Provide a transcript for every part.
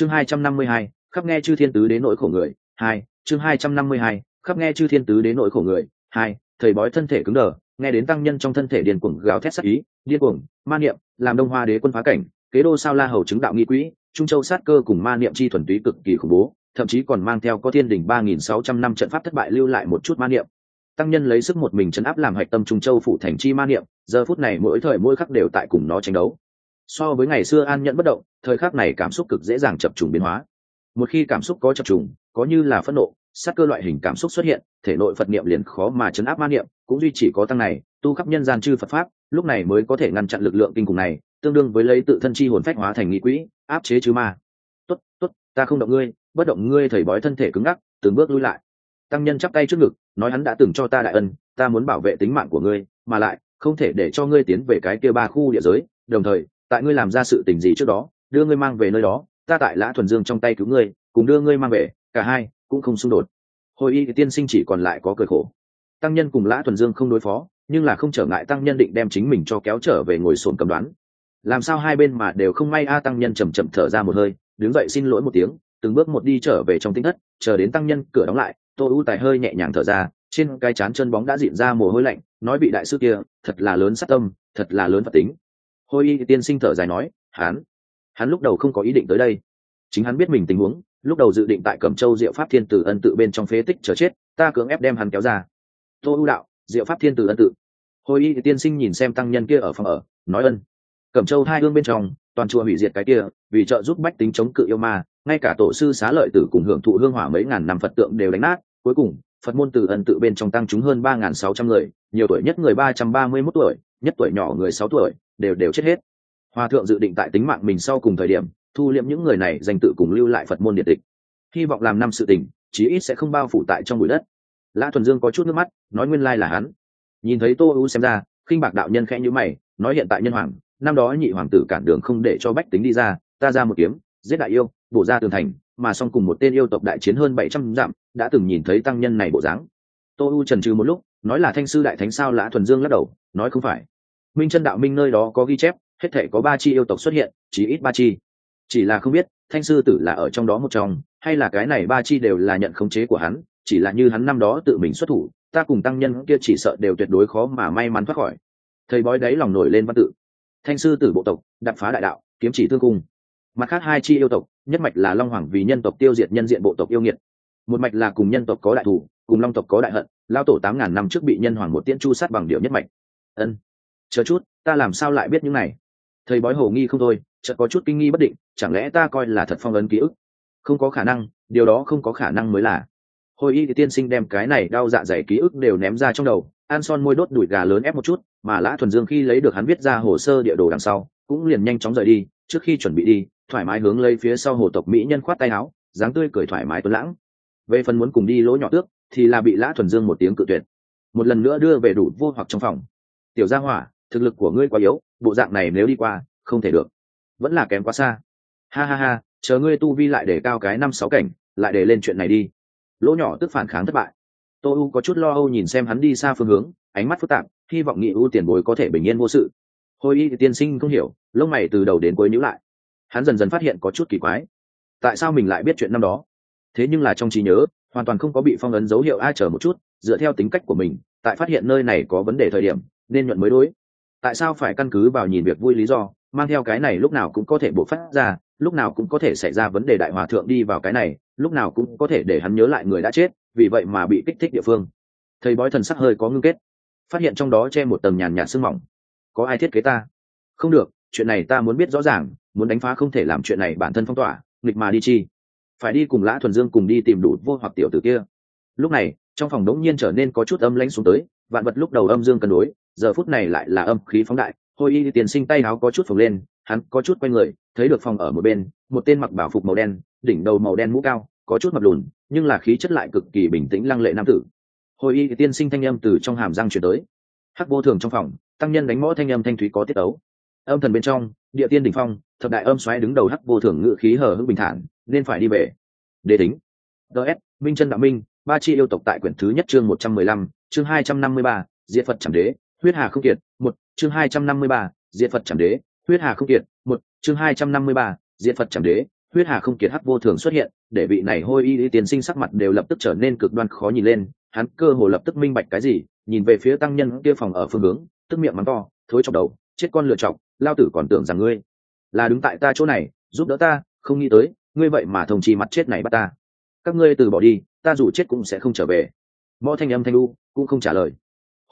chương hai trăm năm mươi hai, khắp nghe chư thiên tứ đến nỗi khổ người. Hai, chương hai trăm năm mươi hai, khắp nghe chư thiên tứ đến nỗi khổ người. Hai, thầy bói thân thể cứng đờ, nghe đến tăng nhân trong thân thể điên cuồng gáo thét sắc ý, điên cuồng, ma niệm, làm đông hoa đế quân phá cảnh, kế đô sao la hầu chứng đạo nghi quỹ, trung châu sát cơ cùng ma niệm chi thuần túy cực kỳ khủng bố, thậm chí còn mang theo có thiên đỉnh ba nghìn sáu trăm năm trận pháp thất bại lưu lại một chút ma niệm. Tăng nhân lấy sức một mình chấn áp làm hạch tâm trung châu phủ thành chi ma niệm, giờ phút này mỗi thời mỗi khắc đều tại cùng nó tranh đấu so với ngày xưa an nhẫn bất động, thời khắc này cảm xúc cực dễ dàng chập trùng biến hóa. Một khi cảm xúc có chập trùng, có như là phẫn nộ, sát cơ loại hình cảm xúc xuất hiện, thể nội phật niệm liền khó mà chấn áp ma niệm, cũng duy chỉ có tăng này, tu khắp nhân gian chư phật pháp, lúc này mới có thể ngăn chặn lực lượng kinh khủng này, tương đương với lấy tự thân chi hồn phách hóa thành nghị quỹ, áp chế chứ ma. Tốt tốt, ta không động ngươi, bất động ngươi thầy bói thân thể cứng ngắc, từng bước lui lại. Tăng nhân chắp tay trước ngực, nói hắn đã từng cho ta đại ân, ta muốn bảo vệ tính mạng của ngươi, mà lại không thể để cho ngươi tiến về cái kia ba khu địa giới, đồng thời tại ngươi làm ra sự tình gì trước đó, đưa ngươi mang về nơi đó, ta tại lã thuần dương trong tay cứu ngươi, cùng đưa ngươi mang về, cả hai cũng không xung đột. Hồi y tiên sinh chỉ còn lại có cười khổ. Tăng nhân cùng lã thuần dương không đối phó, nhưng là không trở ngại tăng nhân định đem chính mình cho kéo trở về ngồi sồn cầm đoán. Làm sao hai bên mà đều không may a, tăng nhân chầm chậm thở ra một hơi, đứng dậy xin lỗi một tiếng, từng bước một đi trở về trong tinh thất, chờ đến tăng nhân cửa đóng lại, tô u tài hơi nhẹ nhàng thở ra, trên cái chán chân bóng đã dịn ra mồ hôi lạnh, nói bị đại sư kia, thật là lớn sát tâm, thật là lớn phật tính hôi y tiên sinh thở dài nói hắn hắn lúc đầu không có ý định tới đây. Chính hắn biết mình tình huống, lúc đầu dự định tại cẩm châu diệu pháp thiên tử ân tự bên trong phế tích chờ chết, ta cưỡng ép đem hắn kéo ra. Tô ưu đạo, diệu pháp thiên tử ân tự. Hồi y tiên sinh nhìn xem tăng nhân kia ở phòng ở, nói ân. Cẩm châu hai hương bên trong, toàn chùa hủy diệt cái kia, vì trợ giúp bách tính chống cự yêu ma, ngay cả tổ sư xá lợi tử cùng hưởng thụ hương hỏa mấy ngàn năm phật tượng đều đánh nát, cuối cùng, phật môn tử ân tự bên trong tăng chúng hơn ba ngàn sáu trăm người, nhiều tuổi nhất người ba trăm ba mươi mốt tuổi nhất tuổi nhỏ người sáu tuổi, đều đều chết hết. Hòa thượng dự định tại tính mạng mình sau cùng thời điểm, thu liệm những người này dành tự cùng lưu lại phật môn điện tịch. Hy vọng làm năm sự tình, chí ít sẽ không bao phủ tại trong bụi đất. Lã thuần dương có chút nước mắt, nói nguyên lai là hắn. Nhìn thấy tô u xem ra, khinh bạc đạo nhân khẽ nhữ mày, nói hiện tại nhân hoàng, năm đó nhị hoàng tử cản đường không để cho bách tính đi ra, ta ra một kiếm, giết đại yêu, bổ ra tường thành, mà song cùng một tên yêu tộc đại chiến hơn bảy trăm dặm, đã từng nhìn thấy tăng nhân này bộ dáng. Tô u trần trừ một lúc, nói là thanh sư đại thánh sao lã thuần dương lắc đầu nói không phải. Minh chân đạo minh nơi đó có ghi chép, hết thể có ba chi yêu tộc xuất hiện chỉ ít ba chi. Chỉ là không biết, thanh sư tử là ở trong đó một trong, hay là cái này ba chi đều là nhận khống chế của hắn, chỉ là như hắn năm đó tự mình xuất thủ, ta cùng tăng nhân kia chỉ sợ đều tuyệt đối khó mà may mắn thoát khỏi. Thầy bói đấy lòng nổi lên văn tự. Thanh sư tử bộ tộc đập phá đại đạo, kiếm chỉ thương cung. Mặt khác hai chi yêu tộc, nhất mạch là long hoàng vì nhân tộc tiêu diệt nhân diện bộ tộc yêu nghiệt. Một mạch là cùng nhân tộc có đại thủ, cùng long tộc có đại hận lao tổ tám ngàn năm trước bị nhân hoàng một tiễn chu sát bằng điệu nhất mạch ân. Chờ chút, ta làm sao lại biết những này? Thầy bói hồ nghi không thôi, chợt có chút kinh nghi bất định, chẳng lẽ ta coi là thật phong ấn ký ức? Không có khả năng, điều đó không có khả năng mới là. Hồi y thì tiên sinh đem cái này đau dạ dày ký ức đều ném ra trong đầu, an son môi đốt đùi gà lớn ép một chút, mà lã thuần dương khi lấy được hắn viết ra hồ sơ địa đồ đằng sau, cũng liền nhanh chóng rời đi, trước khi chuẩn bị đi, thoải mái hướng lấy phía sau hồ tộc mỹ nhân khoát tay áo, dáng tươi cười thoải mái tuấn lãng. Về phần muốn cùng đi lỗ nhỏ tước, thì là bị lã thuần dương một tiếng cự tuyệt. Một lần nữa đưa về đủ vô hoặc trong phòng tiểu gia hỏa, thực lực của ngươi quá yếu, bộ dạng này nếu đi qua, không thể được. Vẫn là kém quá xa. Ha ha ha, chờ ngươi tu vi lại để cao cái năm sáu cảnh, lại để lên chuyện này đi. Lỗ nhỏ tức phản kháng thất bại. Tô u có chút lo âu nhìn xem hắn đi xa phương hướng, ánh mắt phức tạp, hy vọng nghị U tiền bối có thể bình yên vô sự. Hồi y tiên sinh không hiểu, lông mày từ đầu đến cuối nhữ lại. Hắn dần dần phát hiện có chút kỳ quái. Tại sao mình lại biết chuyện năm đó? Thế nhưng là trong trí nhớ, hoàn toàn không có bị phong ấn dấu hiệu ai chờ một chút, dựa theo tính cách của mình, tại phát hiện nơi này có vấn đề thời điểm nên nhuận mới đối. Tại sao phải căn cứ vào nhìn việc vui lý do, mang theo cái này lúc nào cũng có thể bộc phát ra, lúc nào cũng có thể xảy ra vấn đề đại hòa thượng đi vào cái này, lúc nào cũng có thể để hắn nhớ lại người đã chết, vì vậy mà bị kích thích địa phương. Thầy bói thần sắc hơi có ngưng kết. Phát hiện trong đó che một tầng nhàn nhạt sương mỏng. Có ai thiết kế ta? Không được, chuyện này ta muốn biết rõ ràng, muốn đánh phá không thể làm chuyện này bản thân phong tỏa, nghịch mà đi chi. Phải đi cùng lã thuần dương cùng đi tìm đủ vô hoặc tiểu tử kia. Lúc này, trong phòng đống nhiên trở nên có chút âm lãnh xuống tới, vạn vật lúc đầu âm dương cân đối giờ phút này lại là âm khí phóng đại hồi y tiền sinh tay áo có chút phồng lên, hắn có chút quay người, thấy được phòng ở một bên, một tên mặc bảo phục màu đen, đỉnh đầu màu đen mũ cao, có chút mập lùn, nhưng là khí chất lại cực kỳ bình tĩnh lăng lệ nam tử. Hồi y tiên sinh thanh âm từ trong hàm răng chuyển tới. Hắc vô thường trong phòng, tăng nhân đánh mõ thanh âm thanh thúy có tiết ấu. Âm thần bên trong, địa tiên đỉnh phong, thập đại âm xoáy đứng đầu hắc vô thường ngự khí hờ hững bình thản, nên phải đi về. Đề tính. Ts minh chân đạo minh, ba chi yêu tộc tại quyển thứ nhất chương một trăm mười lăm, chương hai trăm năm mươi ba diễn phật chẳng đế huyết hà không kiệt, một, chương hai trăm năm mươi ba diện phật chẳng đế. Huyết hà không kiệt, một, chương hai trăm năm mươi ba diện phật chẳng đế. Huyết hà không kiệt hắc vô thường xuất hiện, để vị này hôi y tiên sinh sắc mặt đều lập tức trở nên cực đoan khó nhìn lên. Hắn cơ hồ lập tức minh bạch cái gì, nhìn về phía tăng nhân kia phòng ở phương hướng, tức miệng mắng to, thối chọc đầu, chết con lựa chọc, lao tử còn tưởng rằng ngươi là đứng tại ta chỗ này, giúp đỡ ta, không nghĩ tới, ngươi vậy mà thông chi mặt chết này bắt ta. Các ngươi từ bỏ đi, ta dù chết cũng sẽ không trở về. Mõ thanh âm thanh lu cũng không trả lời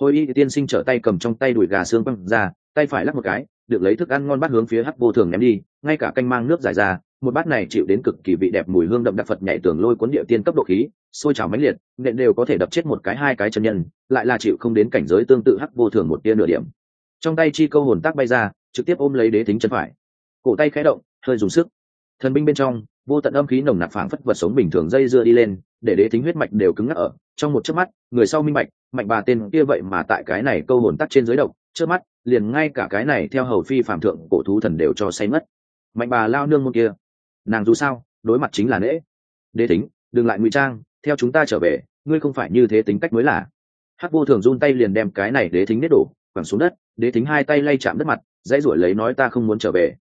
hồi y tiên sinh trở tay cầm trong tay đùi gà xương quăng ra, tay phải lắc một cái, được lấy thức ăn ngon bát hướng phía hắc vô thường ném đi, ngay cả canh mang nước dài ra, một bát này chịu đến cực kỳ vị đẹp mùi hương đậm đặc phật nhảy tường lôi cuốn địa tiên cấp độ khí, sôi trào mãnh liệt, nện đều có thể đập chết một cái hai cái chân nhân, lại là chịu không đến cảnh giới tương tự hắc vô thường một tia nửa điểm. Trong tay chi câu hồn tác bay ra, trực tiếp ôm lấy đế thính chân phải. Cổ tay khẽ động, hơi dùng sức. Thần binh bên trong, vô tận âm khí nồng nặc phảng phất vật sống bình thường dây dưa đi lên, để đế thính huyết mạch đều cứng ngắc ở trong một chớp mắt, người sau minh bạch, mạnh bà tên kia vậy mà tại cái này câu hồn tắc trên dưới độc trước mắt, liền ngay cả cái này theo hầu phi phạm thượng cổ thú thần đều cho say mất mạnh bà lao nương môn kia, nàng dù sao, đối mặt chính là nễ đế tính, đừng lại ngụy trang, theo chúng ta trở về, ngươi không phải như thế tính cách mới là. Hắc vô thường run tay liền đem cái này đế thính nết đổ, quẳng xuống đất, đế thính hai tay lay chạm đất mặt, dãy ruổi lấy nói ta không muốn trở về.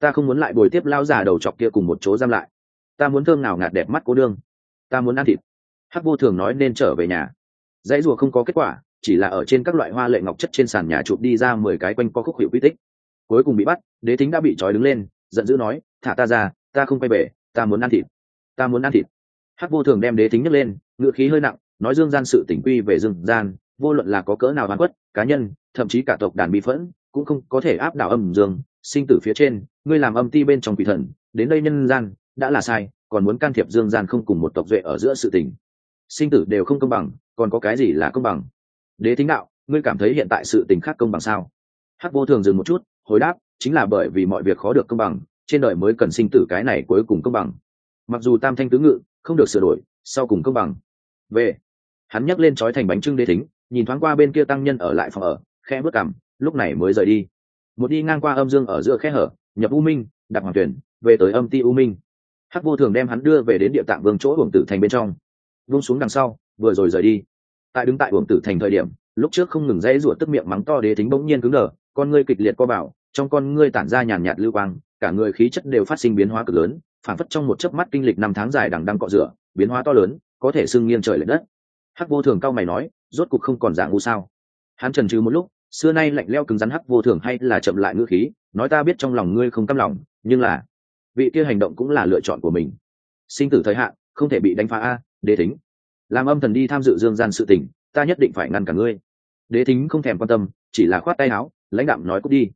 Ta không muốn lại bồi tiếp lao già đầu chọc kia cùng một chỗ giam lại. Ta muốn thơm nào ngạt đẹp mắt cô đương ta muốn ăn thịt hắc vô thường nói nên trở về nhà. Dãy rùa không có kết quả, chỉ là ở trên các loại hoa lệ ngọc chất trên sàn nhà chụp đi ra mười cái quanh co khúc hiệu quy tích. Cuối cùng bị bắt, đế thính đã bị trói đứng lên, giận dữ nói, thả ta ra, ta không quay về, ta muốn ăn thịt, ta muốn ăn thịt. Hắc vô thường đem đế thính nhấc lên, ngựa khí hơi nặng, nói dương gian sự tỉnh quy về dương gian, vô luận là có cỡ nào hoàn quất cá nhân, thậm chí cả tộc đàn bị phẫn, cũng không có thể áp đảo âm dương, sinh tử phía trên, ngươi làm âm ti bên trong quỷ thần, đến đây nhân gian, đã là sai, còn muốn can thiệp dương gian không cùng một tộc duệ ở giữa sự tình sinh tử đều không công bằng, còn có cái gì là công bằng? Đế Thính đạo, ngươi cảm thấy hiện tại sự tình khác công bằng sao? Hắc vô thường dừng một chút, hồi đáp, chính là bởi vì mọi việc khó được công bằng, trên đời mới cần sinh tử cái này cuối cùng công bằng. Mặc dù tam thanh tứ ngự, không được sửa đổi, sau cùng công bằng. Về. Hắn nhấc lên trói thành bánh trưng đế thính, nhìn thoáng qua bên kia tăng nhân ở lại phòng ở khe bước cằm, lúc này mới rời đi. Một đi ngang qua âm dương ở giữa khe hở, nhập u minh đặt hoàng tuyển, về tới âm ti u minh. Hắc vô thường đem hắn đưa về đến địa tạng vương chỗ hưởng tử thành bên trong vung xuống đằng sau, vừa rồi rời đi. Tại đứng tại uổng tử thành thời điểm, lúc trước không ngừng dãy rủa tức miệng mắng to đế tính bỗng nhiên cứng đờ, con ngươi kịch liệt co bảo, trong con ngươi tản ra nhàn nhạt lưu quang, cả người khí chất đều phát sinh biến hóa cực lớn phản phất trong một chớp mắt kinh lịch năm tháng dài đằng đang cọ rửa, biến hóa to lớn, có thể sưng nghiêng trời lệch đất. Hắc vô thường cao mày nói, rốt cục không còn dạng ngu sao? Hắn trần trừ một lúc, xưa nay lạnh leo cứng rắn hắc vô thường hay là chậm lại ngữ khí, nói ta biết trong lòng ngươi không căm lòng, nhưng là vị kia hành động cũng là lựa chọn của mình. Sinh tử thời hạn, không thể bị đánh phá a đế thính. Làm âm thần đi tham dự dương gian sự tình, ta nhất định phải ngăn cả ngươi. Đế thính không thèm quan tâm, chỉ là khoát tay áo, lãnh đạm nói cút đi.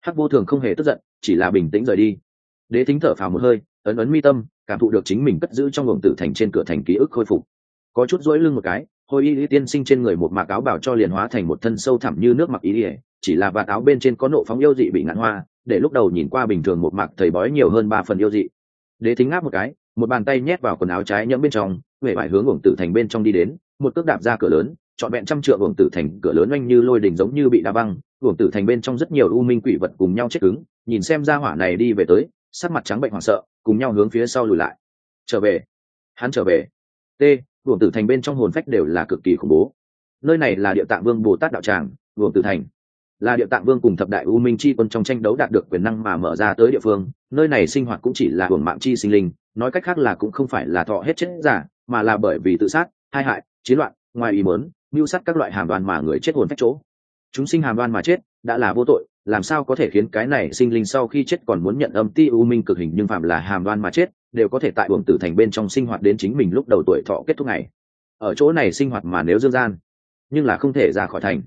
Hắc vô thường không hề tức giận, chỉ là bình tĩnh rời đi. Đế thính thở phào một hơi, ấn ấn mi tâm, cảm thụ được chính mình cất giữ trong luồng tử thành trên cửa thành ký ức khôi phục. Có chút rỗi lưng một cái hồi y tiên sinh trên người một mạc áo bảo cho liền hóa thành một thân sâu thẳm như nước mặc ý ỉa chỉ là vạt áo bên trên có nộ phóng yêu dị bị ngạn hoa, để lúc đầu nhìn qua bình thường một mạc thầy bói nhiều hơn ba phần yêu dị. Đế thính ngáp một cái, một bàn tay nhét vào quần áo trái nhẫm bên trong huệ vải hướng uổng tử thành bên trong đi đến, một cước đạp ra cửa lớn, trọn vẹn trăm trượng uổng tử thành cửa lớn oanh như lôi đình giống như bị đá băng, uổng tử thành bên trong rất nhiều u minh quỷ vật cùng nhau chết cứng, nhìn xem ra hỏa này đi về tới, sắc mặt trắng bệnh hoảng sợ, cùng nhau hướng phía sau lùi lại. Trở về. Hắn trở về. T, uổng tử thành bên trong hồn phách đều là cực kỳ khủng bố. Nơi này là địa tạng vương bồ tát đạo tràng, uổng tử thành. Là địa tạng vương cùng thập đại u minh chi quân trong tranh đấu đạt được quyền năng mà mở ra tới địa phương, nơi này sinh hoạt cũng chỉ là hưởng mạng chi sinh linh nói cách khác là cũng không phải là thọ hết chết giả, mà là bởi vì tự sát, hai hại, chiến loạn, ngoài ý mớn mưu sát các loại hàm đoan mà người chết hồn phách chỗ. Chúng sinh hàm đoan mà chết, đã là vô tội, làm sao có thể khiến cái này sinh linh sau khi chết còn muốn nhận âm ti u minh cực hình nhưng phạm là hàm đoan mà chết, đều có thể tại uổng tử thành bên trong sinh hoạt đến chính mình lúc đầu tuổi thọ kết thúc ngày. Ở chỗ này sinh hoạt mà nếu dương gian, nhưng là không thể ra khỏi thành.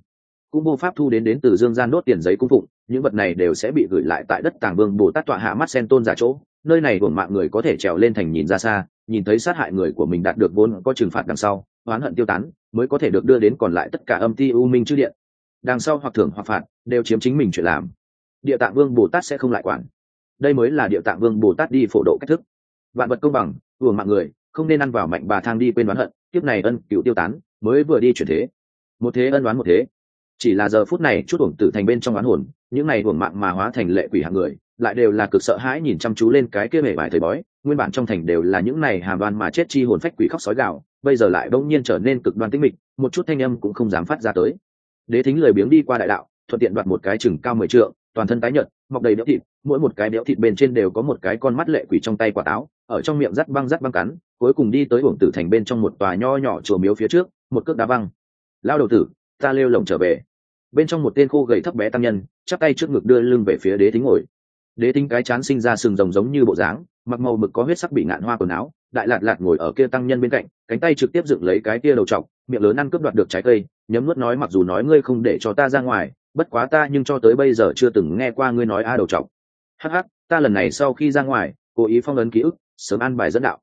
Cũng vô pháp thu đến đến từ dương gian đốt tiền giấy cung phụng, những vật này đều sẽ bị gửi lại tại đất tàng vương bồ tát tọa hạ mắt sen tôn giả chỗ nơi này buồn mạng người có thể trèo lên thành nhìn ra xa, nhìn thấy sát hại người của mình đạt được vốn có trừng phạt đằng sau, oán hận tiêu tán, mới có thể được đưa đến còn lại tất cả âm ti u minh chư điện. Đằng sau hoặc thưởng hoặc phạt, đều chiếm chính mình chuyện làm. Địa tạng vương bồ tát sẽ không lại quản. Đây mới là địa tạng vương bồ tát đi phổ độ cách thức. Vạn vật công bằng, uổng mạng người, không nên ăn vào mạnh bà thang đi quên đoán hận, kiếp này ân cựu tiêu tán, mới vừa đi chuyển thế. Một thế ân đoán một thế. Chỉ là giờ phút này chút uổng tử thành bên trong oán hồn, những này uổng mạng mà hóa thành lệ quỷ hạng người lại đều là cực sợ hãi nhìn chăm chú lên cái kia bể bài thời bói, nguyên bản trong thành đều là những này hàm đoan mà chết chi hồn phách quỷ khóc sói gạo bây giờ lại bỗng nhiên trở nên cực đoan tĩnh mịch, một chút thanh âm cũng không dám phát ra tới. Đế thính lười biếng đi qua đại đạo, thuận tiện đoạt một cái chừng cao mười trượng, toàn thân tái nhợt, mọc đầy đỡ thịt, mỗi một cái béo thịt bên trên đều có một cái con mắt lệ quỷ trong tay quả táo, ở trong miệng rắt băng rắt băng cắn, cuối cùng đi tới uổng tử thành bên trong một tòa nho nhỏ chùa miếu phía trước, một cước đá băng. Lao đầu tử, ta lêu lồng trở về. Bên trong một tên khô gầy thấp bé tăng nhân, chắp tay trước ngực đưa lưng về phía đế thính ngồi đế tinh cái chán sinh ra sừng rồng giống như bộ dáng, mặc màu mực có huyết sắc bị ngạn hoa quần áo, đại lạt lạt ngồi ở kia tăng nhân bên cạnh, cánh tay trực tiếp dựng lấy cái kia đầu trọc, miệng lớn ăn cướp đoạt được trái cây, nhấm nuốt nói mặc dù nói ngươi không để cho ta ra ngoài, bất quá ta nhưng cho tới bây giờ chưa từng nghe qua ngươi nói a đầu trọc. Hh ta lần này sau khi ra ngoài, cố ý phong ấn ký ức, sớm ăn bài dẫn đạo,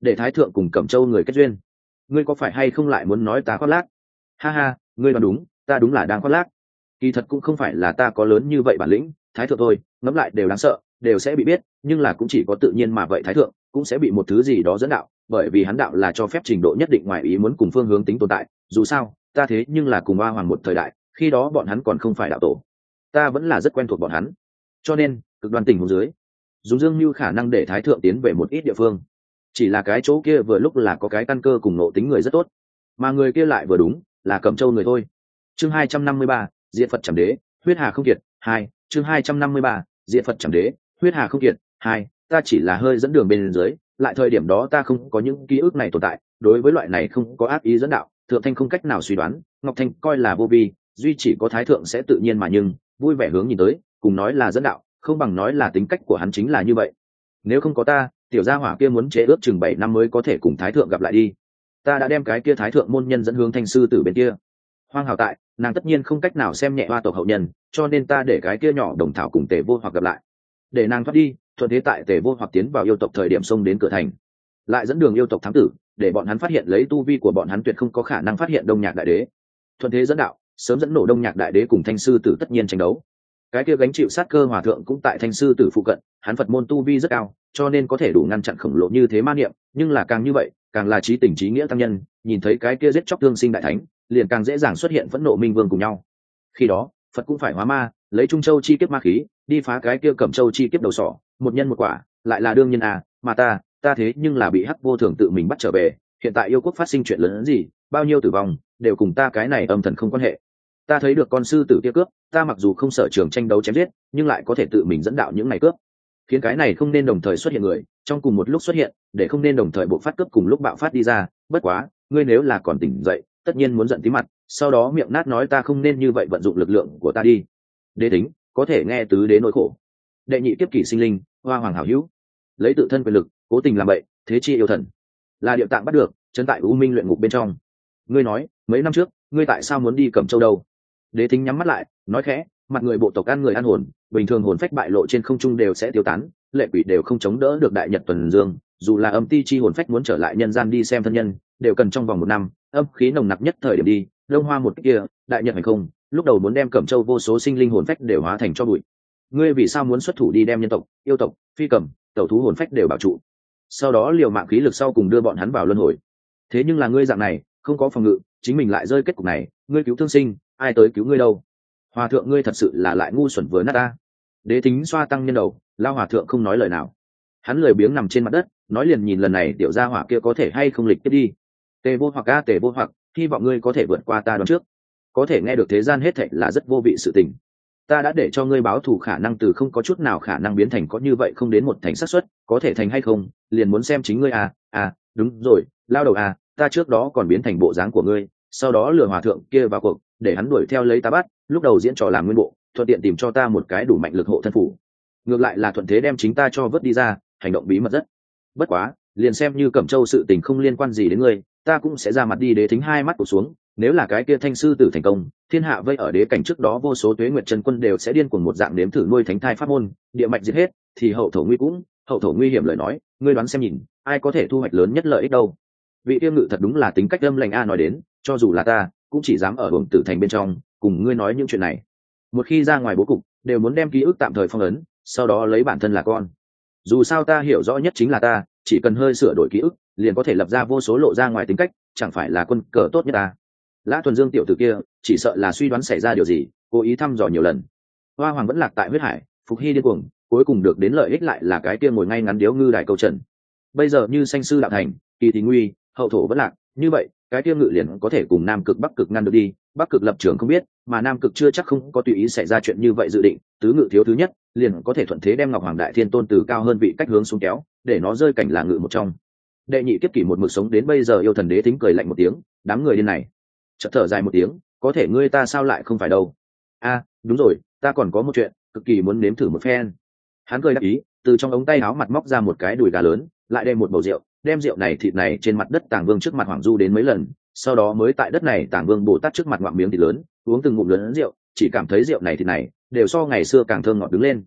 để thái thượng cùng cẩm châu người kết duyên. Ngươi có phải hay không lại muốn nói ta khoác lác? Ha ha, ngươi đoán đúng, ta đúng là đang khoác lác kỳ thật cũng không phải là ta có lớn như vậy bản lĩnh, thái thượng thôi, ngẫm lại đều đáng sợ, đều sẽ bị biết, nhưng là cũng chỉ có tự nhiên mà vậy thái thượng cũng sẽ bị một thứ gì đó dẫn đạo, bởi vì hắn đạo là cho phép trình độ nhất định ngoài ý muốn cùng phương hướng tính tồn tại, dù sao, ta thế nhưng là cùng ba hoàng một thời đại, khi đó bọn hắn còn không phải đạo tổ. Ta vẫn là rất quen thuộc bọn hắn. Cho nên, cực đoan tình hồ dưới dùng dương mưu khả năng để thái thượng tiến về một ít địa phương, chỉ là cái chỗ kia vừa lúc là có cái căn cơ cùng nộ tính người rất tốt, mà người kia lại vừa đúng là cầm châu người thôi. Chương hai trăm năm mươi ba diện phật chẳng đế, huyết hà không kiệt, hai, chương hai trăm năm mươi ba diện phật chẳng đế, huyết hà không kiệt, hai, ta chỉ là hơi dẫn đường bên dưới, lại thời điểm đó ta không có những ký ức này tồn tại, đối với loại này không có ác ý dẫn đạo, thượng thanh không cách nào suy đoán, ngọc thanh coi là vô vi, duy chỉ có thái thượng sẽ tự nhiên mà nhưng, vui vẻ hướng nhìn tới, cùng nói là dẫn đạo, không bằng nói là tính cách của hắn chính là như vậy. Nếu không có ta, tiểu gia hỏa kia muốn chế ước chừng bảy năm mới có thể cùng thái thượng gặp lại đi. Ta đã đem cái kia thái thượng môn nhân dẫn hướng thanh sư tử bên kia. Hoang hào tại nàng tất nhiên không cách nào xem nhẹ hoa tộc hậu nhân, cho nên ta để cái kia nhỏ đồng thảo cùng tề vô hoặc gặp lại. Để nàng thoát đi, thuận thế tại tề vô hoặc tiến vào yêu tộc thời điểm xông đến cửa thành. Lại dẫn đường yêu tộc thám tử, để bọn hắn phát hiện lấy tu vi của bọn hắn tuyệt không có khả năng phát hiện đông nhạc đại đế. Thuận thế dẫn đạo, sớm dẫn nổ đông nhạc đại đế cùng thanh sư tử tất nhiên tranh đấu. Cái kia gánh chịu sát cơ hòa thượng cũng tại thanh sư tử phụ cận, hắn phật môn tu vi rất cao, cho nên có thể đủ ngăn chặn khổng lồ như thế ma niệm, nhưng là càng như vậy, càng là trí tình trí nghĩa tăng nhân, nhìn thấy cái kia giết chóc thương sinh đại thánh liền càng dễ dàng xuất hiện phẫn nộ minh vương cùng nhau. Khi đó, phật cũng phải hóa ma, lấy trung châu chi kiếp ma khí, đi phá cái kia cẩm châu chi kiếp đầu sỏ, một nhân một quả, lại là đương nhân à mà ta ta thế nhưng là bị hắc vô thường tự mình bắt trở về, hiện tại yêu quốc phát sinh chuyện lớn hơn gì, bao nhiêu tử vong, đều cùng ta cái này âm thần không quan hệ. Ta thấy được con sư tử kia cướp, ta mặc dù không sở trường tranh đấu chém giết, nhưng lại có thể tự mình dẫn đạo những ngày cướp. Khiến cái này không nên đồng thời xuất hiện người, trong cùng một lúc xuất hiện, để không nên đồng thời bộ phát cướp cùng lúc bạo phát đi ra, bất quá, ngươi nếu là còn tỉnh dậy tất nhiên muốn giận tí mặt sau đó miệng nát nói ta không nên như vậy vận dụng lực lượng của ta đi. Đế tính có thể nghe tứ đế nỗi khổ. Đệ nhị tiếp kỷ sinh linh hoa hoàng hảo hữu. Lấy tự thân quyền lực cố tình làm vậy, thế chi yêu thần. Là điệu tạng bắt được chân tại u minh luyện ngục bên trong. Ngươi nói mấy năm trước ngươi tại sao muốn đi cẩm châu đâu? Đế tính nhắm mắt lại nói khẽ mặt người bộ tộc ăn người ăn hồn bình thường hồn phách bại lộ trên không trung đều sẽ tiêu tán lệ quỷ đều không chống đỡ được đại nhật tuần dương dù là âm ti chi hồn phách muốn trở lại nhân gian đi xem thân nhân đều cần trong vòng một năm âm khí nồng nặc nhất thời điểm đi, lông hoa một kia, đại nhật hành không, lúc đầu muốn đem cẩm châu vô số sinh linh hồn phách đều hóa thành cho bụi. Ngươi vì sao muốn xuất thủ đi đem nhân tộc, yêu tộc, phi cầm, tẩu thú hồn phách đều bảo trụ? Sau đó liều mạng khí lực sau cùng đưa bọn hắn vào luân hồi. Thế nhưng là ngươi dạng này, không có phòng ngự, chính mình lại rơi kết cục này, ngươi cứu thương sinh, ai tới cứu ngươi đâu? Hòa thượng ngươi thật sự là lại ngu xuẩn với nát ta. Đế tính xoa tăng nhân đầu lao hòa thượng không nói lời nào. Hắn lười biếng nằm trên mặt đất, nói liền nhìn lần này tiểu gia hỏa kia có thể hay không lịch tiếp đi tề vô hoặc a tề vô hoặc, hy vọng ngươi có thể vượt qua ta đón trước. Có thể nghe được thế gian hết thệ là rất vô vị sự tình. Ta đã để cho ngươi báo thù khả năng từ không có chút nào khả năng biến thành có như vậy không đến một thành xác suất, có thể thành hay không, liền muốn xem chính ngươi à à đúng rồi, lao đầu à ta trước đó còn biến thành bộ dáng của ngươi, sau đó lừa hòa thượng kia vào cuộc, để hắn đuổi theo lấy ta bắt, lúc đầu diễn trò làm nguyên bộ, thuận tiện tìm cho ta một cái đủ mạnh lực hộ thân phủ. Ngược lại là thuận thế đem chính ta cho vớt đi ra, hành động bí mật rất. Bất quá liền xem như cẩm châu sự tình không liên quan gì đến ngươi, ta cũng sẽ ra mặt đi để thính hai mắt của xuống, nếu là cái kia thanh sư tử thành công, thiên hạ vây ở đế cảnh trước đó vô số tuế nguyệt chân quân đều sẽ điên cuồng một dạng nếm thử nuôi thánh thai pháp môn, địa mạch giết hết, thì hậu thổ nguy cũng, hậu thổ nguy hiểm lời nói, ngươi đoán xem nhìn, ai có thể thu hoạch lớn nhất lợi ích đâu. Vị tiêu ngự thật đúng là tính cách âm lành a nói đến, cho dù là ta, cũng chỉ dám ở hưởng tử thành bên trong, cùng ngươi nói những chuyện này. Một khi ra ngoài bố cục, đều muốn đem ký ức tạm thời phong ấn, sau đó lấy bản thân là con dù sao ta hiểu rõ nhất chính là ta, chỉ cần hơi sửa đổi ký ức, liền có thể lập ra vô số lộ ra ngoài tính cách, chẳng phải là quân cờ tốt nhất ta. Lã thuần dương tiểu t ử kia, chỉ sợ là suy đoán xảy ra điều gì, cố ý thăm dò nhiều lần. Hoa hoàng vẫn lạc tại huyết hải, phục hy điên cuồng, cuối cùng được đến lợi ích lại là cái kia ngồi ngay ngắn điếu ngư đại câu trần. Bây giờ như sanh sư đạo thành, kỳ thì nguy, hậu thổ vẫn lạc, như vậy, cái kia ngự liền có thể cùng nam cực bắc cực ngăn được đi bắc cực lập trường không biết, mà nam cực chưa chắc không có tùy ý xảy ra chuyện như vậy dự định, tứ ngự thiếu thứ nhất, liền có thể thuận thế đem ngọc hoàng đại thiên tôn từ cao hơn vị cách hướng xuống kéo, để nó rơi cảnh là ngự một trong. Đệ nhị kiếp kỷ một mực sống đến bây giờ yêu thần đế tính cười lạnh một tiếng, đám người điên này. Chợt thở dài một tiếng, có thể ngươi ta sao lại không phải đâu? A, đúng rồi, ta còn có một chuyện, cực kỳ muốn nếm thử một phen. Hắn cười đáp ý, từ trong ống tay áo mặt móc ra một cái đùi gà lớn, lại đem một bầu rượu, đem rượu này thịt này trên mặt đất tàng vương trước mặt hoàng du đến mấy lần sau đó mới tại đất này tàng vương bồ tát trước mặt ngoạm miếng thịt lớn, uống từng ngụm lớn rượu, chỉ cảm thấy rượu này thịt này đều so ngày xưa càng thơm ngọt đứng lên.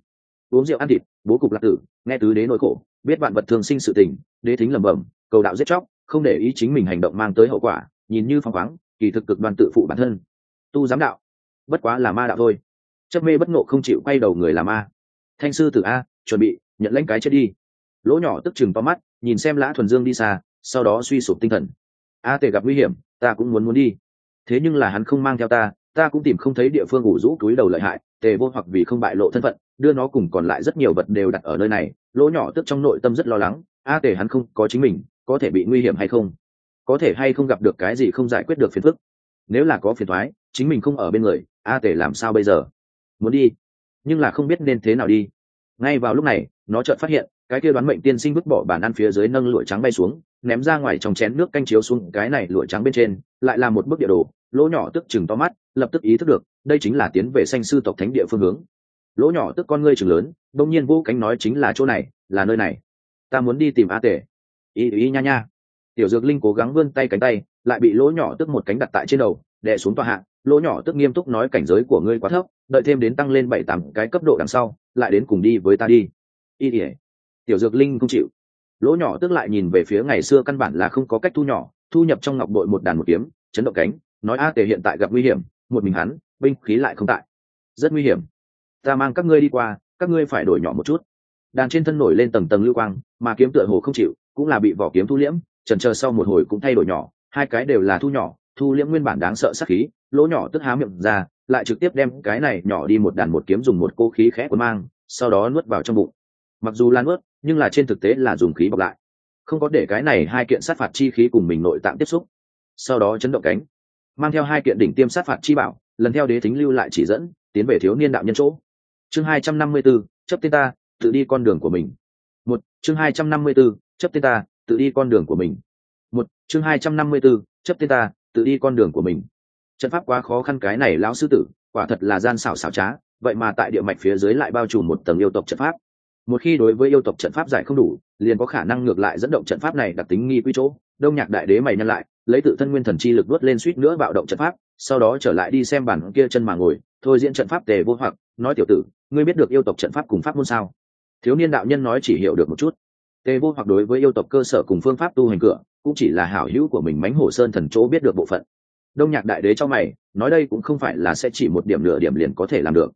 Uống rượu ăn thịt, bố cục lạc tử, nghe tứ đế nỗi khổ, biết bạn vật thường sinh sự tình, đế thính lẩm bẩm, cầu đạo giết chóc, không để ý chính mình hành động mang tới hậu quả, nhìn như phăng khoáng, kỳ thực cực đoan tự phụ bản thân. Tu giám đạo, bất quá là ma đạo thôi. Chấp mê bất ngộ không chịu quay đầu người là ma. Thanh sư tử a, chuẩn bị, nhận lãnh cái chết đi. Lỗ nhỏ tức chừng to mắt, nhìn xem lã thuần dương đi xa, sau đó suy sụp tinh thần a tề gặp nguy hiểm, ta cũng muốn muốn đi. Thế nhưng là hắn không mang theo ta ta cũng tìm không thấy địa phương ủ rũ túi đầu lợi hại, tề vô hoặc vì không bại lộ thân phận, đưa nó cùng còn lại rất nhiều vật đều đặt ở nơi này, lỗ nhỏ tức trong nội tâm rất lo lắng, a tề hắn không có chính mình, có thể bị nguy hiểm hay không? Có thể hay không gặp được cái gì không giải quyết được phiền phức? Nếu là có phiền thoái chính mình không ở bên người, a tề làm sao bây giờ? Muốn đi, nhưng là không biết nên thế nào đi. Ngay vào lúc này, nó chợt phát hiện cái kia đoán mệnh tiên sinh vứt bỏ bàn ăn phía dưới nâng lụa trắng bay xuống, ném ra ngoài trong chén nước canh chiếu xuống cái này lụa trắng bên trên, lại là một bức địa đồ, lỗ nhỏ tức chừng to mắt, lập tức ý thức được, đây chính là tiến về sanh sư tộc thánh địa phương hướng. Lỗ nhỏ tức con ngươi chừng lớn đông nhiên vô cánh nói chính là chỗ này, là nơi này. Ta muốn đi tìm a tể ý ý nha nha. Tiểu dược linh cố gắng vươn tay cánh tay, lại bị lỗ nhỏ tức một cánh đặt tại trên đầu, đè xuống tòa hạng lỗ nhỏ tức nghiêm túc nói cảnh giới của ngươi quá thấp, đợi thêm đến tăng lên bảy tám cái cấp độ đằng sau, lại đến cùng đi với ta đi. Y ỉa tiểu dược linh không chịu. Lỗ nhỏ tức lại nhìn về phía ngày xưa căn bản là không có cách thu nhỏ, thu nhập trong ngọc bội một đàn một kiếm, chấn động cánh, nói a tề hiện tại gặp nguy hiểm, một mình hắn, binh khí lại không tại. Rất nguy hiểm. Ta mang các ngươi đi qua, các ngươi phải đổi nhỏ một chút. Đàn trên thân nổi lên tầng tầng lưu quang, mà kiếm tựa hồ không chịu, cũng là bị vỏ kiếm thu liễm trần chờ sau một hồi cũng thay đổi nhỏ, hai cái đều là thu nhỏ, thu liễm nguyên bản đáng sợ sắc khí, lỗ nhỏ tức há miệng ra, lại trực tiếp đem cái này nhỏ đi một đàn một kiếm dùng một cô khí khẽ của mang, sau đó nuốt vào trong bụng. Mặc dù lan nuốt nhưng là trên thực tế là dùng khí bọc lại. Không có để cái này hai kiện sát phạt chi khí cùng mình nội tạng tiếp xúc. Sau đó chấn động cánh mang theo hai kiện đỉnh tiêm sát phạt chi bảo lần theo đế thính lưu lại chỉ dẫn tiến về thiếu niên đạo nhân chỗ. Chương hai trăm năm mươi 254, chấp tên ta tự đi con đường của mình. Một chương hai trăm năm mươi 254, chấp tên ta tự đi con đường của mình. Một chương hai trăm năm mươi 254, chấp tên ta tự đi con đường của mình. Trận pháp quá khó khăn cái này lão sư tử quả thật là gian xảo xảo trá vậy mà tại địa mạch phía dưới lại bao trùm một tầng yêu tộc trận pháp một khi đối với yêu tộc trận pháp giải không đủ, liền có khả năng ngược lại dẫn động trận pháp này đặc tính nghi quy chỗ. Đông nhạc đại đế mày nhân lại, lấy tự thân nguyên thần chi lực đuốt lên suýt nữa bạo động trận pháp, sau đó trở lại đi xem bản kia chân mà ngồi, thôi diễn trận pháp tề vô hoặc, nói tiểu tử, ngươi biết được yêu tộc trận pháp cùng pháp môn sao? Thiếu niên đạo nhân nói chỉ hiểu được một chút. Tề vô hoặc đối với yêu tộc cơ sở cùng phương pháp tu hành cửa, cũng chỉ là hảo hữu của mình mánh hổ sơn thần chỗ biết được bộ phận. Đông nhạc đại đế cho mày, nói đây cũng không phải là sẽ chỉ một điểm nửa điểm liền có thể làm được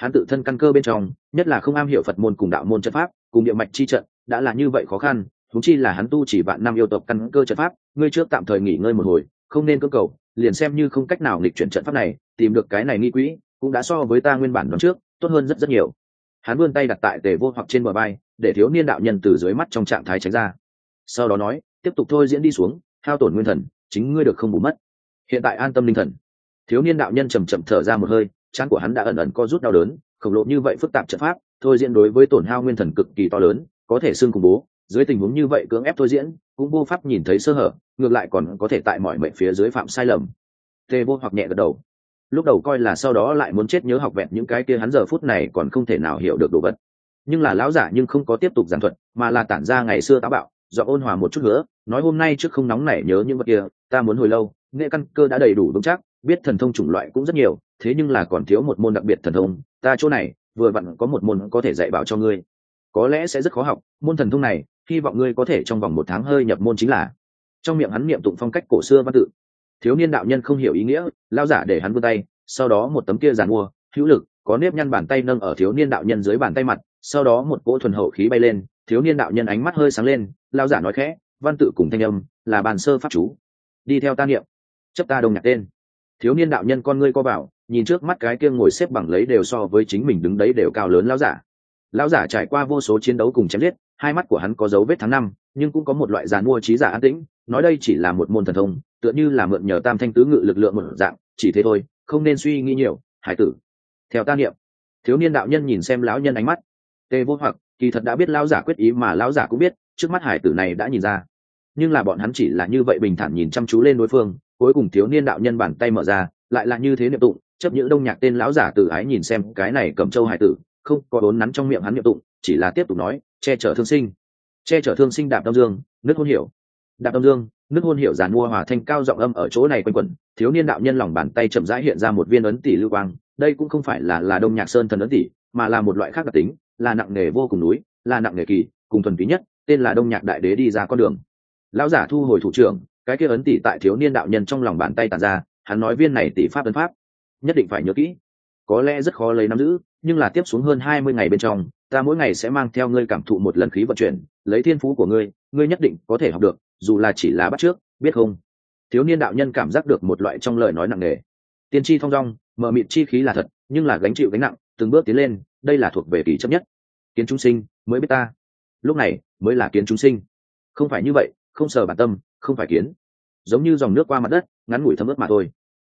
hắn tự thân căn cơ bên trong, nhất là không am hiểu phật môn cùng đạo môn trận pháp, cùng địa mạch chi trận, đã là như vậy khó khăn thúng chi là hắn tu chỉ vạn năm yêu tộc căn cơ trận pháp, ngươi trước tạm thời nghỉ ngơi một hồi, không nên cơ cầu, liền xem như không cách nào nghịch chuyển trận pháp này, tìm được cái này nghi quỹ, cũng đã so với ta nguyên bản đoán trước, tốt hơn rất rất nhiều. Hắn vươn tay đặt tại tề vô hoặc trên bờ bay để thiếu niên đạo nhân từ dưới mắt trong trạng thái tránh ra. Sau đó nói, tiếp tục thôi diễn đi xuống, hao tổn nguyên thần, chính ngươi được không bù mất. Hiện tại an tâm linh thần. Thiếu niên đạo nhân chầm chậm thở ra một hơi chán của hắn đã ẩn ẩn co rút đau đớn, khổng lồ như vậy phức tạp trận pháp, thôi diễn đối với tổn hao nguyên thần cực kỳ to lớn, có thể xương khủng bố, dưới tình huống như vậy cưỡng ép thôi diễn, cũng vô pháp nhìn thấy sơ hở, ngược lại còn có thể tại mọi mệnh phía dưới phạm sai lầm. Tê vô hoặc nhẹ gật đầu. Lúc đầu coi là sau đó lại muốn chết nhớ học vẹn những cái kia hắn giờ phút này còn không thể nào hiểu được đồ vật. Nhưng là lão giả nhưng không có tiếp tục giảng thuật, mà là tản ra ngày xưa táo bạo do ôn hòa một chút nữa, nói hôm nay trước không nóng nảy nhớ những vật kia, ta muốn hồi lâu, nghệ căn cơ đã đầy đủ vững chắc, biết thần thông chủng loại cũng rất nhiều thế nhưng là còn thiếu một môn đặc biệt thần thông, ta chỗ này, vừa vặn có một môn có thể dạy bảo cho ngươi. Có lẽ sẽ rất khó học, môn thần thông này, hy vọng ngươi có thể trong vòng một tháng hơi nhập môn chính là. Trong miệng hắn niệm tụng phong cách cổ xưa văn tự. Thiếu niên đạo nhân không hiểu ý nghĩa, lao giả để hắn vươn tay, sau đó một tấm kia giàn mua, hữu lực, có nếp nhăn bàn tay nâng ở thiếu niên đạo nhân dưới bàn tay mặt, sau đó một cỗ thuần hậu khí bay lên, thiếu niên đạo nhân ánh mắt hơi sáng lên, lao giả nói khẽ, văn tự cùng thanh âm là bàn sơ pháp chú. Đi theo ta niệm. Chấp ta đông nhạc tên. Thiếu niên đạo nhân con ngươi co vào nhìn trước mắt cái kia ngồi xếp bằng lấy đều so với chính mình đứng đấy đều cao lớn lão giả. Lão giả trải qua vô số chiến đấu cùng chém giết, hai mắt của hắn có dấu vết tháng năm, nhưng cũng có một loại giàn mua trí giả an tĩnh, nói đây chỉ là một môn thần thông, tựa như là mượn nhờ tam thanh tứ ngự lực lượng một dạng, chỉ thế thôi, không nên suy nghĩ nhiều, hải tử. Theo ta niệm, thiếu niên đạo nhân nhìn xem lão nhân ánh mắt. Tê vô hoặc, kỳ thật đã biết lão giả quyết ý mà lão giả cũng biết, trước mắt hải tử này đã nhìn ra. Nhưng là bọn hắn chỉ là như vậy bình thản nhìn chăm chú lên đối phương, cuối cùng thiếu niên đạo nhân bàn tay mở ra, lại là như thế niệm tụng chấp những đông nhạc tên lão giả tử ái nhìn xem cái này cầm châu hải tử, không có đốn nắn trong miệng hắn miệng tụng, chỉ là tiếp tục nói, che chở thương sinh. Che chở thương sinh đạp đông dương, nước hôn hiểu. Đạp đông dương, nước hôn hiểu giàn mua hòa thanh cao giọng âm ở chỗ này quanh quẩn, thiếu niên đạo nhân lòng bàn tay chậm rãi hiện ra một viên ấn tỷ lưu quang, đây cũng không phải là là đông nhạc sơn thần ấn tỷ, mà là một loại khác đặc tính, là nặng nghề vô cùng núi, là nặng nghề kỳ, cùng thuần túy nhất, tên là đông nhạc đại đế đi ra con đường. Lão giả thu hồi thủ trưởng, cái kia ấn tỷ tại thiếu niên đạo nhân trong lòng bàn tay tàn ra, hắn nói viên này tỷ pháp ấn pháp nhất định phải nhớ kỹ. Có lẽ rất khó lấy nắm giữ, nhưng là tiếp xuống hơn hai mươi ngày bên trong, ta mỗi ngày sẽ mang theo ngươi cảm thụ một lần khí vận chuyển, lấy thiên phú của ngươi ngươi nhất định có thể học được, dù là chỉ là bắt trước biết không? Thiếu niên đạo nhân cảm giác được một loại trong lời nói nặng nề. Tiên tri thong dong, mờ mịt chi khí là thật, nhưng là gánh chịu gánh nặng, từng bước tiến lên, đây là thuộc về kỳ chấp nhất. Kiến chúng sinh, mới biết ta. Lúc này, mới là kiến chúng sinh. Không phải như vậy, không sờ bản tâm, không phải kiến. Giống như dòng nước qua mặt đất, ngắn ngủi thấm ướt mà thôi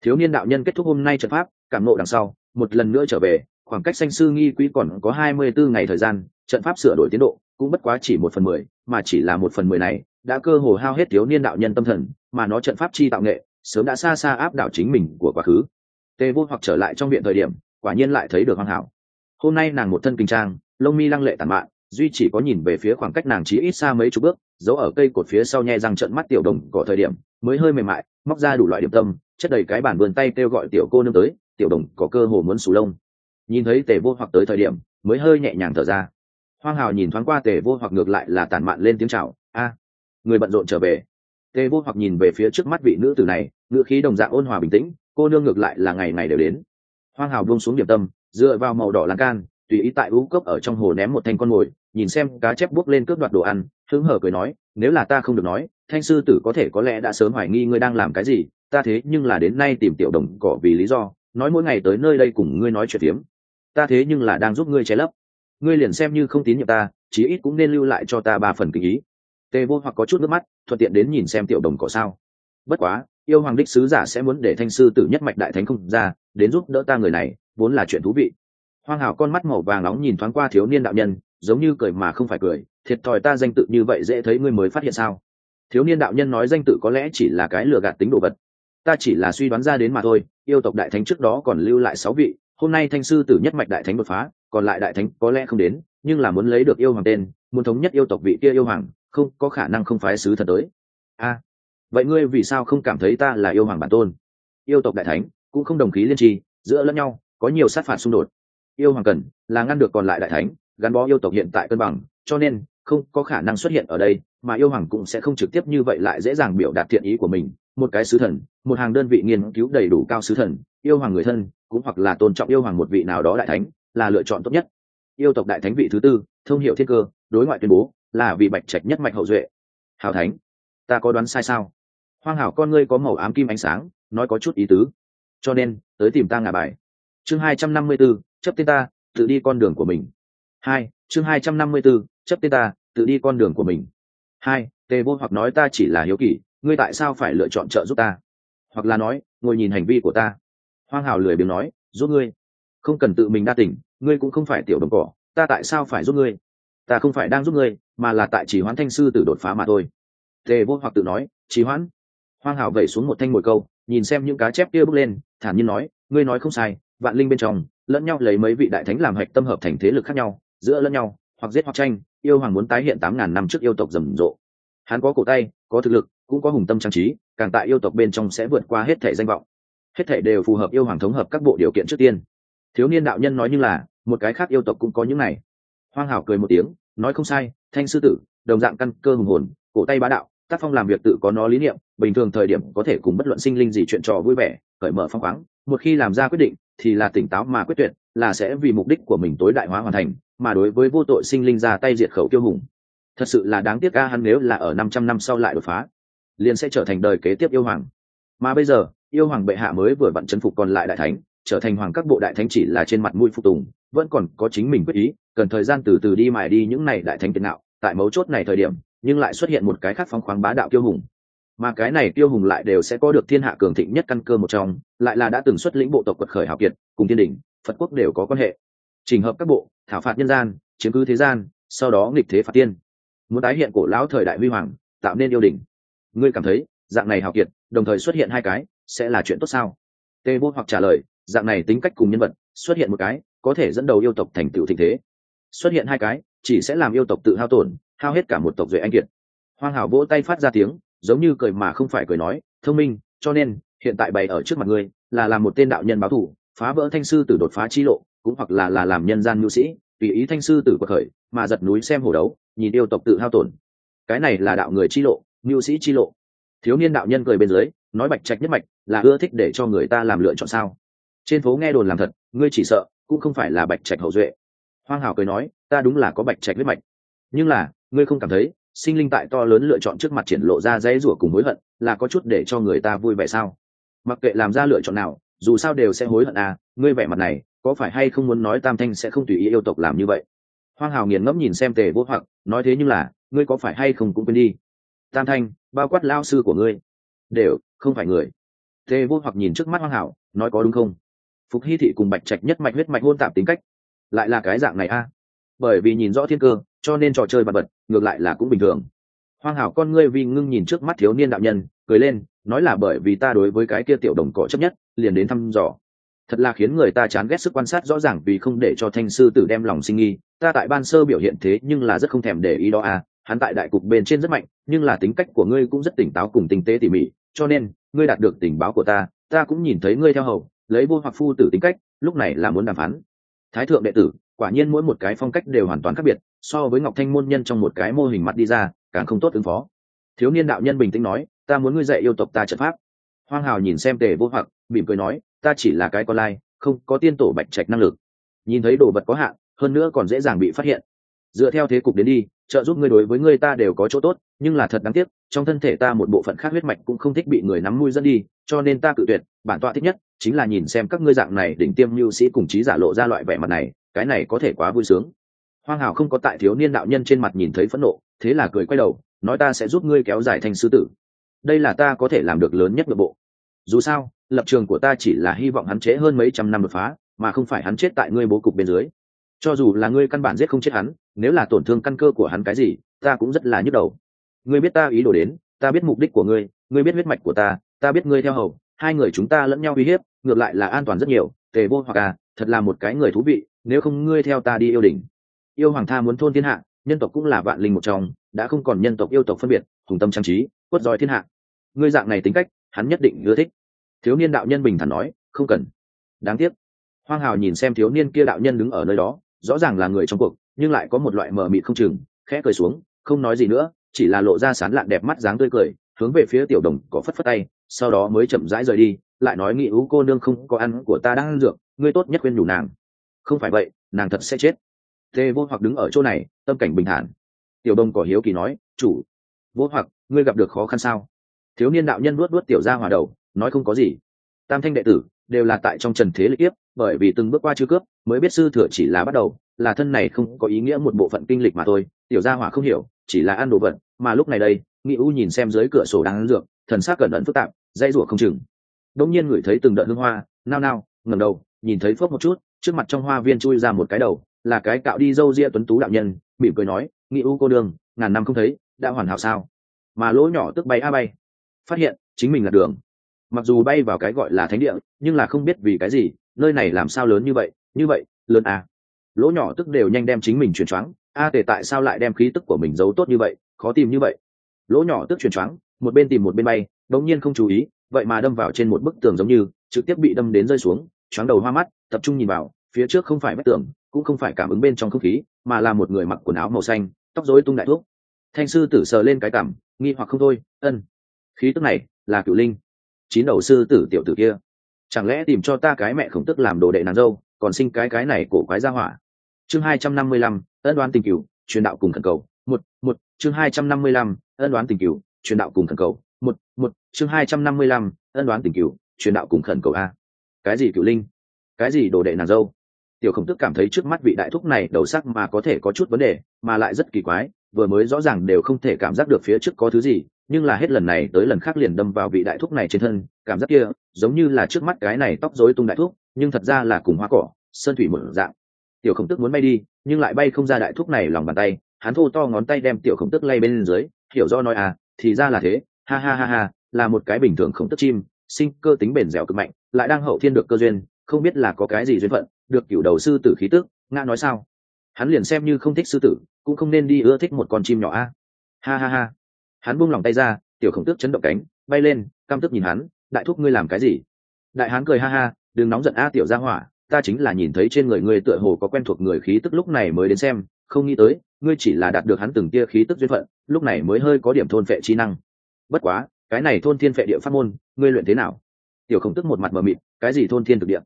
thiếu niên đạo nhân kết thúc hôm nay trận pháp, cảm nộ đằng sau, một lần nữa trở về, khoảng cách sanh sư nghi quỹ còn có hai mươi bốn ngày thời gian, trận pháp sửa đổi tiến độ cũng bất quá chỉ một phần mười, mà chỉ là một phần mười này, đã cơ hồ hao hết thiếu niên đạo nhân tâm thần, mà nó trận pháp chi tạo nghệ, sớm đã xa xa áp đảo chính mình của quá khứ. Tê vô hoặc trở lại trong viện thời điểm, quả nhiên lại thấy được hoàn hảo. Hôm nay nàng một thân kinh trang, lông mi lăng lệ tàn mạn, duy chỉ có nhìn về phía khoảng cách nàng chỉ ít xa mấy chục bước, giấu ở cây cột phía sau nhe răng trận mắt tiểu đồng cỏ thời điểm, mới hơi mềm mại, móc ra đủ loại điểm tâm chất đầy cái bản vườn tay kêu gọi tiểu cô nương tới, tiểu đồng, có cơ hồ muốn sù lông. Nhìn thấy tề vô hoặc tới thời điểm, mới hơi nhẹ nhàng thở ra. Hoang hào nhìn thoáng qua tề vô hoặc ngược lại là tản mạn lên tiếng chào, a, người bận rộn trở về. Tề vô hoặc nhìn về phía trước mắt vị nữ tử này, ngữ khí đồng dạng ôn hòa bình tĩnh, cô nương ngược lại là ngày ngày đều đến. Hoang hào buông xuống điểm tâm, dựa vào màu đỏ lan can, tùy ý tại ú cốc ở trong hồ ném một thanh con mồi, nhìn xem cá chép buốc lên cướp đoạt đồ ăn, hứng hở cười nói, nếu là ta không được nói, thanh sư tử có thể có lẽ đã sớm hoài nghi ngươi đang làm cái gì ta thế nhưng là đến nay tìm tiểu đồng cỏ vì lý do, nói mỗi ngày tới nơi đây cùng ngươi nói chuyện phiếm. Ta thế nhưng là đang giúp ngươi che lấp. Ngươi liền xem như không tín nhiệm ta, chí ít cũng nên lưu lại cho ta ba phần kinh ý. Tề vô hoặc có chút nước mắt, thuận tiện đến nhìn xem tiểu đồng cỏ sao. Bất quá, yêu hoàng đích sứ giả sẽ muốn để thanh sư tử nhất mạch đại thánh không ra, đến giúp đỡ ta người này, vốn là chuyện thú vị. Hoang hảo con mắt màu vàng nóng nhìn thoáng qua thiếu niên đạo nhân, giống như cười mà không phải cười, thiệt thòi ta danh tự như vậy dễ thấy ngươi mới phát hiện sao? Thiếu niên đạo nhân nói danh tự có lẽ chỉ là cái lừa gạt tính đồ vật ta chỉ là suy đoán ra đến mà thôi, yêu tộc đại thánh trước đó còn lưu lại sáu vị, hôm nay thanh sư tử nhất mạch đại thánh đột phá, còn lại đại thánh có lẽ không đến, nhưng là muốn lấy được yêu hoàng tên, muốn thống nhất yêu tộc vị kia yêu hoàng, không, có khả năng không phái sứ thật tới. A, vậy ngươi vì sao không cảm thấy ta là yêu hoàng bản tôn? Yêu tộc đại thánh cũng không đồng khí liên tri, giữa lẫn nhau, có nhiều sát phạt xung đột. Yêu hoàng cần là ngăn được còn lại đại thánh, gắn bó yêu tộc hiện tại cân bằng, cho nên không có khả năng xuất hiện ở đây, mà yêu hoàng cũng sẽ không trực tiếp như vậy lại dễ dàng biểu đạt thiện ý của mình. Một cái sứ thần, một hàng đơn vị nghiên cứu đầy đủ cao sứ thần, yêu hoàng người thân, cũng hoặc là tôn trọng yêu hoàng một vị nào đó đại thánh, là lựa chọn tốt nhất. Yêu tộc đại thánh vị thứ tư, thông hiệu thiên cơ, đối ngoại tuyên bố, là vị bạch trạch nhất mạch hậu duệ. Hào thánh, ta có đoán sai sao? Hoang hảo con ngươi có màu ám kim ánh sáng, nói có chút ý tứ. Cho nên, tới tìm ta ngả bài. Chương hai trăm năm mươi b ố chấp tên ta, tự đi con đường của mình. Hai, chương hai trăm năm mươi b ố chấp tên ta tự đi con đường của mình. Hai tề vô hoặc nói ta chỉ là hiếu kỳ, ngươi tại sao phải lựa chọn trợ giúp ta? Hoặc là nói, ngồi nhìn hành vi của ta. Hoang hào lười biếng nói, giúp ngươi. Không cần tự mình đa tỉnh ngươi cũng không phải tiểu đồng cỏ, ta tại sao phải giúp ngươi? Ta không phải đang giúp ngươi, mà là tại chỉ hoãn thanh sư tử đột phá mà thôi. Tề vô hoặc tự nói, chỉ hoãn. Hoang hảo vẩy xuống một thanh mồi câu, nhìn xem những cá chép kia bước lên, thản nhiên nói, ngươi nói không sai, vạn linh bên trong, lẫn nhau lấy mấy vị đại thánh làm hạch tâm hợp thành thế lực khác nhau, giữa lẫn nhau, hoặc giết hoặc tranh yêu hoàng muốn tái hiện tám ngàn năm trước yêu tộc rầm rộ. Hắn có cổ tay, có thực lực, cũng có hùng tâm trang trí, càng tại yêu tộc bên trong sẽ vượt qua hết thể danh vọng. Hết thể đều phù hợp yêu hoàng thống hợp các bộ điều kiện trước tiên. Thiếu niên đạo nhân nói như là, một cái khác yêu tộc cũng có những này. Hoang hảo cười một tiếng, nói không sai, thanh sư tử, đồng dạng căn cơ hùng hồn, cổ tay bá đạo, tác phong làm việc tự có nó lý niệm, bình thường thời điểm có thể cùng bất luận sinh linh gì chuyện trò vui vẻ, cởi mở phong khoáng. Một khi làm ra quyết định, thì là tỉnh táo mà quyết tuyệt, là sẽ vì mục đích của mình tối đại hóa hoàn thành mà đối với vô tội sinh linh ra tay diệt khẩu tiêu hùng. Thật sự là đáng tiếc ca hắn nếu là ở năm trăm năm sau lại đột phá, liền sẽ trở thành đời kế tiếp yêu hoàng. Mà bây giờ, yêu hoàng bệ hạ mới vừa vặn chấn phục còn lại đại thánh, trở thành hoàng các bộ đại thánh chỉ là trên mặt mũi phục tùng, vẫn còn có chính mình quyết ý, cần thời gian từ từ đi mài đi những này đại thánh tiền nào tại mấu chốt này thời điểm, nhưng lại xuất hiện một cái khác phóng khoáng bá đạo kiêu hùng. Mà cái này tiêu hùng lại đều sẽ có được thiên hạ cường thịnh nhất căn cơ một trong, lại là đã từng xuất lĩnh bộ tộc quật khởi hào kiệt, cùng thiên đình, phật quốc đều có quan hệ trình hợp các bộ, thảo phạt nhân gian, chiếm cứ thế gian, sau đó nghịch thế phạt tiên. Muốn tái hiện cổ lão thời đại huy hoàng, tạo nên yêu đình ngươi cảm thấy, dạng này hào kiệt, đồng thời xuất hiện hai cái, sẽ là chuyện tốt sao? Tê vô hoặc trả lời, dạng này tính cách cùng nhân vật, xuất hiện một cái, có thể dẫn đầu yêu tộc thành tựu thịnh thế. Xuất hiện hai cái, chỉ sẽ làm yêu tộc tự hao tổn, hao hết cả một tộc duệ anh kiệt. Hoang hảo vỗ tay phát ra tiếng, giống như cười mà không phải cười nói, thông minh, cho nên, hiện tại bày ở trước mặt ngươi, là làm một tên đạo nhân báo thù, phá vỡ thanh sư tử đột phá chi lộ cũng hoặc là là làm nhân gian nhu sĩ, tùy ý thanh sư tử bậc khởi, mà giật núi xem hổ đấu, nhìn yêu tộc tự hao tổn. Cái này là đạo người chi lộ, nhu sĩ chi lộ. Thiếu niên đạo nhân cười bên dưới, nói bạch trạch nhất mạch, là ưa thích để cho người ta làm lựa chọn sao? Trên phố nghe đồn làm thật, ngươi chỉ sợ, cũng không phải là bạch trạch hậu duệ. Hoang hảo cười nói, ta đúng là có bạch trạch huyết mạch. Nhưng là, ngươi không cảm thấy, sinh linh tại to lớn lựa chọn trước mặt triển lộ ra dãy rủa cùng hối hận, là có chút để cho người ta vui vẻ sao? Mặc kệ làm ra lựa chọn nào, dù sao đều sẽ hối hận à ngươi vẻ mặt này có phải hay không muốn nói tam thanh sẽ không tùy ý yêu tộc làm như vậy? Hoang hào nghiền ngẫm nhìn xem tề vô hoặc, nói thế nhưng là, ngươi có phải hay không cũng quên đi. Tam thanh, bao quát lao sư của ngươi. Đều, không phải người. Tề vô hoặc nhìn trước mắt hoang hảo nói có đúng không? Phục hy thị cùng bạch trạch nhất mạch huyết mạch hôn tạp tính cách. Lại là cái dạng này a? À? bởi vì nhìn rõ thiên cơ, cho nên trò chơi bật bật, ngược lại là cũng bình thường. Hoang hảo con ngươi vì ngưng nhìn trước mắt thiếu niên đạo nhân, cười lên, nói là bởi vì ta đối với cái kia tiểu đồng cỏ chấp nhất, liền đến thăm dò thật là khiến người ta chán ghét sức quan sát rõ ràng vì không để cho thanh sư tử đem lòng sinh nghi. Ta tại ban sơ biểu hiện thế nhưng là rất không thèm để ý đó à hắn tại đại cục bên trên rất mạnh, nhưng là tính cách của ngươi cũng rất tỉnh táo cùng tinh tế tỉ mỉ, cho nên, ngươi đạt được tình báo của ta ta cũng nhìn thấy ngươi theo hầu, lấy vô hoặc phu tử tính cách, lúc này là muốn đàm phán. Thái thượng đệ tử, quả nhiên mỗi một cái phong cách đều hoàn toàn khác biệt, so với ngọc thanh môn nhân trong một cái mô hình mặt đi ra, càng không tốt ứng phó. Thiếu niên đạo nhân bình tĩnh nói, ta muốn ngươi dạy yêu tộc ta trận pháp. Hoang hào nhìn xem tề vô hoặc, mỉm cười nói ta chỉ là cái con lai, không có tiên tổ bạch trạch năng lực. Nhìn thấy đồ vật có hạn, hơn nữa còn dễ dàng bị phát hiện. Dựa theo thế cục đến đi, trợ giúp ngươi đối với ngươi ta đều có chỗ tốt, nhưng là thật đáng tiếc, trong thân thể ta một bộ phận khác huyết mạch cũng không thích bị người nắm nuôi dẫn đi, cho nên ta cự tuyệt, bản tọa thích nhất chính là nhìn xem các ngươi dạng này đỉnh tiêm mưu sĩ cùng trí giả lộ ra loại vẻ mặt này, cái này có thể quá vui sướng. Hoang hào không có tại thiếu niên đạo nhân trên mặt nhìn thấy phẫn nộ, thế là cười quay đầu, nói ta sẽ giúp ngươi kéo dài thành sư tử. Đây là ta có thể làm được lớn nhất nội bộ dù sao, lập trường của ta chỉ là hy vọng hắn trễ hơn mấy trăm năm đột phá, mà không phải hắn chết tại ngươi bố cục bên dưới. Cho dù là ngươi căn bản giết không chết hắn, nếu là tổn thương căn cơ của hắn cái gì, ta cũng rất là nhức đầu. Ngươi biết ta ý đồ đến, ta biết mục đích của ngươi ngươi biết huyết mạch của ta ta biết ngươi theo hầu, hai người chúng ta lẫn nhau uy hiếp, ngược lại là an toàn rất nhiều, tề vô hoặc à thật là một cái người thú vị, nếu không ngươi theo ta đi yêu đỉnh. Yêu hoàng tha muốn thôn thiên hạ, nhân tộc cũng là vạn linh một trong, đã không còn nhân tộc yêu tộc phân biệt, hùng tâm trang trí, quất roi thiên hạ. Ngươi dạng này tính cách hắn nhất định ưa thích. Thiếu niên đạo nhân bình thản nói, không cần. Đáng tiếc. Hoang hào nhìn xem thiếu niên kia đạo nhân đứng ở nơi đó, rõ ràng là người trong cuộc, nhưng lại có một loại mờ mịt không chừng, khẽ cười xuống, không nói gì nữa, chỉ là lộ ra sán lạn đẹp mắt dáng tươi cười, hướng về phía tiểu đồng có phất phất tay, sau đó mới chậm rãi rời đi, lại nói nghị ú cô nương không có ăn của ta đang ăn dược, ngươi tốt nhất khuyên nhủ nàng. Không phải vậy, nàng thật sẽ chết. Tê vô hoặc đứng ở chỗ này, tâm cảnh bình thản. Tiểu đồng có hiếu kỳ nói, chủ, vô hoặc, ngươi gặp được khó khăn sao? Thiếu niên đạo nhân luốt luốt tiểu ra hòa đầu, nói không có gì. Tam thanh đệ tử đều là tại trong trần thế lịch tiếp, bởi vì từng bước qua chưa cướp, mới biết sư thừa chỉ là bắt đầu, là thân này không có ý nghĩa một bộ phận kinh lịch mà thôi. Tiểu gia hỏa không hiểu, chỉ là ăn đồ vật, mà lúc này đây, nghị u nhìn xem dưới cửa sổ đang ăn dược, thần sắc cẩn ẩn phức tạp dây rủa không chừng. Đông nhiên ngửi thấy từng đợt hương hoa, nao nao, ngẩng đầu, nhìn thấy phước một chút, trước mặt trong hoa viên chui ra một cái đầu, là cái cạo đi dâu ria tuấn tú đạo nhân, mỉm cười nói, nghị u cô đường ngàn năm không thấy, đã hoàn hảo sao? Mà lỗ nhỏ tức bay a bay phát hiện chính mình là đường. Mặc dù bay vào cái gọi là thánh địa, nhưng là không biết vì cái gì, nơi này làm sao lớn như vậy như vậy, lớn à. lỗ nhỏ tức đều nhanh đem chính mình chuyển choáng, a tề tại sao lại đem khí tức của mình giấu tốt như vậy, khó tìm như vậy. Lỗ nhỏ tức chuyển choáng, một bên tìm một bên bay, đống nhiên không chú ý, vậy mà đâm vào trên một bức tường giống như, trực tiếp bị đâm đến rơi xuống, choáng đầu hoa mắt, tập trung nhìn vào, phía trước không phải vách tường, cũng không phải cảm ứng bên trong không khí, mà là một người mặc quần áo màu xanh, tóc rối tung đại thuốc. Thanh sư tử sờ lên cái cảm, nghi hoặc không thôi, ân khí tức này là cựu linh, chín đầu sư tử tiểu tử kia. Chẳng lẽ tìm cho ta cái mẹ khổng tức làm đồ đệ nàng dâu, còn sinh cái cái này cổ quái ra hỏa? Chương hai trăm năm mươi lăm, ân đoán tình cựu truyền đạo cùng thần cầu. Một một, chương hai trăm năm mươi lăm, ân đoán tình cựu truyền đạo cùng thần cầu. Một một, chương hai trăm năm mươi lăm, ân đoán tình cựu truyền đạo cùng khẩn cầu a. Cái gì cửu linh? Cái gì đồ đệ nàng dâu? Tiểu khổng tức cảm thấy trước mắt vị đại thúc này đầu sắc mà có thể có chút vấn đề, mà lại rất kỳ quái, vừa mới rõ ràng đều không thể cảm giác được phía trước có thứ gì nhưng là hết lần này tới lần khác liền đâm vào vị đại thúc này trên thân, cảm giác kia giống như là trước mắt cái này tóc rối tung đại thúc, nhưng thật ra là cùng hoa cỏ, sơn thủy một dạng. Tiểu khổng tức muốn bay đi, nhưng lại bay không ra đại thúc này lòng bàn tay, hắn thô to ngón tay đem tiểu khổng tức lay bên dưới, hiểu do nói à thì ra là thế, ha ha ha ha, là một cái bình thường khổng tức chim, sinh cơ tính bền dẻo cực mạnh, lại đang hậu thiên được cơ duyên, không biết là có cái gì duyên phận, được cựu đầu sư tử khí tức, ngã nói sao? Hắn liền xem như không thích sư tử, cũng không nên đi ưa thích một con chim nhỏ a. Ha ha ha hắn buông lòng tay ra, tiểu khổng tước chấn động cánh, bay lên, căm tức nhìn hắn, đại thúc ngươi làm cái gì? Đại hán cười ha ha, đừng nóng giận a, tiểu gia hỏa, ta chính là nhìn thấy trên người ngươi tựa hồ có quen thuộc người khí tức lúc này mới đến xem, không nghĩ tới, ngươi chỉ là đạt được hắn từng tia khí tức duyên phận, lúc này mới hơi có điểm thôn phệ trí năng. Bất quá, cái này thôn thiên phệ địa pháp môn, ngươi luyện thế nào? Tiểu khổng tức một mặt mờ mịt, cái gì thôn thiên thực địa?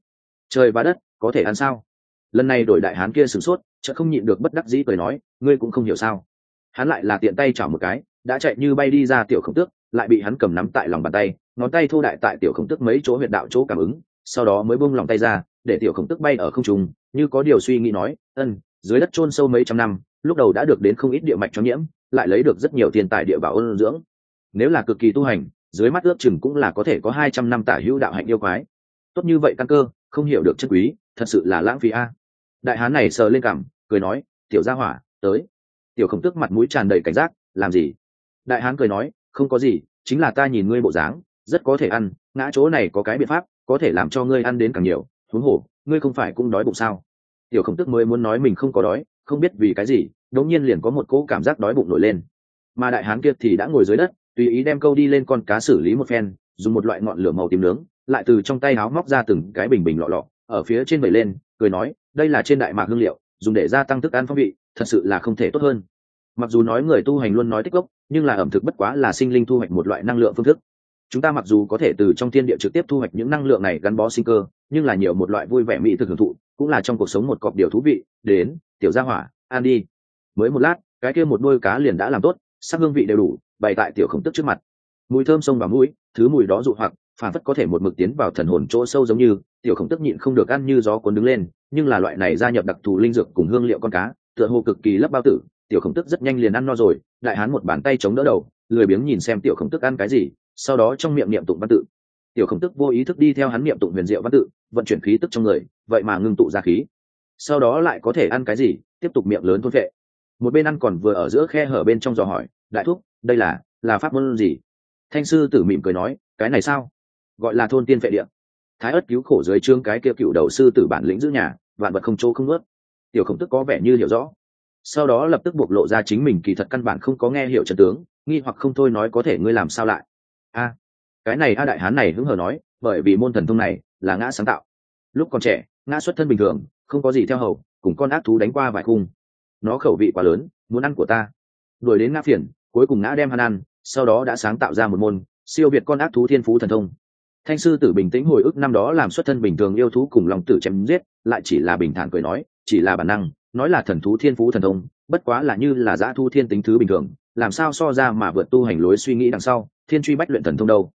Trời và đất, có thể ăn sao? Lần này đổi đại hán kia sửng sốt chợ không nhịn được bất đắc dĩ cười nói, ngươi cũng không hiểu sao? Hắn lại là tiện tay chảo một cái, đã chạy như bay đi ra tiểu khổng tước, lại bị hắn cầm nắm tại lòng bàn tay, ngón tay thô đại tại tiểu khổng tước mấy chỗ huyệt đạo chỗ cảm ứng, sau đó mới bung lòng tay ra, để tiểu khổng tước bay ở không trung, như có điều suy nghĩ nói, ân, dưới đất chôn sâu mấy trăm năm, lúc đầu đã được đến không ít địa mạch cho nhiễm, lại lấy được rất nhiều tiền tài địa bảo ôn dưỡng. Nếu là cực kỳ tu hành, dưới mắt ước chừng cũng là có thể có hai trăm năm tả hữu đạo hạnh yêu quái. Tốt như vậy căn cơ, không hiểu được chất quý, thật sự là lãng phí a. Đại hán này sờ lên cảm cười nói, tiểu gia hỏa, tới tiểu khổng tước mặt mũi tràn đầy cảnh giác, làm gì? Đại hán cười nói, không có gì, chính là ta nhìn ngươi bộ dáng, rất có thể ăn, ngã chỗ này có cái biện pháp, có thể làm cho ngươi ăn đến càng nhiều thú hổ ngươi không phải cũng đói bụng sao? Tiểu khổng tức mới muốn nói mình không có đói, không biết vì cái gì, đống nhiên liền có một cỗ cảm giác đói bụng nổi lên. Mà đại hán kia thì đã ngồi dưới đất, tùy ý đem câu đi lên con cá xử lý một phen, dùng một loại ngọn lửa màu tím nướng, lại từ trong tay áo móc ra từng cái bình bình lọ lọ, ở phía trên vẩy lên, cười nói, đây là trên đại mạc hương liệu dùng để gia tăng thức ăn phong vị, thật sự là không thể tốt hơn. Mặc dù nói người tu hành luôn nói tích gốc nhưng là ẩm thực bất quá là sinh linh thu hoạch một loại năng lượng phương thức. Chúng ta mặc dù có thể từ trong thiên địa trực tiếp thu hoạch những năng lượng này gắn bó sinh cơ, nhưng là nhiều một loại vui vẻ mỹ thực hưởng thụ, cũng là trong cuộc sống một cọc điều thú vị, đến, tiểu gia hỏa an đi. Mới một lát, cái kia một đôi cá liền đã làm tốt, sắc hương vị đều đủ, bày tại tiểu khổng tức trước mặt. Mùi thơm sông vào mũi, thứ mùi đó dụ hoặc phản phất có thể một mực tiến vào thần hồn chỗ sâu giống như, tiểu khổng tức nhịn không được ăn như gió cuốn đứng lên nhưng là loại này gia nhập đặc thù linh dược cùng hương liệu con cá, tựa hồ cực kỳ lấp bao tử, tiểu khổng tức rất nhanh liền ăn no rồi, đại hán một bàn tay chống đỡ đầu, lười biếng nhìn xem tiểu khổng tức ăn cái gì, sau đó trong miệng niệm tụng văn tự. Tiểu khổng tức vô ý thức đi theo hắn niệm tụng huyền diệu văn tự, vận chuyển khí tức trong người, vậy mà ngưng tụ ra khí. Sau đó lại có thể ăn cái gì, tiếp tục miệng lớn thôn vệ. Một bên ăn còn vừa ở giữa khe hở bên trong dò hỏi, đại thúc, đây là là pháp môn gì? Thanh sư tử mỉm cười nói, cái này sao? Gọi là thôn tiên vệ địa. Thái ất cứu khổ dưới trương cái kia cựu đầu sư tử bản lĩnh giữ nhà vạn vật không chỗ không ướt. Tiểu khổng tức có vẻ như hiểu rõ. Sau đó lập tức bộc lộ ra chính mình kỳ thật căn bản không có nghe hiểu trần tướng, nghi hoặc không thôi nói có thể ngươi làm sao lại. A, cái này a đại hán này hứng hờ nói, bởi vì môn thần thông này là ngã sáng tạo. Lúc còn trẻ, ngã xuất thân bình thường, không có gì theo hầu, cùng con ác thú đánh qua vài khung. Nó khẩu vị quá lớn, muốn ăn của ta. Đuổi đến ngã phiền, cuối cùng ngã đem hắn ăn, sau đó đã sáng tạo ra một môn, siêu việt con ác thú thiên phú thần thông thanh sư tử bình tĩnh hồi ức năm đó làm xuất thân bình thường yêu thú cùng lòng tử chém giết, lại chỉ là bình thản cười nói, chỉ là bản năng, nói là thần thú thiên phú thần thông, bất quá là như là giã thu thiên tính thứ bình thường, làm sao so ra mà vượt tu hành lối suy nghĩ đằng sau, thiên truy bách luyện thần thông đâu.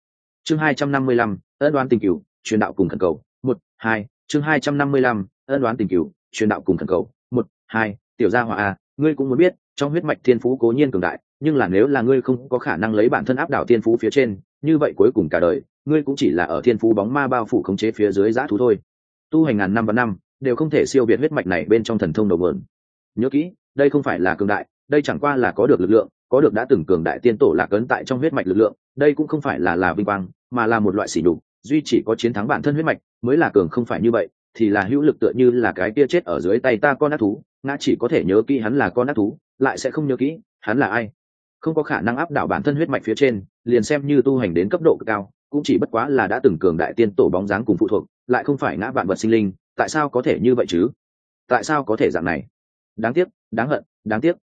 Chương hai trăm năm mươi lăm, ân đoán tình cựu truyền đạo cùng thần cầu, một, hai, chương hai trăm năm mươi lăm, ân đoán tình cựu truyền đạo cùng thần cầu, một, hai, tiểu gia hỏa a ngươi cũng muốn biết, trong huyết mạch thiên phú cố nhiên cường đại, nhưng là nếu là ngươi không có khả năng lấy bản thân áp đảo thiên phú phía trên như vậy cuối cùng cả đời, ngươi cũng chỉ là ở thiên phú bóng ma bao phủ khống chế phía dưới giã thú thôi. Tu hành ngàn năm và năm, đều không thể siêu việt huyết mạch này bên trong thần thông đầu vườn nhớ kỹ, đây không phải là cường đại, đây chẳng qua là có được lực lượng, có được đã từng cường đại tiên tổ lạc ấn tại trong huyết mạch lực lượng, đây cũng không phải là là vinh quang, mà là một loại sỉ nhục, duy chỉ có chiến thắng bản thân huyết mạch mới là cường không phải như vậy, thì là hữu lực tựa như là cái kia chết ở dưới tay ta con ác thú, ngã chỉ có thể nhớ kỹ hắn là con ác thú, lại sẽ không nhớ kỹ hắn là ai. Không có khả năng áp đảo bản thân huyết mạch phía trên liền xem như tu hành đến cấp độ cao, cũng chỉ bất quá là đã từng cường đại tiên tổ bóng dáng cùng phụ thuộc, lại không phải ngã vạn vật sinh linh, tại sao có thể như vậy chứ? Tại sao có thể dạng này? Đáng tiếc, đáng hận, đáng tiếc.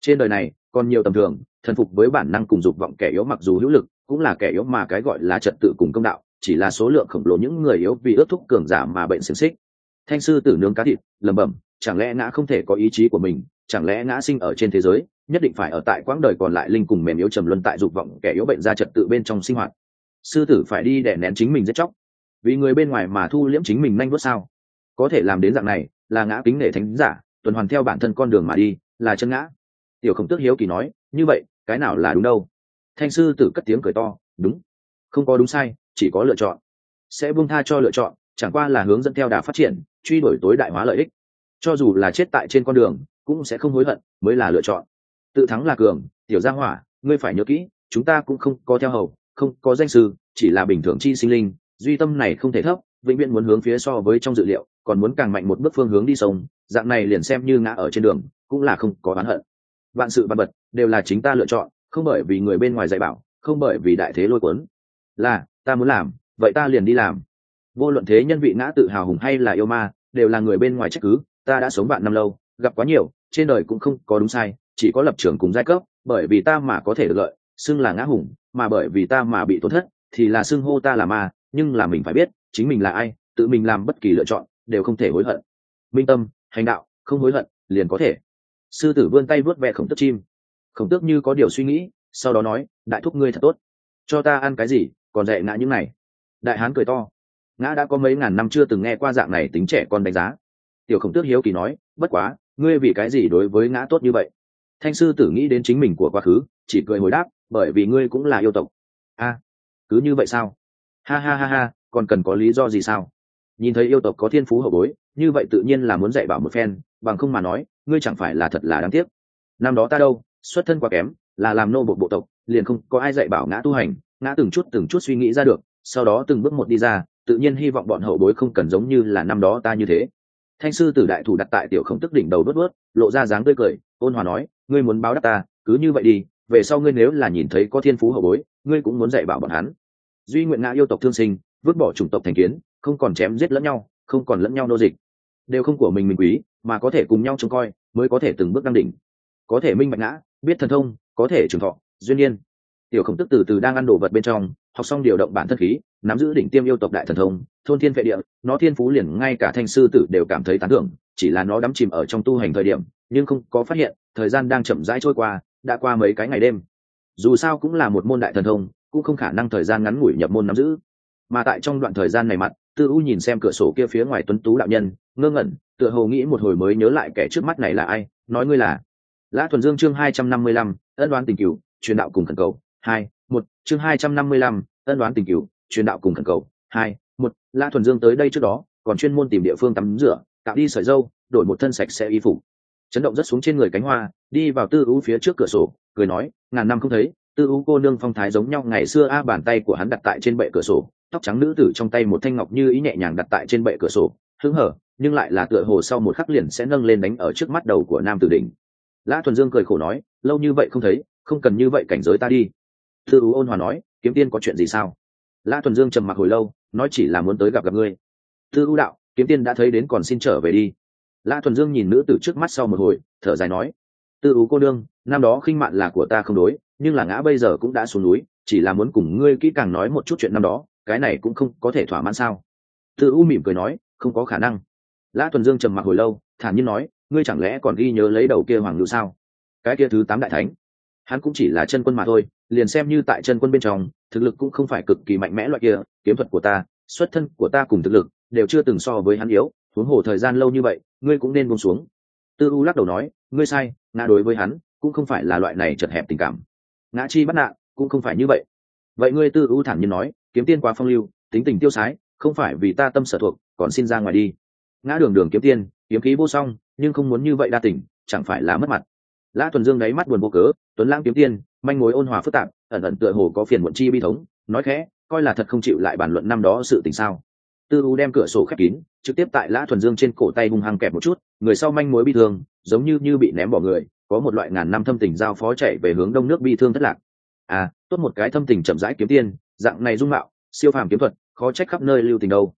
Trên đời này, còn nhiều tầm thường, thần phục với bản năng cùng dục vọng kẻ yếu mặc dù hữu lực, cũng là kẻ yếu mà cái gọi là trật tự cùng công đạo, chỉ là số lượng khổng lồ những người yếu vì ước thúc cường giả mà bệnh xiềng xích. Thanh sư tử nướng cá thịt, lẩm bẩm, chẳng lẽ ngã không thể có ý chí của mình, chẳng lẽ ngã sinh ở trên thế giới? Nhất định phải ở tại quãng đời còn lại linh cùng mềm yếu trầm luân tại dục vọng kẻ yếu bệnh ra trật tự bên trong sinh hoạt. Sư tử phải đi để nén chính mình giết chóc. Vì người bên ngoài mà thu liễm chính mình nhanh vớt sao? Có thể làm đến dạng này, là ngã kính nể thánh giả, tuần hoàn theo bản thân con đường mà đi, là chân ngã. Tiểu khổng tước hiếu kỳ nói, như vậy, cái nào là đúng đâu? Thanh sư tử cất tiếng cười to, đúng. Không có đúng sai, chỉ có lựa chọn. Sẽ buông tha cho lựa chọn, chẳng qua là hướng dẫn theo đà phát triển, truy đuổi tối đại hóa lợi ích. Cho dù là chết tại trên con đường, cũng sẽ không hối hận, mới là lựa chọn tự thắng là cường, tiểu gia hỏa, ngươi phải nhớ kỹ, chúng ta cũng không có theo hầu, không có danh sư, chỉ là bình thường chi sinh linh, duy tâm này không thể thấp, vĩnh viễn muốn hướng phía so với trong dự liệu, còn muốn càng mạnh một bước phương hướng đi sông, dạng này liền xem như ngã ở trên đường, cũng là không có oán hận. Vạn sự văn vật đều là chính ta lựa chọn, không bởi vì người bên ngoài dạy bảo, không bởi vì đại thế lôi cuốn. Là, ta muốn làm, vậy ta liền đi làm. Vô luận thế nhân vị ngã tự hào hùng hay là yêu ma, đều là người bên ngoài trách cứ, ta đã sống bạn năm lâu, gặp quá nhiều, trên đời cũng không có đúng sai chỉ có lập trường cùng giai cấp, bởi vì ta mà có thể được lợi, xưng là ngã hùng, mà bởi vì ta mà bị tổn thất, thì là xưng hô ta là ma, nhưng là mình phải biết, chính mình là ai, tự mình làm bất kỳ lựa chọn, đều không thể hối hận. Minh tâm, hành đạo, không hối hận, liền có thể. Sư tử vươn tay vớt vẹ khổng tức chim. Khổng tước như có điều suy nghĩ, sau đó nói, đại thúc ngươi thật tốt. Cho ta ăn cái gì, còn dạy ngã những này. Đại hán cười to. Ngã đã có mấy ngàn năm chưa từng nghe qua dạng này tính trẻ con đánh giá. Tiểu khổng tước hiếu kỳ nói, bất quá, ngươi vì cái gì đối với ngã tốt như vậy? Thanh sư tử nghĩ đến chính mình của quá khứ, chỉ cười hồi đáp, bởi vì ngươi cũng là yêu tộc. A, cứ như vậy sao? Ha ha ha ha, còn cần có lý do gì sao? Nhìn thấy yêu tộc có thiên phú hậu bối, như vậy tự nhiên là muốn dạy bảo một phen, bằng không mà nói, ngươi chẳng phải là thật là đáng tiếc. Năm đó ta đâu, xuất thân quá kém, là làm nô bộ bộ tộc, liền không có ai dạy bảo ngã tu hành, ngã từng chút từng chút suy nghĩ ra được, sau đó từng bước một đi ra, tự nhiên hy vọng bọn hậu bối không cần giống như là năm đó ta như thế. Thanh sư tử đại thủ đặt tại tiểu không tức đỉnh đầu đốt bớt lộ ra dáng tươi cười, ôn hòa nói ngươi muốn báo đáp ta, cứ như vậy đi, về sau ngươi nếu là nhìn thấy có thiên phú hậu bối, ngươi cũng muốn dạy bảo bọn hắn. Duy nguyện ngã yêu tộc thương sinh, vứt bỏ chủng tộc thành kiến, không còn chém giết lẫn nhau, không còn lẫn nhau nô dịch. Đều không của mình mình quý, mà có thể cùng nhau trông coi, mới có thể từng bước đăng đỉnh. Có thể minh bạch ngã, biết thần thông, có thể trường thọ, duyên nhiên tiểu khổng tức từ từ đang ăn đồ vật bên trong, học xong điều động bản thân khí, nắm giữ đỉnh tiêm yêu tộc đại thần thông, thôn thiên vệ địa, nó thiên phú liền ngay cả thanh sư tử đều cảm thấy tán thưởng, chỉ là nó đắm chìm ở trong tu hành thời điểm, nhưng không có phát hiện thời gian đang chậm rãi trôi qua, đã qua mấy cái ngày đêm. Dù sao cũng là một môn đại thần thông, cũng không khả năng thời gian ngắn ngủi nhập môn nắm giữ. Mà tại trong đoạn thời gian này mặt, tư u nhìn xem cửa sổ kia phía ngoài tuấn tú đạo nhân, ngơ ngẩn, tựa hồ nghĩ một hồi mới nhớ lại kẻ trước mắt này là ai, nói ngươi là lã thuần dương chương hai trăm năm mươi lăm, ân đoán tình cựu truyền đạo cùng thần cầu, hai, một, chương hai trăm năm mươi lăm, ân đoán tình cựu truyền đạo cùng thần cầu, hai, một, lã thuần dương tới đây trước đó, còn chuyên môn tìm địa phương tắm rửa tạo đi sợi dâu, đổi một thân sạch sẽ y phục chấn động rất xuống trên người cánh hoa, đi vào tư u phía trước cửa sổ, cười nói, ngàn năm không thấy, tư u cô nương phong thái giống nhau, ngày xưa a bàn tay của hắn đặt tại trên bệ cửa sổ, tóc trắng nữ tử trong tay một thanh ngọc như ý nhẹ nhàng đặt tại trên bệ cửa sổ, hứng hở, nhưng lại là tựa hồ sau một khắc liền sẽ nâng lên đánh ở trước mắt đầu của nam tử đỉnh. Lã thuần dương cười khổ nói, lâu như vậy không thấy, không cần như vậy cảnh giới ta đi. Thư ú ôn hòa nói, kiếm tiên có chuyện gì sao? Lã thuần dương trầm mặc hồi lâu, nói, chỉ là muốn tới gặp gặp ngươi. Thư ú đạo, kiếm tiên đã thấy đến còn xin trở về đi lã thuần dương nhìn nữ tử trước mắt sau một hồi, thở dài nói, tư ú cô đương năm đó khinh mạn là của ta không đối, nhưng là ngã bây giờ cũng đã xuống núi, chỉ là muốn cùng ngươi kỹ càng nói một chút chuyện năm đó, cái này cũng không có thể thỏa mãn sao? Tư u mỉm cười nói, không có khả năng. Lã thuần dương trầm mặc hồi lâu, thản nhiên nói, ngươi chẳng lẽ còn ghi nhớ lấy đầu kia hoàng ngự sao? Cái kia thứ tám đại thánh, hắn cũng chỉ là chân quân mà thôi, liền xem như tại chân quân bên trong, thực lực cũng không phải cực kỳ mạnh mẽ loại kia, kiếm thuật của ta, xuất thân của ta cùng thực lực, đều chưa từng so với hắn yếu huống hồ thời gian lâu như vậy, ngươi cũng nên buông xuống. Tư u lắc đầu nói, ngươi sai, ngã đối với hắn cũng không phải là loại này chật hẹp tình cảm. Ngã chi bắt nạn cũng không phải như vậy. Vậy ngươi tư u thản nhiên nói, kiếm tiên quá phong lưu, tính tình tiêu sái, không phải vì ta tâm sở thuộc, còn xin ra ngoài đi. Ngã đường đường kiếm tiên, kiếm khí vô song, nhưng không muốn như vậy đa tỉnh chẳng phải là mất mặt. Lã tuần dương đáy mắt buồn vô cớ, tuấn lãng kiếm tiên, manh mối ôn hòa phức tạp, ẩn ẩn tựa hồ có phiền muộn chi bi thống, nói khẽ, coi là thật không chịu lại bàn luận năm đó sự tình sao tư u đem cửa sổ khép kín, trực tiếp tại lã thuần dương trên cổ tay hung hăng kẹp một chút, người sau manh mối bi thương, giống như như bị ném bỏ người, có một loại ngàn năm thâm tình giao phó chạy về hướng đông nước bi thương thất lạc. À tốt một cái thâm tình chậm rãi kiếm tiên, dạng này dung mạo, siêu phàm kiếm thuật, khó trách khắp nơi lưu tình đâu.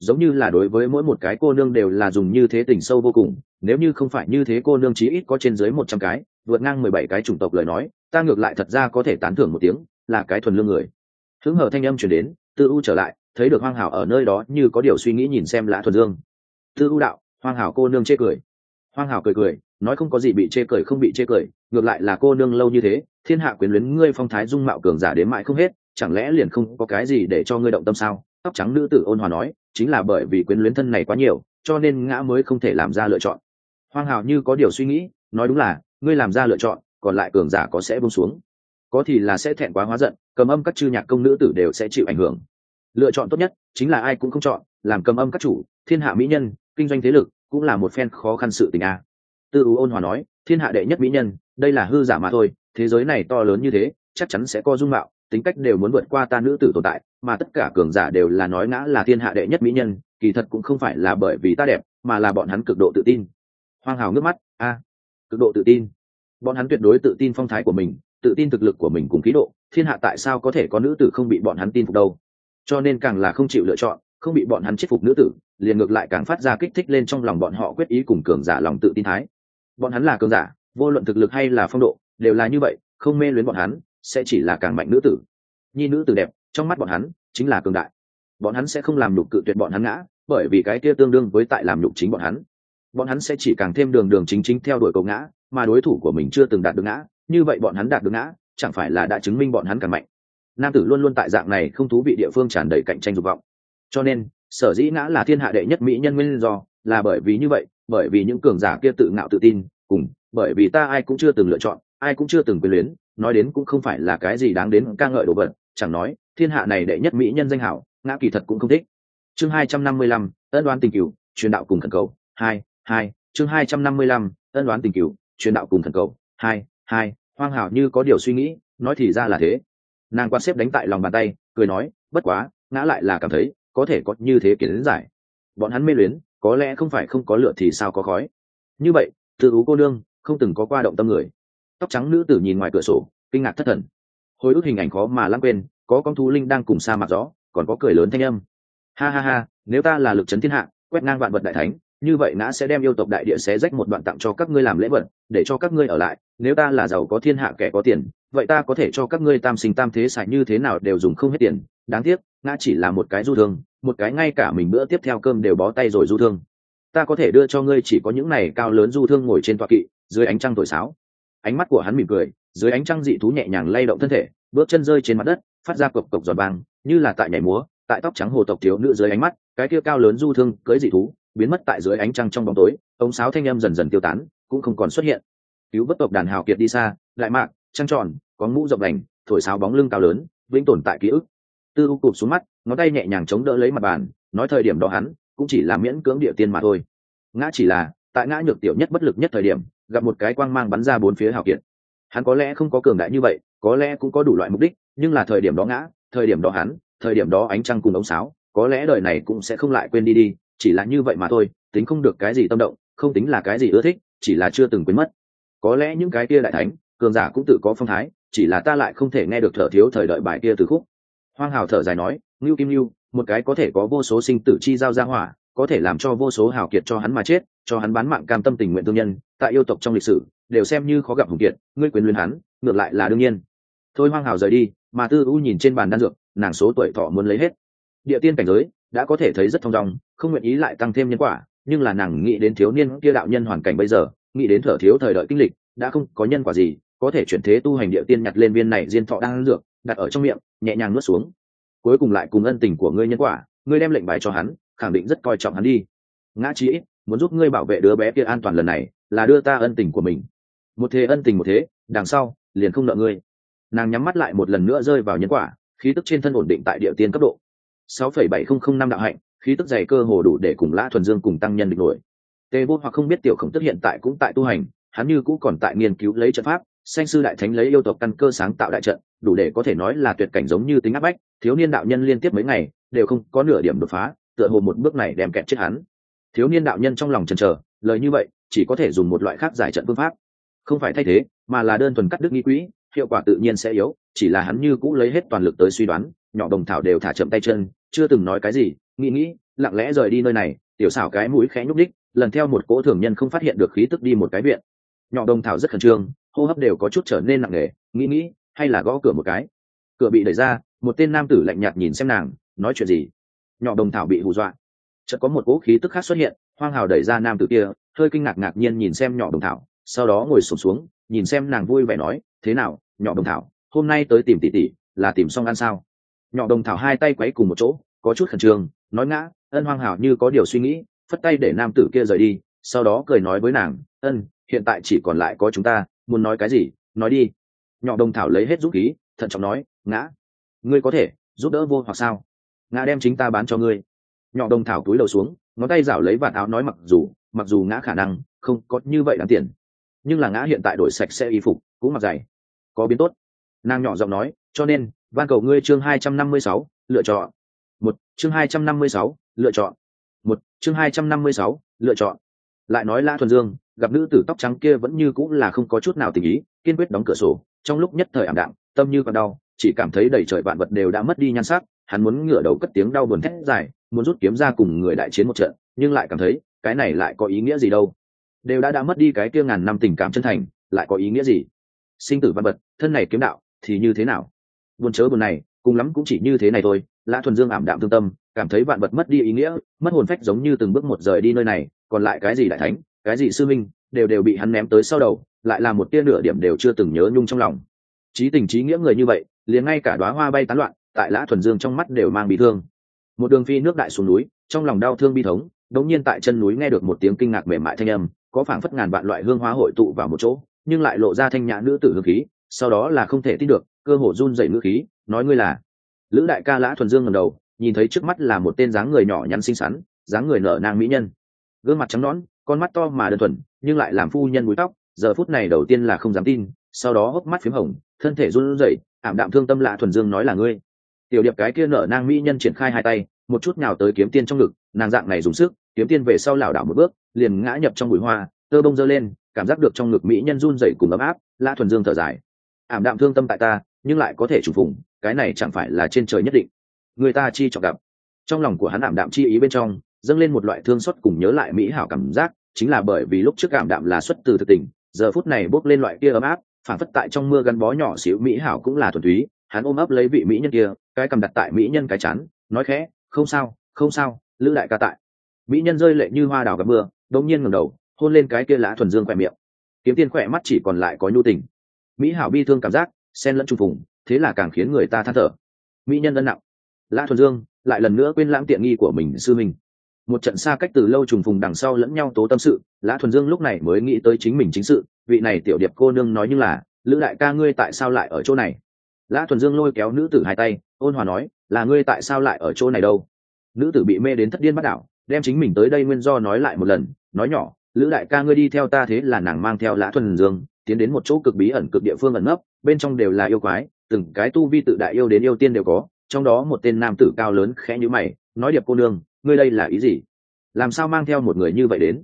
Giống như là đối với mỗi một cái cô nương đều là dùng như thế tình sâu vô cùng, nếu như không phải như thế cô nương chí ít có trên dưới một trăm cái, vượt ngang mười bảy cái chủng tộc lời nói, ta ngược lại thật ra có thể tán thưởng một tiếng, là cái thuần lương người. Hứng hở thanh âm chuyển đến, tư u trở lại thấy được hoang hảo ở nơi đó như có điều suy nghĩ nhìn xem lã thuần dương. Tư u đạo, hoang hảo cô nương chê cười. Hoang hảo cười cười, nói không có gì bị chê cười không bị chê cười, ngược lại là cô nương lâu như thế, thiên hạ quyền luyến ngươi phong thái dung mạo cường giả đến mãi không hết, chẳng lẽ liền không có cái gì để cho ngươi động tâm sao? Tóc trắng nữ tử ôn hòa nói, chính là bởi vì quyến luyến thân này quá nhiều, cho nên ngã mới không thể làm ra lựa chọn. Hoang hào như có điều suy nghĩ, nói đúng là, ngươi làm ra lựa chọn, còn lại cường giả có sẽ bông xuống. Có thì là sẽ thẹn quá hóa giận, cầm âm các chư nhạc công nữ tử đều sẽ chịu ảnh hưởng lựa chọn tốt nhất chính là ai cũng không chọn, làm cầm âm các chủ, thiên hạ mỹ nhân, kinh doanh thế lực cũng là một phen khó khăn sự tình a. Tư ú ôn hòa nói, thiên hạ đệ nhất mỹ nhân, đây là hư giả mà thôi, thế giới này to lớn như thế, chắc chắn sẽ có dung mạo, tính cách đều muốn vượt qua ta nữ tử tồn tại, mà tất cả cường giả đều là nói ngã là thiên hạ đệ nhất mỹ nhân, kỳ thật cũng không phải là bởi vì ta đẹp, mà là bọn hắn cực độ tự tin. Hoang hào nước mắt, a, cực độ tự tin. Bọn hắn tuyệt đối tự tin phong thái của mình, tự tin thực lực của mình cùng khí độ, thiên hạ tại sao có thể có nữ tử không bị bọn hắn tin phục đâu? Cho nên càng là không chịu lựa chọn, không bị bọn hắn chết phục nữ tử, liền ngược lại càng phát ra kích thích lên trong lòng bọn họ quyết ý cùng cường giả lòng tự tin thái. Bọn hắn là cường giả, vô luận thực lực hay là phong độ, đều là như vậy, không mê luyến bọn hắn, sẽ chỉ là càng mạnh nữ tử. Nhi nữ tử đẹp, trong mắt bọn hắn, chính là cường đại. Bọn hắn sẽ không làm nhục cự tuyệt bọn hắn ngã, bởi vì cái kia tương đương với tại làm nhục chính bọn hắn. Bọn hắn sẽ chỉ càng thêm đường đường chính chính theo đuổi cầu ngã, mà đối thủ của mình chưa từng đạt được ngã, như vậy bọn hắn đạt được ngã, chẳng phải là đã chứng minh bọn hắn càng mạnh nam tử luôn luôn tại dạng này không thú vị địa phương tràn đầy cạnh tranh dục vọng. Cho nên, sở dĩ ngã là thiên hạ đệ nhất mỹ nhân nguyên do, là bởi vì như vậy, bởi vì những cường giả kia tự ngạo tự tin, cùng bởi vì ta ai cũng chưa từng lựa chọn, ai cũng chưa từng quyền luyến, nói đến cũng không phải là cái gì đáng đến ca ngợi đồ vật, chẳng nói, thiên hạ này đệ nhất mỹ nhân danh hảo, ngã kỳ thật cũng không thích. Chương hai trăm năm mươi lăm, ân đoán tình cựu truyền đạo cùng thần cầu, hai hai, chương hai trăm năm mươi lăm, ân đoán tình cựu truyền đạo cùng thần cầu, hai hai, hoang hảo như có điều suy nghĩ, nói thì ra là thế nàng quan xếp đánh tại lòng bàn tay, cười nói, bất quá, ngã lại là cảm thấy có thể có như thế kiến giải. Bọn hắn mê luyến, có lẽ không phải không có lựa thì sao có khói. Như vậy tự ú cô đương không từng có qua động tâm người. Tóc trắng nữ tử nhìn ngoài cửa sổ, kinh ngạc thất thần. Hồi ức hình ảnh khó mà lãng quên, có con thú linh đang cùng xa mặt gió, còn có cười lớn thanh âm. Ha ha ha, nếu ta là lực trấn thiên hạ, quét ngang vạn vật đại thánh, như vậy ngã sẽ đem yêu tộc đại địa xé rách một đoạn tặng cho các ngươi làm lễ vật, để cho các ngươi ở lại nếu ta là giàu có thiên hạ kẻ có tiền, vậy ta có thể cho các ngươi tam sinh tam thế xài như thế nào đều dùng không hết tiền. Đáng tiếc, ngã chỉ là một cái du thương, một cái ngay cả mình bữa tiếp theo cơm đều bó tay rồi du thương. Ta có thể đưa cho ngươi chỉ có những này cao lớn du thương ngồi trên toa kỵ, dưới ánh trăng thổi sáo. Ánh mắt của hắn mỉm cười, dưới ánh trăng dị thú nhẹ nhàng lay động thân thể, bước chân rơi trên mặt đất, phát ra cộc cộc giòn vàng như là tại nhảy múa, tại tóc trắng hồ tộc thiếu nữ dưới ánh mắt, cái kia cao lớn du thương cưới dị thú, biến mất tại dưới ánh trăng trong bóng tối, ống sáo thanh âm dần dần tiêu tán, cũng không còn xuất hiện cứu bất tộc đàn hào kiệt đi xa, lại mạc, trăng tròn, có mũ rộng đành, thổi sáo bóng lưng cao lớn, vĩnh tồn tại ký ức. Tư u cụp xuống mắt, ngón tay nhẹ nhàng chống đỡ lấy mặt bàn, nói thời điểm đó hắn cũng chỉ là miễn cưỡng địa tiên mà thôi. Ngã chỉ là, tại ngã nhược tiểu nhất bất lực nhất thời điểm, gặp một cái quang mang bắn ra bốn phía hào kiệt. Hắn có lẽ không có cường đại như vậy, có lẽ cũng có đủ loại mục đích, nhưng là thời điểm đó ngã, thời điểm đó hắn, thời điểm đó ánh trăng cùng ống sáo, có lẽ đời này cũng sẽ không lại quên đi đi, chỉ là như vậy mà thôi, tính không được cái gì tâm động, không tính là cái gì ưa thích, chỉ là chưa từng quên mất có lẽ những cái kia đại thánh, cường giả cũng tự có phong thái, chỉ là ta lại không thể nghe được thở thiếu thời đợi bài kia từ khúc. Hoang hào thở dài nói, ngưu kim ngưu, một cái có thể có vô số sinh tử chi giao ra hỏa, có thể làm cho vô số hào kiệt cho hắn mà chết, cho hắn bán mạng cam tâm tình nguyện thương nhân, tại yêu tộc trong lịch sử, đều xem như khó gặp hùng kiệt, ngươi quyền luyến hắn, ngược lại là đương nhiên. Thôi hoang hào rời đi, mà tư u nhìn trên bàn đan dược, nàng số tuổi thọ muốn lấy hết. Địa tiên cảnh giới, đã có thể thấy rất thông dong, không nguyện ý lại tăng thêm nhân quả, nhưng là nàng nghĩ đến thiếu niên kia đạo nhân hoàn cảnh bây giờ nghĩ đến thở thiếu thời đợi kinh lịch, đã không có nhân quả gì, có thể chuyển thế tu hành địa tiên nhặt lên viên này diên thọ đang dược, đặt ở trong miệng, nhẹ nhàng nuốt xuống. Cuối cùng lại cùng ân tình của ngươi nhân quả, ngươi đem lệnh bài cho hắn, khẳng định rất coi trọng hắn đi. Ngã trí muốn giúp ngươi bảo vệ đứa bé kia an toàn lần này, là đưa ta ân tình của mình. Một thế ân tình một thế, đằng sau, liền không nợ ngươi. Nàng nhắm mắt lại một lần nữa rơi vào nhân quả, khí tức trên thân ổn định tại địa tiên cấp độ. 6.7005 đạo hạnh, khí tức dày cơ hồ đủ để cùng lã thuần dương cùng tăng nhân địch nổi tề vô hoặc không biết tiểu khổng tức hiện tại cũng tại tu hành, hắn như cũ còn tại nghiên cứu lấy trận pháp, sanh sư đại thánh lấy yêu tộc căn cơ sáng tạo đại trận, đủ để có thể nói là tuyệt cảnh giống như tính áp bách, thiếu niên đạo nhân liên tiếp mấy ngày, đều không có nửa điểm đột phá, tựa hồ một bước này đem kẹt chết hắn. Thiếu niên đạo nhân trong lòng chần chờ, lời như vậy, chỉ có thể dùng một loại khác giải trận phương pháp. Không phải thay thế, mà là đơn thuần cắt đứt nghi quỹ, hiệu quả tự nhiên sẽ yếu, chỉ là hắn như cũ lấy hết toàn lực tới suy đoán, nhỏ đồng thảo đều thả chậm tay chân, chưa từng nói cái gì, nghĩ nghĩ, lặng lẽ rời đi nơi này, tiểu xảo cái mũi khẽ nhúc đích lần theo một cỗ thường nhân không phát hiện được khí tức đi một cái viện. Nhỏ đồng thảo rất khẩn trương hô hấp đều có chút trở nên nặng nề nghĩ nghĩ hay là gõ cửa một cái. Cửa bị đẩy ra một tên nam tử lạnh nhạt nhìn xem nàng nói chuyện gì? Nhỏ đồng thảo bị hù dọa. Chợt có một cỗ khí tức khác xuất hiện hoang hào đẩy ra nam tử kia hơi kinh ngạc ngạc nhiên nhìn xem nhỏ đồng thảo sau đó ngồi sụp xuống, xuống nhìn xem nàng vui vẻ nói thế nào nhỏ đồng thảo hôm nay tới tìm tỷ tỷ là tìm xong ăn sao? Nhỏ đồng thảo hai tay quấy cùng một chỗ có chút khẩn trương nói ngã ân hoang hảo như có điều suy nghĩ phất tay để nam tử kia rời đi, sau đó cười nói với nàng, ân, hiện tại chỉ còn lại có chúng ta, muốn nói cái gì, nói đi. Nhỏ đồng thảo lấy hết dũng khí, thận trọng nói, ngã, ngươi có thể giúp đỡ vô hoặc sao? Ngã đem chính ta bán cho ngươi. Nhỏ đồng thảo túi đầu xuống, ngón tay rảo lấy vạt áo nói mặc dù mặc dù ngã khả năng không có như vậy đáng tiền, nhưng là ngã hiện tại đổi sạch sẽ y phục, cũng mặc dày, có biến tốt. Nàng nhỏ giọng nói, cho nên, van cầu ngươi chương hai trăm năm mươi sáu, lựa chọn. Một, chương hai trăm năm mươi sáu, lựa chọn chương hai trăm năm mươi sáu, lựa chọn. Lại nói la thuần dương, gặp nữ tử tóc trắng kia vẫn như cũng là không có chút nào tình ý, kiên quyết đóng cửa sổ, trong lúc nhất thời ảm đạm, tâm như còn đau, chỉ cảm thấy đầy trời vạn vật đều đã mất đi nhan sắc, hắn muốn ngửa đầu cất tiếng đau buồn thét dài, muốn rút kiếm ra cùng người đại chiến một trận, nhưng lại cảm thấy, cái này lại có ý nghĩa gì đâu? Đều đã đã mất đi cái kia ngàn năm tình cảm chân thành, lại có ý nghĩa gì? Sinh tử văn vật, thân này kiếm đạo, thì như thế nào? Buồn chớ buồn này, cùng lắm cũng chỉ như thế này thôi, lã thuần dương ảm đạm thương tâm cảm thấy vạn vật mất đi ý nghĩa, mất hồn phách giống như từng bước một rời đi nơi này, còn lại cái gì đại thánh, cái gì sư minh đều đều bị hắn ném tới sau đầu, lại là một tia nửa điểm đều chưa từng nhớ nhung trong lòng. Trí tình trí nghĩa người như vậy, liền ngay cả đoá hoa bay tán loạn, tại lã thuần dương trong mắt đều mang bị thương. Một đường phi nước đại xuống núi, trong lòng đau thương bi thống, đống nhiên tại chân núi nghe được một tiếng kinh ngạc mềm mại thanh âm, có phảng phất ngàn vạn loại hương hóa hội tụ vào một chỗ, nhưng lại lộ ra thanh nhã nữ tử hương khí, sau đó là không thể tin được, cơ hồ run dậy ngữ khí, nói ngươi là lữ đại ca lã thuần dương ngầm đầu nhìn thấy trước mắt là một tên dáng người nhỏ nhắn xinh xắn, dáng người nở nang mỹ nhân. Gương mặt trắng nõn, con mắt to mà đơn thuần, nhưng lại làm phu nhân búi tóc, giờ phút này đầu tiên là không dám tin, sau đó hốc mắt p h í m hồng, thân thể run rẩy, ảm đạm thương tâm lạ thuần dương nói là ngươi. Tiểu điệp cái kia nở nang mỹ nhân triển khai hai tay, một chút nào tới kiếm tiên trong ngực, nàng dạng này dùng sức, kiếm tiên về sau lảo đảo một bước, liền ngã nhập trong bụi hoa, tơ bông dơ lên, cảm giác được trong ngực mỹ nhân run rẩy cùng ấm áp, lạ thuần dương thở dài. Ảm đạm thương tâm tại ta, nhưng lại có thể trùng phùng cái này chẳng phải là trên trời nhất định người ta chi trọng gặp. Trong lòng của hắn ảm đạm chi ý bên trong, dâng lên một loại thương xót cùng nhớ lại mỹ hảo cảm giác, chính là bởi vì lúc trước ảm đạm là xuất từ thực tình, giờ phút này bốc lên loại kia ấm áp, phản phất tại trong mưa gắn bó nhỏ xíu mỹ hảo cũng là thuần túy, hắn ôm ấp lấy vị mỹ nhân kia, cái cầm đặt tại mỹ nhân cái chắn nói khẽ, không sao không sao, lữ đại ca tại. Mỹ nhân rơi lệ như hoa đào gặp mưa đống nhiên ngẩng đầu, hôn lên cái kia lá thuần dương khỏe miệng. Kiếm tiên khỏe mắt chỉ còn lại có nhu tình. Mỹ hảo bi thương cảm giác, xen lẫn trung phùng, thế là càng khiến người ta than thở. Mỹ nhân ân nặng lã thuần dương lại lần nữa quên lãng tiện nghi của mình sư mình một trận xa cách từ lâu trùng phùng đằng sau lẫn nhau tố tâm sự, lã thuần dương lúc này mới nghĩ tới chính mình chính sự, vị này tiểu điệp cô nương nói như là, lữ đại ca ngươi tại sao lại ở chỗ này? Lã thuần dương lôi kéo nữ tử hai tay, ôn hòa nói, là ngươi tại sao lại ở chỗ này đâu? Nữ tử bị mê đến thất điên bắt đảo, đem chính mình tới đây nguyên do nói lại một lần, nói nhỏ, lữ đại ca ngươi đi theo ta thế là nàng mang theo lã thuần dương, tiến đến một chỗ cực bí ẩn cực địa phương ẩn nấp, bên trong đều là yêu quái, từng cái tu vi tự đại yêu đến yêu tiên đều có trong đó một tên nam tử cao lớn khẽ nhíu mày, nói điệp cô nương, ngươi đây là ý gì? Làm sao mang theo một người như vậy đến?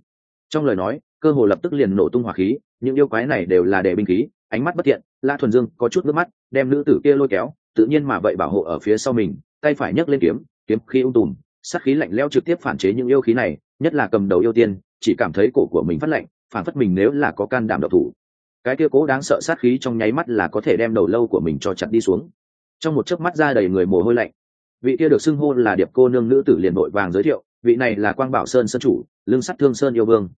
Trong lời nói, cơ hồ lập tức liền nổ tung hỏa khí, những yêu quái này đều là để binh khí, ánh mắt bất thiện, la thuần dương có chút nước mắt, đem nữ tử kia lôi kéo, tự nhiên mà vậy bảo hộ ở phía sau mình, tay phải nhấc lên kiếm kiếm khí ung tùm, sát khí lạnh leo trực tiếp phản chế những yêu khí này, nhất là cầm đầu yêu tiên, chỉ cảm thấy cổ của mình phát lạnh, phản phất mình nếu là có can đảm độc thủ. Cái kia cố đáng sợ sát khí trong nháy mắt là có thể đem đầu lâu của mình cho chặt đi xuống trong một chớp mắt ra đầy người mồ hôi lạnh. Vị kia được xưng hô là điệp cô nương nữ tử liền vội vàng giới thiệu, vị này là quang bảo sơn sơn chủ lương sắt thương sơn yêu vương.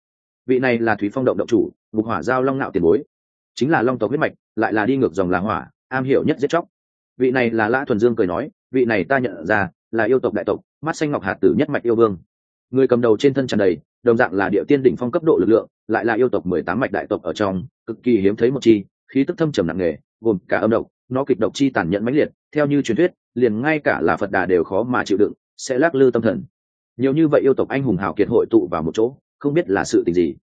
Vị này là thúy phong động động chủ, mục hỏa giao long nạo tiền bối. Chính là long tộc huyết mạch, lại là đi ngược dòng là hỏa, am hiểu nhất giết chóc. Vị này là lã thuần dương cười nói, vị này ta nhận ra, là yêu tộc đại tộc, mắt xanh ngọc hạt tử nhất mạch yêu vương. Người cầm đầu trên thân tràn đầy, đồng dạng là địa tiên đỉnh phong cấp độ lực lượng, lại là yêu tộc mười tám mạch đại tộc ở trong, cực kỳ hiếm thấy một chi, khí tức thâm trầm nặng nề gồm cả âm độc, nó kịch độc chi tàn nhẫn mãnh liệt, theo như truyền thuyết, liền ngay cả là phật đà đều khó mà chịu đựng, sẽ lắc lư tâm thần. Nhiều như vậy yêu tộc anh hùng hào kiệt hội tụ vào một chỗ, không biết là sự tình gì.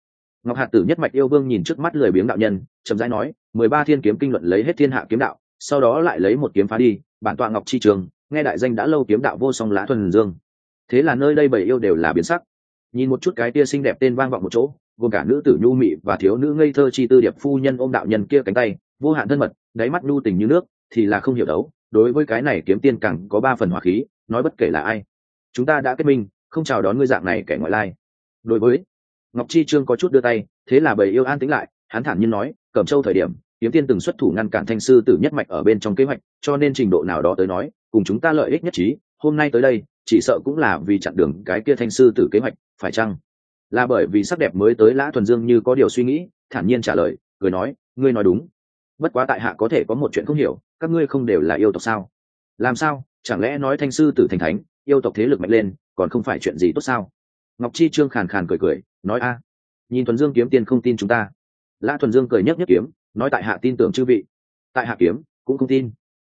Ngọc hạt tử nhất mạch yêu vương nhìn trước mắt lười biếng đạo nhân, chậm rãi nói, mười ba thiên kiếm kinh luận lấy hết thiên hạ kiếm đạo, sau đó lại lấy một kiếm phá đi, bản tọa ngọc chi trường, nghe đại danh đã lâu kiếm đạo vô song lã thuần dương. Thế là nơi đây bảy yêu đều là biến sắc. Nhìn một chút cái tia xinh đẹp tên vang vọng một chỗ, gồm cả nữ tử nhu mị và thiếu nữ ngây thơ chi tư điệp phu nhân ôm đạo nhân kia cánh tay vô hạn thân mật, đáy mắt nhu tình như nước, thì là không hiểu đấu. Đối với cái này kiếm tiên càng có ba phần hỏa khí, nói bất kể là ai. Chúng ta đã kết minh, không chào đón ngươi dạng này kẻ ngoại lai. Đối với ngọc chi trương có chút đưa tay, thế là bầy yêu an tính lại, hắn thản nhiên nói, cẩm châu thời điểm, kiếm tiên từng xuất thủ ngăn cản thanh sư tử nhất mạch ở bên trong kế hoạch, cho nên trình độ nào đó tới nói, cùng chúng ta lợi ích nhất trí, hôm nay tới đây, chỉ sợ cũng là vì chặn đường cái kia thanh sư tử kế hoạch, phải chăng? Là bởi vì sắc đẹp mới tới lã thuần dương như có điều suy nghĩ, thản nhiên trả lời, cười nói, ngươi nói đúng bất quá tại hạ có thể có một chuyện không hiểu, các ngươi không đều là yêu tộc sao? Làm sao? Chẳng lẽ nói thanh sư tử thành thánh, yêu tộc thế lực mạnh lên, còn không phải chuyện gì tốt sao? Ngọc chi trương khàn khàn cười cười, nói, a, nhìn thuần dương kiếm tiên không tin chúng ta. Lã thuần dương cười nhấc nhấc kiếm, nói, tại hạ tin tưởng chư vị. Tại hạ kiếm, cũng không tin.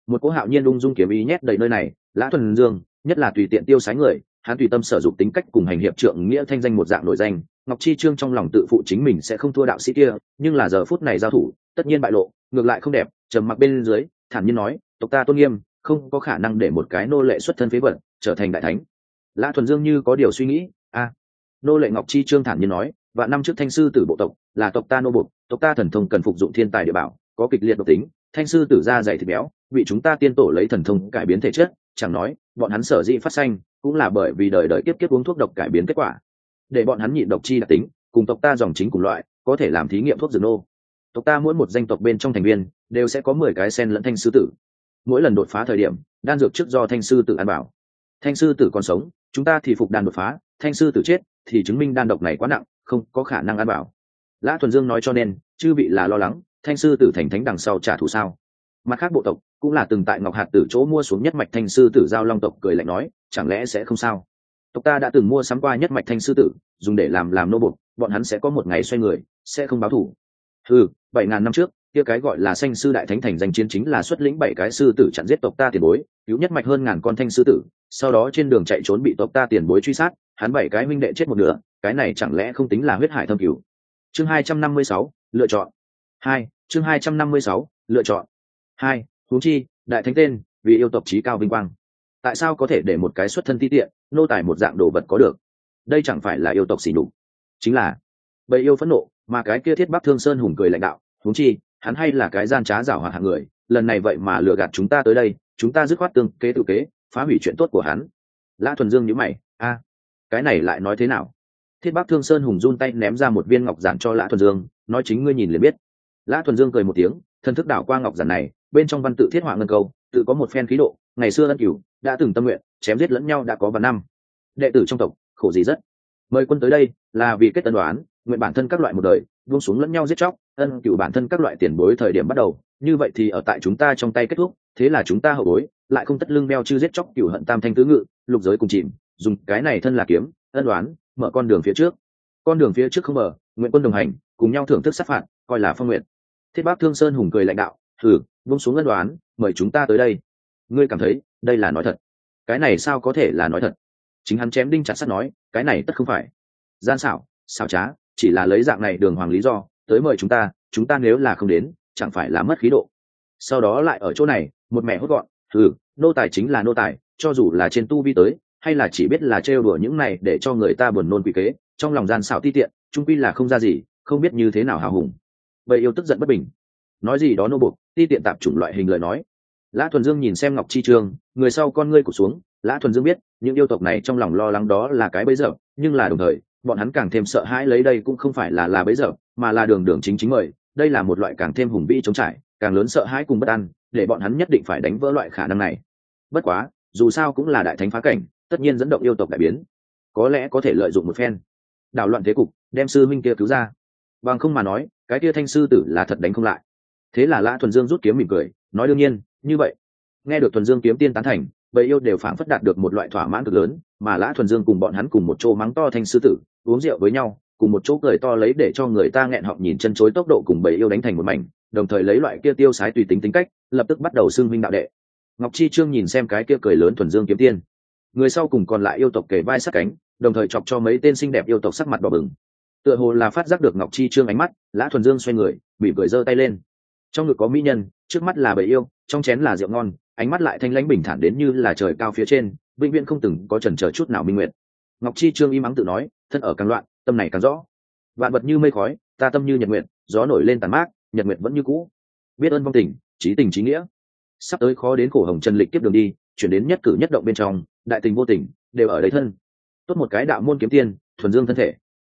Một cỗ hạo nhiên ung dung kiếm ý nhét đầy nơi này, lã thuần dương, nhất là tùy tiện tiêu sái người, hắn tùy tâm sở dụng tính cách cùng hành hiệp trượng nghĩa thanh danh một dạng nổi danh, ngọc chi trương trong lòng tự phụ chính mình sẽ không thua đạo sĩ kia, nhưng là giờ phút này giao thủ tất nhiên bại lộ, ngược lại không đẹp, trầm mặc bên dưới, thản nhiên nói, tộc ta tôn nghiêm, không có khả năng để một cái nô lệ xuất thân phế vật trở thành đại thánh. Lã thuần dương như có điều suy nghĩ, a, nô lệ ngọc chi trương thản nhiên nói, và năm trước thanh sư tử bộ tộc là tộc ta nô bục tộc ta thần thông cần phục dụng thiên tài địa bảo, có kịch liệt độc tính, thanh sư tử ra dày thịt béo, vị chúng ta tiên tổ lấy thần thông cải biến thể chất, chẳng nói, bọn hắn sở dĩ phát sanh, cũng là bởi vì đời đời kiếp kiếp uống thuốc độc cải biến kết quả. Để bọn hắn nhịn độc chi đặc tính, cùng tộc ta dòng chính cùng loại, có thể làm thí nghiệm thuốc dược nô tộc ta mỗi một danh tộc bên trong thành viên đều sẽ có mười cái sen lẫn thanh sư tử. Mỗi lần đột phá thời điểm đan dược trước do thanh sư tử ăn bảo. Thanh sư tử còn sống chúng ta thì phục đan đột phá thanh sư tử chết thì chứng minh đan độc này quá nặng không có khả năng ăn bảo. Lã thuần dương nói cho nên chư vị là lo lắng thanh sư tử thành thánh đằng sau trả thù sao? Mặt khác bộ tộc cũng là từng tại ngọc hạt tử chỗ mua xuống nhất mạch thanh sư tử giao long tộc cười lạnh nói chẳng lẽ sẽ không sao? Tộc ta đã từng mua sắm qua nhất mạch thanh sư tử dùng để làm làm nô bộc, bọn hắn sẽ có một ngày xoay người sẽ không báo thủ ừ bảy ngàn năm trước, kia cái gọi là sanh sư đại thánh thành danh chiến chính là xuất lĩnh bảy cái sư tử chặn giết tộc ta tiền bối, cứu nhất mạch hơn ngàn con thanh sư tử, sau đó trên đường chạy trốn bị tộc ta tiền bối truy sát, hắn bảy cái minh đệ chết một nửa, cái này chẳng lẽ không tính là huyết hải thâm cứu chương hai trăm năm mươi sáu, lựa chọn. Hai, chương hai trăm năm mươi sáu, lựa chọn. Hai, huống chi, đại thánh tên, vì yêu tộc trí cao vinh quang. Tại sao có thể để một cái xuất thân ti tiện, nô tài một dạng đồ vật có được? Đây chẳng phải là yêu tộc xỉ nhục. Chính là, bầy yêu phẫn nộ mà cái kia thiết bắc thương sơn hùng cười lãnh đạo, huống chi, hắn hay là cái gian trá giảo hoạt hạng người, lần này vậy mà lừa gạt chúng ta tới đây, chúng ta dứt khoát tương kế tự kế, phá hủy chuyện tốt của hắn. Lã thuần dương nhữ mày, a, cái này lại nói thế nào? Thiết bắc thương sơn hùng run tay ném ra một viên ngọc giản cho lã thuần dương, nói chính ngươi nhìn liền biết. Lã thuần dương cười một tiếng, thần thức đảo qua ngọc giản này, bên trong văn tự thiết họa ngân câu, tự có một phen khí độ, ngày xưa ân cửu, đã từng tâm nguyện, chém giết lẫn nhau đã có vài năm. Đệ tử trong tộc, khổ gì rất. Mời quân tới đây, là vì kết tân đoán nguyện bản thân các loại một đời, buông xuống lẫn nhau giết chóc, ân cựu bản thân các loại tiền bối thời điểm bắt đầu. Như vậy thì ở tại chúng ta trong tay kết thúc, thế là chúng ta hậu bối, lại không tất lưng beo chư giết chóc cựu hận tam thanh tứ ngự, lục giới cùng chìm, dùng cái này thân là kiếm, ân đoán mở con đường phía trước. Con đường phía trước không mở, nguyện quân đồng hành, cùng nhau thưởng thức sát phạt, coi là phong nguyện. Thiết bác thương sơn hùng cười lãnh đạo thử buông xuống ân đoán mời chúng ta tới đây. Ngươi cảm thấy, đây là nói thật. Cái này sao có thể là nói thật? Chính hắn chém đinh chặt sắt nói, cái này tất không phải. Gian xảo xảo trá chỉ là lấy dạng này đường hoàng lý do, tới mời chúng ta chúng ta nếu là không đến, chẳng phải là mất khí độ. Sau đó lại ở chỗ này, một mẹ hốt gọn ừ nô tài chính là nô tài, cho dù là trên tu vi tới, hay là chỉ biết là trêu đùa những này để cho người ta buồn nôn quỷ kế, trong lòng gian xảo ti tiện, trung quy là không ra gì, không biết như thế nào hào hùng. Vậy yêu tức giận bất bình. Nói gì đó nô buộc ti tiện tạp chủng loại hình lời nói. Lã thuần dương nhìn xem ngọc chi trương, người sau con ngươi cụt xuống. Lã thuần dương biết, những yêu tộc này trong lòng lo lắng đó là cái bấy giờ, nhưng là đồng thời bọn hắn càng thêm sợ hãi lấy đây cũng không phải là là bấy giờ, mà là đường đường chính chính mời. Đây là một loại càng thêm hùng vĩ chống trải, càng lớn sợ hãi cùng bất an, để bọn hắn nhất định phải đánh vỡ loại khả năng này. Bất quá, dù sao cũng là đại thánh phá cảnh, tất nhiên dẫn động yêu tộc đại biến. Có lẽ có thể lợi dụng một phen. Đảo loạn thế cục, đem sư minh kia cứu ra. Bằng không mà nói, cái kia thanh sư tử là thật đánh không lại. Thế là lã thuần dương rút kiếm mỉm cười, nói đương nhiên, như vậy. Nghe được thuần dương kiếm tiên tán thành bầy yêu đều phảng phất đạt được một loại thỏa mãn cực lớn, mà lã thuần dương cùng bọn hắn cùng một chỗ mắng to thanh sư tử, uống rượu với nhau, cùng một chỗ cười to lấy để cho người ta nghẹn họng nhìn chân chối tốc độ cùng bầy yêu đánh thành một mảnh, đồng thời lấy loại kia tiêu sái tùy tính tính cách, lập tức bắt đầu xưng huynh đạo đệ. Ngọc chi trương nhìn xem cái kia cười lớn thuần dương kiếm tiên. Người sau cùng còn lại yêu tộc kể vai sát cánh, đồng thời chọc cho mấy tên xinh đẹp yêu tộc sắc mặt đỏ bừng. Tựa hồ là phát giác được ngọc chi trương ánh mắt, lã thuần dương xoay người bị cười giơ tay lên. Trong ngực có mỹ nhân, trước mắt là bầy yêu, trong chén là rượu ngon ánh mắt lại thanh lãnh bình thản đến như là trời cao phía trên, vĩnh viễn không từng có trần chờ chút nào minh nguyện. Ngọc chi trương im ắng tự nói, thân ở càng loạn, tâm này càng rõ. Vạn vật như mây khói, ta tâm như nhật nguyện gió nổi lên tàn mát, nhật nguyện vẫn như cũ. Biết ơn vong tình, trí tình trí nghĩa. Sắp tới khó đến khổ hồng trần lịch tiếp đường đi, chuyển đến nhất cử nhất động bên trong, đại tình vô tình, đều ở đấy thân. Tốt một cái đạo môn kiếm tiên, thuần dương thân thể.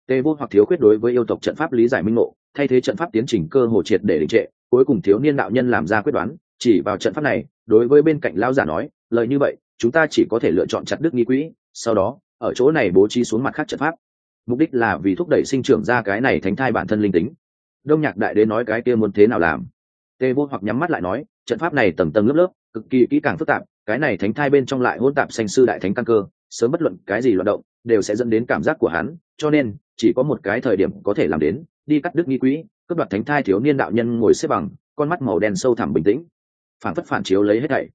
Tê vô hoặc thiếu khuyết đối với yêu tộc trận pháp lý giải minh ngộ, thay thế trận pháp tiến trình cơ hồ triệt để đình trệ, cuối cùng thiếu niên đạo nhân làm ra quyết đoán, chỉ vào trận pháp này đối với bên cạnh lao giả nói, lời như vậy, chúng ta chỉ có thể lựa chọn chặt đức nghi quỹ, sau đó, ở chỗ này bố trí xuống mặt khác trận pháp. Mục đích là vì thúc đẩy sinh trưởng ra cái này thánh thai bản thân linh tính. Đông nhạc đại đế nói cái kia muốn thế nào làm? Tê vô hoặc nhắm mắt lại nói, trận pháp này tầng tầng lớp lớp, cực kỳ kỹ càng phức tạp, cái này thánh thai bên trong lại hỗn tạp sanh sư đại thánh căn cơ, sớm bất luận cái gì loạt động, đều sẽ dẫn đến cảm giác của hắn, cho nên, chỉ có một cái thời điểm có thể làm đến, đi cắt đứt nghi quỹ, cướp đoạt thánh thai thiếu niên đạo nhân ngồi xếp bằng, con mắt màu đen sâu thẳm bình tĩnh phản phất phản chiếu lấy hết thảy.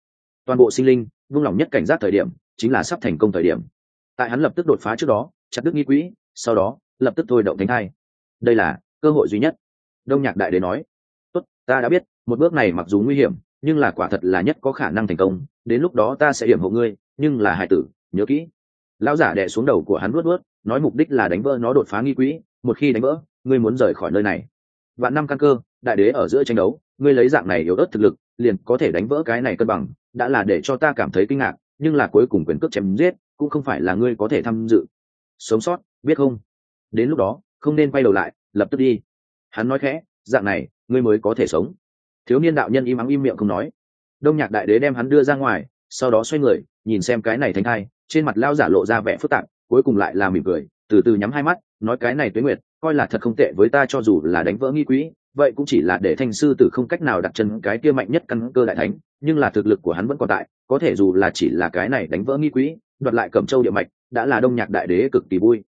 Toàn bộ sinh linh, vung lòng nhất cảnh giác thời điểm, chính là sắp thành công thời điểm. Tại hắn lập tức đột phá trước đó, chặt đứt nghi quỹ, sau đó, lập tức thôi động thánh thai. Đây là cơ hội duy nhất. Đông nhạc đại đế nói, tốt, ta đã biết, một bước này mặc dù nguy hiểm, nhưng là quả thật là nhất có khả năng thành công. Đến lúc đó ta sẽ hiểm hộ ngươi, nhưng là hải tử, nhớ kỹ. Lão giả đẻ xuống đầu của hắn luốt luốt, nói mục đích là đánh vỡ nó đột phá nghi quỹ. Một khi đánh vỡ, ngươi muốn rời khỏi nơi này. Vạn năm căn cơ, đại đế ở giữa tranh đấu, ngươi lấy dạng này yếu ớt thực lực liền có thể đánh vỡ cái này cân bằng, đã là để cho ta cảm thấy kinh ngạc, nhưng là cuối cùng quyền cước chém giết, cũng không phải là ngươi có thể tham dự. Sống sót, biết không? Đến lúc đó, không nên quay đầu lại, lập tức đi. Hắn nói khẽ, dạng này, ngươi mới có thể sống. Thiếu niên đạo nhân im ắng im miệng không nói. Đông nhạc đại đế đem hắn đưa ra ngoài, sau đó xoay người, nhìn xem cái này thanh thai, trên mặt lao giả lộ ra vẻ phức tạp, cuối cùng lại là mỉm cười, từ từ nhắm hai mắt, nói cái này tuế nguyệt, coi là thật không tệ với ta cho dù là đánh vỡ nghi quỹ vậy cũng chỉ là để thanh sư tử không cách nào đặt chân cái kia mạnh nhất căn cơ đại thánh, nhưng là thực lực của hắn vẫn còn tại, có thể dù là chỉ là cái này đánh vỡ nghi quỹ, đoạt lại cẩm châu địa mạch, đã là đông nhạc đại đế cực kỳ vui.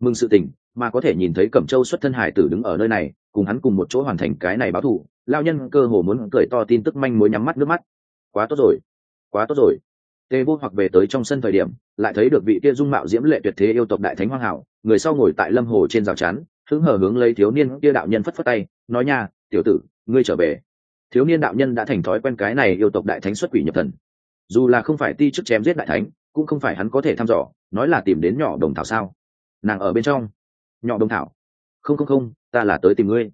Mừng sự tình mà có thể nhìn thấy cẩm châu xuất thân hải tử đứng ở nơi này, cùng hắn cùng một chỗ hoàn thành cái này báo thù lao nhân cơ hồ muốn cười to tin tức manh mối nhắm mắt nước mắt. Quá tốt rồi, quá tốt rồi. Tê vô hoặc về tới trong sân thời điểm, lại thấy được vị kia dung mạo diễm lệ tuyệt thế yêu tộc đại thánh hoang hảo, người sau ngồi tại lâm hồ trên rào chắn hứng hờ hướng lấy thiếu niên kia đạo nhân phất phất tay, nói nha, tiểu tử, ngươi trở về. Thiếu niên đạo nhân đã thành thói quen cái này yêu tộc đại thánh xuất quỷ nhập thần. Dù là không phải ti chức chém giết đại thánh, cũng không phải hắn có thể thăm dò, nói là tìm đến nhỏ đồng thảo sao? Nàng ở bên trong. Nhỏ đồng thảo. Không không không, ta là tới tìm ngươi.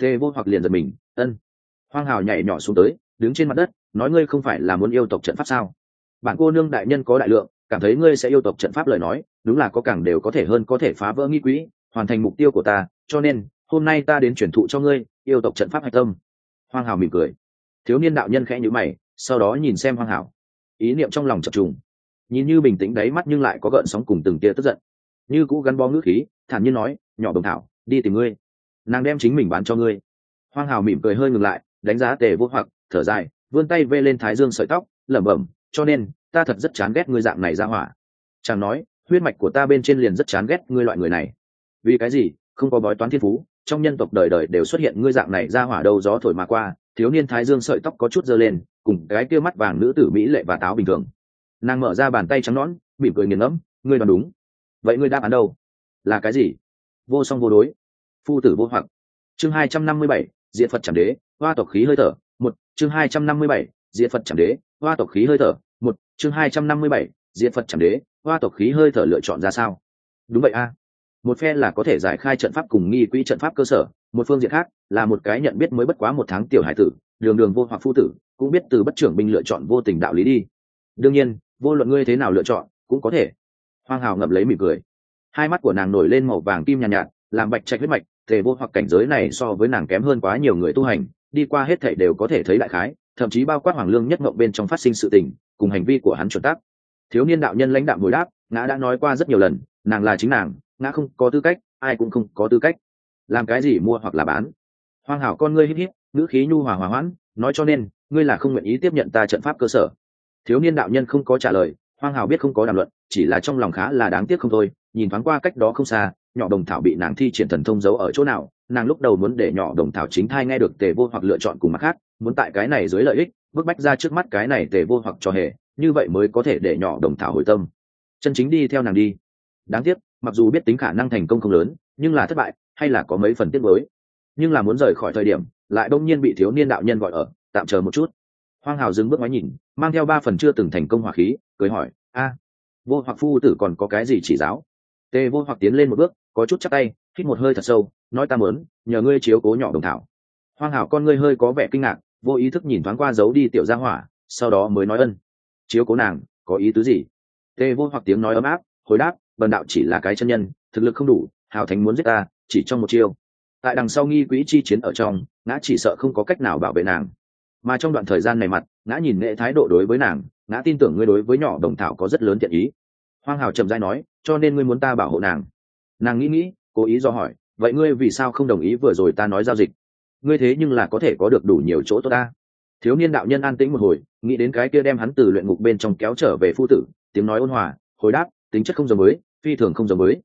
Tê vô hoặc liền giật mình, ân. Hoang hào nhảy nhỏ xuống tới, đứng trên mặt đất, nói ngươi không phải là muốn yêu tộc trận pháp sao? Bản cô nương đại nhân có đại lượng, cảm thấy ngươi sẽ yêu tộc trận pháp lời nói, đúng là có càng đều có thể hơn có thể phá vỡ nghi quỹ hoàn thành mục tiêu của ta, cho nên, hôm nay ta đến chuyển thụ cho ngươi, yêu tộc trận pháp hạch tâm. Hoang hào mỉm cười. Thiếu niên đạo nhân khẽ nhữ mày, sau đó nhìn xem hoang hảo ý niệm trong lòng chập trùng. Nhìn như bình tĩnh đáy mắt nhưng lại có gợn sóng cùng từng tia tức giận. Như cũ gắn bó ngữ khí, thản nhiên nói, nhỏ đồng thảo, đi tìm ngươi. Nàng đem chính mình bán cho ngươi. Hoang hào mỉm cười hơi ngừng lại, đánh giá tề vô hoặc, thở dài, vươn tay vê lên thái dương sợi tóc, lẩm bẩm, cho nên, ta thật rất chán ghét ngươi dạng này ra hỏa. Chàng nói, huyết mạch của ta bên trên liền rất chán ghét ngươi loại người này vì cái gì? Không có bói toán thiên phú, trong nhân tộc đời đời đều xuất hiện ngươi dạng này ra hỏa đâu gió thổi mà qua, thiếu niên thái dương sợi tóc có chút dơ lên, cùng cái kia mắt vàng nữ tử mỹ lệ và táo bình thường. Nàng mở ra bàn tay trắng nõn, mỉm cười nghiền ngẫm, ngươi đoán đúng. Vậy ngươi đáp án đâu? Là cái gì? Vô song vô đối. Phu tử vô hoặc. Chương hai trăm năm mươi bảy diện phật chẳng đế, hoa tộc khí hơi thở, một, chương hai trăm năm mươi bảy diện phật chẳng đế, hoa tộc khí hơi thở, một, chương hai trăm năm mươi bảy diện phật chẳng đế, hoa tộc khí hơi thở lựa chọn ra sao? Đúng vậy a một phe là có thể giải khai trận pháp cùng nghi quỹ trận pháp cơ sở một phương diện khác là một cái nhận biết mới bất quá một tháng tiểu hải tử đường đường vô hoặc phu tử cũng biết từ bất trưởng binh lựa chọn vô tình đạo lý đi. Đương nhiên vô luận ngươi thế nào lựa chọn cũng có thể. Hoang hào ngậm lấy mỉm cười. Hai mắt của nàng nổi lên màu vàng kim nhàn nhạt, nhạt làm bạch trạch huyết mạch thể vô hoặc cảnh giới này so với nàng kém hơn quá nhiều người tu hành đi qua hết thảy đều có thể thấy đại khái thậm chí bao quát hoàng lương nhất mộng bên trong phát sinh sự tình cùng hành vi của hắn chuẩn tắc. Thiếu niên đạo nhân lãnh đạo ngồi đáp ngã đã nói qua rất nhiều lần nàng là chính nàng ngã không có tư cách, ai cũng không có tư cách. Làm cái gì mua hoặc là bán. Hoang hảo con ngươi hít hít ngữ khí nhu hòa hòa hoãn, nói cho nên, ngươi là không nguyện ý tiếp nhận ta trận pháp cơ sở. Thiếu niên đạo nhân không có trả lời hoang hảo biết không có đàm luận, chỉ là trong lòng khá là đáng tiếc không thôi, nhìn thoáng qua cách đó không xa, nhỏ đồng thảo bị nàng thi triển thần thông giấu ở chỗ nào, nàng lúc đầu muốn để nhỏ đồng thảo chính thai nghe được tề vô hoặc lựa chọn cùng mặt khác, muốn tại cái này dưới lợi ích, bức bách ra trước mắt cái này tề vô hoặc cho hề, như vậy mới có thể để nhỏ đồng thảo hồi tâm. Chân chính đi theo nàng đi. Đáng tiếc mặc dù biết tính khả năng thành công không lớn, nhưng là thất bại, hay là có mấy phần tiếc mới nhưng là muốn rời khỏi thời điểm, lại đông nhiên bị thiếu niên đạo nhân gọi ở, tạm chờ một chút. Hoang hào dừng bước ngoái nhìn, mang theo ba phần chưa từng thành công hỏa khí, cười hỏi, a, vô hoặc phu tử còn có cái gì chỉ giáo? Tê vô hoặc tiến lên một bước, có chút chắc tay, hít một hơi thật sâu, nói ta mớn nhờ ngươi chiếu cố nhỏ đồng thảo. Hoang hảo con ngươi hơi có vẻ kinh ngạc, vô ý thức nhìn thoáng qua giấu đi tiểu gia hỏa, sau đó mới nói ân. Chiếu cố nàng, có ý tứ gì? Tê vô hoặc tiếng nói ấm áp, hồi đáp bần đạo chỉ là cái chân nhân, thực lực không đủ, hào thánh muốn giết ta, chỉ trong một chiêu. Tại đằng sau nghi quỹ chi chiến ở trong, ngã chỉ sợ không có cách nào bảo vệ nàng. Mà trong đoạn thời gian này mặt, ngã nhìn nghệ thái độ đối với nàng, ngã tin tưởng ngươi đối với nhỏ đồng thảo có rất lớn thiện ý. Hoang hào trầm dai nói, cho nên ngươi muốn ta bảo hộ nàng? Nàng nghĩ nghĩ, cố ý do hỏi, vậy ngươi vì sao không đồng ý vừa rồi ta nói giao dịch? Ngươi thế nhưng là có thể có được đủ nhiều chỗ tốt ta. Thiếu niên đạo nhân an tĩnh một hồi, nghĩ đến cái kia đem hắn từ luyện ngục bên trong kéo trở về phu tử, tiếng nói ôn hòa, hồi đáp, tính chất không giống mới phi thường không giống mới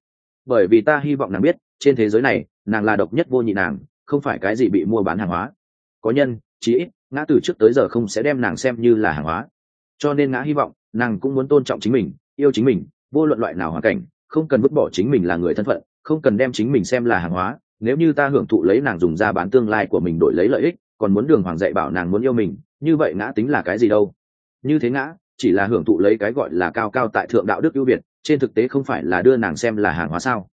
bởi vì ta hy vọng nàng biết, trên thế giới này, nàng là độc nhất vô nhị nàng, không phải cái gì bị mua bán hàng hóa. Có nhân, chí ít, ngã từ trước tới giờ không sẽ đem nàng xem như là hàng hóa. Cho nên ngã hy vọng, nàng cũng muốn tôn trọng chính mình, yêu chính mình, vô luận loại nào hoàn cảnh, không cần vứt bỏ chính mình là người thân phận, không cần đem chính mình xem là hàng hóa. Nếu như ta hưởng thụ lấy nàng dùng ra bán tương lai của mình đổi lấy lợi ích, còn muốn đường hoàng dạy bảo nàng muốn yêu mình, như vậy ngã tính là cái gì đâu? Như thế ngã, chỉ là hưởng thụ lấy cái gọi là cao cao tại thượng đạo đức ưu việt trên thực tế không phải là đưa nàng xem là hàng hóa sao?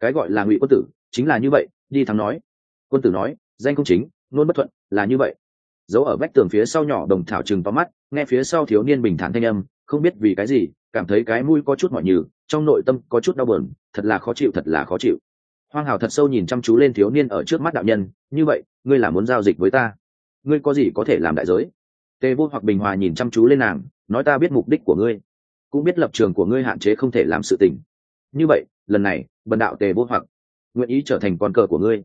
Cái gọi là ngụy quân tử, chính là như vậy, đi thắng nói. Quân tử nói, danh không chính, nôn bất thuận, là như vậy. Giấu ở vách tường phía sau nhỏ đồng thảo trừng vào mắt, nghe phía sau thiếu niên bình thản thanh âm, không biết vì cái gì, cảm thấy cái mũi có chút mỏi nhừ, trong nội tâm có chút đau buồn, thật là khó chịu, thật là khó chịu. Hoang hào thật sâu nhìn chăm chú lên thiếu niên ở trước mắt đạo nhân, như vậy, ngươi là muốn giao dịch với ta? Ngươi có gì có thể làm đại giới? Tề vô hoặc bình hòa nhìn chăm chú lên nàng, nói ta biết mục đích của ngươi cũng biết lập trường của ngươi hạn chế không thể làm sự tình. Như vậy, lần này, bần đạo tề vô hoặc, nguyện ý trở thành con cờ của ngươi.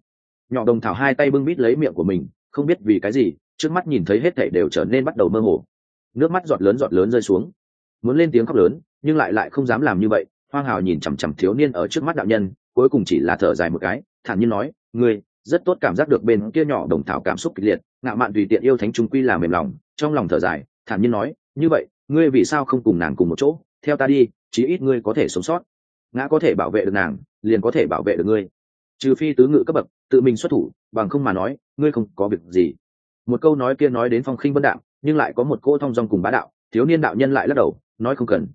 Nhỏ đồng thảo hai tay bưng bít lấy miệng của mình, không biết vì cái gì, trước mắt nhìn thấy hết thảy đều trở nên bắt đầu mơ hồ. Nước mắt giọt lớn giọt lớn rơi xuống. Muốn lên tiếng khóc lớn, nhưng lại lại không dám làm như vậy, hoang hào nhìn chằm chằm thiếu niên ở trước mắt đạo nhân, cuối cùng chỉ là thở dài một cái, thản nhiên nói, ngươi, rất tốt cảm giác được bên kia nhỏ đồng thảo cảm xúc kịch liệt, ngạo mạn tùy tiện yêu thánh trung quy là mềm lòng, trong lòng thở dài, thản nhiên nói, như vậy ngươi vì sao không cùng nàng cùng một chỗ? Theo ta đi, chí ít ngươi có thể sống sót. Ngã có thể bảo vệ được nàng, liền có thể bảo vệ được ngươi. Trừ phi tứ ngự cấp bậc, tự mình xuất thủ, bằng không mà nói, ngươi không có việc gì. Một câu nói kia nói đến phong khinh vân đạo, nhưng lại có một cô thong dong cùng bá đạo, thiếu niên đạo nhân lại lắc đầu, nói không cần.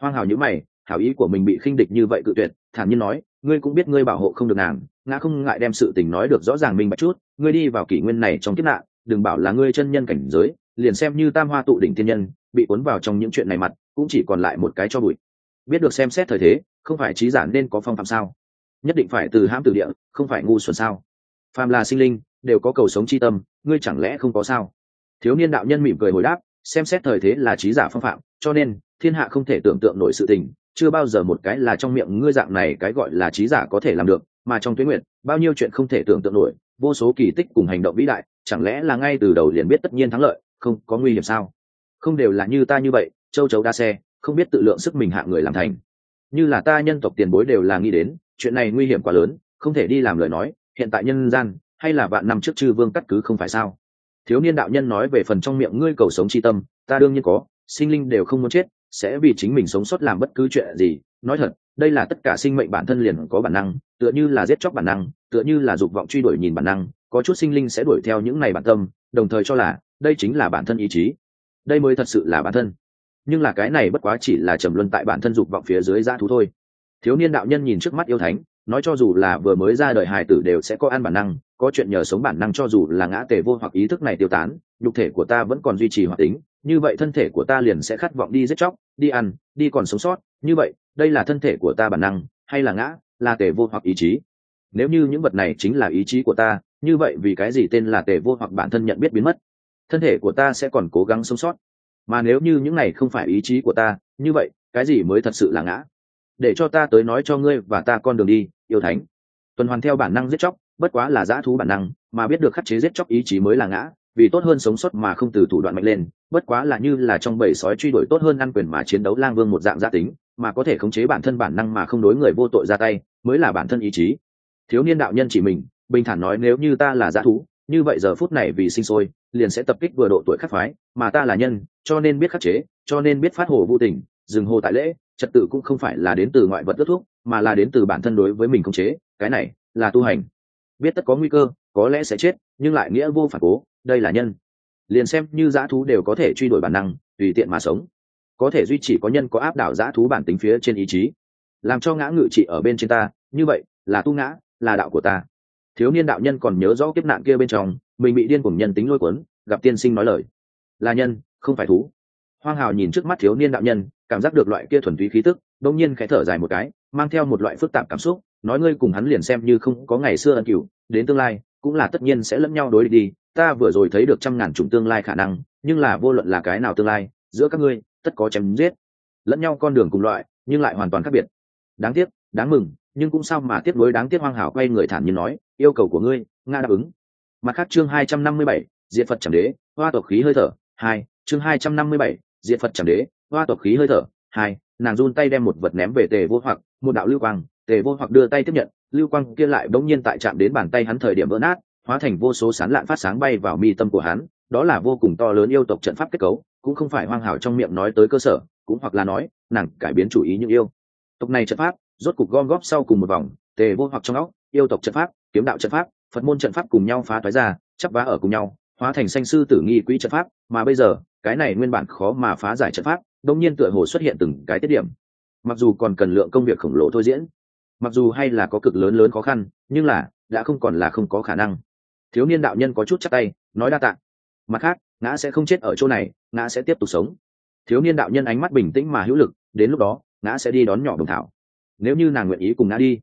Hoang hào nhữ mày, hảo ý của mình bị khinh địch như vậy cự tuyệt, thản nhiên nói, ngươi cũng biết ngươi bảo hộ không được nàng, ngã không ngại đem sự tình nói được rõ ràng minh bạch chút, ngươi đi vào kỷ nguyên này trong kiếp nạn, đừng bảo là ngươi chân nhân cảnh giới, liền xem như tam hoa tụ đỉnh thiên nhân bị cuốn vào trong những chuyện này mặt, cũng chỉ còn lại một cái cho bụi. Biết được xem xét thời thế, không phải trí giả nên có phong phạm sao? Nhất định phải từ hãm từ địa, không phải ngu xuẩn sao? Phàm là sinh linh, đều có cầu sống chi tâm, ngươi chẳng lẽ không có sao? Thiếu niên đạo nhân mỉm cười hồi đáp, xem xét thời thế là trí giả phong phạm, cho nên, thiên hạ không thể tưởng tượng nổi sự tình, chưa bao giờ một cái là trong miệng ngươi dạng này cái gọi là trí giả có thể làm được, mà trong tuyến nguyện, bao nhiêu chuyện không thể tưởng tượng nổi, vô số kỳ tích cùng hành động vĩ đại, chẳng lẽ là ngay từ đầu liền biết tất nhiên thắng lợi, không có nguy hiểm sao? Không đều là như ta như vậy, châu chấu đa xe, không biết tự lượng sức mình hạ người làm thành. Như là ta nhân tộc tiền bối đều là nghĩ đến, chuyện này nguy hiểm quá lớn, không thể đi làm lời nói, hiện tại nhân gian, hay là vạn năm trước chư vương cắt cứ không phải sao? Thiếu niên đạo nhân nói về phần trong miệng ngươi cầu sống chi tâm, ta đương nhiên có, sinh linh đều không muốn chết, sẽ vì chính mình sống sót làm bất cứ chuyện gì. Nói thật, đây là tất cả sinh mệnh bản thân liền có bản năng, tựa như là giết chóc bản năng, tựa như là dục vọng truy đuổi nhìn bản năng, có chút sinh linh sẽ đuổi theo những này bản tâm, đồng thời cho là đây chính là bản thân ý chí đây mới thật sự là bản thân. Nhưng là cái này bất quá chỉ là trầm luân tại bản thân dục vọng phía dưới dã thú thôi. Thiếu niên đạo nhân nhìn trước mắt yêu thánh, nói cho dù là vừa mới ra đời hài tử đều sẽ có ăn bản năng, có chuyện nhờ sống bản năng cho dù là ngã tề vô hoặc ý thức này tiêu tán, nhục thể của ta vẫn còn duy trì hoạt tính, như vậy thân thể của ta liền sẽ khát vọng đi giết chóc, đi ăn, đi còn sống sót. Như vậy, đây là thân thể của ta bản năng, hay là ngã, là tề vô hoặc ý chí? Nếu như những vật này chính là ý chí của ta, như vậy vì cái gì tên là tề vô hoặc bản thân nhận biết biến mất? Thân thể của ta sẽ còn cố gắng sống sót. Mà nếu như những này không phải ý chí của ta, như vậy, cái gì mới thật sự là ngã? Để cho ta tới nói cho ngươi và ta con đường đi, yêu thánh. Tuần hoàn theo bản năng giết chóc, bất quá là dã thú bản năng, mà biết được khắc chế giết chóc ý chí mới là ngã, vì tốt hơn sống sót mà không từ thủ đoạn mạnh lên, bất quá là như là trong bầy sói truy đuổi tốt hơn ăn quyền mà chiến đấu lang vương một dạng gia tính, mà có thể khống chế bản thân bản năng mà không đối người vô tội ra tay, mới là bản thân ý chí. Thiếu niên đạo nhân chỉ mình, bình thản nói nếu như ta là dã thú như vậy giờ phút này vì sinh sôi, liền sẽ tập kích vừa độ tuổi khắc phái, mà ta là nhân, cho nên biết khắc chế, cho nên biết phát hồ vô tình, dừng hồ tại lễ, trật tự cũng không phải là đến từ ngoại vật ước thuốc mà là đến từ bản thân đối với mình khống chế, cái này là tu hành. Biết tất có nguy cơ, có lẽ sẽ chết, nhưng lại nghĩa vô phản cố, đây là nhân. Liền xem như dã thú đều có thể truy đuổi bản năng, tùy tiện mà sống. Có thể duy trì có nhân có áp đảo dã thú bản tính phía trên ý chí. Làm cho ngã ngự trị ở bên trên ta, như vậy là tu ngã, là đạo của ta thiếu niên đạo nhân còn nhớ rõ kiếp nạn kia bên trong, mình bị điên cùng nhân tính lôi cuốn, gặp tiên sinh nói lời. Là nhân, không phải thú. Hoang hào nhìn trước mắt thiếu niên đạo nhân, cảm giác được loại kia thuần túy khí tức đông nhiên khẽ thở dài một cái, mang theo một loại phức tạp cảm xúc, nói ngươi cùng hắn liền xem như không có ngày xưa ân cửu, đến tương lai, cũng là tất nhiên sẽ lẫn nhau đối địch đi, ta vừa rồi thấy được trăm ngàn chủng tương lai khả năng, nhưng là vô luận là cái nào tương lai, giữa các ngươi, tất có chém giết. Lẫn nhau con đường cùng loại, nhưng lại hoàn toàn khác biệt. Đáng tiếc, đáng mừng nhưng cũng sao mà tiếc nuối đáng tiếc hoang hảo quay người thản nhiên nói, yêu cầu của ngươi, nga đáp ứng. Mặt khác chương hai trăm năm mươi bảy diện phật chẳng đế, hoa tộc khí hơi thở, hai, chương hai trăm năm mươi bảy diện phật chẳng đế, hoa tộc khí hơi thở, hai, nàng run tay đem một vật ném về tề vô hoặc, một đạo lưu quang, tề vô hoặc đưa tay tiếp nhận, lưu quang kia lại bỗng nhiên tại chạm đến bàn tay hắn thời điểm vỡ nát, hóa thành vô số sán lạn phát sáng bay vào mi tâm của hắn, đó là vô cùng to lớn yêu tộc trận pháp kết cấu, cũng không phải hoang hảo trong miệng nói tới cơ sở, cũng hoặc là nói, nàng cải biến chủ ý những yêu tộc này trận pháp, rốt cục gom góp sau cùng một vòng, tề vô hoặc trong óc, yêu tộc trận pháp, kiếm đạo trận pháp, phật môn trận pháp cùng nhau phá toái ra, chắp vá ở cùng nhau, hóa thành sanh sư tử nghi quỹ trận pháp, mà bây giờ, cái này nguyên bản khó mà phá giải trận pháp, đông nhiên tựa hồ xuất hiện từng cái tiết điểm. Mặc dù còn cần lượng công việc khổng lồ thôi diễn, mặc dù hay là có cực lớn lớn khó khăn, nhưng là, đã không còn là không có khả năng. Thiếu niên đạo nhân có chút chắc tay, nói đa tạ. Mặt khác, ngã sẽ không chết ở chỗ này, ngã sẽ tiếp tục sống. Thiếu niên đạo nhân ánh mắt bình tĩnh mà hữu lực, đến lúc đó ngã sẽ đi đón nhỏ đồng thảo. Nếu như nàng nguyện ý cùng ngã đi,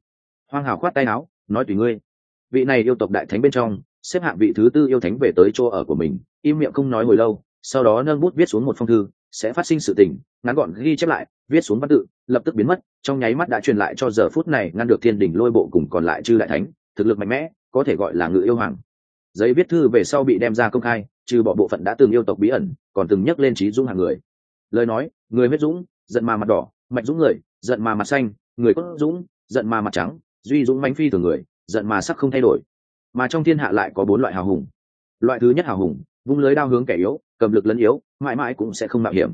hoang hào khoát tay áo, nói tùy ngươi. Vị này yêu tộc đại thánh bên trong, xếp hạng vị thứ tư yêu thánh về tới chỗ ở của mình, im miệng không nói hồi lâu, sau đó nâng bút viết xuống một phong thư, sẽ phát sinh sự tình, ngắn gọn ghi chép lại, viết xuống văn tự, lập tức biến mất, trong nháy mắt đã truyền lại cho giờ phút này ngăn được thiên đình lôi bộ cùng còn lại chư đại thánh, thực lực mạnh mẽ, có thể gọi là ngự yêu hoàng. Giấy viết thư về sau bị đem ra công khai, trừ bỏ bộ phận đã từng yêu tộc bí ẩn, còn từng nhắc lên trí dung hàng người. Lời nói, người huyết dũng, giận mà mặt đỏ Mạnh dũng người, giận mà mặt xanh, người cốt dũng, giận mà mặt trắng, duy dũng mánh phi thường người, giận mà sắc không thay đổi. Mà trong thiên hạ lại có bốn loại hào hùng. Loại thứ nhất hào hùng, vung lưới đao hướng kẻ yếu, cầm lực lấn yếu, mãi mãi cũng sẽ không mạo hiểm.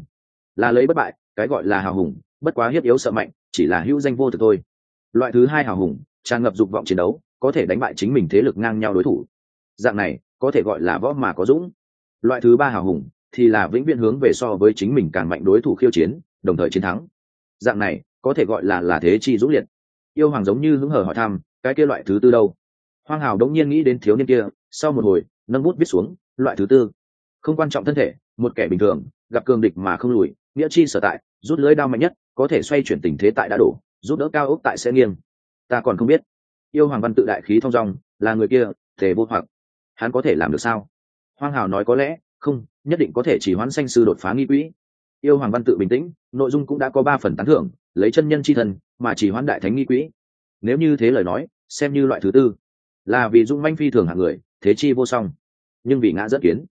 Là lấy bất bại, cái gọi là hào hùng, bất quá hiếp yếu sợ mạnh, chỉ là hữu danh vô thực thôi. Loại thứ hai hào hùng, tràn ngập dục vọng chiến đấu, có thể đánh bại chính mình thế lực ngang nhau đối thủ. Dạng này, có thể gọi là võ mà có dũng. Loại thứ ba hào hùng, thì là vĩnh viễn hướng về so với chính mình càng mạnh đối thủ khiêu chiến, đồng thời chiến thắng dạng này, có thể gọi là là thế chi dũng liệt. Yêu hoàng giống như hứng hở hỏi thăm, cái kia loại thứ tư đâu? Hoang hào đống nhiên nghĩ đến thiếu niên kia, sau một hồi, nâng bút viết xuống, loại thứ tư. Không quan trọng thân thể, một kẻ bình thường, gặp cường địch mà không lùi, nghĩa chi sở tại, rút lưới đao mạnh nhất, có thể xoay chuyển tình thế tại đã đổ rút đỡ cao ốc tại sẽ nghiêng. Ta còn không biết. Yêu hoàng văn tự đại khí thong dong, là người kia thể vô hoặc. Hắn có thể làm được sao? Hoang hào nói có lẽ, không, nhất định có thể chỉ hoãn sanh sư đột phá nghi quỹ yêu hoàng văn tự bình tĩnh, nội dung cũng đã có ba phần tán thưởng, lấy chân nhân c h i thần mà chỉ hoãn đại thánh nghi quỹ. Nếu như thế lời nói, xem như loại thứ tư. Là vì dung manh phi thường hạng người, thế chi vô song. Nhưng vì ngã rất kiến.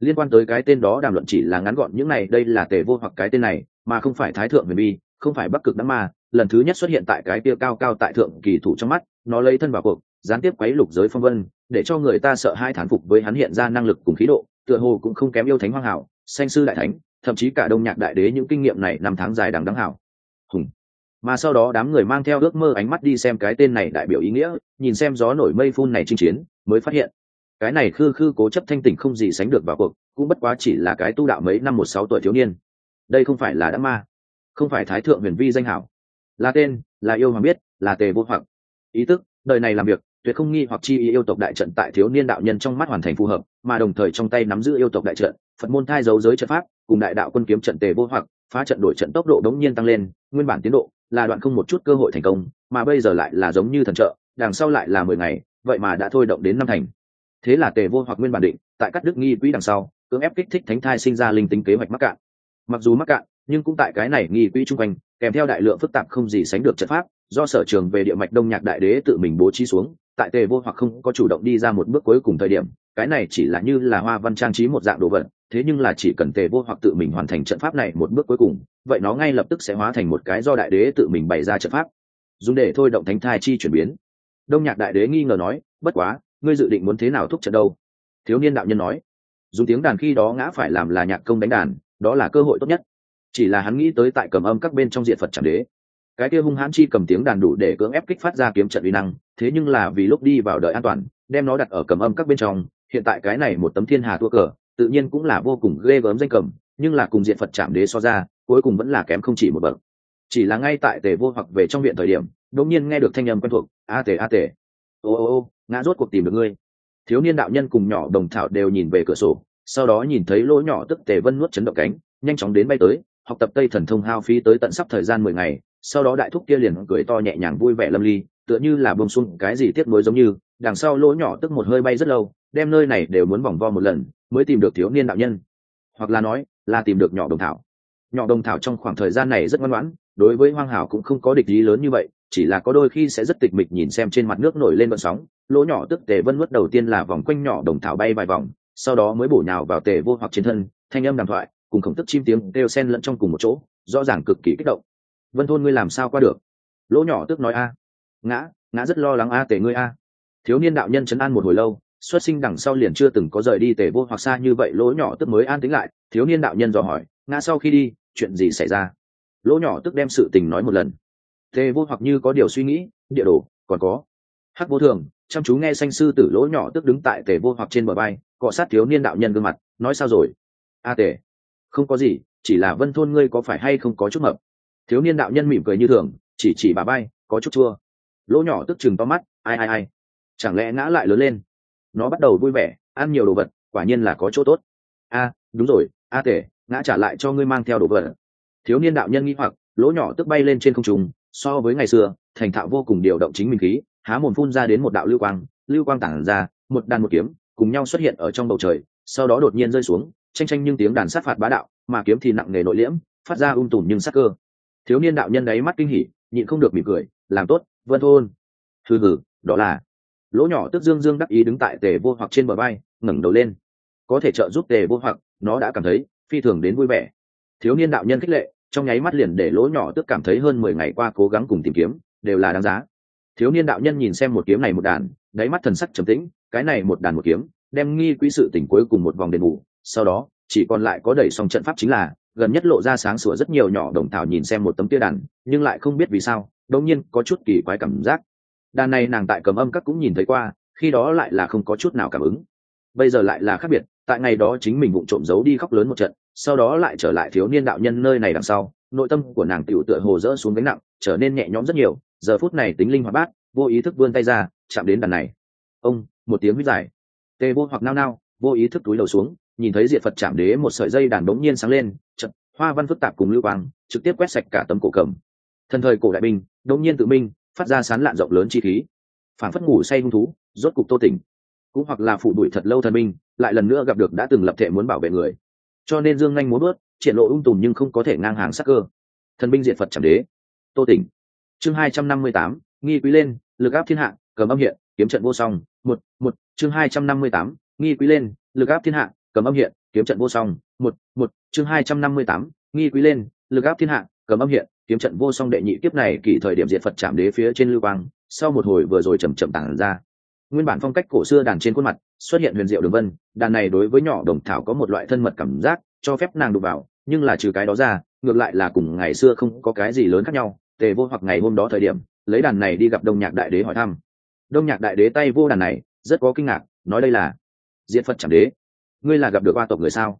Liên quan tới cái tên đó đàm luận chỉ là ngắn gọn những này, đây là tề vô hoặc cái tên này, mà không phải thái thượng huyền bi không phải bắc cực đắm ma. Lần thứ nhất xuất hiện tại cái kia cao cao tại thượng kỳ thủ trong mắt, nó lấy thân vào cuộc, gián tiếp quấy lục giới phong vân, để cho người ta sợ hai thán phục với hắn hiện ra năng lực cùng khí độ, tựa hồ cũng không kém yêu thánh hoang hảo, sanh sư đại thánh thậm chí cả đông nhạc đại đế những kinh nghiệm này năm tháng dài đằng đáng hảo. Hùng. Mà sau đó đám người mang theo ước mơ ánh mắt đi xem cái tên này đại biểu ý nghĩa, nhìn xem gió nổi mây phun này chinh chiến, mới phát hiện, cái này khư khư cố chấp thanh tỉnh không gì sánh được vào cuộc, cũng bất quá chỉ là cái tu đạo mấy năm một sáu tuổi thiếu niên. Đây không phải là đã ma, không phải thái thượng huyền vi danh hảo. Là tên, là yêu hoàng biết, là tề vô hoặc. Ý tức, đời này làm việc, tuyệt không nghi hoặc chi ý yêu tộc đại trận tại thiếu niên đạo nhân trong mắt hoàn thành phù hợp, mà đồng thời trong tay nắm giữ yêu tộc đại trận phật môn thai dấu giới trận pháp, cùng đại đạo quân kiếm trận tề vô hoặc, phá trận đổi trận tốc độ đống nhiên tăng lên, nguyên bản tiến độ là đoạn không một chút cơ hội thành công, mà bây giờ lại là giống như thần trợ, đằng sau lại là mười ngày, vậy mà đã thôi động đến năm thành. Thế là tề vô hoặc nguyên bản định, tại các đức nghi quỹ đằng sau, cưỡng ép kích thích thánh thai sinh ra linh tính kế hoạch mắc cạn. Mặc dù mắc cạn, nhưng cũng tại cái này nghi quỹ chung quanh, kèm theo đại lượng phức tạp không gì sánh được trận pháp, do sở trường về địa mạch đông nhạc đại đế tự mình bố trí xuống, tại tề vô hoặc không có chủ động đi ra một bước cuối cùng thời điểm, cái này chỉ là như là hoa văn trang trí một dạng đồ vật thế nhưng là chỉ cần tề vô hoặc tự mình hoàn thành trận pháp này một bước cuối cùng, vậy nó ngay lập tức sẽ hóa thành một cái do đại đế tự mình bày ra trận pháp. Dùng để thôi động thánh thai chi chuyển biến. Đông nhạc đại đế nghi ngờ nói, bất quá, ngươi dự định muốn thế nào thúc trận đâu? Thiếu niên đạo nhân nói, dùng tiếng đàn khi đó ngã phải làm là nhạc công đánh đàn, đó là cơ hội tốt nhất. Chỉ là hắn nghĩ tới tại cầm âm các bên trong diện phật chẳng đế. Cái kia hung hãn chi cầm tiếng đàn đủ để cưỡng ép kích phát ra kiếm trận uy năng, thế nhưng là vì lúc đi vào đợi an toàn, đem nó đặt ở cầm âm các bên trong, hiện tại cái này một tấm thiên hà thua cờ tự nhiên cũng là vô cùng ghê gớm danh cầm, nhưng là cùng diện phật chạm đế so ra, cuối cùng vẫn là kém không chỉ một bậc. Chỉ là ngay tại tề vô hoặc về trong viện thời điểm, đột nhiên nghe được thanh âm quen thuộc, a tề a tề, ô ô ô, ngã rốt cuộc tìm được ngươi. Thiếu niên đạo nhân cùng nhỏ đồng thảo đều nhìn về cửa sổ, sau đó nhìn thấy lỗ nhỏ tức tề vân nuốt chấn động cánh, nhanh chóng đến bay tới, học tập tây thần thông hao phí tới tận sắp thời gian mười ngày, sau đó đại thúc kia liền cười to nhẹ nhàng vui vẻ lâm ly, tựa như là bông xuân cái gì tiếc nuối giống như, đằng sau lỗ nhỏ tức một hơi bay rất lâu, đem nơi này đều muốn vòng vo một lần mới tìm được thiếu niên đạo nhân. Hoặc là nói, là tìm được nhỏ đồng thảo. Nhỏ đồng thảo trong khoảng thời gian này rất ngoan ngoãn, đối với hoang hảo cũng không có địch ý lớn như vậy, chỉ là có đôi khi sẽ rất tịch mịch nhìn xem trên mặt nước nổi lên vận sóng, lỗ nhỏ tức tề vân nuốt đầu tiên là vòng quanh nhỏ đồng thảo bay vài vòng, sau đó mới bổ nhào vào tề vô hoặc trên thân, thanh âm đàm thoại, cùng khổng tức chim tiếng kêu sen lẫn trong cùng một chỗ, rõ ràng cực kỳ kích động. Vân thôn ngươi làm sao qua được? Lỗ nhỏ tức nói, a, ngã ngã rất lo lắng a, tề ngươi a. Thiếu niên đạo nhân chấn an một hồi lâu xuất sinh đằng sau liền chưa từng có rời đi tề vô hoặc xa như vậy, lỗ nhỏ tức mới an tính lại, thiếu niên đạo nhân dò hỏi, ngã sau khi đi, chuyện gì xảy ra? Lỗ nhỏ tức đem sự tình nói một lần. Tề vô hoặc như có điều suy nghĩ, địa đồ, còn có. Hắc vô thường, chăm chú nghe sanh sư tử lỗ nhỏ tức đứng tại tề vô hoặc trên bờ bay cọ sát thiếu niên đạo nhân gương mặt, nói sao rồi? A tề, không có gì, chỉ là vân thôn ngươi có phải hay không có chút mập? Thiếu niên đạo nhân mỉm cười như thường, chỉ chỉ bà bay, có chút chua. Lỗ nhỏ tức chừng to mắt, ai ai ai? Chẳng lẽ ngã lại lớn lên? Nó bắt đầu vui vẻ, ăn nhiều đồ vật, quả nhiên là có chỗ tốt. A, đúng rồi, a tể, ngã trả lại cho ngươi mang theo đồ vật. Thiếu niên đạo nhân nghĩ hoặc, lỗ nhỏ tức bay lên trên không trung, so với ngày xưa, thành thạo vô cùng điều động chính mình khí, há mồm phun ra đến một đạo lưu quang lưu quang tản ra, một đàn một kiếm, cùng nhau xuất hiện ở trong bầu trời, sau đó đột nhiên rơi xuống tranh tranh nhưng tiếng đàn sát phạt bá đạo, mà kiếm thì nặng nề nội liễm, phát ra ung tùm nhưng sắc cơ. Thiếu niên đạo nhân đáy mắt kinh hỉ, nhịn không được mỉm cười, làm tốt, vân thôn. Hừ hừ, đó là lỗ nhỏ tức dương dương đắc ý đứng tại tề vô hoặc trên bờ bay ngẩng đầu lên. Có thể trợ giúp tề vô hoặc, nó đã cảm thấy phi thường đến vui vẻ. Thiếu niên đạo nhân khích lệ, trong nháy mắt liền để lỗ nhỏ tức cảm thấy hơn mười ngày qua cố gắng cùng tìm kiếm, đều là đáng giá. Thiếu niên đạo nhân nhìn xem một kiếm này một đàn, đáy mắt thần sắc trầm tĩnh, cái này một đàn một kiếm, đem nghi quỹ sự tỉnh cuối cùng một vòng đền bù, sau đó, chỉ còn lại có đẩy xong trận pháp chính là, gần nhất lộ ra sáng sủa rất nhiều nhỏ đồng thảo nhìn xem một tấm tia đàn, nhưng lại không biết vì sao, đột nhiên có chút kỳ quái cảm giác đàn này nàng tại cầm âm các cũng nhìn thấy qua, khi đó lại là không có chút nào cảm ứng. Bây giờ lại là khác biệt, tại ngày đó chính mình vụng trộm giấu đi khóc lớn một trận, sau đó lại trở lại thiếu niên đạo nhân nơi này đằng sau, nội tâm của nàng tựu tựa hồ dỡ xuống gánh nặng, trở nên nhẹ nhõm rất nhiều, giờ phút này tính linh hoạt bát, vô ý thức vươn tay ra, chạm đến đàn này. Ông, một tiếng huyết dài. Tê vô hoặc nao nao, vô ý thức túi đầu xuống, nhìn thấy diệt phật chạm đế một sợi dây đàn đống nhiên sáng lên chật hoa văn phức tạp cùng lưu quang, trực tiếp quét sạch cả tấm cổ cầm. Thần thời cổ đại binh đống nhiên tự minh phát ra sán lạn rộng lớn chi khí. Phản phất ngủ say hung thú rốt cục tô tỉnh. Cũng hoặc là phụ đuổi thật lâu thần minh, lại lần nữa gặp được đã từng lập thể muốn bảo vệ người. Cho nên dương nhanh muốn bớt triển lộ ung tùm nhưng không có thể ngang hàng sắc cơ. Thần binh diện phật chẳng đế. Tô tỉnh. Chương hai trăm năm mươi tám nghi quý lên lực áp thiên hạ cầm âm hiện kiếm trận vô song một một chương hai trăm năm mươi tám nghi quý lên lực áp thiên hạ cầm âm hiện kiếm trận vô song một một chương hai trăm năm mươi tám nghi quý lên lực áp thiên hạ cầm âm hiện kiếm trận vô song đệ nhị kiếp này kỳ thời điểm diệt phật chạm đế phía trên lưu quang, sau một hồi vừa rồi chầm chậm tàng ra. Nguyên bản phong cách cổ xưa đàn trên khuôn mặt, xuất hiện huyền diệu đường vân, đàn này đối với nhỏ đồng thảo có một loại thân mật cảm giác, cho phép nàng đụng vào, nhưng là trừ cái đó ra, ngược lại là cùng ngày xưa không có cái gì lớn khác nhau, tề vô hoặc ngày hôm đó thời điểm, lấy đàn này đi gặp đông nhạc đại đế hỏi thăm. Đông nhạc đại đế tay vô đàn này, rất có kinh ngạc, nói đây là diễn phật chẳng đế. Ngươi là gặp được ba tộc người sao?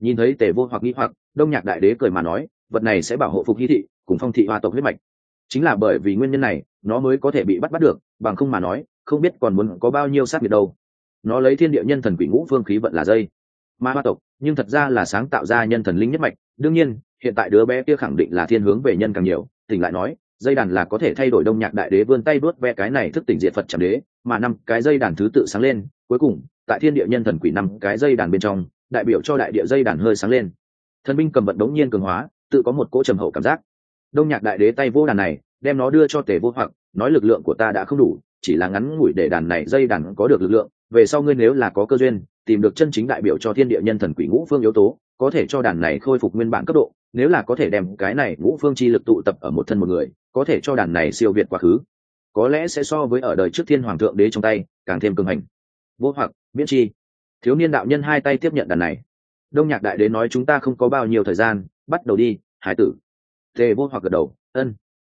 Nhìn thấy tề vô hoặc nghĩ hoặc, đông nhạc đại đế cười mà nói, vật này sẽ bảo hộ phục hy thị cùng phong thị hoa tộc huyết mạch. Chính là bởi vì nguyên nhân này, nó mới có thể bị bắt bắt được, bằng không mà nói, không biết còn muốn có bao nhiêu sát nghiệt đâu. Nó lấy thiên địa nhân thần quỷ ngũ phương khí vận là dây. Ma hoa tộc, nhưng thật ra là sáng tạo ra nhân thần linh nhất mạch. Đương nhiên, hiện tại đứa bé kia khẳng định là thiên hướng về nhân càng nhiều. Tỉnh lại nói, dây đàn là có thể thay đổi đông nhạc đại đế vươn tay vớt ve cái này thức tỉnh diệt phật chẳng đế, mà năm cái dây đàn thứ tự sáng lên, cuối cùng, tại thiên địa nhân thần quỷ năm cái dây đàn bên trong, đại biểu cho đại địa dây đàn hơi sáng lên. Thần binh cầm vận đống nhiên cường hóa, tự có một cỗ trầm hậu cảm giác đông nhạc đại đế tay vô đàn này, đem nó đưa cho tề vô hoặc, nói lực lượng của ta đã không đủ, chỉ là ngắn ngủi để đàn này dây đàn có được lực lượng, về sau ngươi nếu là có cơ duyên, tìm được chân chính đại biểu cho thiên địa nhân thần quỷ ngũ phương yếu tố, có thể cho đàn này khôi phục nguyên bản cấp độ, nếu là có thể đem cái này ngũ phương chi lực tụ tập ở một thân một người, có thể cho đàn này siêu việt quá khứ. Có lẽ sẽ so với ở đời trước thiên hoàng thượng đế trong tay, càng thêm cường hành. Vô hoặc, miễn chi. Thiếu niên đạo nhân hai tay tiếp nhận đàn này. Đông nhạc đại đế nói chúng ta không có bao nhiêu thời gian, bắt đầu đi, hải tử tề vô hoặc gật đầu, ân.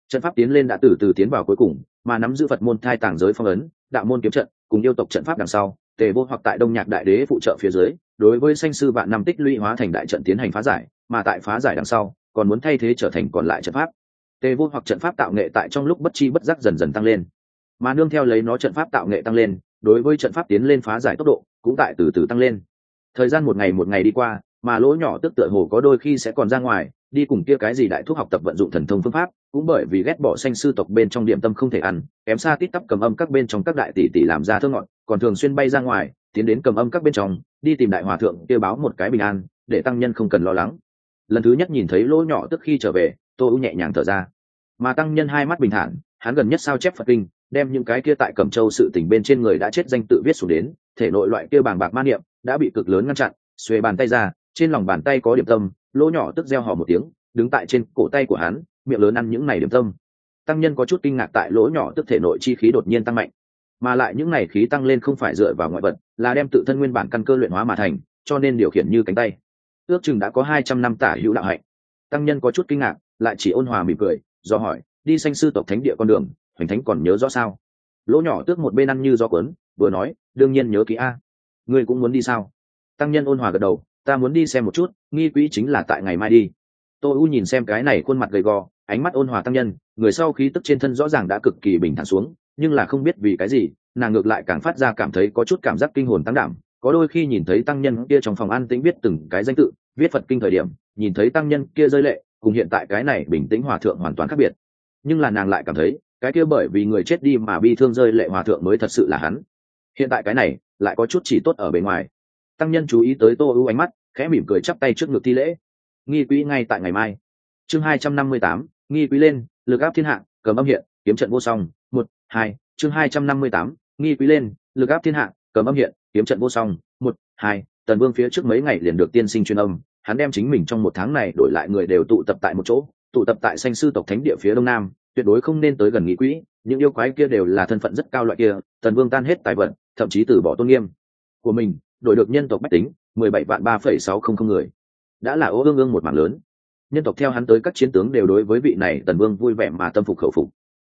Trận pháp tiến lên đã từ từ tiến vào cuối cùng, mà nắm giữ phật môn thai tàng giới phong ấn, đạo môn kiếm trận, cùng yêu tộc trận pháp đằng sau tề vô hoặc tại đông nhạc đại đế phụ trợ phía dưới, đối với sanh sư vạn năm tích lũy hóa thành đại trận tiến hành phá giải, mà tại phá giải đằng sau, còn muốn thay thế trở thành còn lại trận pháp. Tề vô hoặc trận pháp tạo nghệ tại trong lúc bất chi bất giác dần dần tăng lên. Mà nương theo lấy nó trận pháp tạo nghệ tăng lên, đối với trận pháp tiến lên phá giải tốc độ cũng tại từ từ tăng lên. Thời gian một ngày một ngày đi qua, mà lỗ nhỏ tức tựa hồ có đôi khi sẽ còn ra ngoài đi cùng kia cái gì đại thuốc học tập vận dụng thần thông phương pháp, cũng bởi vì ghét bỏ xanh sư tộc bên trong điểm tâm không thể ăn, kém xa tít tắp cầm âm các bên trong các đại tỷ tỷ làm ra thơ ngọn còn thường xuyên bay ra ngoài, tiến đến cầm âm các bên trong, đi tìm đại hòa thượng kêu báo một cái bình an, để tăng nhân không cần lo lắng. Lần thứ nhất nhìn thấy lỗ nhỏ tức khi trở về, tô u nhẹ nhàng thở ra. Mà tăng nhân hai mắt bình thản, hắn gần nhất sao chép phật kinh, đem những cái kia tại cẩm châu sự tỉnh bên trên người đã chết danh tự viết xuống đến, thể nội loại kia bàng bạc ma niệm, đã bị cực lớn ngăn chặn, xuề bàn tay ra, trên lòng bàn tay có điểm tâm lỗ nhỏ tức reo hò một tiếng, đứng tại trên cổ tay của hắn, miệng lớn ăn những này điểm tâm. Tăng nhân có chút kinh ngạc tại lỗ nhỏ tức thể nội chi khí đột nhiên tăng mạnh. Mà lại những này khí tăng lên không phải dựa vào ngoại vật, là đem tự thân nguyên bản căn cơ luyện hóa mà thành, cho nên điều khiển như cánh tay. Ước chừng đã có hai trăm năm tả hữu đạo hạnh. Tăng nhân có chút kinh ngạc, lại chỉ ôn hòa mỉm cười, do hỏi, đi sanh sư tộc thánh địa con đường, hoành thánh còn nhớ rõ sao? Lỗ nhỏ tước một bên ăn như do quấn vừa nói, đương nhiên nhớ kỹ a. Ngươi cũng muốn đi sao? Tăng nhân ôn hòa gật đầu ta muốn đi xem một chút, nghi quỹ chính là tại ngày mai đi. Tô u nhìn xem cái này khuôn mặt gầy gò, ánh mắt ôn hòa tăng nhân, người sau khí tức trên thân rõ ràng đã cực kỳ bình thản xuống, nhưng là không biết vì cái gì, nàng ngược lại càng phát ra cảm thấy có chút cảm giác kinh hồn tăng đảm. Có đôi khi nhìn thấy tăng nhân kia trong phòng ăn tĩnh biết từng cái danh tự, viết phật kinh thời điểm, nhìn thấy tăng nhân kia rơi lệ, cùng hiện tại cái này bình tĩnh hòa thượng hoàn toàn khác biệt. Nhưng là nàng lại cảm thấy, cái kia bởi vì người chết đi mà bi thương rơi lệ hòa thượng mới thật sự là hắn. Hiện tại cái này, lại có chút chỉ tốt ở bề ngoài tăng nhân chú ý tới tô ưu ánh mắt, khẽ mỉm cười chắp tay trước ngực thi lễ. Nghi quỹ ngay tại ngày mai. Chương hai trăm năm mươi tám, nghi quý lên, lực áp thiên hạ, cầm âm hiện, kiếm trận vô song, một, hai, chương hai trăm năm mươi tám, nghi quý lên, lực áp thiên hạ, cầm âm hiện, kiếm trận vô song, một, hai, tần vương phía trước mấy ngày liền được tiên sinh truyền âm, hắn đem chính mình trong một tháng này đổi lại người đều tụ tập tại một chỗ, tụ tập tại sanh sư tộc thánh địa phía đông nam, tuyệt đối không nên tới gần nghị quỹ những yêu quái kia đều là thân phận rất cao loại kia, tần vương tan hết tài vận, thậm chí từ bỏ tôn nghiêm của mình đổi được nhân tộc bách tính, mười bảy vạn ba phẩy sáu không không người. Đã là ô ương ương một mảng lớn. Nhân tộc theo hắn tới các chiến tướng đều đối với vị này tần vương vui vẻ mà tâm phục khẩu phục.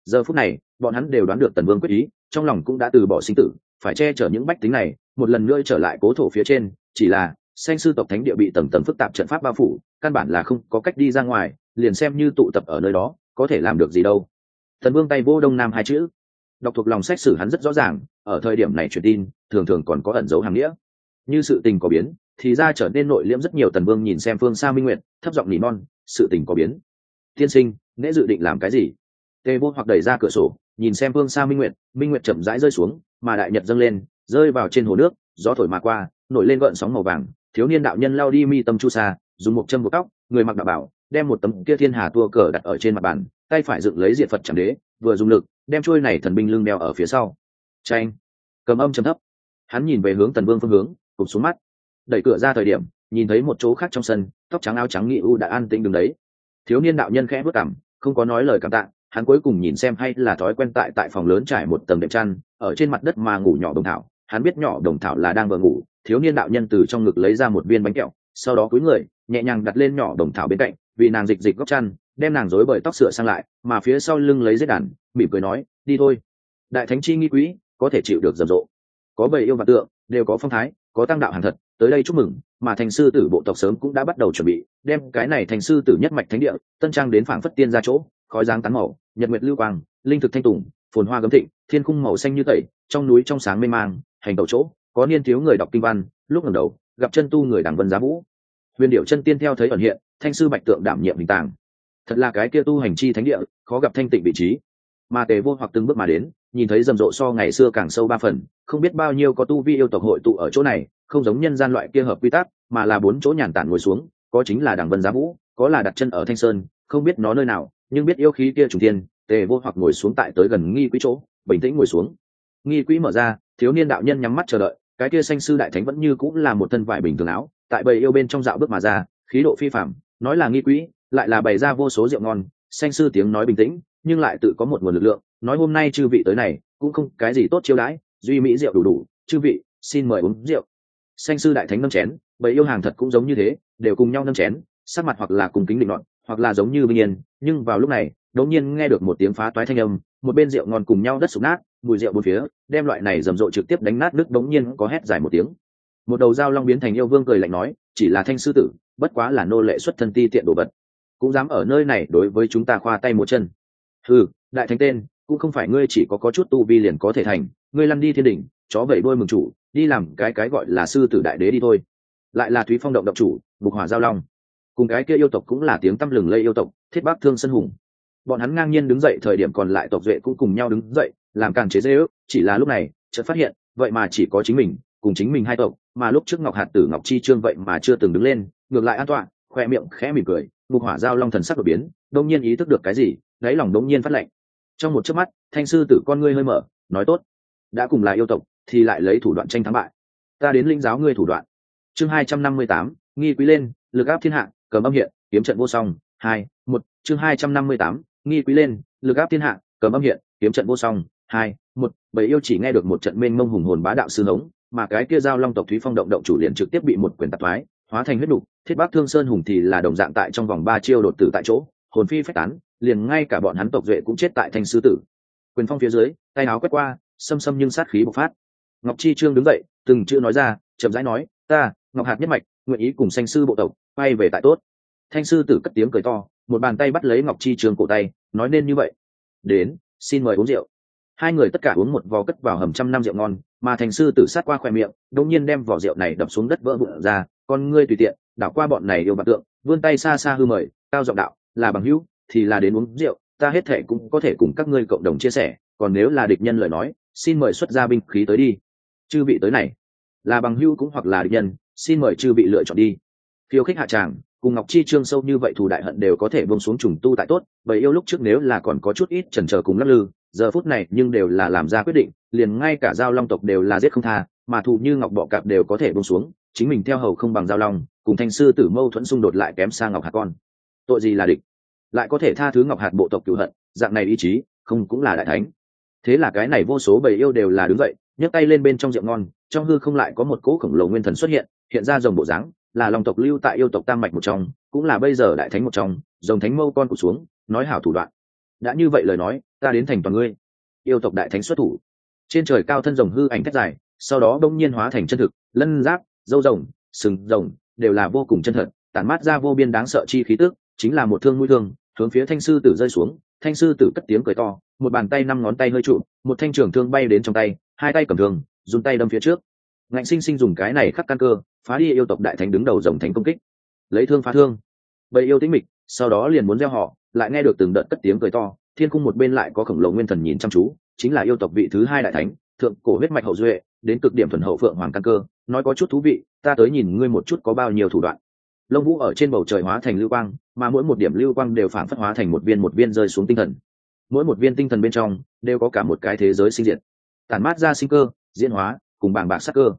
Giờ phút này, bọn hắn đều đoán được tần vương quyết ý, trong lòng cũng đã từ bỏ sinh tử, phải che chở những bách tính này, một lần nữa trở lại cố thổ phía trên, chỉ là, sanh sư tộc thánh địa bị tầng tầng phức tạp trận pháp bao phủ, căn bản là không có cách đi ra ngoài, liền xem như tụ tập ở nơi đó, có thể làm được gì đâu. Thần vương tay vô đông nam hai chữ. Đọc thuộc lòng sách sử hắn rất rõ ràng, ở thời điểm này truyền tin, thường thường còn có ẩn dấu hàng nghĩa như sự tình có biến, thì ra trở nên nội liễm rất nhiều tần vương nhìn xem phương xa minh nguyện thấp giọng nỉ non, sự tình có biến. Tiên sinh, nễ dự định làm cái gì? Tê vô hoặc đẩy ra cửa sổ, nhìn xem phương xa minh nguyện minh nguyện chậm rãi rơi xuống, mà đại nhật dâng lên, rơi vào trên hồ nước, gió thổi mà qua, nổi lên gợn sóng màu vàng, thiếu niên đạo nhân lao đi mi tâm chu xa dùng một châm một tóc, người mặc đạo bảo, đem một tấm kia thiên hà tua cờ đặt ở trên mặt bàn, tay phải dựng lấy diện phật chẳng đế, vừa dùng lực, đem trôi này thần binh lưng đeo ở phía sau. Tranh cầm âm chấm thấp. Hắn nhìn về hướng tần vương phương hướng cụp xuống mắt. Đẩy cửa ra thời điểm, nhìn thấy một chỗ khác trong sân, tóc trắng áo trắng nghị u đã an tĩnh đứng đấy. Thiếu niên đạo nhân khẽ vất cảm không có nói lời cảm tạ, hắn cuối cùng nhìn xem hay là thói quen tại tại phòng lớn trải một tầng đệm chăn, ở trên mặt đất mà ngủ nhỏ đồng thảo. Hắn biết nhỏ đồng thảo là đang vừa ngủ, thiếu niên đạo nhân từ trong ngực lấy ra một viên bánh kẹo, sau đó cúi người, nhẹ nhàng đặt lên nhỏ đồng thảo bên cạnh, vì nàng dịch dịch góc chăn, đem nàng rối bởi tóc sửa sang lại, mà phía sau lưng lấy dây đàn, mỉm cười nói, đi thôi. Đại thánh chi nghi quý, có thể chịu được rầm rộ có bầy yêu và tượng, đều có phong thái, có tăng đạo hàng thật, tới đây chúc mừng, mà thành sư tử bộ tộc sớm cũng đã bắt đầu chuẩn bị, đem cái này thành sư tử nhất mạch thánh địa, tân trang đến phảng phất tiên ra chỗ, khói dáng tán màu, nhật nguyệt lưu quang, linh thực thanh tùng, phồn hoa gấm thịnh, thiên khung màu xanh như tẩy, trong núi trong sáng mê mang, hành tẩu chỗ, có niên thiếu người đọc kinh văn, lúc ngẩng đầu, gặp chân tu người đằng vân giá vũ. Huyền điệu chân tiên theo thấy ẩn hiện, thanh sư bạch tượng đảm nhiệm hình tàng. Thật là cái kia tu hành chi thánh địa, khó gặp thanh tịnh vị trí. Mà tề vô hoặc từng bước mà đến nhìn thấy rầm rộ so ngày xưa càng sâu ba phần, không biết bao nhiêu có tu vi yêu tộc hội tụ ở chỗ này, không giống nhân gian loại kia hợp quy tắc, mà là bốn chỗ nhàn tản ngồi xuống, có chính là đằng vân giá vũ, có là đặt chân ở thanh sơn, không biết nó nơi nào, nhưng biết yêu khí kia trùng tiên tề vô hoặc ngồi xuống tại tới gần nghi quý chỗ, bình tĩnh ngồi xuống. Nghi quý mở ra, thiếu niên đạo nhân nhắm mắt chờ đợi, cái kia xanh sư đại thánh vẫn như cũng là một thân vải bình thường áo, tại bầy yêu bên trong dạo bước mà ra, khí độ phi phạm nói là nghi quý lại là bày ra vô số rượu ngon xanh sư tiếng nói bình tĩnh nhưng lại tự có một nguồn lực lượng, nói hôm nay chư vị tới này, cũng không cái gì tốt chiêu đãi, duy mỹ rượu đủ đủ, chư vị, xin mời uống rượu. Xanh sư đại thánh nâng chén, bầy yêu hàng thật cũng giống như thế, đều cùng nhau nâng chén, sắc mặt hoặc là cùng kính định luận hoặc là giống như bình yên, nhưng vào lúc này, đột nhiên nghe được một tiếng phá toái thanh âm, một bên rượu ngon cùng nhau đất sụp nát, mùi rượu bốn phía, đem loại này rầm rộ trực tiếp đánh nát nước đống nhiên có hét dài một tiếng. Một đầu dao long biến thành yêu vương cười lạnh nói, chỉ là thanh sư tử, bất quá là nô lệ xuất thân ti tiện đồ vật. Cũng dám ở nơi này đối với chúng ta khoa tay một chân ừ đại thánh tên, cũng không phải ngươi chỉ có có chút tu vi liền có thể thành. Ngươi lăn đi thiên đỉnh, chó vẩy đôi mừng chủ, đi làm cái cái gọi là sư tử đại đế đi thôi. Lại là thúy phong động động chủ bục hỏa giao long. Cùng cái kia yêu tộc cũng là tiếng tăm lừng lây yêu tộc, thiết bác thương sân hùng. Bọn hắn ngang nhiên đứng dậy thời điểm còn lại tộc duệ cũng cùng nhau đứng dậy, làm càng chế dễ ước, chỉ là lúc này, chợt phát hiện, vậy mà chỉ có chính mình, cùng chính mình hai tộc, mà lúc trước ngọc hạt tử ngọc chi trương vậy mà chưa từng đứng lên, ngược lại an toàn, khoe miệng khẽ mỉm cười mục hỏa giao long thần sắc đột biến đông nhiên ý thức được cái gì, đáy lòng đông nhiên phát lệnh trong một chớp mắt, thanh sư tử con ngươi hơi mở, nói tốt, đã cùng là yêu tộc, thì lại lấy thủ đoạn tranh thắng bại. Ta đến linh giáo ngươi thủ đoạn. Chương hai trăm năm mươi tám, nghi quý lên, lực áp thiên hạ, cầm âm hiện, kiếm trận vô song, hai, một, chương hai trăm năm mươi tám, nghi quý lên, lực áp thiên hạ, cầm âm hiện, kiếm trận vô song, hai, một bảy yêu chỉ nghe được một trận mênh mông hùng hồn bá đạo sư hống, mà cái kia giao long tộc thúy phong động động chủ liền trực tiếp bị một quyền tạp thoái hóa thành huyết đục, thiết bác thương sơn hùng thì là đồng dạng tại trong vòng ba chiêu đột tử tại chỗ, hồn phi phách tán, liền ngay cả bọn hắn tộc duệ cũng chết tại thanh sư tử. Quyền phong phía dưới, tay áo quét qua, xâm xâm nhưng sát khí bộc phát. Ngọc chi trương đứng dậy, từng chữ nói ra, chậm rãi nói, ta, ngọc hạt nhất mạch, nguyện ý cùng sanh sư bộ tộc quay về tại tốt. Thanh sư tử cất tiếng cười to, một bàn tay bắt lấy ngọc chi trương cổ tay, nói nên như vậy. Đến, xin mời uống rượu. Hai người tất cả uống một vò cất vào hầm trăm năm rượu ngon, mà thành sư tử sát qua khoe miệng, đột nhiên đem vỏ rượu này đập xuống đất vỡ vụn ra con ngươi tùy tiện, đảo qua bọn này yêu bạc tượng, vươn tay xa xa hư mời, cao giọng đạo, là bằng hữu, thì là đến uống rượu, ta hết thể cũng có thể cùng các ngươi cộng đồng chia sẻ, còn nếu là địch nhân lời nói, xin mời xuất gia binh khí tới đi. Chư vị tới này, là bằng hữu cũng hoặc là địch nhân, xin mời chư vị lựa chọn đi. Khiêu khích hạ tràng, cùng ngọc chi trương sâu như vậy thù đại hận đều có thể bông xuống trùng tu tại tốt bởi yêu lúc trước nếu là còn có chút ít chần chờ cùng lắc lư, giờ phút này nhưng đều là làm ra quyết định, liền ngay cả giao long tộc đều là giết không tha, mà thù như ngọc bọ cạp đều có thể bông xuống chính mình theo hầu không bằng giao long, cùng thanh sư tử mâu thuẫn xung đột lại kém xa ngọc hạt con. Tội gì là địch? Lại có thể tha thứ ngọc hạt bộ tộc cựu hận, dạng này ý chí, không cũng là đại thánh. Thế là cái này vô số bầy yêu đều là đứng dậy, nhấc tay lên bên trong rượu ngon, trong hư không lại có một cỗ khổng lồ nguyên thần xuất hiện hiện ra dòng bộ dáng, là lòng tộc lưu tại yêu tộc tam mạch một trong, cũng là bây giờ đại thánh một trong dòng thánh mâu con cụ xuống, nói hảo thủ đoạn. Đã như vậy lời nói, ta đến thành toàn ngươi. Yêu tộc đại thánh xuất thủ. Trên trời cao thân rồng hư ảnh thét dài, sau đó đông nhiên hóa thành chân thực, lân giáp dâu rồng, sừng rồng, đều là vô cùng chân thật, tản mát ra vô biên đáng sợ chi khí tước chính là một thương mũi thương, hướng phía thanh sư tử rơi xuống, thanh sư tử cất tiếng cười to, một bàn tay năm ngón tay hơi trụ, một thanh trường thương bay đến trong tay, hai tay cầm thương, dùng tay đâm phía trước. Ngạnh sinh sinh dùng cái này khắc căn cơ, phá đi yêu tộc đại thánh đứng đầu rồng thánh công kích. Lấy thương phá thương. Bầy yêu tĩnh mịch, sau đó liền muốn gieo họ, lại nghe được từng đợt cất tiếng cười to, thiên cung một bên lại có khổng lồ nguyên thần nhìn chăm chú, chính là yêu tộc vị thứ hai đại thánh, thượng cổ huyết mạch hậu duệ đến cực điểm thuần hậu phượng hoàng căn cơ, nói có chút thú vị, ta tới nhìn ngươi một chút có bao nhiêu thủ đoạn. Lông vũ ở trên bầu trời hóa thành lưu quang, mà mỗi một điểm lưu quang đều phản phất hóa thành một viên một viên rơi xuống tinh thần. Mỗi một viên tinh thần bên trong đều có cả một cái thế giới sinh diệt. Tản mát ra sinh cơ, diễn hóa, cùng bảng bạc sắc cơ.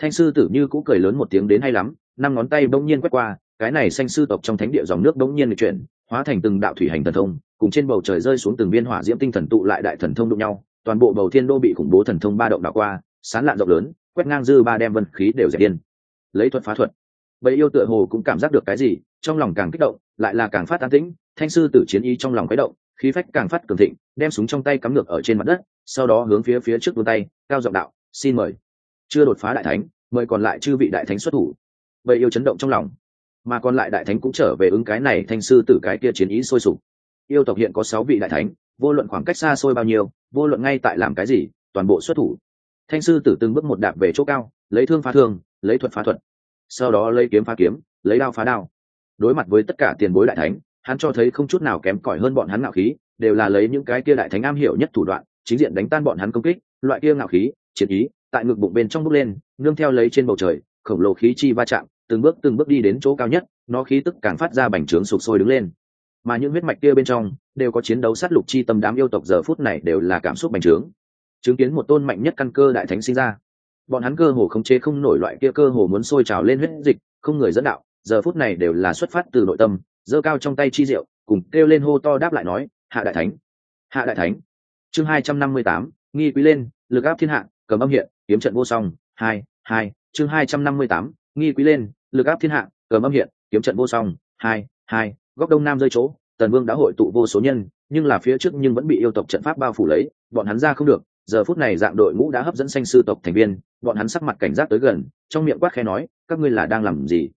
Thanh sư tử như cũ cười lớn một tiếng đến hay lắm, năm ngón tay bỗng nhiên quét qua, cái này xanh sư tộc trong thánh địa dòng nước bỗng nhiên lịch chuyển, hóa thành từng đạo thủy hành thần thông, cùng trên bầu trời rơi xuống từng viên hỏa diễm tinh thần tụ lại đại thần thông đụng nhau, toàn bộ bầu thiên đô bị khủng bố thần thông ba động đảo qua sán lạn rộng lớn, quét ngang dư ba đem vân khí đều dẹp điên. Lấy thuật phá thuật. Bầy yêu tựa hồ cũng cảm giác được cái gì, trong lòng càng kích động, lại là càng phát an tĩnh, thanh sư tử chiến ý trong lòng khuấy động, khí phách càng phát cường thịnh, đem súng trong tay cắm ngược ở trên mặt đất, sau đó hướng phía phía trước vươn tay, cao giọng đạo, xin mời. Chưa đột phá đại thánh, mời còn lại chư vị đại thánh xuất thủ. Bầy yêu chấn động trong lòng, mà còn lại đại thánh cũng trở về ứng cái này thanh sư tử cái kia chiến ý sôi sục. Yêu tộc hiện có sáu vị đại thánh, vô luận khoảng cách xa xôi bao nhiêu, vô luận ngay tại làm cái gì, toàn bộ xuất thủ thanh sư tử từng bước một đạp về chỗ cao, lấy thương phá thương, lấy thuật phá thuật. Sau đó lấy kiếm phá kiếm, lấy đao phá đao. Đối mặt với tất cả tiền bối đại thánh, hắn cho thấy không chút nào kém cỏi hơn bọn hắn ngạo khí, đều là lấy những cái kia đại thánh am hiểu nhất thủ đoạn, chính diện đánh tan bọn hắn công kích, loại kia ngạo khí, chiến ý, tại ngực bụng bên trong bước lên, nương theo lấy trên bầu trời, khổng lồ khí chi va chạm, từng bước từng bước đi đến chỗ cao nhất, nó khí tức càng phát ra bành trướng sụp sôi đứng lên. Mà những huyết mạch kia bên trong, đều có chiến đấu sát lục chi tâm đám yêu tộc giờ phút này đều là cảm xúc bành trướng chứng kiến một tôn mạnh nhất căn cơ đại thánh sinh ra. Bọn hắn cơ hồ khống chế không nổi loại kia cơ hồ muốn sôi trào lên huyết dịch, không người dẫn đạo, giờ phút này đều là xuất phát từ nội tâm, giơ cao trong tay chi rượu cùng kêu lên hô to đáp lại nói, hạ đại thánh! Hạ đại thánh! Chương hai trăm năm mươi tám, nghi quý lên, lực áp thiên hạ, cầm âm hiện, kiếm trận vô song, hai hai, chương hai trăm năm mươi tám, nghi quý lên, lực áp thiên hạ, cầm âm hiện, kiếm trận vô song, hai hai, góc đông nam rơi chỗ, tần vương đã hội tụ vô số nhân, nhưng là phía trước nhưng vẫn bị yêu tộc trận pháp bao phủ lấy, bọn hắn ra không được giờ phút này dạng đội ngũ đã hấp dẫn xanh sư tộc thành viên, bọn hắn sắc mặt cảnh giác tới gần, trong miệng quát khe nói, các ngươi là đang làm gì?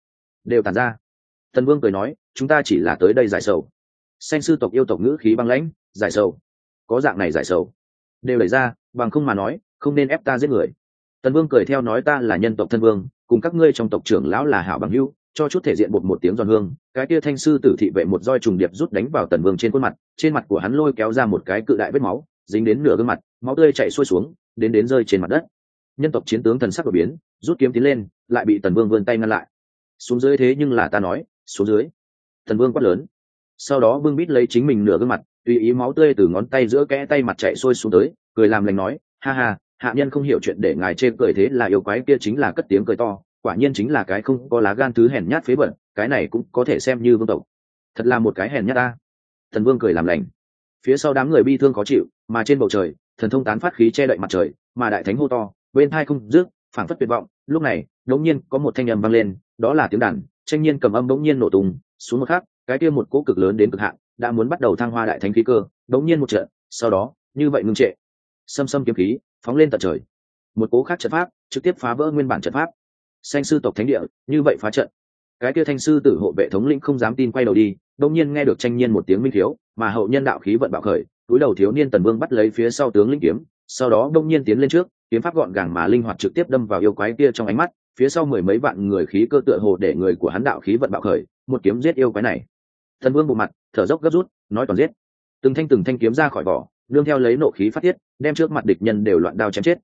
Đều tàn ra. Tần vương cười nói, chúng ta chỉ là tới đây giải sầu. Xanh sư tộc yêu tộc ngữ khí băng lãnh, giải sầu? Có dạng này giải sầu? Đều đẩy ra, bằng không mà nói, không nên ép ta giết người. Tần vương cười theo nói, ta là nhân tộc thân vương, cùng các ngươi trong tộc trưởng lão là hảo bằng hưu cho chút thể diện một một tiếng giòn hương. Cái kia thanh sư tử thị vệ một roi trùng điệp rút đánh vào tần vương trên khuôn mặt, trên mặt của hắn lôi kéo ra một cái cự đại vết máu, dính đến nửa gương mặt máu tươi chảy xuôi xuống, đến đến rơi trên mặt đất. Nhân tộc chiến tướng thần sắc đột biến, rút kiếm tiến lên, lại bị tần vương vươn tay ngăn lại. Xuống dưới thế nhưng là ta nói, xuống dưới. Tần vương quát lớn. Sau đó bưng bít lấy chính mình nửa gương mặt, tùy ý máu tươi từ ngón tay giữa kẽ tay mặt chạy xuôi xuống tới, cười làm lành nói, ha ha, hạ nhân không hiểu chuyện để ngài chê cười thế là yêu quái kia chính là cất tiếng cười to, quả nhiên chính là cái không có lá gan thứ hèn nhát phế bẩn cái này cũng có thể xem như vương tộc. Thật là một cái hèn nhát ta. Thần vương cười làm lành. Phía sau đám người bi thương khó chịu, mà trên bầu trời thần thông tán phát khí che đậy mặt trời, mà đại thánh hô to, bên thai không rước phảng phất tuyệt vọng. Lúc này, đống nhiên có một thanh âm vang lên, đó là tiếng đàn, tranh nhiên cầm âm đống nhiên nổ tung, xuống một khắc, cái kia một cỗ cực lớn đến cực hạn, đã muốn bắt đầu thăng hoa đại thánh khí cơ, đống nhiên một trận, sau đó, như vậy ngưng trệ. Xâm xâm kiếm khí, phóng lên tận trời. Một cố khác trận pháp, trực tiếp phá vỡ nguyên bản trận pháp. Xanh sư tộc thánh địa, như vậy phá trận. Cái kia thanh sư tử hộ vệ thống lĩnh không dám tin quay đầu đi đông nhiên nghe được tranh nhiên một tiếng minh thiếu mà hậu nhân đạo khí vận bạo khởi túi đầu thiếu niên tần vương bắt lấy phía sau tướng linh kiếm, sau đó đông nhiên tiến lên trước, kiếm pháp gọn gàng mà linh hoạt trực tiếp đâm vào yêu quái kia trong ánh mắt, phía sau mười mấy vạn người khí cơ tựa hồ để người của hắn đạo khí vận bạo khởi, một kiếm giết yêu quái này. Thần vương bộ mặt, thở dốc gấp rút, nói toàn giết. Từng thanh từng thanh kiếm ra khỏi vỏ, nương theo lấy nộ khí phát tiết, đem trước mặt địch nhân đều loạn đao chém chết.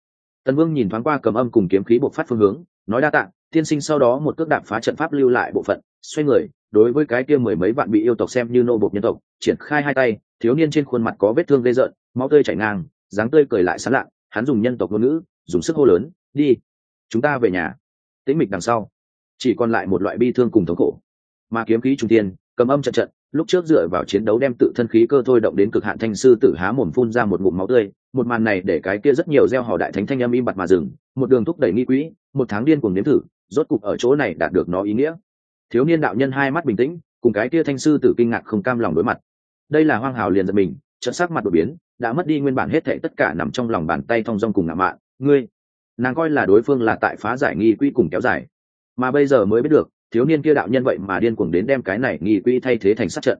Tần vương nhìn thoáng qua cầm âm cùng kiếm khí bộc phát phương hướng, nói đa tạ, tiên sinh sau đó một cước đạp phá trận pháp lưu lại bộ phận xoay người, đối với cái kia mười mấy vạn bị yêu tộc xem như nô bộc nhân tộc, triển khai hai tay, thiếu niên trên khuôn mặt có vết thương gây rợn, máu tươi chảy ngang, dáng tươi cười lại sán lạ, hắn dùng nhân tộc ngôn ngữ, dùng sức hô lớn, đi, chúng ta về nhà. Tĩnh mịch đằng sau, chỉ còn lại một loại bi thương cùng thống khổ. Mà kiếm khí trung tiên cầm âm trận trận, lúc trước dựa vào chiến đấu đem tự thân khí cơ thôi động đến cực hạn thanh sư tử há mồm phun ra một ngụm máu tươi, một màn này để cái kia rất nhiều gieo hò đại thánh thanh âm im bặt mà dừng, một đường thúc đẩy nghi quỹ, một tháng điên cuồng nếm thử, rốt cục ở chỗ này đạt được nó ý nghĩa thiếu niên đạo nhân hai mắt bình tĩnh, cùng cái kia thanh sư tử kinh ngạc không cam lòng đối mặt. Đây là hoang hào liền giật mình trận sắc mặt đột biến, đã mất đi nguyên bản hết thệ tất cả nằm trong lòng bàn tay thong dong cùng ngạo mạn. Ngươi, nàng coi là đối phương là tại phá giải nghi quỹ cùng kéo dài. Mà bây giờ mới biết được, thiếu niên kia đạo nhân vậy mà điên cuồng đến đem cái này nghi quỹ thay thế thành sát trận.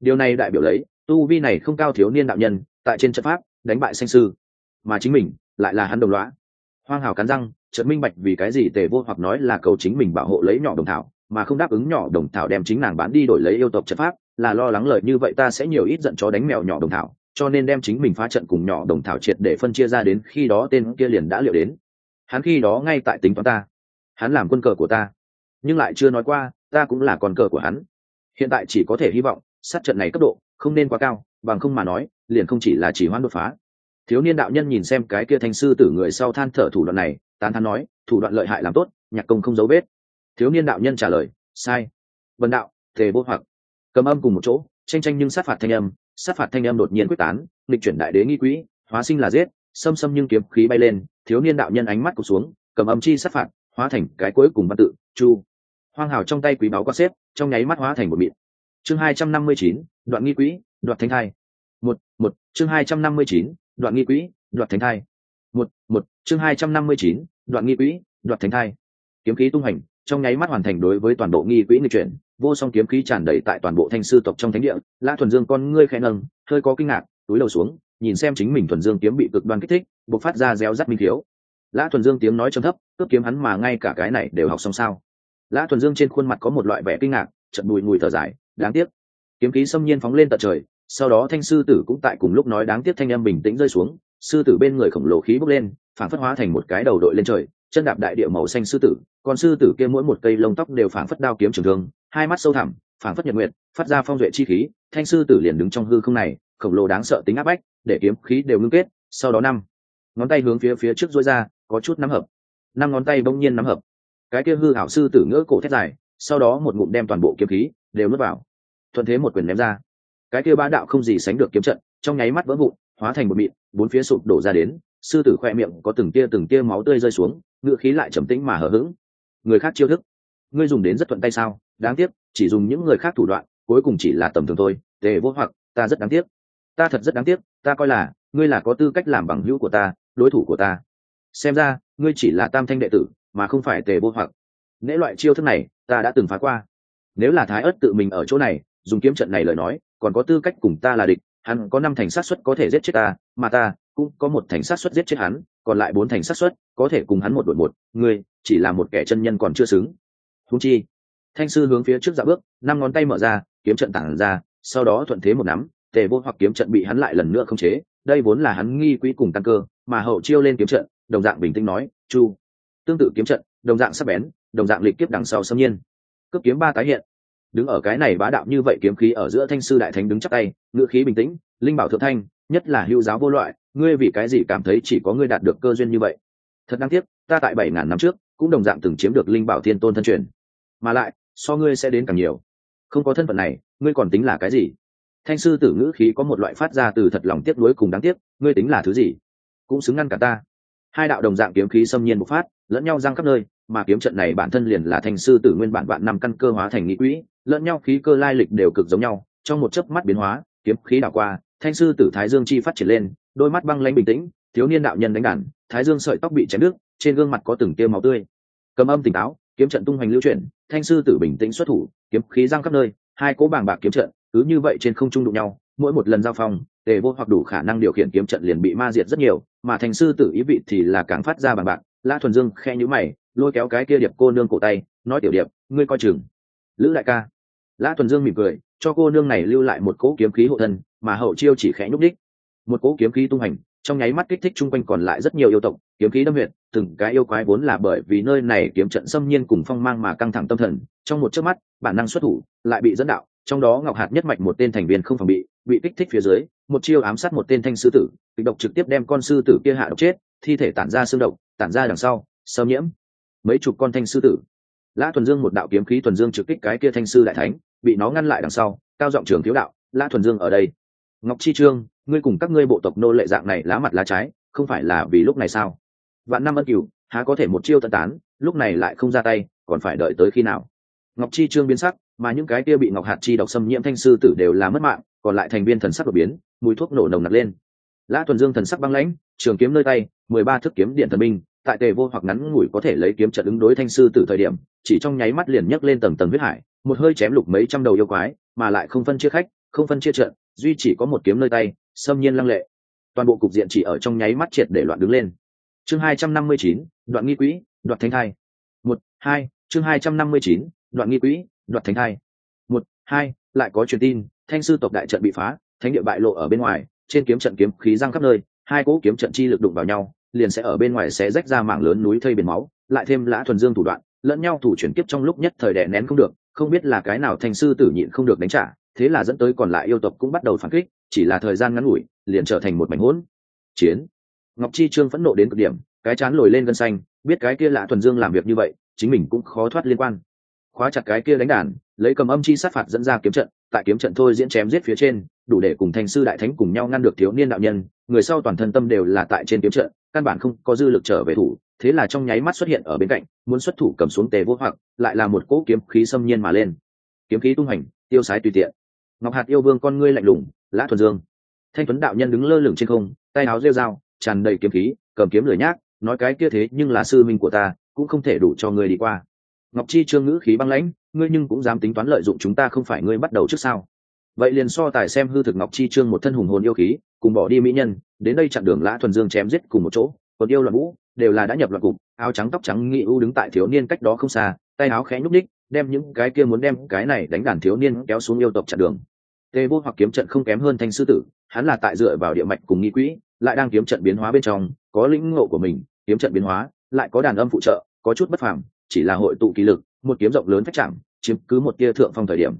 Điều này đại biểu lấy, tu vi này không cao thiếu niên đạo nhân, tại trên trận pháp, đánh bại sanh sư. Mà chính mình, lại là hắn đồng lõa. hoang hào cắn răng trận minh bạch vì cái gì tề vô hoặc nói là cầu chính mình bảo hộ lấy nhỏ đồng thảo mà không đáp ứng nhỏ đồng thảo đem chính nàng bán đi đổi lấy yêu tộc trận pháp, là lo lắng lời như vậy ta sẽ nhiều ít giận chó đánh mèo nhỏ đồng thảo, cho nên đem chính mình phá trận cùng nhỏ đồng thảo triệt để phân chia ra đến khi đó tên kia liền đã liệu đến. Hắn khi đó ngay tại tính toán ta. Hắn làm quân cờ của ta. Nhưng lại chưa nói qua, ta cũng là con cờ của hắn. Hiện tại chỉ có thể hy vọng, sát trận này cấp độ, không nên quá cao, bằng không mà nói, liền không chỉ là chỉ hoãn đột phá. Thiếu niên đạo nhân nhìn xem cái kia thanh sư tử người sau than thở thủ đoạn này, tán thán nói, thủ đoạn lợi hại làm tốt, nhạc công không dấu vết thiếu niên đạo nhân trả lời, sai. Vần đạo thề vô hoặc. Cầm âm cùng một chỗ, tranh tranh nhưng sát phạt thanh âm, sát phạt thanh âm đột nhiên quyết tán lịch chuyển đại đế nghi quỹ, hóa sinh là giết, xâm xâm nhưng kiếm khí bay lên, thiếu niên đạo nhân ánh mắt cụt xuống, cầm âm chi sát phạt, hóa thành cái cuối cùng văn tự, chu. Hoang hào trong tay quý báu có xếp, trong nháy mắt hóa thành một mịn. Chương hai trăm năm mươi chín, đoạn nghi quỹ, đoạt thánh thai. Một một, chương hai trăm năm mươi chín, đoạn nghi quỹ, đoạt thánh thai. Một một, chương hai trăm năm mươi chín, đoạn nghi quỹ, đoạt thánh thai. Kiếm khí tung hành trong nháy mắt hoàn thành đối với toàn bộ nghi quỹ nghịch chuyển, vô song kiếm khí tràn đầy tại toàn bộ thanh sư tộc trong thánh địa. Lã thuần dương con ngươi khẽ nâng, hơi có kinh ngạc, túi đầu xuống, nhìn xem chính mình thuần dương kiếm bị cực đoan kích thích buộc phát ra reo rắt minh thiếu. Lã thuần dương tiếng nói trầm thấp, cướp kiếm hắn mà ngay cả cái này đều học xong sao? Lã thuần dương trên khuôn mặt có một loại vẻ kinh ngạc trận bùi ngùi thở dài, đáng tiếc. Kiếm khí xâm nhiên phóng lên tận trời, sau đó thanh sư tử cũng tại cùng lúc nói đáng tiếc thanh âm bình tĩnh rơi xuống, sư tử bên người khổng lồ khí bốc lên phản phất hóa thành một cái đầu đội lên trời, chân đạp đại địa màu xanh sư tử còn sư tử kia mỗi một cây lông tóc đều phảng phất đao kiếm trường thương, hai mắt sâu thẳm, phảng phất nhật nguyệt, phát ra phong duệ chi khí, thanh sư tử liền đứng trong hư không này, khổng lồ đáng sợ tính áp bách, để kiếm khí đều ngưng kết, sau đó năm ngón tay hướng phía phía trước dối ra, có chút nắm hợp. Năm ngón tay bỗng nhiên nắm hợp. Cái kia hư hảo sư tử ngỡ cổ thét dài, sau đó một ngụm đem toàn bộ kiếm khí đều nuốt vào. Thuận thế một quyền ném ra. Cái kia ba đạo không gì sánh được kiếm trận, trong nháy mắt vỡ vụn, hóa thành một mịn, bốn phía sụp đổ ra đến, sư tử khoe miệng có từng tia từng tia máu tươi rơi xuống, ngựa khí lại trầm tĩnh mà hở h ữ g người khác chiêu thức. Ngươi dùng đến rất thuận tay sao? Đáng tiếc, chỉ dùng những người khác thủ đoạn, cuối cùng chỉ là tầm thường thôi. Tề vô hoặc, ta rất đáng tiếc. Ta thật rất đáng tiếc, ta coi là, ngươi là có tư cách làm bằng hữu của ta, đối thủ của ta. Xem ra, ngươi chỉ là tam thanh đệ tử, mà không phải tề vô hoặc. Nễ loại chiêu thức này, ta đã từng phá qua. Nếu là thái ớt tự mình ở chỗ này, dùng kiếm trận này lời nói, còn có tư cách cùng ta là địch, hắn có năm thành sát suất có thể giết chết ta, mà ta cũng có một thành sát suất giết chết hắn, còn lại bốn thành sát suất có thể cùng hắn một đội một. Ngươi chỉ là một kẻ chân nhân còn chưa xứng. Húng chi, thanh sư hướng phía trước dạ bước, năm ngón tay mở ra, kiếm trận tản ra, sau đó thuận thế một nắm, tề vô hoặc kiếm trận bị hắn lại lần nữa không chế, đây vốn là hắn nghi quỹ cùng tăng cơ, mà hậu chiêu lên kiếm trận, đồng dạng bình tĩnh nói, chu. Tương tự kiếm trận, đồng dạng sắc bén, đồng dạng lịch kiếp đằng sau xâm nhiên. Cướp kiếm ba tái hiện. Đứng ở cái này bá đạo như vậy kiếm khí ở giữa thanh sư đại thánh đứng chắc tay, ngữ khí bình tĩnh, linh bảo thượng thanh, nhất là hữu giáo vô loại, ngươi vì cái gì cảm thấy chỉ có ngươi đạt được cơ duyên như vậy? Thật đáng tiếc, ta tại bảy ngàn năm trước cũng đồng dạng từng chiếm được linh bảo thiên tôn thân truyền. Mà lại, so ngươi sẽ đến càng nhiều. Không có thân phận này, ngươi còn tính là cái gì? Thanh sư tử ngữ khí có một loại phát ra từ thật lòng tiếc nuối cùng đáng tiếc, ngươi tính là thứ gì? Cũng xứng ngăn cả ta. Hai đạo đồng dạng kiếm khí xâm nhiên bộc phát, lẫn nhau giang khắp nơi, mà kiếm trận này bản thân liền là thanh sư tử nguyên bản vạn năm căn cơ hóa thành nghị quỹ, lẫn nhau khí cơ lai lịch đều cực giống nhau, trong một chớp mắt biến hóa, kiếm khí đảo qua, thanh sư tử thái dương chi phát triển lên, đôi mắt băng lãnh bình tĩnh, thiếu niên đạo nhân đánh đàn, thái dương sợi tóc bị chém đứt trên gương mặt có từng tia máu tươi. Cầm âm tỉnh táo, kiếm trận tung hoành lưu chuyển, thanh sư tử bình tĩnh xuất thủ, kiếm khí răng khắp nơi, hai cỗ bàng bạc kiếm trận, cứ như vậy trên không trung đụng nhau, mỗi một lần giao phong, tề vô hoặc đủ khả năng điều khiển kiếm trận liền bị ma diệt rất nhiều, mà thanh sư tử ý vị thì là càng phát ra bằng bạc. La thuần dương khe nhữ mày, lôi kéo cái kia điệp cô nương cổ tay, nói tiểu điệp, ngươi coi chừng. Lữ đại ca. La thuần dương mỉm cười, cho cô nương này lưu lại một cỗ kiếm khí hộ thân, mà hậu chiêu chỉ khẽ nhúc đích một cỗ kiếm khí tung hành trong nháy mắt kích thích chung quanh còn lại rất nhiều yêu tộc, kiếm khí đâm huyệt, từng cái yêu quái vốn là bởi vì nơi này kiếm trận xâm nhiên cùng phong mang mà căng thẳng tâm thần, trong một chớp mắt, bản năng xuất thủ, lại bị dẫn đạo, trong đó ngọc hạt nhất mạch một tên thành viên không phòng bị bị kích thích phía dưới, một chiêu ám sát một tên thanh sư tử, kịch độc trực tiếp đem con sư tử kia hạ độc chết, thi thể tản ra xương độc, tản ra đằng sau xâm nhiễm. Mấy chục con thanh sư tử. Lã thuần dương một đạo kiếm khí thuần dương trực kích cái kia thanh sư đại thánh, bị nó ngăn lại đằng sau, cao giọng trường thiếu đạo, lã thuần dương ở đây ngọc chi trương ngươi cùng các ngươi bộ tộc nô lệ dạng này lá mặt lá trái không phải là vì lúc này sao? Vạn năm ân cửu há có thể một chiêu tận tán lúc này lại không ra tay còn phải đợi tới khi nào? Ngọc chi trương biến sắc mà những cái kia bị ngọc hạt chi độc xâm nhiễm thanh sư tử đều là mất mạng còn lại thành viên thần sắc đột biến mùi thuốc nổ nồng nặc lên. Lã tuần dương thần sắc băng lãnh trường kiếm nơi tay mười ba thức kiếm điện thần minh, tại tề vô hoặc ngắn ngủi có thể lấy kiếm trận ứng đối thanh sư tử thời điểm chỉ trong nháy mắt liền nhấc lên tầng tầng huyết hải một hơi chém lục mấy trăm đầu yêu quái mà lại không phân chia khách không phân chia trận duy chỉ có một kiếm nơi tay, xâm nhiên lăng lệ. Toàn bộ cục diện chỉ ở trong nháy mắt triệt để loạn đứng lên. Chương hai trăm năm mươi chín, đoạn nghi quỹ đoạn thánh thai. Một, hai, chương hai trăm năm mươi chín, đoạn nghi quỹ, đoạt thánh thai. Một, hai, lại có truyền tin, thanh sư tộc đại trận bị phá, thánh địa bại lộ ở bên ngoài, trên kiếm trận kiếm khí răng khắp nơi, hai cỗ kiếm trận chi lực đụng vào nhau, liền sẽ ở bên ngoài sẽ rách ra mảng lớn núi thây biển máu, lại thêm lã thuần dương thủ đoạn, lẫn nhau thủ chuyển kiếp trong lúc nhất thời đè nén không được, không biết là cái nào thanh sư tử nhịn không được đánh trả thế là dẫn tới còn lại yêu tộc cũng bắt đầu phản kích, chỉ là thời gian ngắn ngủi, liền trở thành một mảnh hỗn. Chiến. Ngọc chi trương phẫn nộ đến cực điểm, cái chán lồi lên gân xanh, biết cái kia lạ thuần dương làm việc như vậy, chính mình cũng khó thoát liên quan. Khóa chặt cái kia đánh đàn, lấy cầm âm chi sát phạt dẫn ra kiếm trận, tại kiếm trận thôi diễn chém giết phía trên, đủ để cùng thành sư đại thánh cùng nhau ngăn được thiếu niên đạo nhân, người sau toàn thân tâm đều là tại trên kiếm trận, căn bản không có dư lực trở về thủ, thế là trong nháy mắt xuất hiện ở bên cạnh, muốn xuất thủ cầm xuống tề vô hoặc, lại là một cỗ kiếm khí xâm nhiên mà lên. Kiếm khí tung hành, tiêu sái tùy tiện ngọc hạt yêu vương con ngươi lạnh lùng, lã thuần dương. Thanh tuấn đạo nhân đứng lơ lửng trên không, tay áo rêu dao tràn đầy kiếm khí, cầm kiếm lửa nhác, nói cái kia thế nhưng là sư minh của ta, cũng không thể đủ cho ngươi đi qua. Ngọc chi trương ngữ khí băng lãnh, ngươi nhưng cũng dám tính toán lợi dụng chúng ta không phải ngươi bắt đầu trước sao? Vậy liền so tài xem hư thực ngọc chi trương một thân hùng hồn yêu khí, cùng bỏ đi mỹ nhân, đến đây chặn đường lã thuần dương chém giết cùng một chỗ, còn yêu loạn vũ, đều là đã nhập loạn cục, áo trắng tóc trắng nghị u đứng tại thiếu niên cách đó không xa, tay áo khẽ nhúc ních đem những cái kia muốn đem cái này đánh đàn thiếu niên kéo xuống yêu tộc chặn đường tê vô hoặc kiếm trận không kém hơn thanh sư tử hắn là tại dựa vào địa mạch cùng nghi quỹ lại đang kiếm trận biến hóa bên trong có lĩnh ngộ của mình kiếm trận biến hóa lại có đàn âm phụ trợ có chút bất phàm chỉ là hội tụ kỳ lực một kiếm rộng lớn phách trạng, chiếm cứ một tia thượng phong thời điểm.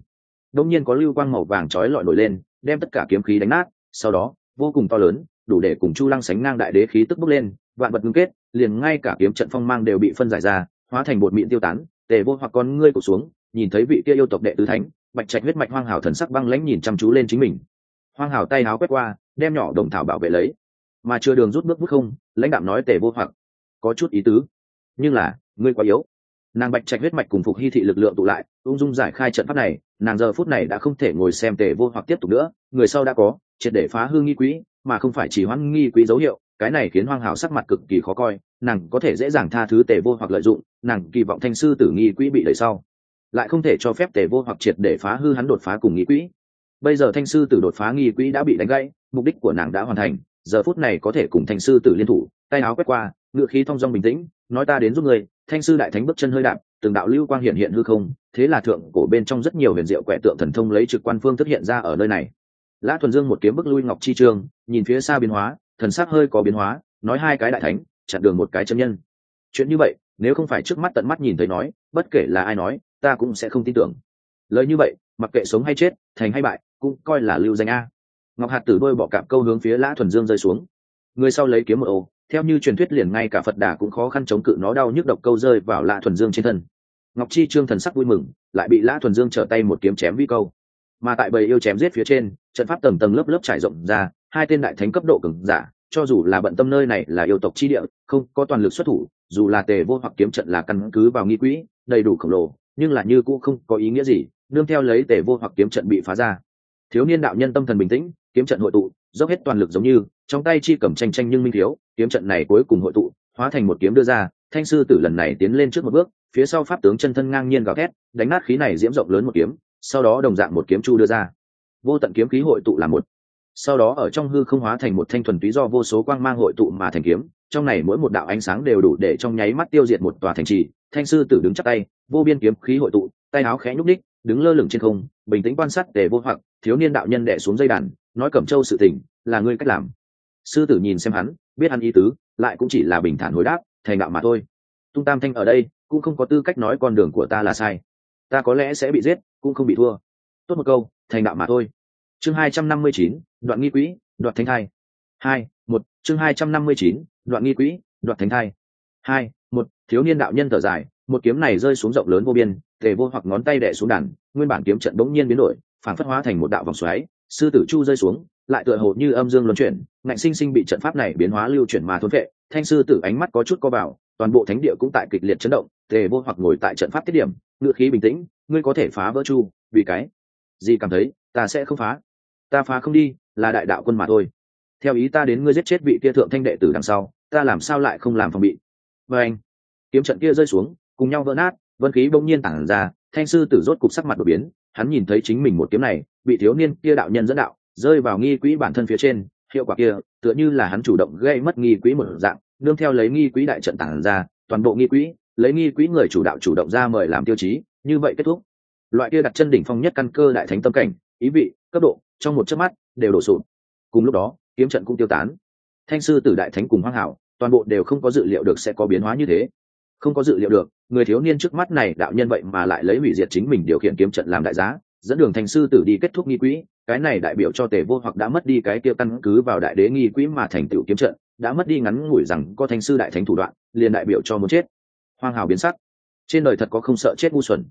Đông nhiên có lưu quang màu vàng trói lọi nổi lên đem tất cả kiếm khí đánh nát sau đó vô cùng to lớn đủ để cùng chu lăng sánh ngang đại đế khí tức bốc lên vạn vật ngưng kết liền ngay cả kiếm trận phong mang đều bị phân giải ra hóa thành bột mịn tiêu tán tề vô hoặc con ngươi cổ xuống nhìn thấy vị kia yêu tộc đệ tứ thánh bạch trạch huyết mạch hoang hảo thần sắc băng lãnh nhìn chăm chú lên chính mình. Hoang hảo tay háo quét qua, đem nhỏ đồng thảo bảo vệ lấy. Mà chưa đường rút bước bước không, lãnh đạm nói tề vô hoặc, có chút ý tứ, nhưng là, ngươi quá yếu. Nàng bạch trạch huyết mạch cùng phục hy thị lực lượng tụ lại, ung dung giải khai trận pháp này, nàng giờ phút này đã không thể ngồi xem tề vô hoặc tiếp tục nữa, người sau đã có, triệt để phá hư nghi quỹ, mà không phải chỉ hoãn nghi quỹ dấu hiệu, cái này khiến hoang hào sắc mặt cực kỳ khó coi, nàng có thể dễ dàng tha thứ tề vô hoặc lợi dụng, nàng kỳ vọng thanh sư tử nghi quỹ bị đẩy sau lại không thể cho phép tề vô hoặc triệt để phá hư hắn đột phá cùng nghi quỹ. Bây giờ thanh sư tử đột phá nghi quỹ đã bị đánh gãy, mục đích của nàng đã hoàn thành, giờ phút này có thể cùng thanh sư tử liên thủ, tay áo quét qua, ngựa khí thong dong bình tĩnh, nói ta đến giúp người thanh sư đại thánh bước chân hơi đạp, từng đạo lưu quang hiện hiện hư không, thế là thượng cổ bên trong rất nhiều huyền diệu quẻ tượng thần thông lấy trực quan phương thức hiện ra ở nơi này. Lã thuần dương một kiếm bức lui ngọc chi trương, nhìn phía xa biến hóa, thần sắc hơi có biến hóa, nói hai cái đại thánh, chặn đường một cái chân nhân. Chuyện như vậy, nếu không phải trước mắt tận mắt nhìn thấy nói, bất kể là ai nói ta cũng sẽ không tin tưởng. Lời như vậy, mặc kệ sống hay chết, thành hay bại, cũng coi là lưu danh a. Ngọc hạt tử đôi bỏ cạp câu hướng phía lã thuần dương rơi xuống. Người sau lấy kiếm một ô, theo như truyền thuyết liền ngay cả phật đà cũng khó khăn chống cự nó đau nhức độc câu rơi vào lã thuần dương trên thân. Ngọc chi trương thần sắc vui mừng, lại bị lã thuần dương trở tay một kiếm chém vi câu. Mà tại bầy yêu chém giết phía trên, trận pháp tầng tầng lớp lớp trải rộng ra, hai tên đại thánh cấp độ cứng giả, cho dù là bận tâm nơi này là yêu tộc chi địa, không có toàn lực xuất thủ, dù là tề vô hoặc kiếm trận là căn cứ vào nghi quỹ, đầy đủ khổng lồ nhưng là như cũng không có ý nghĩa gì, nương theo lấy tề vô hoặc kiếm trận bị phá ra. Thiếu niên đạo nhân tâm thần bình tĩnh, kiếm trận hội tụ, dốc hết toàn lực giống như, trong tay chi cầm tranh tranh nhưng minh thiếu, kiếm trận này cuối cùng hội tụ, hóa thành một kiếm đưa ra, thanh sư tử lần này tiến lên trước một bước, phía sau pháp tướng chân thân ngang nhiên gào thét, đánh nát khí này diễm rộng lớn một kiếm, sau đó đồng dạng một kiếm chu đưa ra. Vô tận kiếm khí hội tụ là một. Sau đó ở trong hư không hóa thành một thanh thuần túy do vô số quang mang hội tụ mà thành kiếm trong này mỗi một đạo ánh sáng đều đủ để trong nháy mắt tiêu diệt một tòa thành trì. Thanh sư tử đứng chắc tay, vô biên kiếm khí hội tụ, tay áo khẽ nhúc ních đứng lơ lửng trên không, bình tĩnh quan sát để vô hoặc, thiếu niên đạo nhân đẻ xuống dây đàn, nói cẩm châu sự tình, là ngươi cách làm. Sư tử nhìn xem hắn, biết hắn ý tứ, lại cũng chỉ là bình thản hồi đáp, thành đạo mà thôi. Tung tam thanh ở đây, cũng không có tư cách nói con đường của ta là sai. Ta có lẽ sẽ bị giết, cũng không bị thua. Tốt một câu, thành đạo mà thôi. Chương hai trăm năm mươi chín, đoạn nghi quỹ, đoạn thanh thai. Hai, một, chương hai trăm năm mươi chín đoạn nghi quỹ, đoạn thánh thai. Hai, một, thiếu niên đạo nhân thở dài, một kiếm này rơi xuống rộng lớn vô biên, tề vô hoặc ngón tay đẻ xuống đàn, nguyên bản kiếm trận bỗng nhiên biến đổi phản phất hóa thành một đạo vòng xoáy, sư tử chu rơi xuống, lại tựa hồ như âm dương luân chuyển, ngạnh sinh sinh bị trận pháp này biến hóa lưu chuyển mà thôn vệ thanh sư tử ánh mắt có chút co vào, toàn bộ thánh địa cũng tại kịch liệt chấn động, tề vô hoặc ngồi tại trận pháp tiết điểm ngựa khí bình tĩnh, ngươi có thể phá vỡ chu, vì cái gì cảm thấy ta sẽ không phá? Ta phá không đi, là đại đạo quân mà thôi theo ý ta đến ngươi giết chết vị kia thượng thanh đệ tử đằng sau, ta làm sao lại không làm phòng bị? Và anh, kiếm trận kia rơi xuống, cùng nhau vỡ nát, vân khí bỗng nhiên tản ra, thanh sư tử rốt cục sắc mặt đột biến, hắn nhìn thấy chính mình một kiếm này bị thiếu niên kia đạo nhân dẫn đạo, rơi vào nghi quỹ bản thân phía trên, hiệu quả kia, tựa như là hắn chủ động gây mất nghi quỹ một dạng, nương theo lấy nghi quỹ đại trận tản ra, toàn bộ nghi quỹ, lấy nghi quỹ người chủ đạo chủ động ra mời làm tiêu chí, như vậy kết thúc. Loại kia đặt chân đỉnh phong nhất căn cơ đại thánh tâm cảnh, ý vị, cấp độ, trong một chớp mắt, đều đổ sụp. Cùng lúc đó kiếm trận cũng tiêu tán. Thanh sư tử đại thánh cùng hoang hảo, toàn bộ đều không có dự liệu được sẽ có biến hóa như thế. Không có dự liệu được, người thiếu niên trước mắt này đạo nhân vậy mà lại lấy hủy diệt chính mình điều khiển kiếm trận làm đại giá, dẫn đường thành sư tử đi kết thúc nghi quỹ, cái này đại biểu cho tề vô hoặc đã mất đi cái kia căn cứ vào đại đế nghi quỹ mà thành tựu kiếm trận, đã mất đi ngắn ngủi rằng có thanh sư đại thánh thủ đoạn, liền đại biểu cho muốn chết. Hoang hào biến sắc. Trên đời thật có không sợ chết ngu xuẩn.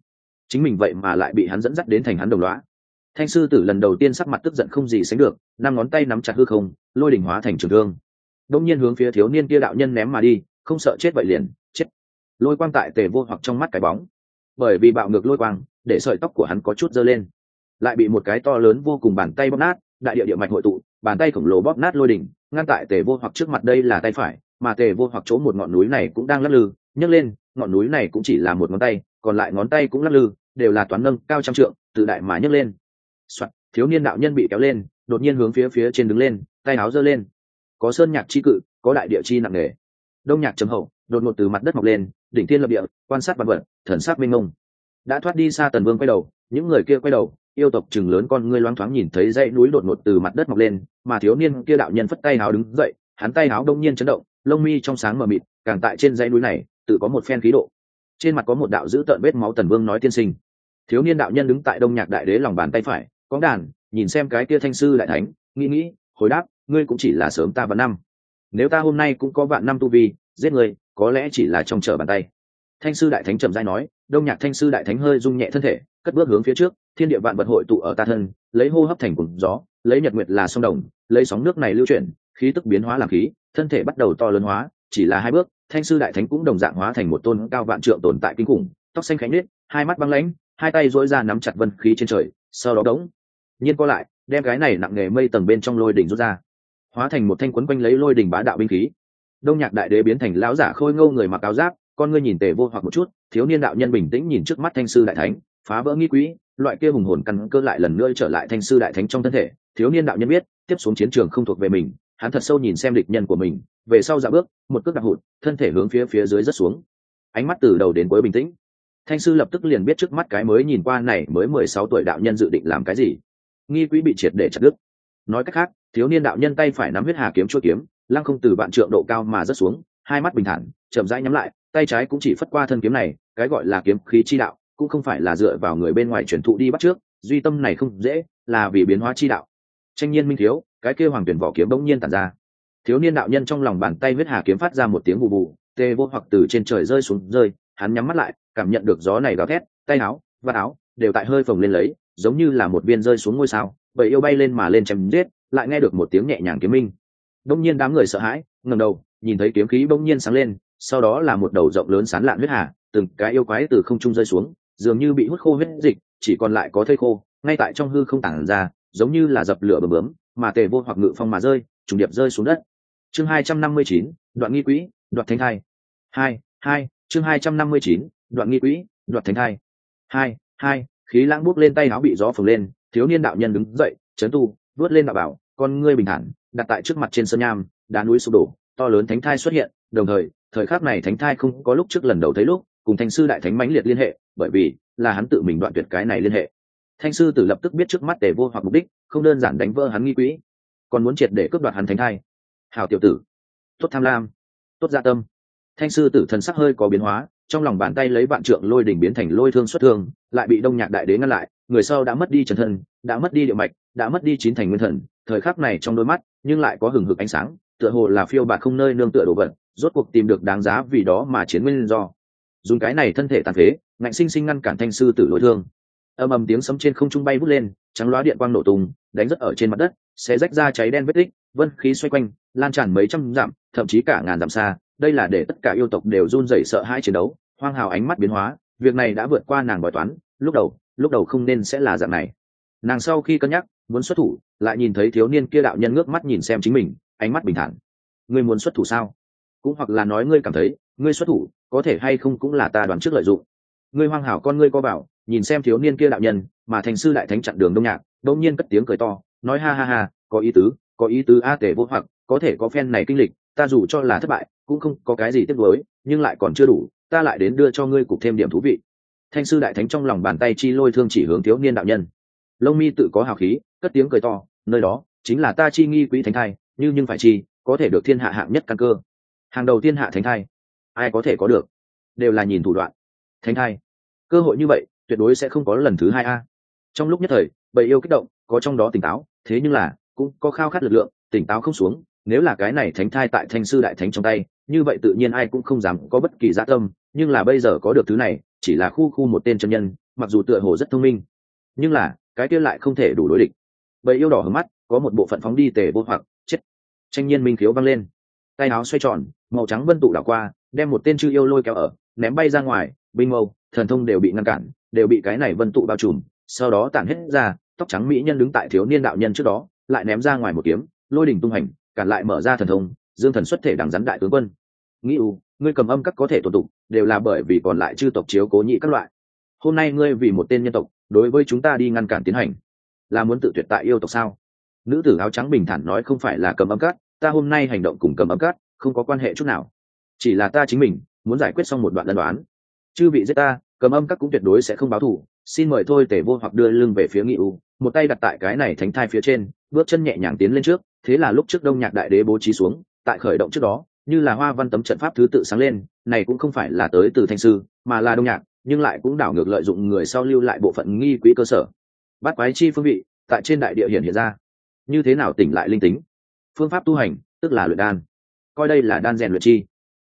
Chính mình vậy mà lại bị hắn dẫn dắt đến thành hắn đồng loá thanh sư tử lần đầu tiên sắc mặt tức giận không gì sánh được, năm ngón tay nắm chặt hư không, lôi đỉnh hóa thành trường thương. Đông nhiên hướng phía thiếu niên kia đạo nhân ném mà đi, không sợ chết vậy liền, chết. Lôi quang tại tề vô hoặc trong mắt cái bóng. Bởi vì bạo ngược lôi quang, để sợi tóc của hắn có chút dơ lên. Lại bị một cái to lớn vô cùng bàn tay bóp nát, đại địa địa mạch hội tụ, bàn tay khổng lồ bóp nát lôi đỉnh, ngăn tại tề vô hoặc trước mặt đây là tay phải, mà tề vô hoặc chỗ một ngọn núi này cũng đang lắc lư, nhấc lên, ngọn núi này cũng chỉ là một ngón tay, còn lại ngón tay cũng lắc lư, đều là toán nâng cao trăm trượng, tự đại mà nhấc lên. Soạn, thiếu niên đạo nhân bị kéo lên đột nhiên hướng phía phía trên đứng lên tay áo giơ lên. Có sơn nhạc chi cự có đại địa chi nặng nề. Đông nhạc chấm hậu đột ngột từ mặt đất mọc lên đỉnh thiên lập địa quan sát vật vật thần sắc minh ngông đã thoát đi xa tần vương quay đầu những người kia quay đầu yêu tộc chừng lớn con ngươi loáng thoáng nhìn thấy dãy núi đột ngột từ mặt đất mọc lên mà thiếu niên kia đạo nhân phất tay áo đứng dậy hắn tay áo đông nhiên chấn động lông mi trong sáng mờ mịt càng tại trên dãy núi này tự có một phen khí độ. Trên mặt có một đạo dữ tợn vết máu tần vương nói tiên sinh. Thiếu niên đạo nhân đứng tại đông nhạc đại đế lòng bàn tay phải có đàn, nhìn xem cái kia thanh sư đại thánh, nghĩ nghĩ, hồi đáp, ngươi cũng chỉ là sớm ta vạn năm. Nếu ta hôm nay cũng có vạn năm tu vi, giết ngươi, có lẽ chỉ là trong trở bàn tay. Thanh sư đại thánh trầm dai nói, đông nhạc thanh sư đại thánh hơi rung nhẹ thân thể, cất bước hướng phía trước, thiên địa vạn vật hội tụ ở ta thân, lấy hô hấp thành cùng gió, lấy nhật nguyệt là sông đồng, lấy sóng nước này lưu chuyển, khí tức biến hóa làm khí, thân thể bắt đầu to lớn hóa, chỉ là hai bước, thanh sư đại thánh cũng đồng dạng hóa thành một tôn cao vạn trượng tồn tại kinh khủng, tóc xanh khánh nết hai mắt băng lãnh, hai tay dỗi ra nắm chặt vân khí trên trời, sau đó đống nhiên co lại, đem cái này nặng nghề mây tầng bên trong lôi đỉnh rút ra. Hóa thành một thanh quấn quanh lấy lôi đỉnh bá đạo binh khí. Đông nhạc đại đế biến thành lão giả khôi ngâu người mặc áo giáp, con ngươi nhìn tề vô hoặc một chút, thiếu niên đạo nhân bình tĩnh nhìn trước mắt thanh sư đại thánh, phá vỡ nghi quỹ, loại kia hùng hồn căn cơ lại lần nữa trở lại thanh sư đại thánh trong thân thể. Thiếu niên đạo nhân biết, tiếp xuống chiến trường không thuộc về mình, hắn thật sâu nhìn xem địch nhân của mình, về sau dạ bước, một cước đạp hụt, thân thể hướng phía phía dưới rất xuống. Ánh mắt từ đầu đến cuối bình tĩnh. Thanh sư lập tức liền biết trước mắt cái mới nhìn qua này mới mười sáu tuổi đạo nhân dự định làm cái gì nghi quỹ bị triệt để chặt đứt. Nói cách khác, thiếu niên đạo nhân tay phải nắm huyết hà kiếm chuỗi kiếm, lăng không từ vạn trượng độ cao mà rất xuống, hai mắt bình thản, chậm rãi nhắm lại, tay trái cũng chỉ phất qua thân kiếm này, cái gọi là kiếm khí chi đạo, cũng không phải là dựa vào người bên ngoài truyền thụ đi bắt trước, duy tâm này không dễ, là vì biến hóa chi đạo. Tranh nhiên minh thiếu, cái kêu hoàng tuyển vỏ kiếm bỗng nhiên tản ra. Thiếu niên đạo nhân trong lòng bàn tay huyết hà kiếm phát ra một tiếng bù bù, tê vô hoặc từ trên trời rơi xuống, rơi, hắn nhắm mắt lại, cảm nhận được gió này gào thét, tay áo, vạt áo, đều tại hơi phồng lên lấy giống như là một viên rơi xuống ngôi sao vậy yêu bay lên mà lên chém giết, lại nghe được một tiếng nhẹ nhàng kiếm minh. Đông nhiên đám người sợ hãi ngầm đầu, nhìn thấy kiếm khí bỗng nhiên sáng lên, sau đó là một đầu rộng lớn sán lạn huyết hà, từng cái yêu quái từ không trung rơi xuống, dường như bị hút khô huyết dịch, chỉ còn lại có thây khô, ngay tại trong hư không tản ra, giống như là dập lửa bầm bướm, mà tề vô hoặc ngự phong mà rơi, trùng điệp rơi xuống đất. Chương hai trăm năm mươi chín, đoạn nghi quỹ, đoạn thánh thai. Hai hai, chương hai trăm năm mươi chín, đoạn nghi quỹ, đoạn thánh thai. Hai hai khí lãng bút lên tay áo bị gió phồng lên, thiếu niên đạo nhân đứng dậy chấn tu, vớt lên đạo bảo, con ngươi bình thản, đặt tại trước mặt trên sơn nham, đá núi sụp đổ, to lớn thánh thai xuất hiện, đồng thời thời khắc này thánh thai không có lúc trước lần đầu thấy lúc, cùng thanh sư đại thánh mãnh liệt liên hệ, bởi vì là hắn tự mình đoạn tuyệt cái này liên hệ. Thanh sư tử lập tức biết trước mắt tề vô hoặc mục đích, không đơn giản đánh vỡ hắn nghi quỹ, còn muốn triệt để cướp đoạt hắn thánh thai. Hào tiểu tử, tốt tham lam, tốt gia tâm. Thanh sư tử thần sắc hơi có biến hóa trong lòng bàn tay lấy vạn trượng lôi đỉnh biến thành lôi thương xuất thương, lại bị đông nhạc đại đế ngăn lại, người sau đã mất đi trần thân, đã mất đi địa mạch, đã mất đi chín thành nguyên thần, thời khắc này trong đôi mắt, nhưng lại có hừng hực ánh sáng, tựa hồ là phiêu bạt không nơi nương tựa đồ vật, rốt cuộc tìm được đáng giá vì đó mà chiến nguyên do. Dùng cái này thân thể tàn phế, ngạnh sinh sinh ngăn cản thanh sư tử lôi thương. Âm ầm tiếng sấm trên không trung bay vút lên, trắng loá điện quang nổ tung, đánh rất ở trên mặt đất sẽ rách ra cháy đen vết tích, vân khí xoay quanh, lan tràn mấy trăm dặm, thậm chí cả ngàn dặm xa, đây là để tất cả yêu tộc đều run rẩy sợ hãi chiến đấu hoang hào ánh mắt biến hóa, việc này đã vượt qua nàng bói toán, lúc đầu lúc đầu không nên sẽ là dạng này. Nàng sau khi cân nhắc, muốn xuất thủ, lại nhìn thấy thiếu niên kia đạo nhân ngước mắt nhìn xem chính mình, ánh mắt bình thản. Ngươi muốn xuất thủ sao? Cũng hoặc là nói ngươi cảm thấy, ngươi xuất thủ, có thể hay không cũng là ta đoán trước lợi dụng. Ngươi hoang hảo con ngươi co bảo nhìn xem thiếu niên kia đạo nhân, mà thành sư đại thánh chặn đường đông nhạc đông nhiên cất tiếng cười to, nói ha ha ha, có ý tứ, có ý tứ a tể vô hoặc, có thể có phen này kinh lịch, ta dù cho là thất bại, cũng không có cái gì tiếc nuối, nhưng lại còn chưa đủ ta lại đến đưa cho ngươi cục thêm điểm thú vị. Thanh sư đại thánh trong lòng bàn tay chi lôi thương chỉ hướng thiếu niên đạo nhân. Lông mi tự có hào khí, cất tiếng cười to, nơi đó chính là ta chi nghi quỹ thánh thai, như nhưng phải chi, có thể được thiên hạ hạng nhất căn cơ. Hàng đầu thiên hạ thánh thai, ai có thể có được? Đều là nhìn thủ đoạn. Thánh thai, cơ hội như vậy, tuyệt đối sẽ không có lần thứ hai a. Trong lúc nhất thời, bầy yêu kích động, có trong đó tỉnh táo, thế nhưng là, cũng có khao khát lực lượng, tỉnh táo không xuống, nếu là cái này thánh thai tại thanh sư đại thánh trong tay, như vậy tự nhiên ai cũng không dám có bất kỳ dạ tâm nhưng là bây giờ có được thứ này, chỉ là khu khu một tên chân nhân, mặc dù tựa hồ rất thông minh, nhưng là, cái kia lại không thể đủ đối địch. Bầy yêu đỏ hướng mắt, có một bộ phận phóng đi tề vô hoặc, chết. Tranh nhiên minh khiếu văng lên. Tay áo xoay tròn, màu trắng vân tụ đảo qua, đem một tên chư yêu lôi kéo ở, ném bay ra ngoài, binh mâu, thần thông đều bị ngăn cản, đều bị cái này vân tụ bao trùm, sau đó tản hết ra, tóc trắng mỹ nhân đứng tại thiếu niên đạo nhân trước đó, lại ném ra ngoài một kiếm, lôi đỉnh tung hành, cản lại mở ra thần thông, dương thần xuất thể đằng rắn đại tướng quân. Nghĩ u ngươi cầm âm các có thể tổn tục đều là bởi vì còn lại chư tộc chiếu cố nhị các loại. Hôm nay ngươi vì một tên nhân tộc, đối với chúng ta đi ngăn cản tiến hành. Là muốn tự tuyệt tại yêu tộc sao? Nữ tử áo trắng bình thản nói không phải là cầm âm cát ta hôm nay hành động cùng cầm âm cát không có quan hệ chút nào. Chỉ là ta chính mình, muốn giải quyết xong một đoạn đơn đoán. Chư vị giết ta, cầm âm các cũng tuyệt đối sẽ không báo thù, xin mời thôi tể vô hoặc đưa lưng về phía nghị u, một tay đặt tại cái này thánh thai phía trên, bước chân nhẹ nhàng tiến lên trước, thế là lúc trước đông nhạc đại đế bố trí xuống, tại khởi động trước đó như là hoa văn tấm trận pháp thứ tự sáng lên, này cũng không phải là tới từ thanh sư, mà là đông nhạc, nhưng lại cũng đảo ngược lợi dụng người sau lưu lại bộ phận nghi quỹ cơ sở. Bắt quái chi phương vị, tại trên đại địa hiện hiện ra. Như thế nào tỉnh lại linh tính? Phương pháp tu hành, tức là luyện đan. Coi đây là đan rèn luyện chi.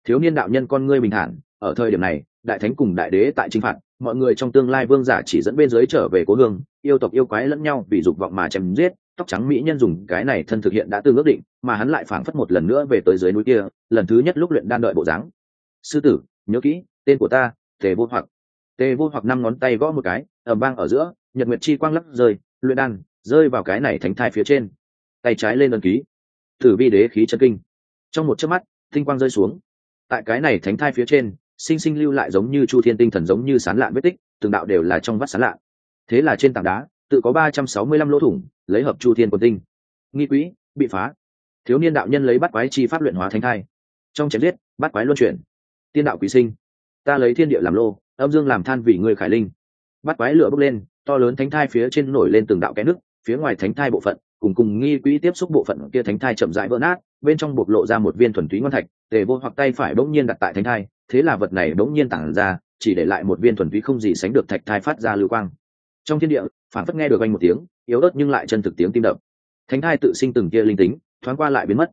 Thiếu niên đạo nhân con ngươi bình thản, ở thời điểm này, đại thánh cùng đại đế tại chinh phạt, mọi người trong tương lai vương giả chỉ dẫn bên dưới trở về cố hương, yêu tộc yêu quái lẫn nhau vì dục vọng mà chém giết tóc trắng mỹ nhân dùng cái này thân thực hiện đã tương ước định, mà hắn lại phảng phất một lần nữa về tới dưới núi kia, lần thứ nhất lúc luyện đan đợi bộ dáng. Sư tử, nhớ kỹ, tên của ta, tề vô hoặc. Tề vô hoặc năm ngón tay gõ một cái ở bang ở giữa, nhật nguyệt chi quang lắc rơi, luyện đan rơi vào cái này thánh thai phía trên. Tay trái lên đơn ký. Thử vi đế khí chân kinh. Trong một chớp mắt, tinh quang rơi xuống. Tại cái này thánh thai phía trên, sinh sinh lưu lại giống như chu thiên tinh thần giống như sán lạ vết tích, từng đạo đều là trong vắt sán lạ thế là trên tảng đá tự có ba trăm sáu mươi lăm lỗ thủng, lấy hợp chu thiên quân tinh. Nghi quỹ bị phá. Thiếu niên đạo nhân lấy bắt quái chi pháp luyện hóa thánh thai. Trong chém giết, bắt quái luân chuyển. Tiên đạo quý sinh, ta lấy thiên địa làm lô, âm dương làm than vì người khải linh. Bắt quái lửa bốc lên, to lớn thánh thai phía trên nổi lên từng đạo kẽ nước phía ngoài thánh thai bộ phận, cùng cùng nghi quỹ tiếp xúc bộ phận kia thánh thai chậm rãi vỡ nát, bên trong bộc lộ ra một viên thuần túy ngon thạch, tề vô hoặc tay phải bỗng nhiên đặt tại thánh thai, thế là vật này bỗng nhiên tản ra, chỉ để lại một viên thuần túy không gì sánh được thạch thai phát ra lưu quang. Trong thiên địa phản phất nghe được anh một tiếng, yếu ớt nhưng lại chân thực tiếng tim đập. Thánh thai tự sinh từng kia linh tính, thoáng qua lại biến mất.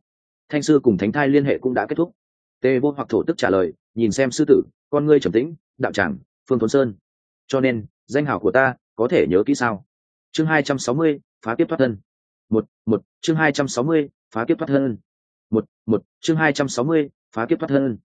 Thanh sư cùng thánh thai liên hệ cũng đã kết thúc. Tề vô hoặc thổ tức trả lời, nhìn xem sư tử, con ngươi trầm tĩnh, đạo tràng, phương thốn sơn. Cho nên, danh hào của ta, có thể nhớ kỹ sao? Chương hai trăm sáu mươi, phá tiếp thoát thân. Một một, chương hai trăm sáu mươi, phá tiếp thoát thân. Một một, chương hai trăm sáu mươi, phá kiếp thoát thân.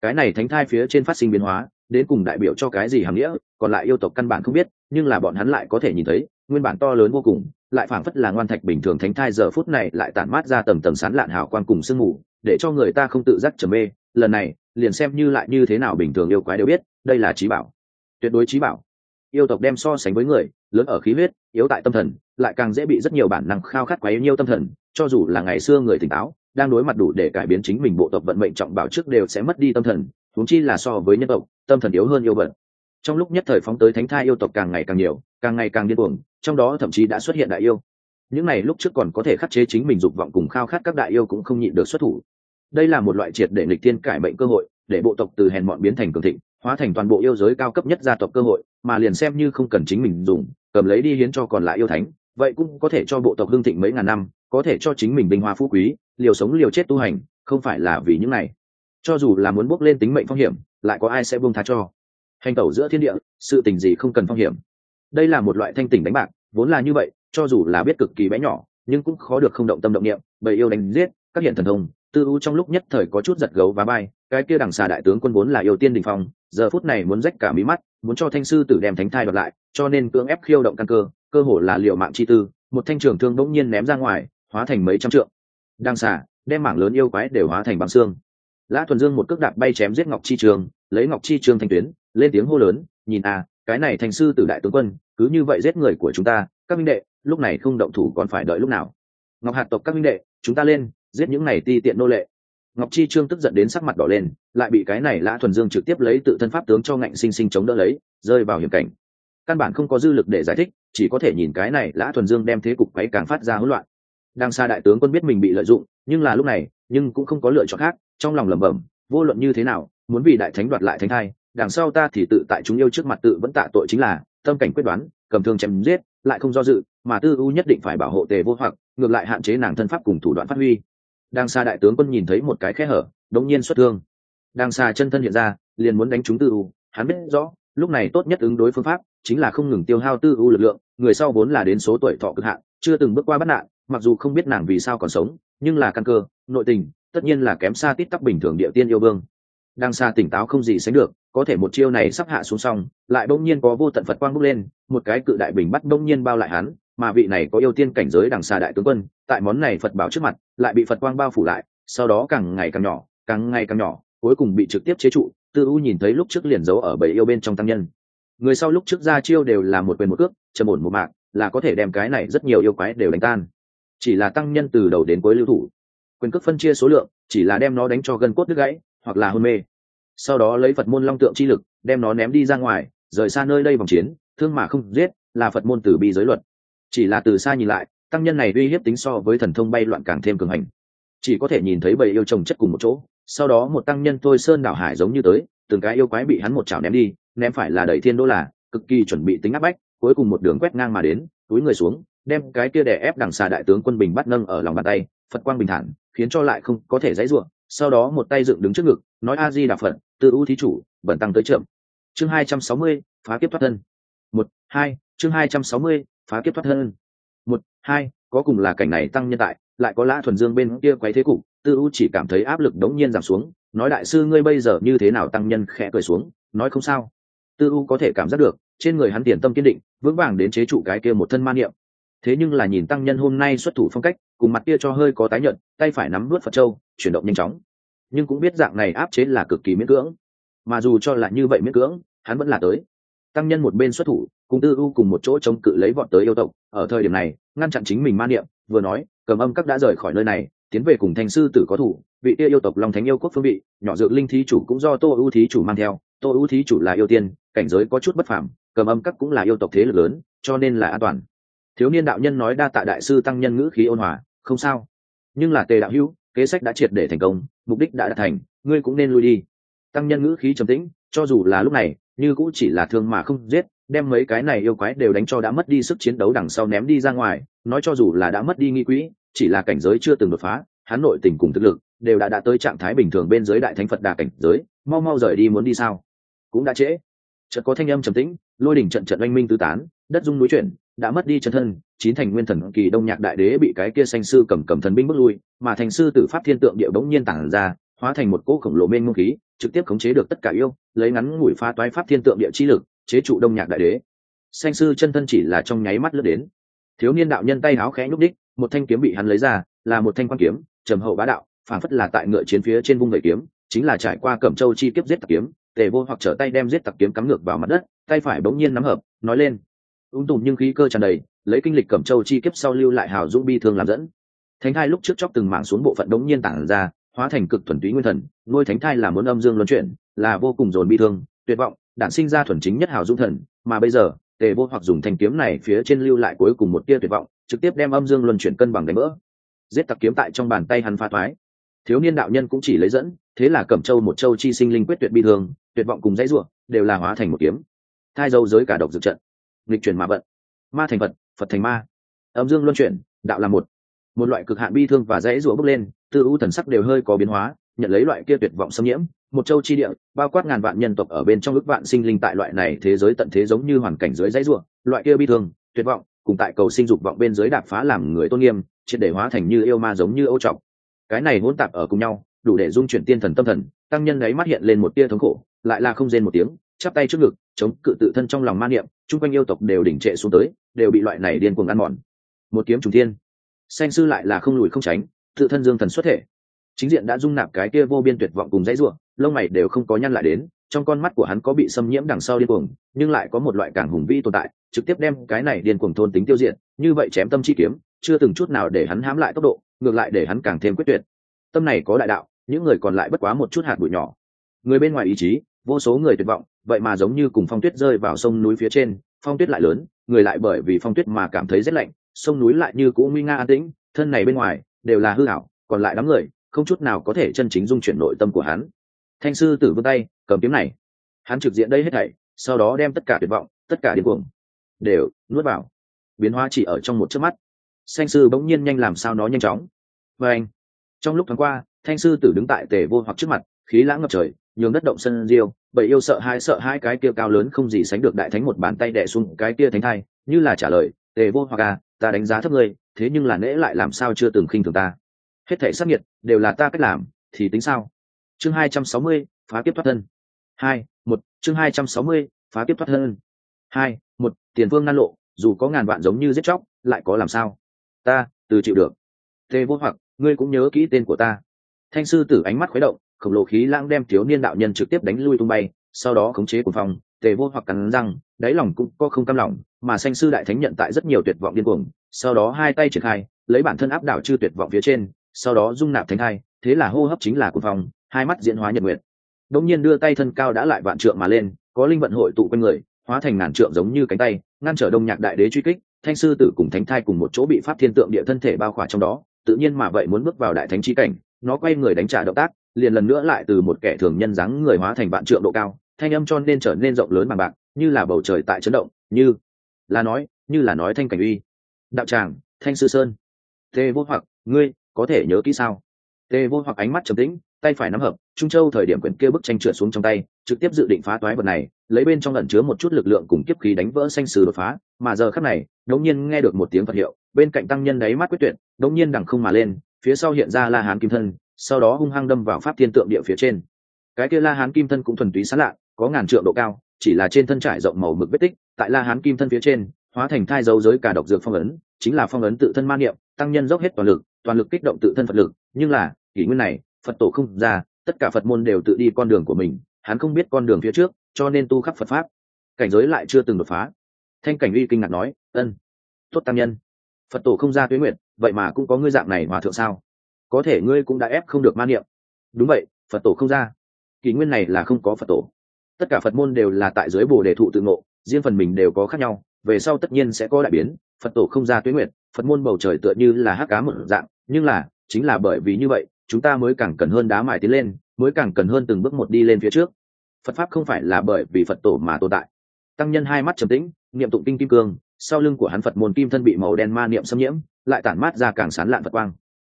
Cái này thánh thai phía trên phát sinh biến hóa, đến cùng đại biểu cho cái gì hàm nghĩa còn lại yêu tộc căn bản không biết, nhưng là bọn hắn lại có thể nhìn thấy, nguyên bản to lớn vô cùng, lại phảng phất là ngoan thạch bình thường thánh thai giờ phút này lại tản mát ra tầng tầng sán lạn hào quang cùng sương mù, để cho người ta không tự giác trầm mê. Lần này, liền xem như lại như thế nào bình thường yêu quái đều biết, đây là trí bảo. Tuyệt đối trí bảo. Yêu tộc đem so sánh với người, lớn ở khí huyết, yếu tại tâm thần, lại càng dễ bị rất nhiều bản năng khao khát quá yêu nhiêu tâm thần, cho dù là ngày xưa người tỉnh táo, đang đối mặt đủ để cải biến chính mình bộ tộc vận mệnh trọng bảo trước đều sẽ mất đi tâm thần, huống chi là so với nhân tộc, tâm thần yếu hơn yêu vật trong lúc nhất thời phóng tới thánh thai yêu tộc càng ngày càng nhiều, càng ngày càng điên cuồng, trong đó thậm chí đã xuất hiện đại yêu. Những này lúc trước còn có thể khắc chế chính mình dục vọng cùng khao khát các đại yêu cũng không nhịn được xuất thủ. Đây là một loại triệt để lịch tiên cải mệnh cơ hội, để bộ tộc từ hèn mọn biến thành cường thịnh, hóa thành toàn bộ yêu giới cao cấp nhất gia tộc cơ hội, mà liền xem như không cần chính mình dùng, cầm lấy đi hiến cho còn lại yêu thánh, vậy cũng có thể cho bộ tộc hương thịnh mấy ngàn năm, có thể cho chính mình bình hoa phú quý, liều sống liều chết tu hành, không phải là vì những này. Cho dù là muốn bước lên tính mệnh phong hiểm, lại có ai sẽ buông tha cho? Hành tẩu giữa thiên địa, sự tình gì không cần phong hiểm. Đây là một loại thanh tỉnh đánh bạc, vốn là như vậy, cho dù là biết cực kỳ bé nhỏ, nhưng cũng khó được không động tâm động niệm, bầy yêu đánh giết, các hiện thần thông, tư u trong lúc nhất thời có chút giật gấu và bay, cái kia đằng xà đại tướng quân vốn là yêu tiên đình phong, giờ phút này muốn rách cả mí mắt, muốn cho thanh sư tử đem thánh thai đoạt lại, cho nên cưỡng ép khiêu động căn cơ cơ hồ là liệu mạng chi tư, một thanh trường thương bỗng nhiên ném ra ngoài, hóa thành mấy trăm trượng. Đằng xà, đem mảng lớn yêu quái đều hóa thành bằng xương. Lã thuần dương một cước đạp bay chém giết ngọc chi trường, lấy ngọc chi trường thành tuyến lên tiếng hô lớn nhìn à, cái này thành sư tử đại tướng quân cứ như vậy giết người của chúng ta các minh đệ lúc này không động thủ còn phải đợi lúc nào? Ngọc hạt tộc các minh đệ chúng ta lên giết những này ti tiện nô lệ. Ngọc chi trương tức giận đến sắc mặt đỏ lên lại bị cái này lã thuần dương trực tiếp lấy tự thân pháp tướng cho ngạnh sinh sinh chống đỡ lấy rơi vào hiểm cảnh. Căn bản không có dư lực để giải thích chỉ có thể nhìn cái này lã thuần dương đem thế cục ấy càng phát ra hỗn loạn. Đang xa đại tướng quân biết mình bị lợi dụng nhưng là lúc này nhưng cũng không có lựa chọn khác trong lòng lẩm bẩm vô luận như thế nào muốn vì đại thánh đoạt lại thánh thai đằng sau ta thì tự tại chúng yêu trước mặt tự vẫn tạ tội chính là, tâm cảnh quyết đoán, cầm thương chém giết, lại không do dự, mà tư u nhất định phải bảo hộ tề vô hoặc, ngược lại hạn chế nàng thân pháp cùng thủ đoạn phát huy. Đang xa đại tướng quân nhìn thấy một cái khe hở, đống nhiên xuất thương. Đang xa chân thân hiện ra, liền muốn đánh trúng tư u hắn biết rõ, lúc này tốt nhất ứng đối phương pháp, chính là không ngừng tiêu hao tư u lực lượng, người sau vốn là đến số tuổi thọ cực hạn, chưa từng bước qua bắt nạn, mặc dù không biết nàng vì sao còn sống, nhưng là căn cơ, nội tình, tất nhiên là kém xa tít tắc bình thường địa tiên yêu vương. Đang xa tỉnh táo không gì sánh được có thể một chiêu này sắp hạ xuống xong, lại bỗng nhiên có vô tận phật quang bốc lên, một cái cự đại bình bắt bỗng nhiên bao lại hắn, mà vị này có yêu tiên cảnh giới đằng xa đại tướng quân, tại món này phật bảo trước mặt, lại bị phật quang bao phủ lại, sau đó càng ngày càng nhỏ, càng ngày càng nhỏ, cuối cùng bị trực tiếp chế trụ, tư u nhìn thấy lúc trước liền giấu ở bầy yêu bên trong tăng nhân. Người sau lúc trước ra chiêu đều là một quyền một cước, trầm ổn một mạng, là có thể đem cái này rất nhiều yêu quái đều đánh tan. Chỉ là tăng nhân từ đầu đến cuối lưu thủ. Quyền cước phân chia số lượng, chỉ là đem nó đánh cho gân cốt đứt gãy, hoặc là hôn mê sau đó lấy phật môn long tượng chi lực, đem nó ném đi ra ngoài, rời xa nơi đây vòng chiến, thương mà không giết, là phật môn tử bi giới luật. Chỉ là từ xa nhìn lại, tăng nhân này uy hiếp tính so với thần thông bay loạn càng thêm cường hành. Chỉ có thể nhìn thấy bầy yêu chồng chất cùng một chỗ, sau đó một tăng nhân thôi sơn đảo hải giống như tới, từng cái yêu quái bị hắn một chảo ném đi, ném phải là đẩy thiên đô là, cực kỳ chuẩn bị tính áp bách, cuối cùng một đường quét ngang mà đến, túi người xuống, đem cái kia đè ép đằng xa đại tướng quân bình bắt nâng ở lòng bàn tay, phật quang bình thản, khiến cho lại không có thể dãy ruộng sau đó một tay dựng đứng trước ngực, nói a di đà phật tự ưu thí chủ bẩn tăng tới chậm. Chương hai trăm sáu mươi, phá kiếp thoát thân. Một, hai, chương hai trăm sáu mươi, phá kiếp thoát thân. Một, hai, có cùng là cảnh này tăng nhân tại, lại có lã thuần dương bên kia quấy thế cục, tư u chỉ cảm thấy áp lực đống nhiên giảm xuống, nói đại sư ngươi bây giờ như thế nào tăng nhân khẽ cười xuống, nói không sao. Tư u có thể cảm giác được, trên người hắn tiền tâm kiên định, vững vàng đến chế trụ cái kia một thân man niệm. Thế nhưng là nhìn tăng nhân hôm nay xuất thủ phong cách, cùng mặt kia cho hơi có tái nhận tay phải nắm vớt phật châu, chuyển động nhanh chóng nhưng cũng biết dạng này áp chế là cực kỳ miễn cưỡng. Mà dù cho là như vậy miễn cưỡng, hắn vẫn là tới. Tăng nhân một bên xuất thủ, cùng tư u cùng một chỗ chống cự lấy bọn tới yêu tộc. Ở thời điểm này, ngăn chặn chính mình man niệm, vừa nói, cầm âm các đã rời khỏi nơi này, tiến về cùng thành sư tử có thủ, vị kia yêu tộc long thánh yêu quốc phương vị, nhỏ dược linh thí chủ cũng do tô ưu thí chủ mang theo. Tô ưu thí chủ là yêu tiên, cảnh giới có chút bất phàm, cầm âm các cũng là yêu tộc thế lực lớn, cho nên là an toàn. Thiếu niên đạo nhân nói đa tạ đại sư tăng nhân ngữ khí ôn hòa, không sao. Nhưng là tề đạo hữu, kế sách đã triệt để thành công mục đích đã đạt thành, ngươi cũng nên lui đi. Tăng nhân ngữ khí trầm tĩnh, cho dù là lúc này, như cũng chỉ là thương mà không giết, đem mấy cái này yêu quái đều đánh cho đã mất đi sức chiến đấu đằng sau ném đi ra ngoài, nói cho dù là đã mất đi nghi quỹ, chỉ là cảnh giới chưa từng đột phá, hắn nội tình cùng thực lực đều đã đã tới trạng thái bình thường bên dưới đại thánh phật đà cảnh giới, mau mau rời đi muốn đi sao? Cũng đã trễ. Chợt có thanh âm trầm tĩnh, lôi đỉnh trận trận oanh minh tứ tán, đất dung núi chuyển đã mất đi chân thân, chín thành nguyên thần kỳ đông nhạc đại đế bị cái kia xanh sư cầm cầm thần binh bước lui, mà thành sư tử pháp thiên tượng địa đống nhiên tản ra, hóa thành một cỗ khổng lồ mênh mông khí, trực tiếp khống chế được tất cả yêu, lấy ngắn ngủi pha toái pháp thiên tượng địa chi lực, chế trụ đông nhạc đại đế. Xanh sư chân thân chỉ là trong nháy mắt lướt đến. Thiếu niên đạo nhân tay áo khẽ nhúc đích một thanh kiếm bị hắn lấy ra, là một thanh quan kiếm, trầm hậu bá đạo, phản phất là tại ngựa chiến phía trên vung vẩy kiếm, chính là trải qua cẩm châu chi kiếp giết tặc kiếm, tề vô hoặc trở tay đem giết tặc kiếm cắm ngược vào mặt đất, tay phải bỗng nhiên nắm hợp, nói lên ung tùng nhưng khí cơ tràn đầy, lấy kinh lịch cẩm châu chi kiếp sau lưu lại hào dũng bi thương làm dẫn. Thánh thai lúc trước chóc từng mảng xuống bộ phận đống nhiên tản ra, hóa thành cực thuần túy nguyên thần, nuôi thánh thai là muốn âm dương luân chuyển, là vô cùng dồn bi thương, tuyệt vọng, đản sinh ra thuần chính nhất hào dung thần, mà bây giờ, tề vô hoặc dùng thanh kiếm này phía trên lưu lại cuối cùng một tia tuyệt vọng, trực tiếp đem âm dương luân chuyển cân bằng đánh vỡ. Giết tặc kiếm tại trong bàn tay hắn pha thoái. Thiếu niên đạo nhân cũng chỉ lấy dẫn, thế là cẩm châu một châu chi sinh linh quyết tuyệt bi thương, tuyệt vọng cùng dãy ruộng đều là hóa thành một kiếm. Thai dâu giới cả độc dược trận nghịch chuyển mà vận. Ma thành vật phật thành ma. Âm dương luân chuyển, đạo là một. Một loại cực hạn bi thương và dãy rủa bước lên, tư ưu thần sắc đều hơi có biến hóa, nhận lấy loại kia tuyệt vọng xâm nhiễm. Một châu chi địa, bao quát ngàn vạn nhân tộc ở bên trong ước vạn sinh linh tại loại này thế giới tận thế giống như hoàn cảnh dưới dãy rủa. Loại kia bi thương, tuyệt vọng, cùng tại cầu sinh dục vọng bên dưới đạp phá làm người tôn nghiêm, triệt để hóa thành như yêu ma giống như âu trọng. Cái này hỗn tạp ở cùng nhau, đủ để dung chuyển tiên thần tâm thần, tăng nhân ấy mắt hiện lên một tia thống khổ, lại là không rên một tiếng, chắp tay trước ngực, chống cự tự thân trong lòng man niệm chung quanh yêu tộc đều đỉnh trệ xuống tới, đều bị loại này điên cuồng ăn mòn. Một kiếm trùng thiên. Xanh sư lại là không lùi không tránh, tự thân dương thần xuất thể. Chính diện đã dung nạp cái kia vô biên tuyệt vọng cùng dãy ruộng lông mày đều không có nhăn lại đến, trong con mắt của hắn có bị xâm nhiễm đằng sau điên cuồng, nhưng lại có một loại càng hùng vi tồn tại, trực tiếp đem cái này điên cuồng thôn tính tiêu diệt, như vậy chém tâm chi kiếm, chưa từng chút nào để hắn hám lại tốc độ, ngược lại để hắn càng thêm quyết tuyệt. Tâm này có đại đạo, những người còn lại bất quá một chút hạt bụi nhỏ. Người bên ngoài ý chí vô số người tuyệt vọng, vậy mà giống như cùng phong tuyết rơi vào sông núi phía trên, phong tuyết lại lớn, người lại bởi vì phong tuyết mà cảm thấy rét lạnh, sông núi lại như cũ nguy nga an tĩnh, thân này bên ngoài đều là hư ảo, còn lại đám người không chút nào có thể chân chính dung chuyển nội tâm của hắn. Thanh sư tử vươn tay, cầm kiếm này. Hắn trực diện đây hết thảy, sau đó đem tất cả tuyệt vọng, tất cả điên cuồng đều nuốt vào. Biến hóa chỉ ở trong một chớp mắt. Thanh sư bỗng nhiên nhanh làm sao nó nhanh chóng. Và anh, trong lúc tháng qua, thanh sư tử đứng tại tề vô hoặc trước mặt, khí lãng ngập trời nhường đất động sân diêu bầy yêu sợ hai sợ hai cái kia cao lớn không gì sánh được đại thánh một bàn tay đẻ xuống cái kia thánh thai, như là trả lời, tề vô hoặc à ta đánh giá thấp ngươi, thế nhưng là nễ lại làm sao chưa từng khinh thường ta. Hết thể sắc nhiệt đều là ta cách làm, thì tính sao? Chương hai trăm sáu mươi, phá kiếp thoát thân. Hai, một, chương hai trăm sáu mươi, phá kiếp thoát thân. Hai, một, tiền phương nan lộ, dù có ngàn vạn giống như giết chóc, lại có làm sao? Ta, từ chịu được. Tề vô hoặc, ngươi cũng nhớ kỹ tên của ta. Thanh sư tử ánh mắt khuấy động khổng lồ khí lãng đem thiếu niên đạo nhân trực tiếp đánh lui tung bay, sau đó khống chế của phong, tề vô hoặc cắn răng, đáy lòng cũng có không cam lòng, mà xanh sư đại thánh nhận tại rất nhiều tuyệt vọng điên cuồng, sau đó hai tay triển khai, lấy bản thân áp đảo chư tuyệt vọng phía trên, sau đó dung nạp thánh hai thế là hô hấp chính là của phong, hai mắt diễn hóa nhật nguyệt. Đống nhiên đưa tay thân cao đã lại vạn trượng mà lên, có linh vận hội tụ quanh người, hóa thành ngàn trượng giống như cánh tay, ngăn trở đông nhạc đại đế truy kích, thanh sư tử cùng thánh thai cùng một chỗ bị pháp thiên tượng địa thân thể bao khỏa trong đó, tự nhiên mà vậy muốn bước vào đại thánh chi cảnh, nó quay người đánh trả động tác liền lần nữa lại từ một kẻ thường nhân dáng người hóa thành vạn trượng độ cao, thanh âm cho nên trở nên rộng lớn bằng bạc, như là bầu trời tại chấn động, như là nói, như là nói thanh cảnh uy. Đạo tràng, thanh sư sơn. Tê vô hoặc, ngươi có thể nhớ kỹ sao? Tê vô hoặc ánh mắt trầm tĩnh, tay phải nắm hợp, trung châu thời điểm quyển kia bức tranh trượt xuống trong tay, trực tiếp dự định phá toái vật này, lấy bên trong lẩn chứa một chút lực lượng cùng kiếp khí đánh vỡ xanh sử đột phá, mà giờ khắc này đống nhiên nghe được một tiếng phật hiệu, bên cạnh tăng nhân đáy mắt quyết tuyệt đống nhiên đằng không mà lên, phía sau hiện ra la hán kim thân sau đó hung hăng đâm vào pháp thiên tượng địa phía trên. Cái kia la hán kim thân cũng thuần túy sán lạ, có ngàn trượng độ cao, chỉ là trên thân trải rộng màu mực vết tích, tại la hán kim thân phía trên, hóa thành thai dấu giới cả độc dược phong ấn, chính là phong ấn tự thân man niệm, tăng nhân dốc hết toàn lực toàn lực kích động tự thân phật lực. Nhưng là, kỷ nguyên này, phật tổ không ra, tất cả phật môn đều tự đi con đường của mình, hắn không biết con đường phía trước, cho nên tu khắp phật pháp. Cảnh giới lại chưa từng đột phá. Thanh cảnh uy kinh ngạc nói, ân, tốt tăng nhân. Phật tổ không ra tuế nguyện vậy mà cũng có ngươi dạng này hòa thượng sao? Có thể ngươi cũng đã ép không được ma niệm. Đúng vậy, phật tổ không ra. Kỷ nguyên này là không có phật tổ. Tất cả phật môn đều là tại dưới bồ đề thụ tự ngộ, riêng phần mình đều có khác nhau, về sau tất nhiên sẽ có đại biến. Phật tổ không ra tuế nguyện phật môn bầu trời tựa như là hát cá một dạng, nhưng là, chính là bởi vì như vậy, chúng ta mới càng cần hơn đá mài tiến lên, mới càng cần hơn từng bước một đi lên phía trước. Phật pháp không phải là bởi vì phật tổ mà tồn tại. Tăng nhân hai mắt trầm tĩnh, niệm tụng kinh kim cương, sau lưng của hắn phật môn kim thân bị màu đen ma niệm xâm nhiễm, lại tản mát ra càng sán lạn phật quang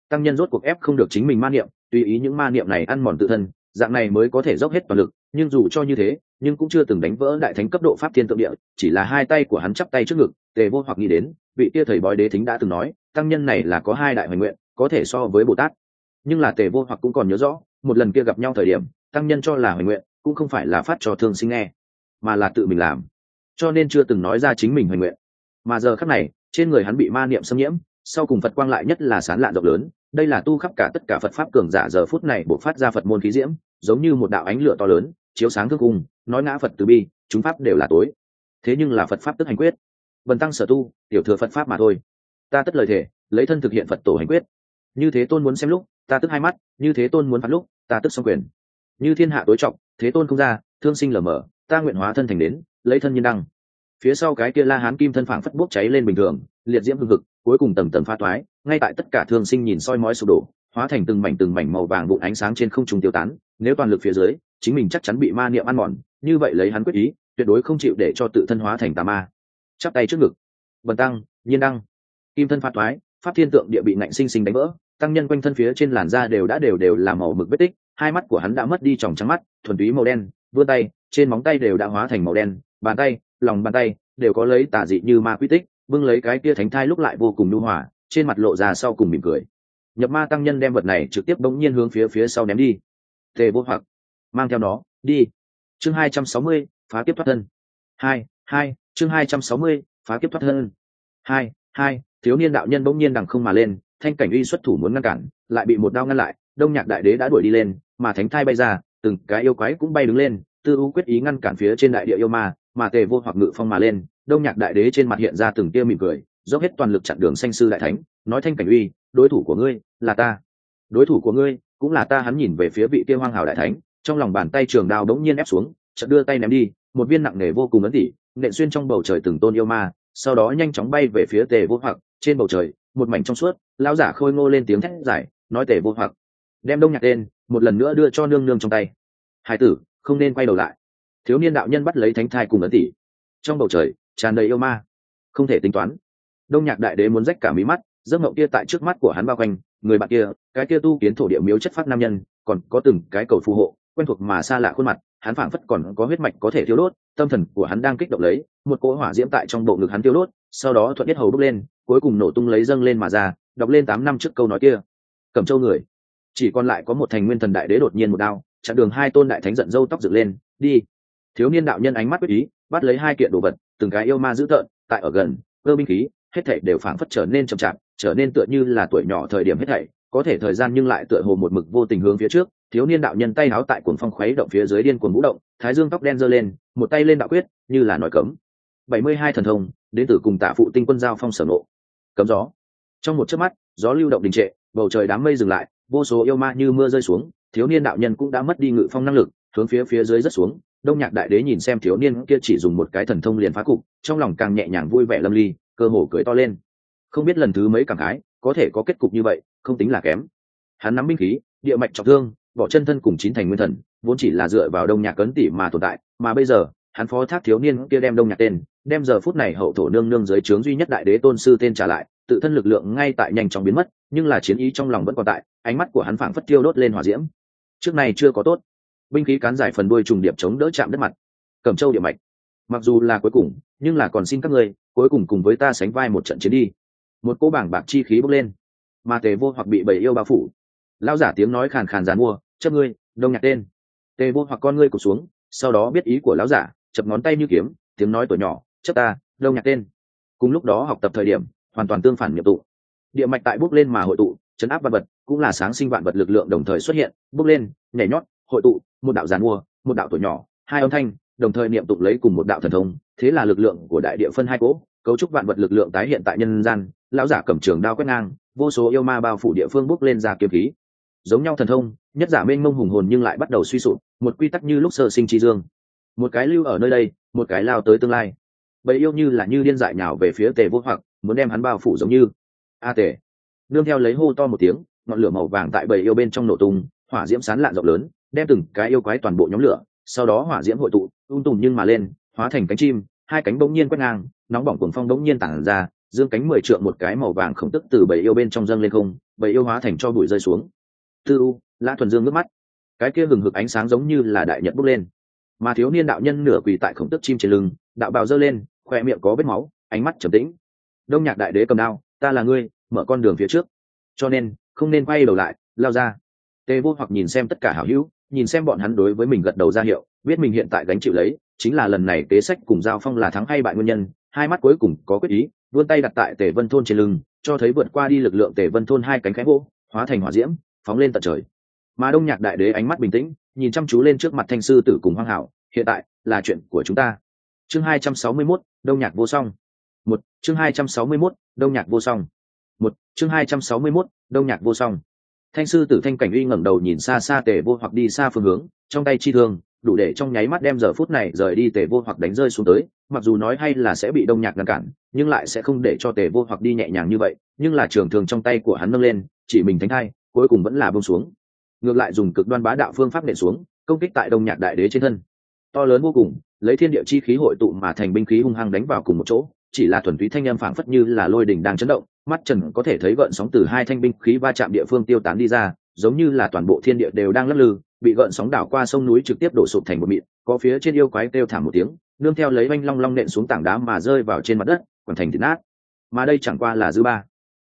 tăng nhân rốt cuộc ép không được chính mình ma niệm, tùy ý những ma niệm này ăn mòn tự thân, dạng này mới có thể dốc hết toàn lực, nhưng dù cho như thế, nhưng cũng chưa từng đánh vỡ đại thánh cấp độ pháp thiên tượng địa, chỉ là hai tay của hắn chắp tay trước ngực, tề vô hoặc nghĩ đến, vị Tia thầy bói đế thính đã từng nói, tăng nhân này là có hai đại hoành nguyện, có thể so với bồ tát. Nhưng là tề vô hoặc cũng còn nhớ rõ, một lần kia gặp nhau thời điểm, tăng nhân cho là hoành nguyện, cũng không phải là phát cho thương sinh nghe, mà là tự mình làm. Cho nên chưa từng nói ra chính mình hoành nguyện. Mà giờ khắc này, trên người hắn bị ma niệm xâm nhiễm sau cùng phật quang lại nhất là sán lạn rộng lớn đây là tu khắp cả tất cả phật pháp cường giả giờ phút này bộc phát ra phật môn khí diễm giống như một đạo ánh lửa to lớn chiếu sáng thương cung nói ngã phật từ bi chúng pháp đều là tối. Thế nhưng là phật pháp tức hành quyết. Vần tăng sở tu tiểu thừa phật pháp mà thôi. Ta tất lời thể lấy thân thực hiện phật tổ hành quyết. Như thế tôn muốn xem lúc ta tức hai mắt như thế tôn muốn phạt lúc ta tức xong quyền. Như thiên hạ tối trọng thế tôn không ra thương sinh lở mở, ta nguyện hóa thân thành đến lấy thân nhân đăng. Phía sau cái kia la hán kim thân phảng phất bốc cháy lên bình thường liệt diễm hưng hực cuối cùng tầng tầng pha toái ngay tại tất cả thương sinh nhìn soi mói sụp đổ, hóa thành từng mảnh từng mảnh màu vàng vụn ánh sáng trên không trung tiêu tán, nếu toàn lực phía dưới, chính mình chắc chắn bị ma niệm ăn mòn, như vậy lấy hắn quyết ý, tuyệt đối không chịu để cho tự thân hóa thành tà ma. Chắp tay trước ngực. Bần tăng, nhiên đăng. Kim thân pha toái pháp thiên tượng địa bị ngạnh sinh sinh đánh vỡ, tăng nhân quanh thân phía trên làn da đều đã đều đều là màu mực vết tích, hai mắt của hắn đã mất đi tròng trắng mắt, thuần túy màu đen, vươn tay, trên móng tay đều đã hóa thành màu đen, bàn tay, lòng bàn tay đều có lấy tả dị như ma quy tích bưng lấy cái kia thánh thai lúc lại vô cùng nhu hòa, trên mặt lộ ra sau cùng mỉm cười. Nhập ma tăng nhân đem vật này trực tiếp bỗng nhiên hướng phía phía sau ném đi. Tề vô hoặc, mang theo nó, đi. Chương hai trăm sáu mươi, phá kiếp thoát thân. Hai hai, chương hai trăm sáu mươi, phá kiếp thoát thân. Hai hai, thiếu niên đạo nhân bỗng nhiên đằng không mà lên, thanh cảnh uy xuất thủ muốn ngăn cản, lại bị một đao ngăn lại, đông nhạc đại đế đã đuổi đi lên, mà thánh thai bay ra, từng cái yêu quái cũng bay đứng lên, tư u quyết ý ngăn cản phía trên đại địa yêu ma, mà tề vô hoặc ngự phong mà lên đông nhạc đại đế trên mặt hiện ra từng tia mỉm cười, dốc hết toàn lực chặn đường sanh sư đại thánh, nói thanh cảnh uy, đối thủ của ngươi là ta. Đối thủ của ngươi cũng là ta. Hắn nhìn về phía vị kia hoang hào đại thánh, trong lòng bàn tay trường đao đống nhiên ép xuống, chợt đưa tay ném đi, một viên nặng nề vô cùng ấn tỉ, nện xuyên trong bầu trời từng tôn yêu ma, sau đó nhanh chóng bay về phía tề vô hoặc. Trên bầu trời, một mảnh trong suốt, lão giả khôi ngô lên tiếng thét giải nói, tề vô hoặc, đem đông nhạc tên một lần nữa đưa cho nương nương trong tay. Hai tử, không nên quay đầu lại. Thiếu niên đạo nhân bắt lấy thánh thai cùng ấn tỷ trong bầu trời tràn đầy yêu ma. Không thể tính toán. Đông nhạc đại đế muốn rách cả mí mắt, giấc mộng kia tại trước mắt của hắn bao quanh, người bạn kia, cái kia tu kiến thổ địa miếu chất phát nam nhân, còn có từng cái cầu phù hộ, quen thuộc mà xa lạ khuôn mặt, hắn phảng phất còn có huyết mạch có thể thiêu đốt, tâm thần của hắn đang kích động lấy, một cỗ hỏa diễm tại trong bộ ngực hắn tiêu đốt, sau đó thuận biết hầu đúc lên, cuối cùng nổ tung lấy dâng lên mà ra, đọc lên tám năm trước câu nói kia. Cầm châu người, chỉ còn lại có một thành nguyên thần đại đế đột nhiên một đao, chặn đường hai tôn đại thánh giận dâu tóc dựng lên, đi. Thiếu niên đạo nhân ánh mắt quyết ý, bắt lấy hai kiện đồ vật từng cái yêu ma dữ tợn, tại ở gần, cơ binh khí, hết thảy đều phảng phất trở nên chậm chạp, trở nên tựa như là tuổi nhỏ thời điểm hết thảy, có thể thời gian nhưng lại tựa hồ một mực vô tình hướng phía trước, thiếu niên đạo nhân tay háo tại cuồng phong khuấy động phía dưới điên cuồng vũ động, thái dương tóc đen giơ lên, một tay lên đạo quyết, như là nói cấm. Bảy mươi hai thần thông, đến từ cùng tạ phụ tinh quân giao phong sở nộ cấm gió. Trong một chớp mắt, gió lưu động đình trệ, bầu trời đám mây dừng lại, vô số yêu ma như mưa rơi xuống, thiếu niên đạo nhân cũng đã mất đi ngự phong năng lực, hướng phía phía dưới rất xuống đông nhạc đại đế nhìn xem thiếu niên kia chỉ dùng một cái thần thông liền phá cục, trong lòng càng nhẹ nhàng vui vẻ lâm ly, cơ hồ cười to lên. Không biết lần thứ mấy cảm khái, có thể có kết cục như vậy, không tính là kém. Hắn nắm binh khí, địa mạch trọng thương, bỏ chân thân cùng chín thành nguyên thần, vốn chỉ là dựa vào đông nhạc cấn tỉ mà tồn tại, mà bây giờ, hắn phó thác thiếu niên kia đem đông nhạc tên, đem giờ phút này hậu thổ nương nương dưới trướng duy nhất đại đế tôn sư tên trả lại, tự thân lực lượng ngay tại nhanh chóng biến mất, nhưng là chiến ý trong lòng vẫn còn tại, ánh mắt của hắn phảng phất tiêu đốt lên hỏa diễm. Trước này chưa có tốt binh khí cán dài phần đuôi trùng điệp chống đỡ chạm đất mặt. Cẩm châu địa mạch. Mặc dù là cuối cùng, nhưng là còn xin các ngươi, cuối cùng cùng với ta sánh vai một trận chiến đi. Một cô bảng bạc chi khí bốc lên. Mà tề vô hoặc bị bầy yêu bao phủ. Lao giả tiếng nói khàn khàn dàn mua chấp ngươi, đông nhạc tên. Tề vô hoặc con ngươi cụt xuống, sau đó biết ý của lão giả, chập ngón tay như kiếm, tiếng nói tuổi nhỏ chấp ta, đông nhạc tên. Cùng lúc đó học tập thời điểm, hoàn toàn tương phản nhập tụ. Địa mạch tại bốc lên mà hội tụ, chấn áp vật vật, cũng là sáng sinh vạn vật lực lượng đồng thời xuất hiện bốc lên, nhảy nhót hội tụ, một đạo giàn mua, một đạo tuổi nhỏ, hai âm thanh, đồng thời niệm tụng lấy cùng một đạo thần thông, thế là lực lượng của đại địa phân hai cỗ, cấu trúc vạn vật lực lượng tái hiện tại nhân gian, lão giả cầm trường đao quét ngang, vô số yêu ma bao phủ địa phương bước lên ra kiếm khí. Giống nhau thần thông, nhất giả mênh mông hùng hồn nhưng lại bắt đầu suy sụp, một quy tắc như lúc sơ sinh tri dương. Một cái lưu ở nơi đây, một cái lao tới tương lai. Bầy yêu như là như điên dại nhào về phía tề vô hoặc, muốn đem hắn bao phủ giống như. A tề. Đương theo lấy hô to một tiếng, ngọn lửa màu vàng tại bầy yêu bên trong nổ tung, hỏa diễm sán lạn rộng lớn đem từng cái yêu quái toàn bộ nhóm lửa, sau đó hỏa diễm hội tụ ung tùm nhưng mà lên, hóa thành cánh chim, hai cánh bỗng nhiên quét ngang, nóng bỏng cuồng phong bỗng nhiên tản ra, dương cánh mười trượng một cái màu vàng khổng tức từ bầy yêu bên trong dâng lên không, bầy yêu hóa thành cho bụi rơi xuống. Tư u, lã thuần dương nước mắt. Cái kia hừng hực ánh sáng giống như là đại nhật bốc lên. Mà thiếu niên đạo nhân nửa quỳ tại khổng tức chim trên lưng, đạo bào dơ lên, khoe miệng có vết máu, ánh mắt trầm tĩnh. Đông nhạc đại đế cầm đao, ta là ngươi, mở con đường phía trước. Cho nên, không nên quay đầu lại, lao ra. Tề vô hoặc nhìn xem tất cả hảo hữu nhìn xem bọn hắn đối với mình gật đầu ra hiệu biết mình hiện tại gánh chịu lấy chính là lần này kế sách cùng giao phong là thắng hay bại nguyên nhân hai mắt cuối cùng có quyết ý vươn tay đặt tại tề vân thôn trên lưng cho thấy vượt qua đi lực lượng tề vân thôn hai cánh khẽ vô hóa thành hỏa diễm phóng lên tận trời. Mà đông nhạc đại đế ánh mắt bình tĩnh nhìn chăm chú lên trước mặt thanh sư tử cùng hoang hảo hiện tại là chuyện của chúng ta. Chương hai trăm sáu mươi 261, đông nhạc vô song. Một chương hai trăm sáu mươi 261, đông nhạc vô song. Một chương hai trăm sáu mươi 261, đông nhạc vô song thanh sư tử thanh cảnh uy ngẩng đầu nhìn xa xa tề vô hoặc đi xa phương hướng, trong tay chi thương, đủ để trong nháy mắt đem giờ phút này rời đi tề vô hoặc đánh rơi xuống tới, mặc dù nói hay là sẽ bị đông nhạc ngăn cản, nhưng lại sẽ không để cho tề vô hoặc đi nhẹ nhàng như vậy, nhưng là trường thường trong tay của hắn nâng lên, chỉ mình thánh thai, cuối cùng vẫn là bông xuống. Ngược lại dùng cực đoan bá đạo phương pháp nện xuống, công kích tại đông nhạc đại đế trên thân. To lớn vô cùng, lấy thiên địa chi khí hội tụ mà thành binh khí hung hăng đánh vào cùng một chỗ, chỉ là thuần túy thanh âm phảng phất như là lôi đỉnh đang chấn động mắt trần có thể thấy gợn sóng từ hai thanh binh khí va chạm địa phương tiêu tán đi ra, giống như là toàn bộ thiên địa đều đang lắc lư, bị gợn sóng đảo qua sông núi trực tiếp đổ sụp thành một mịn, có phía trên yêu quái kêu thảm một tiếng, nương theo lấy oanh long long nện xuống tảng đá mà rơi vào trên mặt đất còn thành thịt nát. Mà đây chẳng qua là dư ba.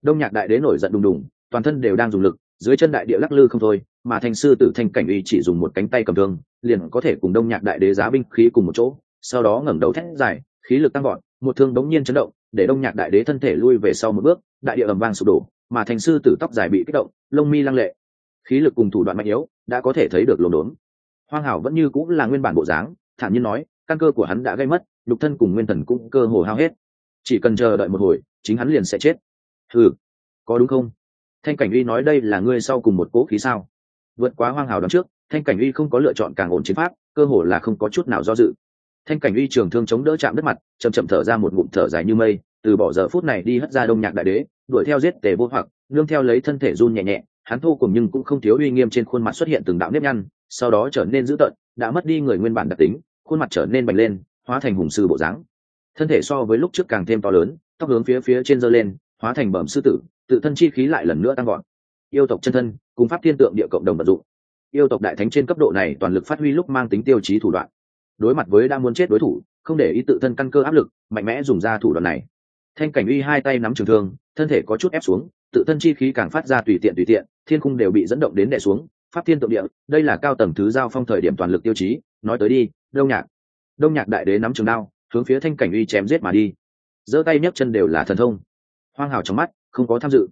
Đông nhạc đại đế nổi giận đùng đùng, toàn thân đều đang dùng lực, dưới chân đại địa lắc lư không thôi, mà thanh sư tử thanh cảnh uy chỉ dùng một cánh tay cầm thương, liền có thể cùng đông nhạc đại đế giá binh khí cùng một chỗ, sau đó ngẩng đầu thét dài, khí lực tăng gọn một thương đống nhiên chấn động để đông nhạc đại đế thân thể lui về sau một bước, đại địa ầm vang sụp đổ, mà thành sư tử tóc dài bị kích động, lông mi lăng lệ. Khí lực cùng thủ đoạn mạnh yếu, đã có thể thấy được lồn đốn. Hoang hảo vẫn như cũng là nguyên bản bộ dáng, thản nhiên nói, căn cơ của hắn đã gây mất lục thân cùng nguyên thần cũng cơ hồ hao hết. Chỉ cần chờ đợi một hồi, chính hắn liền sẽ chết. Ừ có đúng không? Thanh cảnh uy nói đây là ngươi sau cùng một cố khí sao? Vượt quá hoang hào đón trước, thanh cảnh uy không có lựa chọn càng ổn chiến pháp, cơ hồ là không có chút nào do dự thanh cảnh uy trường thương chống đỡ chạm đất mặt chầm chậm thở ra một ngụm thở dài như mây, từ bỏ giờ phút này đi hất ra đông nhạc đại đế, đuổi theo giết tề vô hoặc, nương theo lấy thân thể run nhẹ nhẹ, hắn thô cùng nhưng cũng không thiếu uy nghiêm trên khuôn mặt xuất hiện từng đạo nếp nhăn, sau đó trở nên dữ tợn, đã mất đi người nguyên bản đặc tính, khuôn mặt trở nên bành lên, hóa thành hùng sư bộ dáng. Thân thể so với lúc trước càng thêm to lớn, tóc hướng phía phía trên giơ lên, hóa thành bẩm sư tử, tự thân chi khí lại lần nữa tăng gọn yêu tộc chân thân, cùng pháp thiên tượng địa cộng đồng vận dụng. Yêu tộc đại thánh trên cấp độ này toàn lực phát huy lúc mang tính tiêu chí thủ đoạn đối mặt với đang muốn chết đối thủ, không để ý tự thân căn cơ áp lực, mạnh mẽ dùng ra thủ đoạn này. Thanh cảnh uy hai tay nắm trường thương, thân thể có chút ép xuống, tự thân chi khí càng phát ra tùy tiện tùy tiện, thiên khung đều bị dẫn động đến đè xuống, pháp thiên tượng địa, đây là cao tầng thứ giao phong thời điểm toàn lực tiêu chí, nói tới đi, đông nhạc. Đông nhạc đại đế nắm trường đao, hướng phía thanh cảnh uy chém giết mà đi. Giơ tay nhấc chân đều là thần thông. Hoang hào trong mắt, không có tham dự.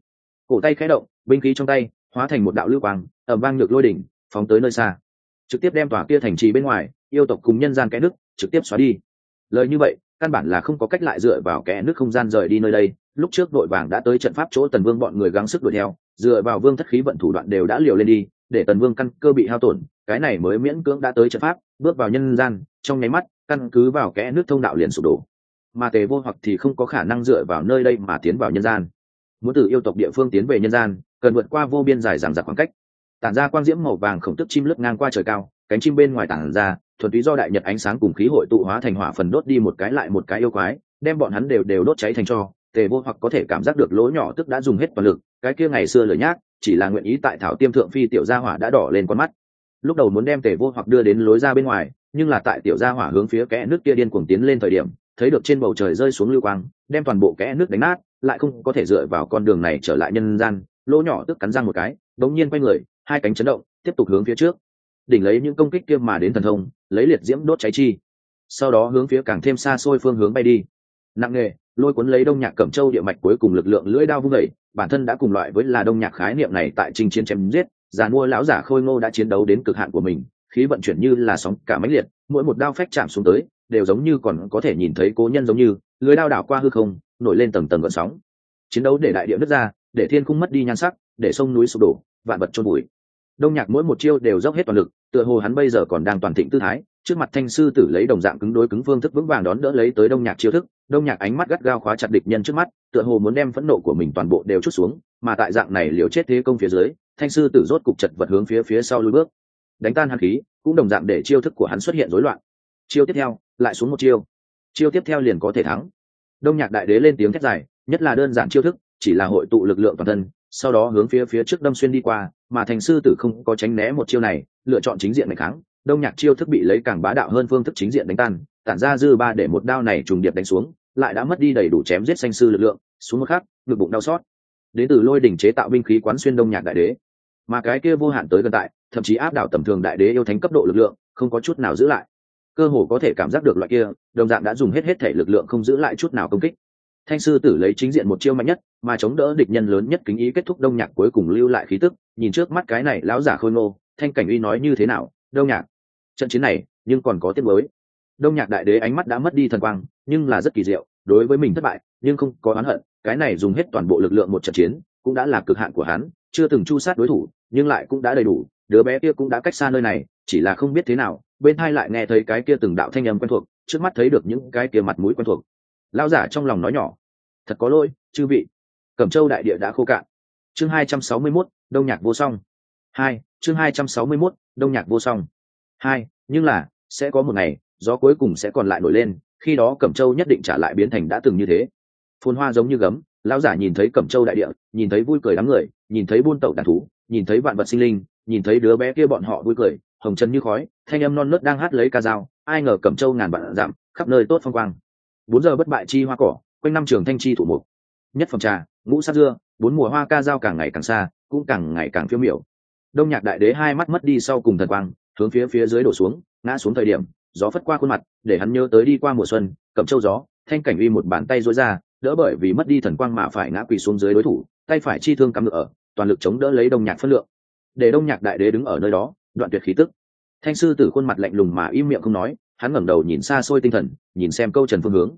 Cổ tay khẽ động, binh khí trong tay, hóa thành một đạo lưu quang ẩm vang ngược lôi đỉnh, phóng tới nơi xa. Trực tiếp đem tòa kia thành trì bên ngoài yêu tộc cùng nhân gian kẽ nước trực tiếp xóa đi. Lời như vậy, căn bản là không có cách lại dựa vào kẽ nước không gian rời đi nơi đây. Lúc trước đội vàng đã tới trận pháp chỗ tần vương bọn người gắng sức đuổi theo, dựa vào vương thất khí vận thủ đoạn đều đã liều lên đi, để tần vương căn cơ bị hao tổn, cái này mới miễn cưỡng đã tới trận pháp, bước vào nhân gian, trong nháy mắt, căn cứ vào kẽ nước thông đạo liền sụp đổ. Mà tề vô hoặc thì không có khả năng dựa vào nơi đây mà tiến vào nhân gian. Muốn từ yêu tộc địa phương tiến về nhân gian, cần vượt qua vô biên dài dằng dặc khoảng cách. Tản ra quang diễm màu vàng khổng tức chim lướt ngang qua trời cao cánh chim bên ngoài tản ra, thuần túy do đại nhật ánh sáng cùng khí hội tụ hóa thành hỏa phần đốt đi một cái lại một cái yêu quái, đem bọn hắn đều đều đốt cháy thành cho, tề vô hoặc có thể cảm giác được lỗ nhỏ tức đã dùng hết toàn lực, cái kia ngày xưa lời nhác, chỉ là nguyện ý tại thảo tiêm thượng phi tiểu gia hỏa đã đỏ lên con mắt. Lúc đầu muốn đem tề vô hoặc đưa đến lối ra bên ngoài, nhưng là tại tiểu gia hỏa hướng phía kẽ nước kia điên cuồng tiến lên thời điểm, thấy được trên bầu trời rơi xuống lưu quang, đem toàn bộ kẽ nước đánh nát, lại không có thể dựa vào con đường này trở lại nhân gian, lỗ nhỏ tức cắn răng một cái đống nhiên quay người, hai cánh chấn động, tiếp tục hướng phía trước đỉnh lấy những công kích kia mà đến thần thông, lấy liệt diễm đốt cháy chi. Sau đó hướng phía càng thêm xa xôi phương hướng bay đi. Nặng nề lôi cuốn lấy đông nhạc cẩm châu địa mạch cuối cùng lực lượng lưỡi đao vung dậy, bản thân đã cùng loại với là đông nhạc khái niệm này tại trình chiến chém giết, già mua lão giả khôi ngô đã chiến đấu đến cực hạn của mình, khí vận chuyển như là sóng cả mãnh liệt, mỗi một đao phách chạm xuống tới, đều giống như còn có thể nhìn thấy cố nhân giống như lưới đao đảo qua hư không, nổi lên tầng tầng gợn sóng. Chiến đấu để đại địa nứt ra, để thiên cung mất đi nhan sắc, để sông núi sụp đổ, vạn vật trôn bụi đông nhạc mỗi một chiêu đều dốc hết toàn lực, tựa hồ hắn bây giờ còn đang toàn thịnh tư thái, trước mặt thanh sư tử lấy đồng dạng cứng đối cứng phương thức vững vàng đón đỡ lấy tới đông nhạc chiêu thức, đông nhạc ánh mắt gắt gao khóa chặt địch nhân trước mắt, tựa hồ muốn đem phẫn nộ của mình toàn bộ đều chút xuống, mà tại dạng này liều chết thế công phía dưới, thanh sư tử rốt cục chật vật hướng phía phía sau lui bước. Đánh tan hàn khí, cũng đồng dạng để chiêu thức của hắn xuất hiện rối loạn. Chiêu tiếp theo, lại xuống một chiêu. Chiêu tiếp theo liền có thể thắng. Đông nhạc đại đế lên tiếng thét dài, nhất là đơn giản chiêu thức, chỉ là hội tụ lực lượng toàn thân, sau đó hướng phía phía trước đâm xuyên đi qua mà thành sư tử không có tránh né một chiêu này, lựa chọn chính diện này kháng, đông nhạc chiêu thức bị lấy càng bá đạo hơn phương thức chính diện đánh tan, tản ra dư ba để một đao này trùng điệp đánh xuống, lại đã mất đi đầy đủ chém giết xanh sư lực lượng, xuống một khắc, ngực bụng đau xót. Đến từ lôi đỉnh chế tạo binh khí quán xuyên đông nhạc đại đế. Mà cái kia vô hạn tới gần tại, thậm chí áp đảo tầm thường đại đế yêu thánh cấp độ lực lượng, không có chút nào giữ lại. Cơ hồ có thể cảm giác được loại kia, đồng dạng đã dùng hết hết thể lực lượng không giữ lại chút nào công kích. Thanh sư tử lấy chính diện một chiêu mạnh nhất, mà chống đỡ địch nhân lớn nhất kính ý kết thúc đông nhạc cuối cùng lưu lại khí tức nhìn trước mắt cái này lão giả khôi ngô, thanh cảnh uy nói như thế nào, đông nhạc? Trận chiến này, nhưng còn có tiết mới đông nhạc đại đế ánh mắt đã mất đi thần quang, nhưng là rất kỳ diệu, đối với mình thất bại, nhưng không có oán hận, cái này dùng hết toàn bộ lực lượng một trận chiến, cũng đã là cực hạn của hắn, chưa từng chu sát đối thủ, nhưng lại cũng đã đầy đủ, đứa bé kia cũng đã cách xa nơi này, chỉ là không biết thế nào, bên hai lại nghe thấy cái kia từng đạo thanh âm quen thuộc, trước mắt thấy được những cái kia mặt mũi quen thuộc. Lao giả trong lòng nói nhỏ, thật có lỗi, chư vị. Cẩm châu đại địa đã khô cạn chương 261, đông nhạc vô song. Hai chương 261, đông nhạc vô song. Hai nhưng là sẽ có một ngày gió cuối cùng sẽ còn lại nổi lên khi đó cẩm châu nhất định trả lại biến thành đã từng như thế. Phồn hoa giống như gấm lão giả nhìn thấy cẩm châu đại địa nhìn thấy vui cười đám người nhìn thấy buôn tẩu đàn thú nhìn thấy vạn vật sinh linh nhìn thấy đứa bé kia bọn họ vui cười hồng chân như khói thanh âm non nớt đang hát lấy ca dao ai ngờ cẩm châu ngàn vạn giảm khắp nơi tốt phong quang. Bốn giờ bất bại chi hoa cỏ quanh năm trường thanh chi thủ mục nhất phẩm trà, ngũ sát dưa, bốn mùa hoa ca dao càng ngày càng xa, cũng càng ngày càng phiêu miểu. Đông nhạc đại đế hai mắt mất đi sau cùng thần quang, hướng phía phía dưới đổ xuống, ngã xuống thời điểm, gió phất qua khuôn mặt, để hắn nhớ tới đi qua mùa xuân, cầm châu gió, thanh cảnh uy một bàn tay dối ra, đỡ bởi vì mất đi thần quang mà phải ngã quỳ xuống dưới đối thủ, tay phải chi thương cắm ngựa ở, toàn lực chống đỡ lấy đông nhạc phân lượng. Để đông nhạc đại đế đứng ở nơi đó, đoạn tuyệt khí tức. Thanh sư tử khuôn mặt lạnh lùng mà im miệng không nói, hắn ngẩng đầu nhìn xa xôi tinh thần, nhìn xem câu trần phương hướng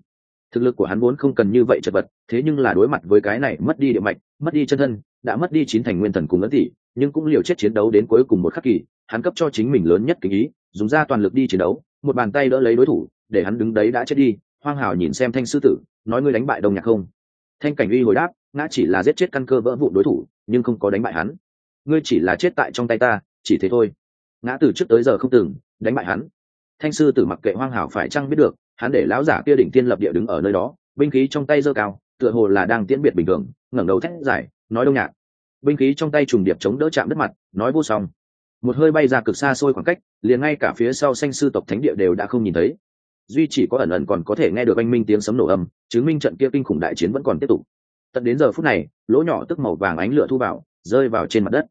thực lực của hắn vốn không cần như vậy chật vật, thế nhưng là đối mặt với cái này mất đi địa mạch, mất đi chân thân, đã mất đi chín thành nguyên thần cùng ấn tỷ, nhưng cũng liều chết chiến đấu đến cuối cùng một khắc kỳ, hắn cấp cho chính mình lớn nhất kính ý, dùng ra toàn lực đi chiến đấu, một bàn tay đỡ lấy đối thủ, để hắn đứng đấy đã chết đi, hoang hào nhìn xem thanh sư tử, nói ngươi đánh bại đồng nhạc không? Thanh cảnh uy hồi đáp, ngã chỉ là giết chết căn cơ vỡ vụ đối thủ, nhưng không có đánh bại hắn. Ngươi chỉ là chết tại trong tay ta, chỉ thế thôi. Ngã từ trước tới giờ không từng đánh bại hắn. Thanh sư tử mặc kệ hoang hảo phải chăng biết được hắn để lão giả kia đỉnh tiên lập địa đứng ở nơi đó, binh khí trong tay giơ cao, tựa hồ là đang tiễn biệt bình thường, ngẩng đầu thét giải nói đông nhạc. Binh khí trong tay trùng điệp chống đỡ chạm đất mặt, nói vô song. Một hơi bay ra cực xa xôi khoảng cách, liền ngay cả phía sau xanh sư tộc thánh địa đều đã không nhìn thấy. Duy chỉ có ẩn ẩn còn có thể nghe được anh minh tiếng sấm nổ âm, chứng minh trận kia kinh khủng đại chiến vẫn còn tiếp tục. Tận đến giờ phút này, lỗ nhỏ tức màu vàng ánh lửa thu vào, rơi vào trên mặt đất.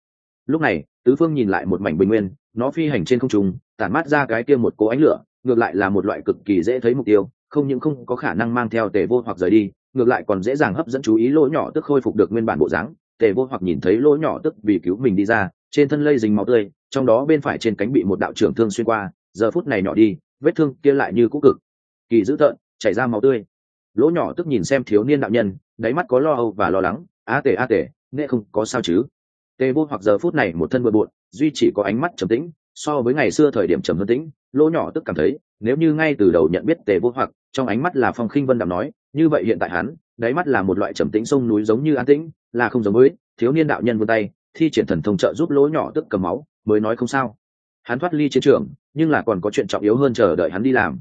Lúc này, tứ phương nhìn lại một mảnh bình nguyên, nó phi hành trên không trung, tản mát ra cái kia một cố ánh lửa ngược lại là một loại cực kỳ dễ thấy mục tiêu, không những không có khả năng mang theo tề vô hoặc rời đi, ngược lại còn dễ dàng hấp dẫn chú ý lỗ nhỏ tức khôi phục được nguyên bản bộ dáng. Tề vô hoặc nhìn thấy lỗ nhỏ tức vì cứu mình đi ra, trên thân lây dính máu tươi, trong đó bên phải trên cánh bị một đạo trưởng thương xuyên qua, giờ phút này nhỏ đi, vết thương kia lại như cũ cực, kỳ dữ tợn, chảy ra máu tươi. Lỗ nhỏ tức nhìn xem thiếu niên đạo nhân, đáy mắt có lo âu và lo lắng á tề á tề nghệ không, có sao chứ? Tề vô hoặc giờ phút này một thân bừa bộn, duy chỉ có ánh mắt trầm tĩnh, so với ngày xưa thời điểm trầm hơn tĩnh lỗ nhỏ tức cảm thấy, nếu như ngay từ đầu nhận biết tề vô hoặc, trong ánh mắt là phong khinh vân đàm nói, như vậy hiện tại hắn, đáy mắt là một loại trầm tĩnh sông núi giống như an tĩnh, là không giống với thiếu niên đạo nhân vươn tay, thi triển thần thông trợ giúp lỗ nhỏ tức cầm máu, mới nói không sao. Hắn thoát ly chiến trường, nhưng là còn có chuyện trọng yếu hơn chờ đợi hắn đi làm.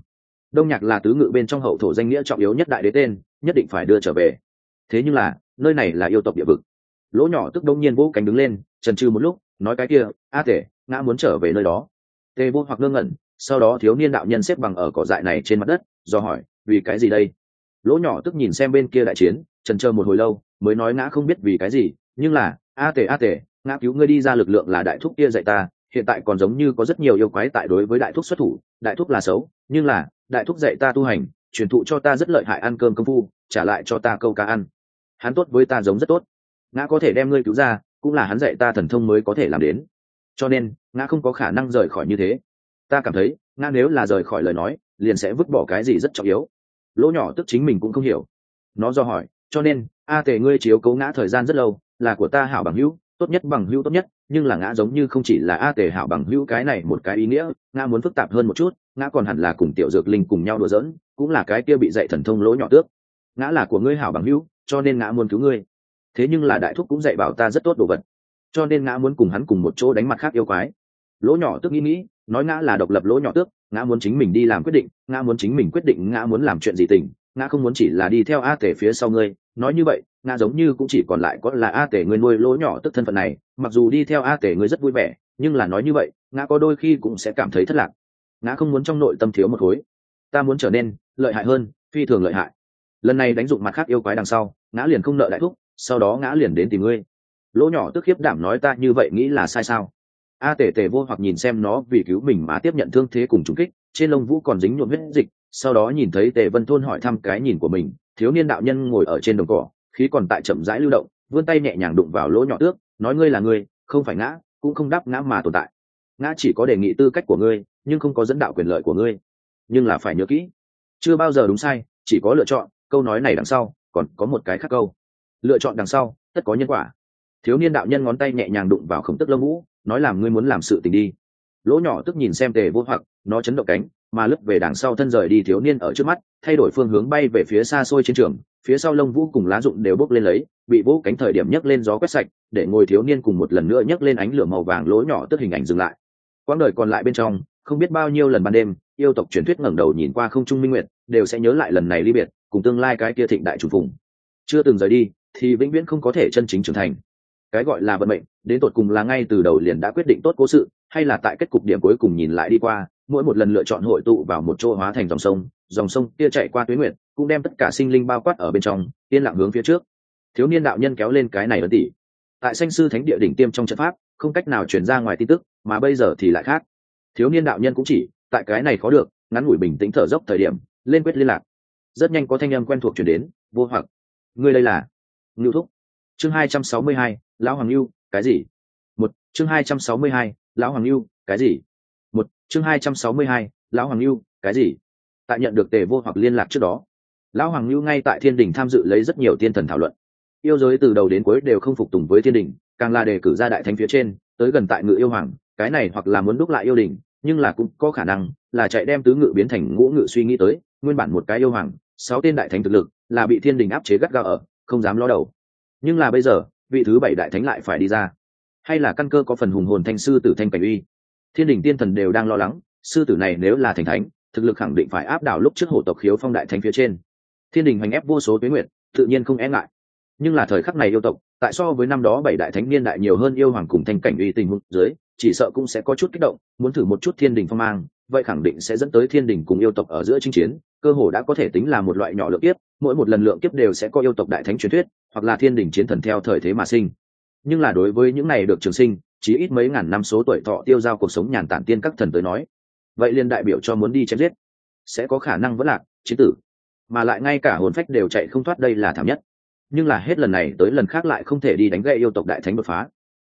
Đông nhạc là tứ ngự bên trong hậu thổ danh nghĩa trọng yếu nhất đại đế tên, nhất định phải đưa trở về. Thế nhưng là, nơi này là yêu tộc địa vực. Lỗ nhỏ tức đông nhiên vỗ cánh đứng lên trần trừ một lúc, nói cái kia, a tể, ngã muốn trở về nơi đó. Tê vô hoặc ngơ ngẩn sau đó thiếu niên đạo nhân xếp bằng ở cỏ dại này trên mặt đất do hỏi vì cái gì đây? Lỗ nhỏ tức nhìn xem bên kia đại chiến trần chờ một hồi lâu mới nói ngã không biết vì cái gì nhưng là a tề a tề, ngã cứu ngươi đi ra lực lượng là đại thúc kia dạy ta hiện tại còn giống như có rất nhiều yêu quái tại đối với đại thúc xuất thủ đại thúc là xấu nhưng là đại thúc dạy ta tu hành truyền thụ cho ta rất lợi hại ăn cơm công phu trả lại cho ta câu cá ăn. Hắn tốt với ta giống rất tốt. Ngã có thể đem ngươi cứu ra cũng là hắn dạy ta thần thông mới có thể làm đến. Cho nên ngã không có khả năng rời khỏi như thế ta cảm thấy ngã nếu là rời khỏi lời nói, liền sẽ vứt bỏ cái gì rất trọng yếu. Lỗ nhỏ tức chính mình cũng không hiểu. Nó do hỏi, cho nên, a tề ngươi chiếu cấu ngã thời gian rất lâu, là của ta hảo bằng hữu, tốt nhất bằng hữu tốt nhất, nhưng là ngã giống như không chỉ là a tề hảo bằng hữu cái này một cái ý nghĩa, ngã muốn phức tạp hơn một chút, ngã còn hẳn là cùng tiểu dược linh cùng nhau đùa giỡn, cũng là cái kia bị dạy thần thông lỗ nhỏ tước. Ngã là của ngươi hảo bằng hữu, cho nên ngã muốn cứu ngươi. Thế nhưng là đại thúc cũng dạy bảo ta rất tốt đồ vật. Cho nên ngã muốn cùng hắn cùng một chỗ đánh mặt khác yêu quái lỗ nhỏ tước nghĩ nghĩ, nói ngã là độc lập lỗ nhỏ tước, ngã muốn chính mình đi làm quyết định, ngã muốn chính mình quyết định, ngã muốn làm chuyện gì tình, ngã không muốn chỉ là đi theo a tể phía sau ngươi. Nói như vậy, ngã giống như cũng chỉ còn lại có là a tể ngươi nuôi lỗ nhỏ tức thân phận này. Mặc dù đi theo a tể ngươi rất vui vẻ, nhưng là nói như vậy, ngã có đôi khi cũng sẽ cảm thấy thất lạc. Ngã không muốn trong nội tâm thiếu một khối. Ta muốn trở nên lợi hại hơn, phi thường lợi hại. Lần này đánh dụng mặt khác yêu quái đằng sau, ngã liền không nợ đại thúc, sau đó ngã liền đến tìm ngươi. Lỗ nhỏ tức khiếp đảm nói ta như vậy nghĩ là sai sao? A tể tể vô hoặc nhìn xem nó vì cứu mình mà tiếp nhận thương thế cùng trúng kích, trên lông vũ còn dính nhuộm huyết dịch, sau đó nhìn thấy tề vân thôn hỏi thăm cái nhìn của mình, thiếu niên đạo nhân ngồi ở trên đồng cỏ, khí còn tại chậm rãi lưu động, vươn tay nhẹ nhàng đụng vào lỗ nhỏ tước, nói ngươi là ngươi, không phải ngã, cũng không đáp ngã mà tồn tại. Ngã chỉ có đề nghị tư cách của ngươi, nhưng không có dẫn đạo quyền lợi của ngươi. Nhưng là phải nhớ kỹ, chưa bao giờ đúng sai, chỉ có lựa chọn, câu nói này đằng sau, còn có một cái khác câu. Lựa chọn đằng sau, tất có nhân quả thiếu niên đạo nhân ngón tay nhẹ nhàng đụng vào khổng tức lông vũ, nói làm ngươi muốn làm sự tình đi. Lỗ nhỏ tức nhìn xem tề vô hoặc, nó chấn động cánh, mà lướt về đằng sau thân rời đi thiếu niên ở trước mắt, thay đổi phương hướng bay về phía xa xôi chiến trường, phía sau lông vũ cùng lá rụng đều bốc lên lấy, bị vỗ cánh thời điểm nhấc lên gió quét sạch, để ngồi thiếu niên cùng một lần nữa nhấc lên ánh lửa màu vàng lỗ nhỏ tức hình ảnh dừng lại. Quãng đời còn lại bên trong, không biết bao nhiêu lần ban đêm, yêu tộc truyền thuyết ngẩng đầu nhìn qua không trung minh nguyệt, đều sẽ nhớ lại lần này ly biệt, cùng tương lai cái kia thịnh đại chủ phùng. Chưa từng rời đi, thì vĩnh viễn không có thể chân chính trưởng thành cái gọi là vận mệnh, đến tột cùng là ngay từ đầu liền đã quyết định tốt cố sự, hay là tại kết cục điểm cuối cùng nhìn lại đi qua, mỗi một lần lựa chọn hội tụ vào một chỗ hóa thành dòng sông dòng sông kia chạy qua tuyến nguyện cũng đem tất cả sinh linh bao quát ở bên trong, yên lặng hướng phía trước. Thiếu niên đạo nhân kéo lên cái này ấn tỷ. Tại sanh sư thánh địa đỉnh tiêm trong trận pháp, không cách nào chuyển ra ngoài tin tức, mà bây giờ thì lại khác. Thiếu niên đạo nhân cũng chỉ, tại cái này khó được, ngắn ngủi bình tĩnh thở dốc thời điểm, lên quyết liên lạc. Rất nhanh có thanh âm quen thuộc chuyển đến, vô hoặc, ngươi đây là? Ngưu thúc. Chương hai trăm sáu mươi hai lão hoàng lưu, cái gì? Một, chương hai trăm sáu mươi hai, lão hoàng lưu, cái gì? Một, chương hai trăm sáu mươi hai, lão hoàng lưu, cái gì? Tại nhận được tề vô hoặc liên lạc trước đó, lão hoàng lưu ngay tại thiên đình tham dự lấy rất nhiều tiên thần thảo luận. Yêu giới từ đầu đến cuối đều không phục tùng với thiên đình, càng là đề cử ra đại thánh phía trên, tới gần tại ngự yêu hoàng, cái này hoặc là muốn đúc lại yêu đình, nhưng là cũng có khả năng là chạy đem tứ ngự biến thành ngũ ngự suy nghĩ tới, nguyên bản một cái yêu hoàng, sáu tên đại thánh thực lực, là bị thiên đình áp chế gắt gao ở, không dám lo đầu. Nhưng là bây giờ vị thứ bảy đại thánh lại phải đi ra. Hay là căn cơ có phần hùng hồn thanh sư tử thanh cảnh uy? Thiên đình tiên thần đều đang lo lắng, sư tử này nếu là thành thánh, thực lực khẳng định phải áp đảo lúc trước hổ tộc khiếu phong đại thánh phía trên. Thiên đình hành ép vô số tuyến nguyện, tự nhiên không e ngại. Nhưng là thời khắc này yêu tộc, tại so với năm đó bảy đại thánh niên đại nhiều hơn yêu hoàng cùng thanh cảnh uy tình huống dưới, chỉ sợ cũng sẽ có chút kích động, muốn thử một chút thiên đình phong mang vậy khẳng định sẽ dẫn tới thiên đình cùng yêu tộc ở giữa chinh chiến, cơ hồ đã có thể tính là một loại nhỏ lượng kiếp, mỗi một lần lượng kiếp đều sẽ có yêu tộc đại thánh truyền thuyết, hoặc là thiên đình chiến thần theo thời thế mà sinh. Nhưng là đối với những này được trường sinh, chỉ ít mấy ngàn năm số tuổi thọ tiêu giao cuộc sống nhàn tản tiên các thần tới nói, vậy liền đại biểu cho muốn đi chém giết. Sẽ có khả năng vẫn lạc, chiến tử. Mà lại ngay cả hồn phách đều chạy không thoát đây là thảm nhất. Nhưng là hết lần này tới lần khác lại không thể đi đánh gậy yêu tộc đại thánh đột phá.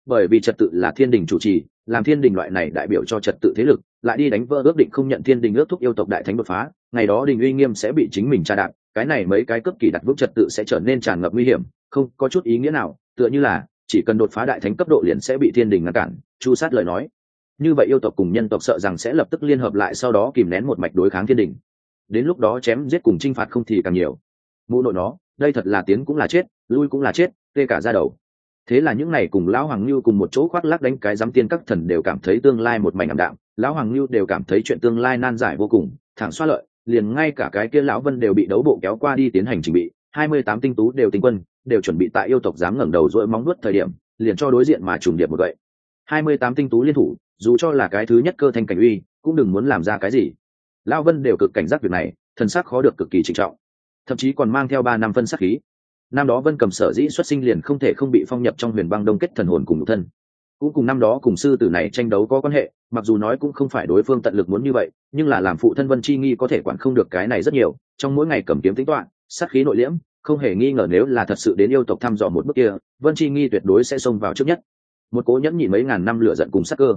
Bởi vì trật tự là thiên đình chủ trì, làm thiên đình loại này đại biểu cho trật tự thế lực lại đi đánh vỡ ước định không nhận thiên đình ước thúc yêu tộc đại thánh đột phá, ngày đó đình uy nghiêm sẽ bị chính mình tra đạp, cái này mấy cái cấp kỳ đặt vững trật tự sẽ trở nên tràn ngập nguy hiểm, không có chút ý nghĩa nào, tựa như là, chỉ cần đột phá đại thánh cấp độ liền sẽ bị thiên đình ngăn cản, chu sát lời nói. Như vậy yêu tộc cùng nhân tộc sợ rằng sẽ lập tức liên hợp lại sau đó kìm nén một mạch đối kháng thiên đình. Đến lúc đó chém giết cùng t r i n h phạt không thì càng nhiều. Mụ nội nó, đây thật là tiến cũng là chết, lui cũng là chết, tê cả ra đầu thế là những này cùng lão hoàng lưu cùng một chỗ khoác lác đánh cái giám tiên các thần đều cảm thấy tương lai một mảnh ảm đạm. Lão hoàng lưu đều cảm thấy chuyện tương lai nan giải vô cùng, thẳng xoa lợi, liền ngay cả cái kia lão vân đều bị đấu bộ kéo qua đi tiến hành trình bị. Hai mươi tám tinh tú đều tinh quân, đều chuẩn bị tại yêu tộc dám ngẩng đầu dỗi móng nuốt thời điểm, liền cho đối diện mà trùng điệp một vậy hai mươi tám tinh tú liên thủ, dù cho là cái thứ nhất cơ thanh cảnh uy, cũng đừng muốn làm ra cái gì. Lão vân đều cực cảnh giác việc này thần sắc khó được cực kỳ trịnh trọng. Thậm chí còn mang theo ba năm phân sắc khí năm đó vân cầm sở dĩ xuất sinh liền không thể không bị phong nhập trong huyền băng đông kết thần hồn cùng thân. Cũng cùng năm đó cùng sư tử này tranh đấu có quan hệ, mặc dù nói cũng không phải đối phương tận lực muốn như vậy, nhưng là làm phụ thân vân chi nghi có thể quản không được cái này rất nhiều, trong mỗi ngày cầm kiếm tính toán, sát khí nội liễm, không hề nghi ngờ nếu là thật sự đến yêu tộc thăm dò một bước kia, vân chi nghi tuyệt đối sẽ xông vào trước nhất. Một cố nhẫn nhị mấy ngàn năm lửa giận cùng sắc cơ.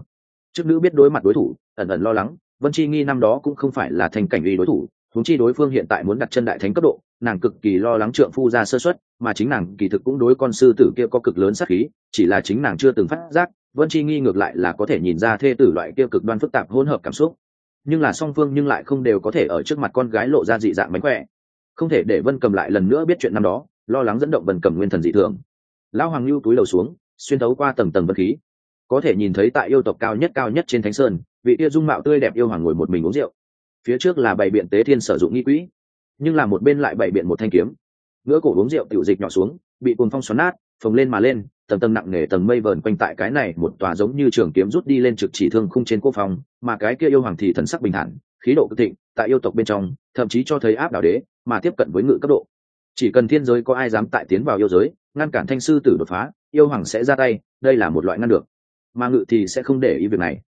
Trước nữ biết đối mặt đối thủ, ẩn ẩn lo lắng, vân chi nghi năm đó cũng không phải là thành cảnh uy đối thủ, huống chi đối phương hiện tại muốn đặt chân đại thánh cấp độ nàng cực kỳ lo lắng trượng phu ra sơ xuất mà chính nàng kỳ thực cũng đối con sư tử kia có cực lớn sát khí, chỉ là chính nàng chưa từng phát giác, vân chi nghi ngược lại là có thể nhìn ra thê tử loại kia cực đoan phức tạp hỗn hợp cảm xúc. Nhưng là song phương nhưng lại không đều có thể ở trước mặt con gái lộ ra dị dạng mánh khỏe. Không thể để vân cầm lại lần nữa biết chuyện năm đó, lo lắng dẫn động vân cầm nguyên thần dị thường. Lão hoàng lưu túi đầu xuống, xuyên thấu qua tầng tầng vật khí. Có thể nhìn thấy tại yêu tộc cao nhất cao nhất trên thánh sơn, vị tia dung mạo tươi đẹp yêu hoàng ngồi một mình uống rượu. Phía trước là bày biện tế thiên sử dụng nghi quỹ nhưng là một bên lại bày biện một thanh kiếm. Ngỡ cổ uống rượu tiểu dịch nhỏ xuống, bị cuồng phong xoắn nát, phồng lên mà lên, tầng tầng nặng nề tầng mây vờn quanh tại cái này một tòa giống như trường kiếm rút đi lên trực chỉ thương khung trên quốc phòng, mà cái kia yêu hoàng thì thần sắc bình thản, khí độ cực thịnh, tại yêu tộc bên trong, thậm chí cho thấy áp đảo đế, mà tiếp cận với ngự cấp độ. Chỉ cần thiên giới có ai dám tại tiến vào yêu giới, ngăn cản thanh sư tử đột phá, yêu hoàng sẽ ra tay, đây là một loại ngăn được. Mà ngự thì sẽ không để ý việc này.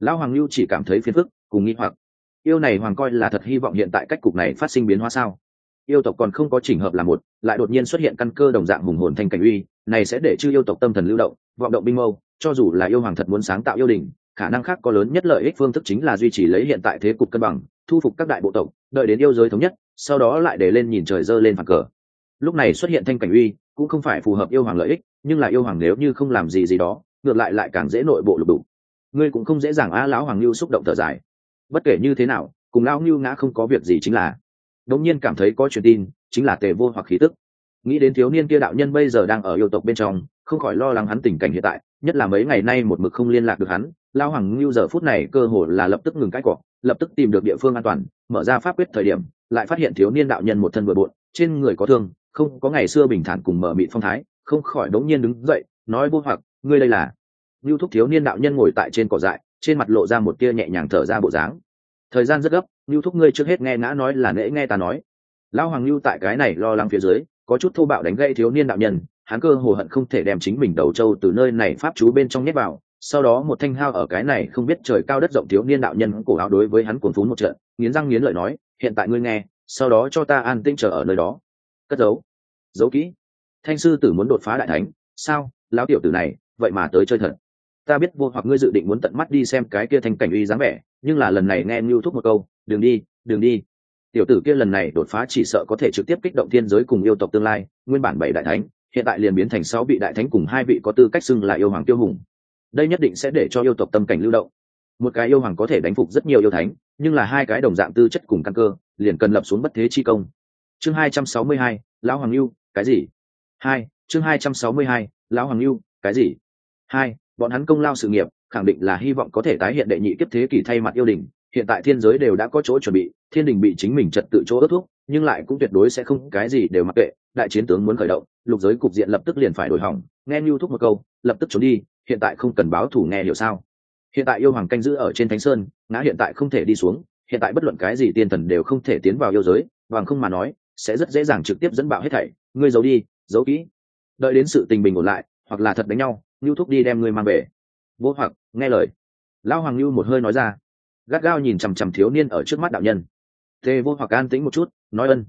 Lão hoàng lưu chỉ cảm thấy phiền phức, cùng nghi hoặc yêu này hoàng coi là thật hy vọng hiện tại cách cục này phát sinh biến hóa sao? Yêu tộc còn không có chỉnh hợp là một, lại đột nhiên xuất hiện căn cơ đồng dạng hùng hồn thanh cảnh uy, này sẽ để chư yêu tộc tâm thần lưu động, vọng động binh mâu, cho dù là yêu hoàng thật muốn sáng tạo yêu đình, khả năng khác có lớn nhất lợi ích phương thức chính là duy trì lấy hiện tại thế cục cân bằng, thu phục các đại bộ tộc, đợi đến yêu giới thống nhất, sau đó lại để lên nhìn trời dơ lên phản cờ. Lúc này xuất hiện thanh cảnh uy, cũng không phải phù hợp yêu hoàng lợi ích, nhưng là yêu hoàng nếu như không làm gì gì đó, ngược lại lại càng dễ nội bộ lục đủ ngươi cũng không dễ dàng a lão hoàng lưu xúc động thở dài bất kể như thế nào, cùng lão ngưu ngã không có việc gì chính là. Đống nhiên cảm thấy có truyền tin, chính là tề vô hoặc khí tức. Nghĩ đến thiếu niên kia đạo nhân bây giờ đang ở yêu tộc bên trong, không khỏi lo lắng hắn tình cảnh hiện tại, nhất là mấy ngày nay một mực không liên lạc được hắn lao hoàng ngưu giờ phút này cơ hồ là lập tức ngừng cãi cọ, lập tức tìm được địa phương an toàn, mở ra pháp quyết thời điểm, lại phát hiện thiếu niên đạo nhân một thân bừa bộn, trên người có thương, không có ngày xưa bình thản cùng mở mịt phong thái, không khỏi đống nhiên đứng dậy, nói vô hoặc, ngươi đây là? Lưu thúc thiếu niên đạo nhân ngồi tại trên cỏ dại trên mặt lộ ra một tia nhẹ nhàng thở ra bộ dáng. Thời gian rất gấp lưu thúc ngươi trước hết nghe ngã nói là nễ nghe ta nói. Lão hoàng lưu tại cái này lo lắng phía dưới, có chút thô bạo đánh gây thiếu niên đạo nhân, hắn cơ hồ hận không thể đem chính mình đầu trâu từ nơi này pháp chú bên trong nhét vào, sau đó một thanh hao ở cái này không biết trời cao đất rộng thiếu niên đạo nhân cổ áo đối với hắn cuồng phú một trận, nghiến răng nghiến lợi nói, hiện tại ngươi nghe, sau đó cho ta an tĩnh chờ ở nơi đó. Cất giấu. Giấu kỹ. Thanh sư tử muốn đột phá đại thánh. Sao? Lão tiểu tử này, vậy mà tới chơi thật ta biết vô hoặc ngươi dự định muốn tận mắt đi xem cái kia thành cảnh uy dáng vẻ, nhưng là lần này nghe ngưu thúc một câu đừng đi đừng đi. Tiểu tử kia lần này đột phá chỉ sợ có thể trực tiếp kích động thiên giới cùng yêu tộc tương lai, nguyên bản bảy đại thánh, hiện tại liền biến thành sáu vị đại thánh cùng hai vị có tư cách xưng là yêu hoàng tiêu hùng. Đây nhất định sẽ để cho yêu tộc tâm cảnh lưu động. Một cái yêu hoàng có thể đánh phục rất nhiều yêu thánh, nhưng là hai cái đồng dạng tư chất cùng căn cơ, liền cần lập xuống bất thế chi công. Chương hai trăm sáu mươi hai, lão hoàng lưu, cái gì? Hai, chương hai trăm sáu mươi hai, lão hoàng lưu, cái gì? Hai bọn hắn công lao sự nghiệp, khẳng định là hy vọng có thể tái hiện đệ nhị kiếp thế kỷ thay mặt yêu đình. Hiện tại thiên giới đều đã có chỗ chuẩn bị, thiên đình bị chính mình trật tự chỗ ớt thuốc nhưng lại cũng tuyệt đối sẽ không cái gì đều mặc kệ. Đại chiến tướng muốn khởi động, lục giới cục diện lập tức liền phải đổi hỏng. Nghe nhu thúc một câu, lập tức trốn đi, hiện tại không cần báo thủ nghe hiểu sao? Hiện tại yêu hoàng canh giữ ở trên thánh sơn, ngã hiện tại không thể đi xuống, hiện tại bất luận cái gì tiên thần đều không thể tiến vào yêu giới hoàng không mà nói, sẽ rất dễ dàng trực tiếp dẫn bạo hết thảy. Ngươi giấu đi, giấu kỹ. Đợi đến sự tình bình ổn lại, hoặc là thật đánh nhau nhu thúc đi đem ngươi mang về. Vô hoặc, nghe lời. Lão hoàng nhu một hơi nói ra. Gắt gao nhìn chằm chằm thiếu niên ở trước mắt đạo nhân. Tề vô hoặc an tĩnh một chút, nói ân.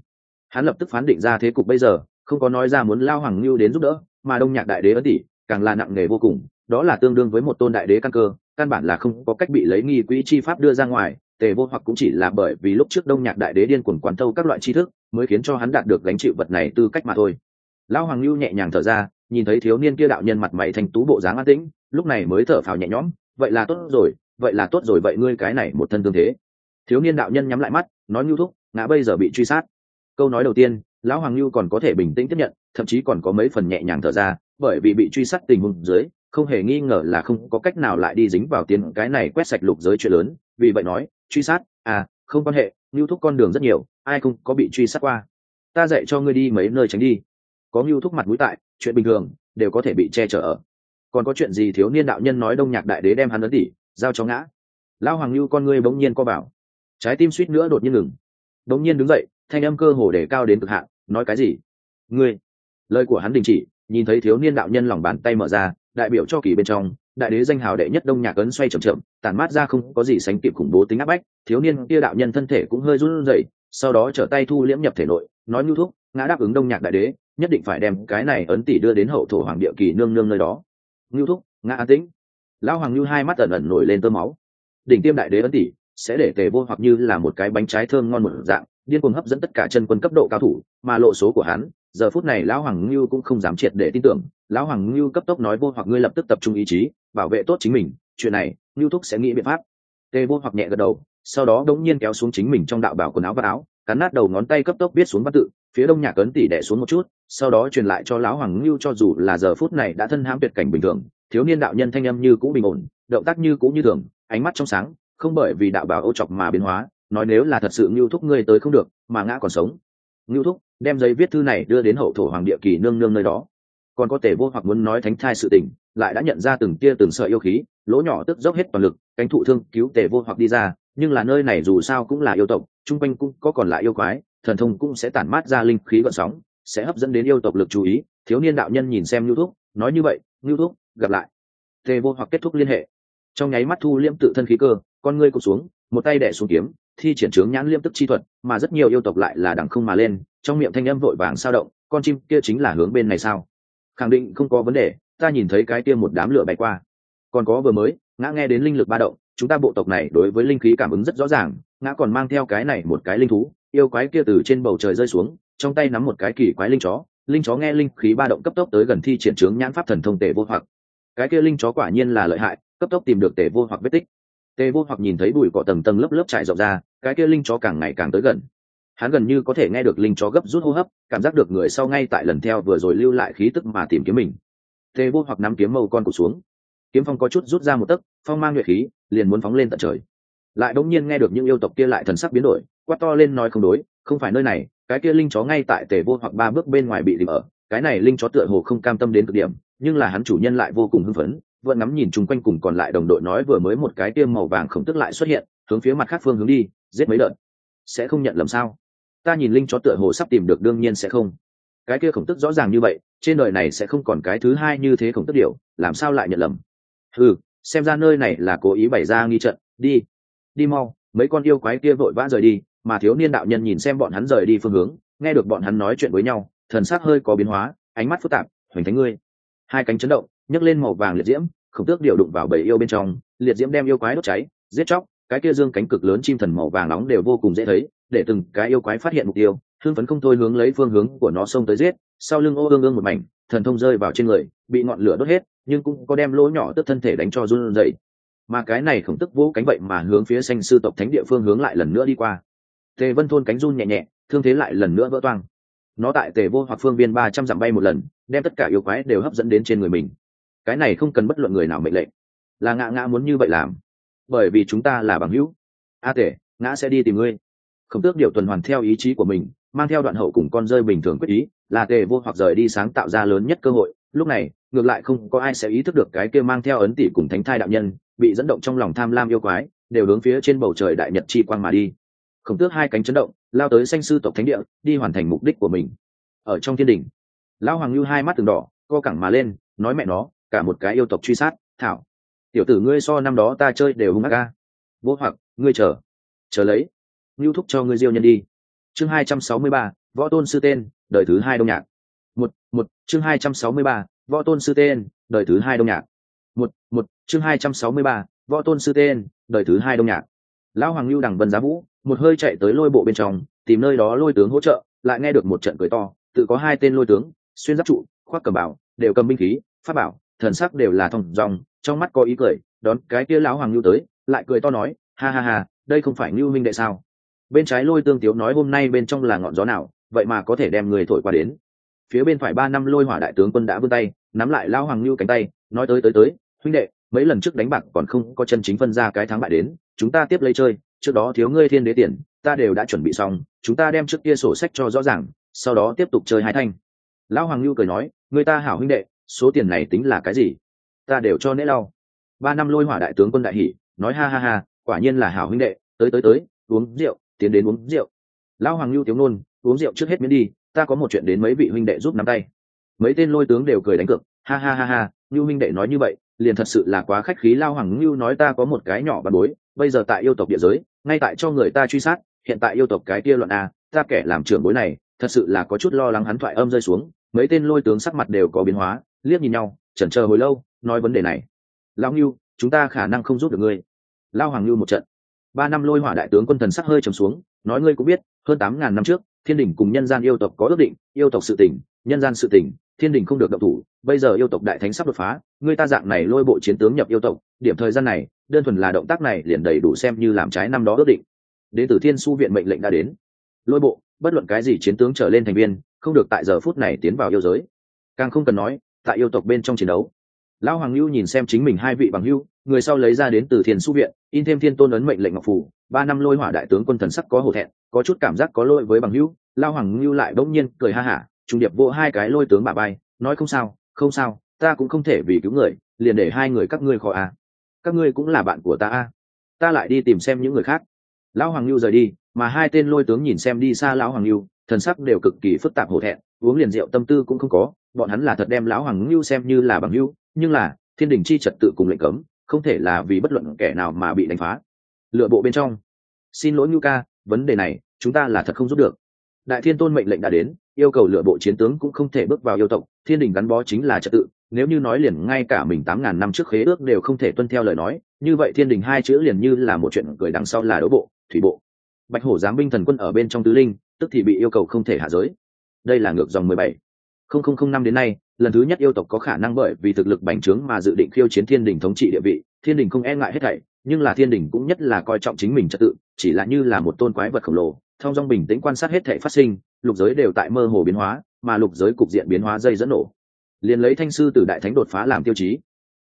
Hắn lập tức phán định ra thế cục bây giờ, không có nói ra muốn lao hoàng lưu đến giúp đỡ, mà đông nhạc đại đế ấn tỷ càng là nặng nề vô cùng, đó là tương đương với một tôn đại đế căn cơ, căn bản là không có cách bị lấy nghi quỹ chi pháp đưa ra ngoài, tề vô hoặc cũng chỉ là bởi vì lúc trước đông nhạc đại đế điên cuồng quán thâu các loại tri thức, mới khiến cho hắn đạt được gánh chịu vật này tư cách mà thôi. Lão hoàng lưu nhẹ nhàng thở ra nhìn thấy thiếu niên kia đạo nhân mặt mày thành tú bộ dáng an tĩnh, lúc này mới thở phào nhẹ nhõm, vậy là tốt rồi, vậy là tốt rồi, vậy ngươi cái này một thân tương thế. Thiếu niên đạo nhân nhắm lại mắt, nói nhu thúc, ngã bây giờ bị truy sát. Câu nói đầu tiên, lão hoàng lưu còn có thể bình tĩnh tiếp nhận, thậm chí còn có mấy phần nhẹ nhàng thở ra, bởi vì bị truy sát tình huống dưới, không hề nghi ngờ là không có cách nào lại đi dính vào tiến cái này quét sạch lục giới chuyện lớn, vì vậy nói, truy sát? À không quan hệ lưu thúc con đường rất nhiều, ai không có bị truy sát qua? Ta dạy cho ngươi đi mấy nơi tránh đi có lưu thúc mặt mũi tại, chuyện bình thường đều có thể bị che chở ở. Còn có chuyện gì thiếu niên đạo nhân nói đông nhạc đại đế đem hắn ấn tỉ, giao cho ngã. Lao hoàng lưu con ngươi bỗng nhiên co bảo trái tim suýt nữa đột nhiên ngừng. Bỗng nhiên đứng dậy, thanh âm cơ hồ để cao đến cực hạn, nói cái gì? Ngươi. Lời của hắn đình chỉ, nhìn thấy thiếu niên đạo nhân lòng bàn tay mở ra, đại biểu cho kỳ bên trong, đại đế danh hào đệ nhất đông nhạc ấn xoay chậm chậm, tản mát ra không có gì sánh kịp khủng bố tính áp bách, thiếu niên kia đạo nhân thân thể cũng hơi run rẩy, sau đó trở tay thu liễm nhập thể nội, nói nhu thúc, ngã đáp ứng đông nhạc đại đế nhất định phải đem cái này ấn tỷ đưa đến hậu thổ hoàng địa kỳ nương nương nơi đó. Ngưu thúc ngã an tĩnh. Lão hoàng như hai mắt ẩn ẩn nổi lên tơ máu. Đỉnh tiêm đại đế ấn tỷ sẽ để tề vô hoặc như là một cái bánh trái thơm ngon một dạng, điên cuồng hấp dẫn tất cả chân quân cấp độ cao thủ, mà lộ số của hắn, giờ phút này lão hoàng như cũng không dám triệt để tin tưởng. Lão hoàng như cấp tốc nói vô hoặc ngươi lập tức tập trung ý chí, bảo vệ tốt chính mình. Chuyện này, ngưu thúc sẽ nghĩ biện pháp. Tề vô hoặc nhẹ gật đầu, sau đó đống nhiên kéo xuống chính mình trong đạo bảo quần áo và áo, cắn nát đầu ngón tay cấp tốc viết xuống văn tự phía đông nhạc ấn tỷ đẻ xuống một chút, sau đó truyền lại cho lão hoàng lưu cho dù là giờ phút này đã thân hãm tuyệt cảnh bình thường, thiếu niên đạo nhân thanh âm như cũ bình ổn, động tác như cũ như thường, ánh mắt trong sáng, không bởi vì đạo bảo ô chọc mà biến hóa, nói nếu là thật sự ngưu thúc ngươi tới không được, mà ngã còn sống. Ngưu thúc, đem giấy viết thư này đưa đến hậu thổ hoàng địa kỳ nương nương nơi đó. Còn có tể vô hoặc muốn nói thánh thai sự tình, lại đã nhận ra từng tia từng sợi yêu khí, lỗ nhỏ tức dốc hết toàn lực, cánh thụ thương cứu tề vô hoặc đi ra, nhưng là nơi này dù sao cũng là yêu tộc, chung quanh cũng có còn lại yêu quái thần thông cũng sẽ tản mát ra linh khí gợn sóng, sẽ hấp dẫn đến yêu tộc lực chú ý. Thiếu niên đạo nhân nhìn xem nhu thúc nói như vậy nhu thúc gặp lại. Tề vô hoặc kết thúc liên hệ. Trong nháy mắt thu liêm tự thân khí cơ, con ngươi cụt xuống, một tay đẻ xuống kiếm, thi triển trướng nhãn liêm tức chi thuật, mà rất nhiều yêu tộc lại là đằng không mà lên, trong miệng thanh âm vội vàng sao động, con chim kia chính là hướng bên này sao? Khẳng định không có vấn đề, ta nhìn thấy cái kia một đám lửa bay qua. Còn có vừa mới, ngã nghe đến linh lực ba động, chúng ta bộ tộc này đối với linh khí cảm ứng rất rõ ràng, ngã còn mang theo cái này một cái linh thú yêu quái kia từ trên bầu trời rơi xuống, trong tay nắm một cái kỳ quái linh chó. Linh chó nghe linh khí ba động cấp tốc tới gần thi triển trướng nhãn pháp thần thông tề vô hoặc. Cái kia linh chó quả nhiên là lợi hại, cấp tốc tìm được tề vô hoặc vết tích. Tề vô hoặc nhìn thấy bụi cỏ tầng tầng lớp lớp trải rộng ra, cái kia linh chó càng ngày càng tới gần. Hắn gần như có thể nghe được linh chó gấp rút hô hấp, cảm giác được người sau ngay tại lần theo vừa rồi lưu lại khí tức mà tìm kiếm mình. Tề vô hoặc nắm kiếm mâu con cụt xuống. Kiếm phong có chút rút ra một tấc, phong mang nhuệ khí, liền muốn phóng lên tận trời. Lại đống nhiên nghe được những yêu tộc kia lại thần sắc biến đổi quát to lên nói không đối, không phải nơi này, cái kia linh chó ngay tại tề vô hoặc ba bước bên ngoài bị tìm ở, cái này linh chó tựa hồ không cam tâm đến cực điểm, nhưng là hắn chủ nhân lại vô cùng hưng phấn, vẫn ngắm nhìn chung quanh cùng còn lại đồng đội nói vừa mới một cái tiêm màu vàng khổng tức lại xuất hiện, hướng phía mặt khác phương hướng đi, giết mấy đợt. Sẽ không nhận lầm sao? Ta nhìn linh chó tựa hồ sắp tìm được đương nhiên sẽ không. Cái kia khổng tức rõ ràng như vậy, trên đời này sẽ không còn cái thứ hai như thế khổng tức điều làm sao lại nhận lầm? Ừ xem ra nơi này là cố ý bày ra nghi trận, đi. Đi mau, mấy con yêu quái kia vội vã rời đi mà thiếu niên đạo nhân nhìn xem bọn hắn rời đi phương hướng, nghe được bọn hắn nói chuyện với nhau, thần sắc hơi có biến hóa, ánh mắt phức tạp hoành thánh ngươi. Hai cánh chấn động, nhấc lên màu vàng liệt diễm, khổng tước điều đụng vào bầy yêu bên trong, liệt diễm đem yêu quái đốt cháy, giết chóc, cái kia dương cánh cực lớn chim thần màu vàng nóng đều vô cùng dễ thấy, để từng cái yêu quái phát hiện mục tiêu hương phấn không thôi hướng lấy phương hướng của nó xông tới giết, sau lưng ô ương ương một mảnh, thần thông rơi vào trên người, bị ngọn lửa đốt hết, nhưng cũng có đem lỗ nhỏ tức thân thể đánh cho run dậy mà cái này khổng tức vỗ cánh vậy mà hướng phía xanh sư tộc thánh địa phương hướng lại lần nữa đi qua tề vân thôn cánh run nhẹ nhẹ thương thế lại lần nữa vỡ toang. Nó tại tề vô hoặc phương viên ba trăm dặm bay một lần đem tất cả yêu quái đều hấp dẫn đến trên người mình. Cái này không cần bất luận người nào mệnh lệnh. Là ngã ngã muốn như vậy làm. Bởi vì chúng ta là bằng hữu. A à, tể ngã sẽ đi tìm ngươi. Không tước điều tuần hoàn theo ý chí của mình mang theo đoạn hậu cùng con rơi bình thường quyết ý là tề vô hoặc rời đi sáng tạo ra lớn nhất cơ hội. Lúc này ngược lại không có ai sẽ ý thức được cái kia mang theo ấn tỷ cùng thánh thai đạo nhân bị dẫn động trong lòng tham lam yêu quái đều hướng phía trên bầu trời đại nhật chi quang mà đi khổng tước hai cánh chấn động, lao tới sanh sư tộc thánh địa, đi hoàn thành mục đích của mình. Ở trong thiên đình, lão hoàng lưu hai mắt từng đỏ, co cẳng mà lên, nói mẹ nó, cả một cái yêu tộc truy sát, thảo. Tiểu tử ngươi so năm đó ta chơi đều hung ác ca vô hoặc, ngươi chờ. Chờ lấy. Lưu thúc cho ngươi diêu nhân đi. Chương hai trăm sáu mươi ba, võ tôn sư tên, đời thứ hai đông nhạc. Một một, chương hai trăm sáu mươi ba, võ tôn sư tên, đời thứ hai đông nhạc. Một một, chương hai trăm sáu mươi ba, võ tôn sư tên, đời thứ hai đông nhạc. Lão hoàng lưu đằng vân giá vũ một hơi chạy tới lôi bộ bên trong, tìm nơi đó lôi tướng hỗ trợ, lại nghe được một trận cười to, tự có hai tên lôi tướng, xuyên giáp trụ, khoác cầm bảo đều cầm binh khí phát bảo, thần sắc đều là thòng dòng trong mắt có ý cười, đón cái kia lão hoàng lưu tới, lại cười to nói, ha ha ha, đây không phải lưu minh đệ sao? Bên trái lôi tương tiếu nói hôm nay bên trong là ngọn gió nào, vậy mà có thể đem người thổi qua đến. Phía bên phải ba năm lôi hỏa đại tướng quân đã vươn tay, nắm lại lão hoàng lưu cánh tay, nói tới tới tới, huynh đệ, mấy lần trước đánh bạc còn không có chân chính phân ra cái thắng bại đến, chúng ta tiếp lấy chơi trước đó thiếu ngươi thiên đế tiền, ta đều đã chuẩn bị xong, chúng ta đem trước kia sổ sách cho rõ ràng, sau đó tiếp tục chơi hai thanh. Lão hoàng lưu cười nói, người ta hảo huynh đệ, số tiền này tính là cái gì? Ta đều cho nễ lau. Ba năm lôi hỏa đại tướng quân đại hỷ nói, ha ha ha, quả nhiên là hảo huynh đệ, tới tới tới, uống rượu, tiến đến uống rượu. Lão hoàng lưu tiếng nôn uống rượu trước hết miễn đi, ta có một chuyện đến mấy vị huynh đệ giúp nắm tay. Mấy tên lôi tướng đều cười đánh cược, ha ha ha ha lưu huynh đệ nói như vậy, liền thật sự là quá khách khí. Lao hoàng lưu nói, ta có một cái nhỏ bàn bối, bây giờ tại yêu tộc địa giới ngay tại cho người ta truy sát, hiện tại yêu tộc cái kia luận a, ta kẻ làm trưởng bối này, thật sự là có chút lo lắng hắn thoại âm rơi xuống, mấy tên lôi tướng sắc mặt đều có biến hóa, liếc nhìn nhau, chần chờ hồi lâu, nói vấn đề này. Lão ngưu, chúng ta khả năng không giúp được ngươi. Lao hoàng ngưu một trận. Ba năm lôi hỏa đại tướng quân thần sắc hơi trầm xuống, nói ngươi cũng biết, hơn tám ngàn năm trước, thiên đình cùng nhân gian yêu tộc có ước định, yêu tộc sự tỉnh nhân gian sự tỉnh thiên đình không được động thủ, bây giờ yêu tộc đại thánh sắp đột phá, ngươi ta dạng này lôi bộ chiến tướng nhập yêu tộc điểm thời gian này, đơn thuần là động tác này liền đầy đủ xem như làm trái năm đó ước định. Đến từ thiên su viện mệnh lệnh đã đến. Lôi bộ, bất luận cái gì chiến tướng trở lên thành viên, không được tại giờ phút này tiến vào yêu giới. Càng không cần nói, tại yêu tộc bên trong chiến đấu. Lão hoàng lưu nhìn xem chính mình hai vị bằng hưu người sau lấy ra đến từ thiên su viện, in thêm thiên tôn ấn mệnh lệnh ngọc phủ ba năm lôi hỏa đại tướng quân thần sắc có hổ thẹn, có chút cảm giác có lỗi với bằng hưu lao hoàng lưu lại bỗng nhiên cười ha hả, trung điệp vô hai cái lôi tướng bà bay nói không sao không sao, ta cũng không thể vì cứu người, liền để hai người các ngươi khỏi à các ngươi cũng là bạn của ta a. Ta lại đi tìm xem những người khác. Lão hoàng lưu rời đi, mà hai tên lôi tướng nhìn xem đi xa lão hoàng lưu thần sắc đều cực kỳ phức tạp hổ thẹn, uống liền rượu tâm tư cũng không có, bọn hắn là thật đem lão hoàng lưu xem như là bằng ngưu nhưng là, thiên đình chi trật tự cùng lệnh cấm, không thể là vì bất luận kẻ nào mà bị đánh phá. Lựa bộ bên trong. Xin lỗi ngưu ca, vấn đề này, chúng ta là thật không giúp được. Đại thiên tôn mệnh lệnh đã đến, yêu cầu lựa bộ chiến tướng cũng không thể bước vào yêu tộc, thiên đình gắn bó chính là trật tự nếu như nói liền ngay cả mình tám ngàn năm trước khế ước đều không thể tuân theo lời nói, như vậy thiên đình hai chữ liền như là một chuyện cười đằng sau là đấu bộ, thủy bộ. Bạch hổ giám binh thần quân ở bên trong tứ linh, tức thì bị yêu cầu không thể hạ giới. Đây là ngược dòng mười bảy. Không không không năm đến nay, lần thứ nhất yêu tộc có khả năng bởi vì thực lực bành trướng mà dự định khiêu chiến thiên đình thống trị địa vị, thiên đình không e ngại hết thảy, nhưng là thiên đình cũng nhất là coi trọng chính mình trật tự, chỉ là như là một tôn quái vật khổng lồ thong dong bình tĩnh quan sát hết thảy phát sinh, lục giới đều tại mơ hồ biến hóa, mà lục giới cục diện biến hóa dây dẫn nổ liền lấy thanh sư từ đại thánh đột phá làm tiêu chí.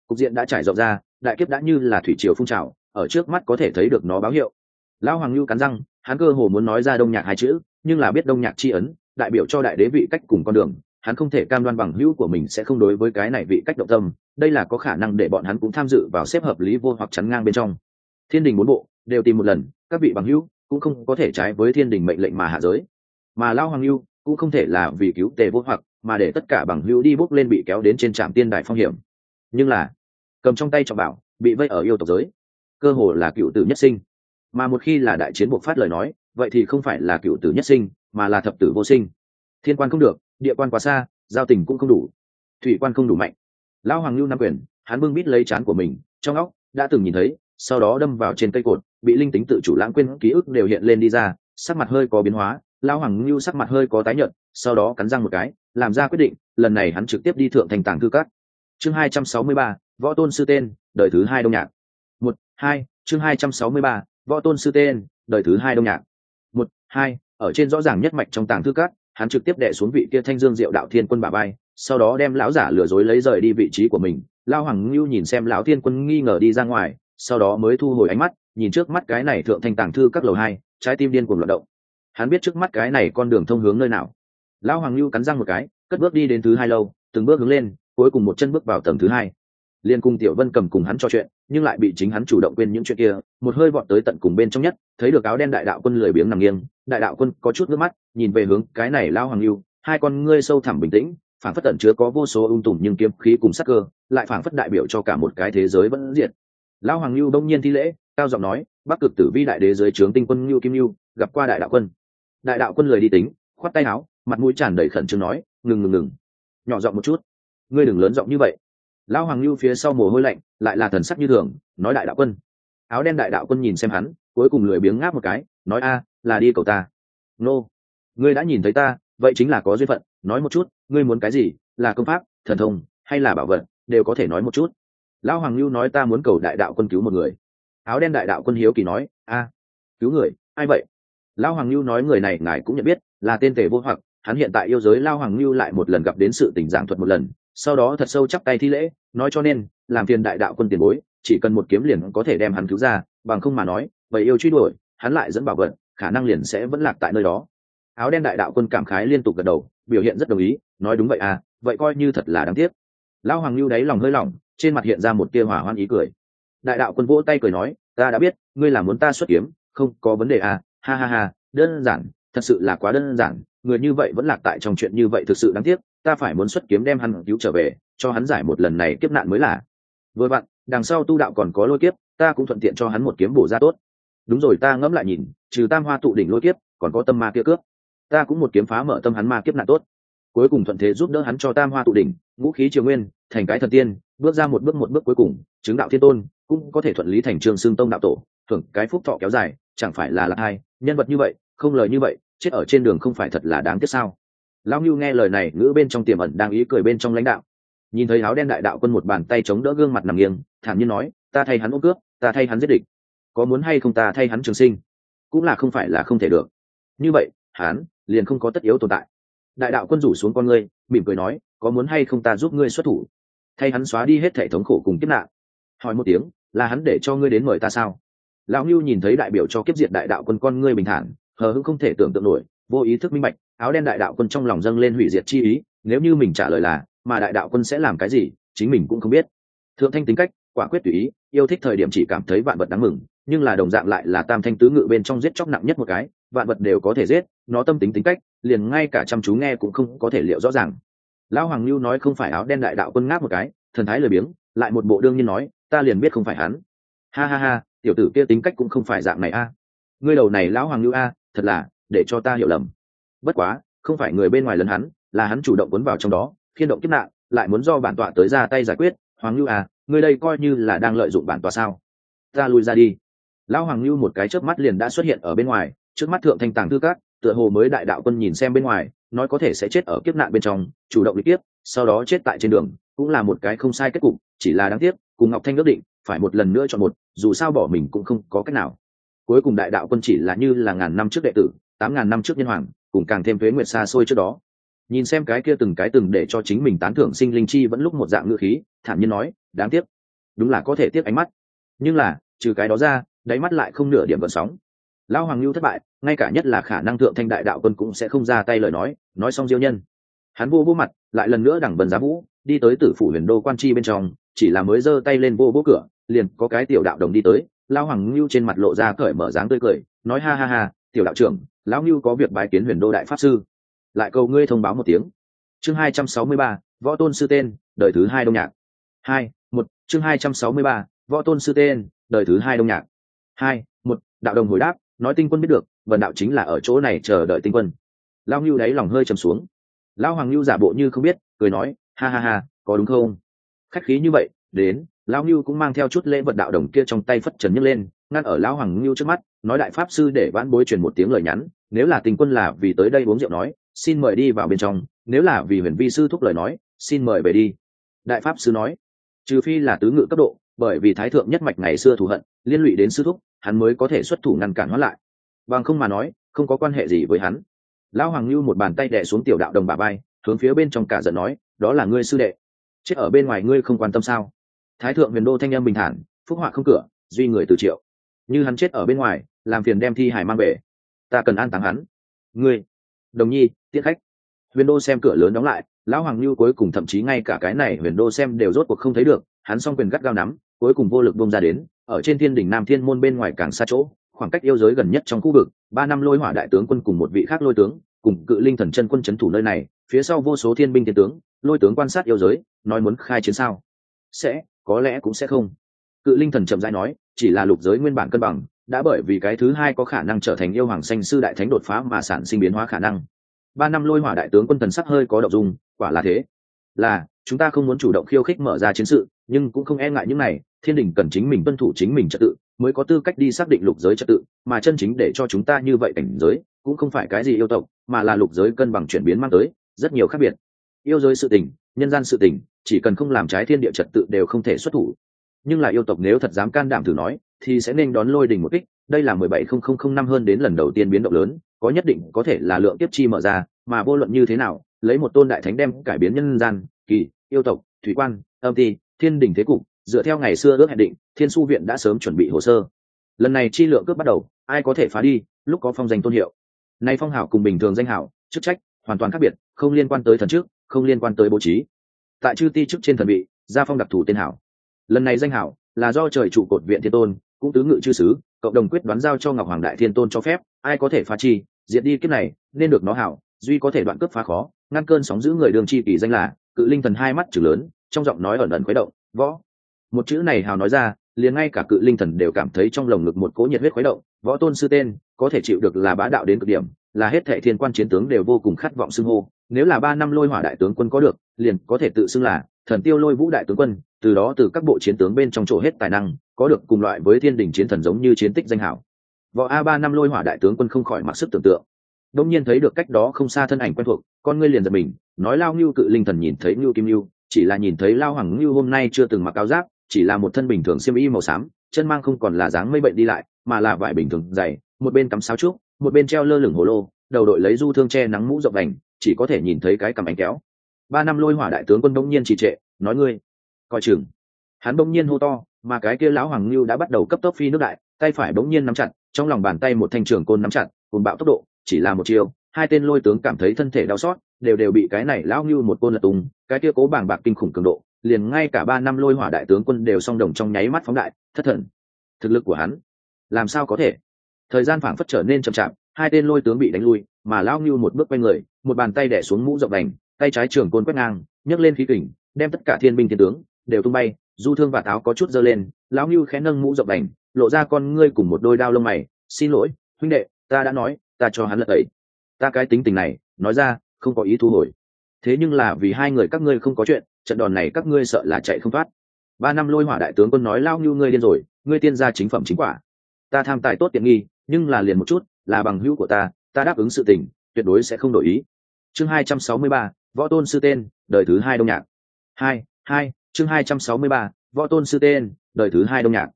Cục diện đã trải rộng ra, đại kiếp đã như là thủy triều phun trào, ở trước mắt có thể thấy được nó báo hiệu. Lão hoàng lưu cắn răng, hắn cơ hồ muốn nói ra đông nhạc hai chữ, nhưng là biết đông nhạc chi ấn, đại biểu cho đại đế vị cách cùng con đường, hắn không thể cam đoan bằng hữu của mình sẽ không đối với cái này vị cách động tâm, đây là có khả năng để bọn hắn cũng tham dự vào xếp hợp lý vô hoặc chắn ngang bên trong. Thiên đình bốn bộ, đều tìm một lần, các vị bằng hữu cũng không có thể trái với thiên đình mệnh lệnh mà hạ giới. Mà lao hoàng lưu cũng không thể là vì cứu tề vô hoặc mà để tất cả bằng hữu đi bốc lên bị kéo đến trên trạm tiên đại phong hiểm. Nhưng là, cầm trong tay trọng bảo, bị vây ở yêu tộc giới. Cơ hồ là cựu tử nhất sinh. Mà một khi là đại chiến buộc phát lời nói, vậy thì không phải là cựu tử nhất sinh, mà là thập tử vô sinh. Thiên quan không được, địa quan quá xa, giao tình cũng không đủ. Thủy quan không đủ mạnh. Lão hoàng lưu nam quyền, hắn bưng bít lấy chán của mình, trong óc đã từng nhìn thấy, sau đó đâm vào trên cây cột, bị linh tính tự chủ lãng quên, ký ức đều hiện lên đi ra, sắc mặt hơi có biến hóa. Lão hoàng lưu sắc mặt hơi có tái nhợt sau đó cắn răng một cái, làm ra quyết định, lần này hắn trực tiếp đi thượng thành tàng thư cát chương hai trăm sáu mươi ba, võ tôn sư tên, đời thứ hai đông nhạc. Một, hai, chương hai trăm sáu mươi ba, võ tôn sư tên, đời thứ hai đông nhạc. Một, hai, ở trên rõ ràng nhất mạch trong tàng thư cát hắn trực tiếp đệ xuống vị kia thanh dương diệu đạo thiên quân bà bay, sau đó đem lão giả lừa dối lấy rời đi vị trí của mình. Lao hoàng ngưu nhìn xem lão thiên quân nghi ngờ đi ra ngoài, sau đó mới thu hồi ánh mắt, nhìn trước mắt cái này thượng thanh tàng thư các lầu hai, trái tim điên cuồng loạt động. Hắn biết trước mắt cái này con đường thông hướng nơi nào lão hoàng lưu cắn răng một cái, cất bước đi đến thứ hai lâu, từng bước hướng lên, cuối cùng một chân bước vào tầng thứ hai. Liên cung tiểu vân cầm cùng hắn trò chuyện, nhưng lại bị chính hắn chủ động quên những chuyện kia, một hơi vọt tới tận cùng bên trong nhất, thấy được áo đen đại đạo quân lười biếng nằm nghiêng, đại đạo quân có chút nước mắt, nhìn về hướng cái này lao hoàng lưu hai con ngươi sâu thẳm bình tĩnh phản phất tận chứa có vô số ung tùm nhưng kiếm khí cùng sắc cơ, lại phản phất đại biểu cho cả một cái thế giới vẫn diệt. Lao hoàng lưu đông nhiên thi lễ, cao giọng nói, bắc cực tử vi đại đế giới trướng tinh quân lưu kim lưu gặp qua đại đạo quân. Đại đạo quân lười đi tính, khoát tay áo mặt mũi tràn đầy khẩn trương nói, ngừng ngừng ngừng. Nhỏ giọng một chút. Ngươi đừng lớn giọng như vậy. Lão hoàng lưu phía sau mồ hôi lạnh, lại là thần sắc như thường, nói đại đạo quân. Áo đen đại đạo quân nhìn xem hắn, cuối cùng lười biếng ngáp một cái, nói, a, là đi cầu ta. Nô, ngươi đã nhìn thấy ta, vậy chính là có duyên phận, nói một chút, ngươi muốn cái gì, là công pháp, thần thông, hay là bảo vật, đều có thể nói một chút. Lão hoàng lưu nói, ta muốn cầu đại đạo quân cứu một người. Áo đen đại đạo quân hiếu kỳ nói, a, cứu người? Ai vậy? Lão hoàng lưu nói, người này ngài cũng nhận biết, là tên tề vô hoặc hắn hiện tại yêu giới lao hoàng lưu lại một lần gặp đến sự tình giảng thuật một lần, sau đó thật sâu chắp tay thi lễ, nói cho nên, làm phiền đại đạo quân tiền bối, chỉ cần một kiếm liền có thể đem hắn cứu ra, bằng không mà nói vậy yêu truy đuổi, hắn lại dẫn bảo vật, khả năng liền sẽ vẫn lạc tại nơi đó. Áo đen đại đạo quân cảm khái liên tục gật đầu, biểu hiện rất đồng ý, nói đúng vậy à vậy coi như thật là đáng tiếc. Lão hoàng lưu đáy lòng hơi lỏng, trên mặt hiện ra một tia hỏa hoan ý cười. Đại đạo quân vỗ tay cười nói, ta đã biết, ngươi là muốn ta xuất kiếm, không có vấn đề à ha ha ha, đơn giản thật sự là quá đơn giản, người như vậy vẫn lạc tại trong chuyện như vậy thực sự đáng tiếc, ta phải muốn xuất kiếm đem hắn cứu trở về, cho hắn giải một lần này kiếp nạn mới là. Vừa vặn, đằng sau tu đạo còn có lôi kiếp, ta cũng thuận tiện cho hắn một kiếm bổ ra tốt. Đúng rồi, ta ngẫm lại nhìn, trừ tam hoa tụ đỉnh lôi kiếp, còn có tâm ma kia cướp. Ta cũng một kiếm phá mở tâm hắn ma kiếp nạn tốt. Cuối cùng thuận thế giúp đỡ hắn cho tam hoa tụ đỉnh, ngũ khí triều nguyên, thành cái thần tiên, bước ra một bước một bước cuối cùng, chứng đạo thiên tôn, cũng có thể thuận lý thành trường xương tông đạo tổ. Thưởng, cái phúc thọ kéo dài, chẳng phải là là hai, nhân vật như vậy không lời như vậy, chết ở trên đường không phải thật là đáng tiếc sao? Lão ngưu nghe lời này, ngữ bên trong tiềm ẩn đang ý cười bên trong lãnh đạo. Nhìn thấy áo đen đại đạo quân một bàn tay chống đỡ gương mặt nằm nghiêng, thản nhiên nói, ta thay hắn ôm cướp ta thay hắn giết địch. Có muốn hay không ta thay hắn trường sinh? Cũng là không phải là không thể được. Như vậy, hắn liền không có tất yếu tồn tại. Đại đạo quân rủ xuống con ngươi, mỉm cười nói, có muốn hay không ta giúp ngươi xuất thủ? Thay hắn xóa đi hết hệ thống khổ cùng kiếp nạn. Hỏi một tiếng, là hắn để cho ngươi đến mời ta sao? Lão ngưu nhìn thấy đại biểu cho kiếp diệt đại đạo quân con ngươi bình thản hờ hững không thể tưởng tượng nổi, vô ý thức minh bạch, áo đen đại đạo quân trong lòng dâng lên hủy diệt chi ý, nếu như mình trả lời là, mà đại đạo quân sẽ làm cái gì, chính mình cũng không biết. Thượng thanh tính cách, quả quyết tùy ý, yêu thích thời điểm chỉ cảm thấy vạn vật đáng mừng, nhưng là đồng dạng lại là tam thanh tứ ngự bên trong giết chóc nặng nhất một cái, vạn vật đều có thể giết, nó tâm tính tính cách, liền ngay cả chăm chú nghe cũng không có thể liệu rõ ràng. Lão hoàng lưu nói không phải áo đen đại đạo quân ngáp một cái, thần thái lười biếng, lại một bộ đương nhiên nói, ta liền biết không phải hắn. Ha ha ha, tiểu tử kia tính cách cũng không phải dạng này a. Ngươi đầu này lão hoàng lưu a thật là, để cho ta hiểu lầm. Bất quá, không phải người bên ngoài lấn hắn, là hắn chủ động cuốn vào trong đó, khiên động kiếp nạn, lại muốn do bản tọa tới ra tay giải quyết. Hoàng lưu à ngươi đây coi như là đang lợi dụng bản tọa sao? Ta lui ra đi. Lão hoàng lưu một cái chớp mắt liền đã xuất hiện ở bên ngoài, trước mắt thượng thanh tàng tư cát tựa hồ mới đại đạo quân nhìn xem bên ngoài, nói có thể sẽ chết ở kiếp nạn bên trong, chủ động đi tiếp, sau đó chết tại trên đường, cũng là một cái không sai kết cục, chỉ là đáng tiếc, cùng ngọc thanh ước định, phải một lần nữa chọn một, dù sao bỏ mình cũng không có cách nào cuối cùng đại đạo quân chỉ là như là ngàn năm trước đệ tử, tám ngàn năm trước nhân hoàng, cùng càng thêm thuế nguyệt xa xôi trước đó. Nhìn xem cái kia từng cái từng để cho chính mình tán thưởng sinh linh chi vẫn lúc một dạng ngữ khí, thản nhiên nói, đáng tiếc. Đúng là có thể tiếc ánh mắt. Nhưng là, trừ cái đó ra, đáy mắt lại không nửa điểm vận sóng. Lao hoàng lưu thất bại, ngay cả nhất là khả năng thượng thanh đại đạo quân cũng sẽ không ra tay lời nói nói xong diêu nhân. Hắn vô vô mặt, lại lần nữa đẳng bần giá vũ, đi tới tử phủ huyền đô quan chi bên trong, chỉ là mới giơ tay lên vô vô cửa, liền có cái tiểu đạo đồng đi tới lao hoàng ngưu trên mặt lộ ra cởi mở dáng tươi cười, nói ha ha ha, tiểu đạo trưởng, lão ngưu có việc bái kiến huyền đô đại pháp sư. Lại cầu ngươi thông báo một tiếng. Chương hai trăm sáu mươi ba, võ tôn sư tên, đời thứ hai đông nhạc. Hai, một, chương hai trăm sáu mươi ba, võ tôn sư tên, đời thứ hai đông nhạc. Hai, một, đạo đồng hồi đáp, nói tinh quân biết được, vần đạo chính là ở chỗ này chờ đợi tinh quân. Lao ngưu đáy lòng hơi trầm xuống. Lao hoàng ngưu giả bộ như không biết, cười nói, ha ha ha, có đúng không? Khách khí như vậy, đến. Lão ngưu cũng mang theo chút lễ vật đạo đồng kia trong tay phất trần nhấc lên, ngăn ở Lão hoàng ngưu trước mắt, nói đại pháp sư để vãn bối truyền một tiếng lời nhắn, nếu là tình quân là vì tới đây uống rượu nói, xin mời đi vào bên trong, nếu là vì huyền vi sư thúc lời nói, xin mời về đi. Đại pháp sư nói, trừ phi là tứ ngự cấp độ, bởi vì thái thượng nhất mạch ngày xưa thù hận, liên lụy đến sư thúc, hắn mới có thể xuất thủ ngăn cản hóa lại. Bằng không mà nói, không có quan hệ gì với hắn. Lão hoàng lưu một bàn tay đẻ xuống tiểu đạo đồng bà bay hướng phía bên trong cả giận nói, đó là ngươi sư đệ. Chết ở bên ngoài ngươi không quan tâm sao? Thái thượng huyền đô thanh em bình thản, phúc họa không cửa, duy người từ triệu. Như hắn chết ở bên ngoài, làm phiền đem thi hải mang về. Ta cần an táng hắn. Ngươi, đồng nhi tiết khách. Huyền đô xem cửa lớn đóng lại, lão hoàng lưu cuối cùng thậm chí ngay cả cái này huyền đô xem đều rốt cuộc không thấy được, hắn s o n g quyền gắt gao nắm, cuối cùng vô lực bông ra đến, ở trên thiên đỉnh nam thiên môn bên ngoài càng xa chỗ, khoảng cách yêu giới gần nhất trong khu vực, ba năm lôi hỏa đại tướng quân cùng một vị khác lôi tướng, cùng cự linh thần chân quân c h ấ n thủ nơi này, phía sau vô số thiên binh thiên tướng, lôi tướng quan sát yêu giới, nói muốn khai chiến sao? Sẽ có lẽ cũng sẽ không. Cự linh thần chậm dãi nói, chỉ là lục giới nguyên bản cân bằng, đã bởi vì cái thứ hai có khả năng trở thành yêu hoàng xanh sư đại thánh đột phá mà sản sinh biến hóa khả năng. Ba năm lôi hỏa đại tướng quân thần sắc hơi có động dung, quả là thế. Là, chúng ta không muốn chủ động khiêu khích mở ra chiến sự, nhưng cũng không e ngại những này, thiên đình cần chính mình tuân thủ chính mình trật tự, mới có tư cách đi xác định lục giới trật tự, mà chân chính để cho chúng ta như vậy cảnh giới, cũng không phải cái gì yêu tộc, mà là lục giới cân bằng chuyển biến mang tới, rất nhiều khác biệt yêu giới sự tình, nhân gian sự tình, chỉ cần không làm trái thiên địa trật tự đều không thể xuất thủ. Nhưng là yêu tộc nếu thật dám can đảm thử nói, thì sẽ nên đón lôi đình một kích. Đây là mười bảy không không không năm hơn đến lần đầu tiên biến động lớn, có nhất định có thể là lượng tiếp chi mở ra, mà vô luận như thế nào, lấy một tôn đại thánh đem cải biến nhân gian, kỳ, yêu tộc, thủy quan, âm ti, thiên đình thế cục, dựa theo ngày xưa ước hẹn định, thiên su viện đã sớm chuẩn bị hồ sơ. Lần này chi lượng cướp bắt đầu, ai có thể phá đi, lúc có phong danh tôn hiệu. Nay phong hảo cùng bình thường danh hảo, chức trách hoàn toàn khác biệt, không liên quan tới thần trước không liên quan tới bố trí. Tại chư ti chức trên thần vị, gia phong đặc thù tên hảo. Lần này danh hảo là do trời trụ cột viện thiên tôn, cũng tứ ngự chư sứ, cộng đồng quyết đoán giao cho ngọc hoàng đại thiên tôn cho phép, ai có thể phá chi, diệt đi kiếp này, nên được nó hảo, duy có thể đoạn cướp phá khó, ngăn cơn sóng giữ người đường chi kỳ danh là, cự linh thần hai mắt chữ lớn, trong giọng nói ẩn ẩn khuấy động, võ. Một chữ này hào nói ra, liền ngay cả cự linh thần đều cảm thấy trong lồng ngực một cỗ nhiệt huyết khuấy động, võ tôn sư tên, có thể chịu được là bá đạo đến cực điểm, là hết thệ thiên quan chiến tướng đều vô cùng khát vọng xưng hô nếu là ba năm lôi hỏa đại tướng quân có được, liền có thể tự xưng là thần tiêu lôi vũ đại tướng quân, từ đó từ các bộ chiến tướng bên trong chỗ hết tài năng, có được cùng loại với thiên đình chiến thần giống như chiến tích danh hảo. Võ a ba năm lôi hỏa đại tướng quân không khỏi mặc sức tưởng tượng. Đông nhiên thấy được cách đó không xa thân ảnh quen thuộc, con ngươi liền giật mình, nói lao ngưu cự linh thần nhìn thấy ngưu kim ngưu, chỉ là nhìn thấy lao hoàng ngưu hôm nay chưa từng mặc áo giáp, chỉ là một thân bình thường xiêm y màu xám, chân mang không còn là dáng mây bệnh đi lại, mà là vải bình thường dày, một bên cắm sáo trúc, một bên treo lơ lửng hồ lô, đầu đội lấy du thương che nắng mũ rộng đành chỉ có thể nhìn thấy cái cầm ánh kéo. Ba năm lôi hỏa đại tướng quân đông nhiên trì trệ, nói ngươi, coi chừng. Hắn đông nhiên hô to, mà cái kia lão hoàng lưu đã bắt đầu cấp tốc phi nước đại, tay phải bỗng nhiên nắm chặt, trong lòng bàn tay một thanh trường côn nắm chặt cùng bạo tốc độ, chỉ là một chiều hai tên lôi tướng cảm thấy thân thể đau xót, đều đều bị cái này lão ngưu một côn lật tung, cái kia cố bảng bạc kinh khủng cường độ, liền ngay cả ba năm lôi hỏa đại tướng quân đều song đồng trong nháy mắt phóng đại, thất thần. Thực lực của hắn, làm sao có thể? Thời gian phảng phất trở nên chậm chạp, hai tên lôi tướng bị đánh lui mà lão ngưu một bước quay người, một bàn tay đẻ xuống mũ rộng đành, tay trái trường côn quét ngang, nhấc lên khí kình, đem tất cả thiên binh thiên tướng đều tung bay, du thương và táo có chút dơ lên, lão ngưu khẽ nâng mũ rộng đành, lộ ra con ngươi cùng một đôi đao lông mày, xin lỗi, huynh đệ, ta đã nói, ta cho hắn lật tẩy. Ta cái tính tình này, nói ra, không có ý thu hồi. Thế nhưng là vì hai người các ngươi không có chuyện, trận đòn này các ngươi sợ là chạy không thoát. Ba năm lôi hỏa đại tướng quân nói lao như ngươi điên rồi, ngươi tiên gia chính phẩm chính quả. Ta tham tài tốt tiện nghi, nhưng là liền một chút, là bằng hữu của ta ta đáp ứng sự tình, tuyệt đối sẽ không đổi ý. Chương hai trăm sáu mươi ba, võ tôn sư tên, đời thứ hai đông nhạc. Hai hai, chương hai trăm sáu mươi ba, võ tôn sư tên, đời thứ hai đông nhạc.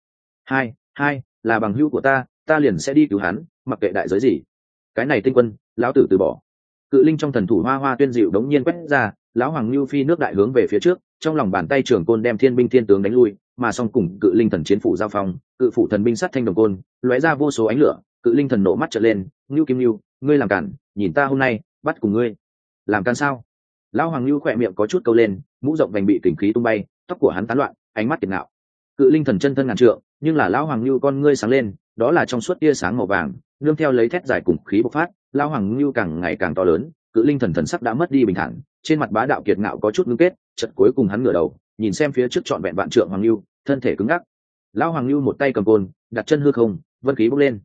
Hai hai, là bằng hữu của ta ta liền sẽ đi cứu hắn, mặc kệ đại giới gì. Cái này tinh quân, lão tử từ bỏ. Cự linh trong thần thủ hoa hoa tuyên dịu đống nhiên quét ra, lão hoàng lưu phi nước đại hướng về phía trước, trong lòng bàn tay trưởng côn đem thiên binh thiên tướng đánh lui, mà song cùng cự linh thần chiến phủ giao phong, cự phủ thần binh sắt thanh đồng côn, lóe ra vô số ánh lửa cự linh thần nổ mắt trở lên, ngưu kim ngưu, ngươi làm cản, nhìn ta hôm nay, bắt cùng ngươi. Làm cản sao? Lão hoàng lưu khỏe miệng có chút câu lên, mũ rộng vành bị kình khí tung bay, tóc của hắn tán loạn, ánh mắt kiệt nạo. cự linh thần chân thân ngàn trượng, nhưng là lão hoàng lưu con ngươi sáng lên, đó là trong suốt tia sáng màu vàng, nương theo lấy thét giải cùng khí bộc phát, lão hoàng lưu càng ngày càng to lớn, cự linh thần thần sắc đã mất đi bình thản, trên mặt bá đạo kiệt ngạo có chút ngưng kết chật cuối cùng hắn ngửa đầu, nhìn xem phía trước trọn vẹn vạn trượng hoàng lưu thân thể cứng ngắc. Lão hoàng lưu một tay cầm côn, đặt chân hư không, vân khí bốc lên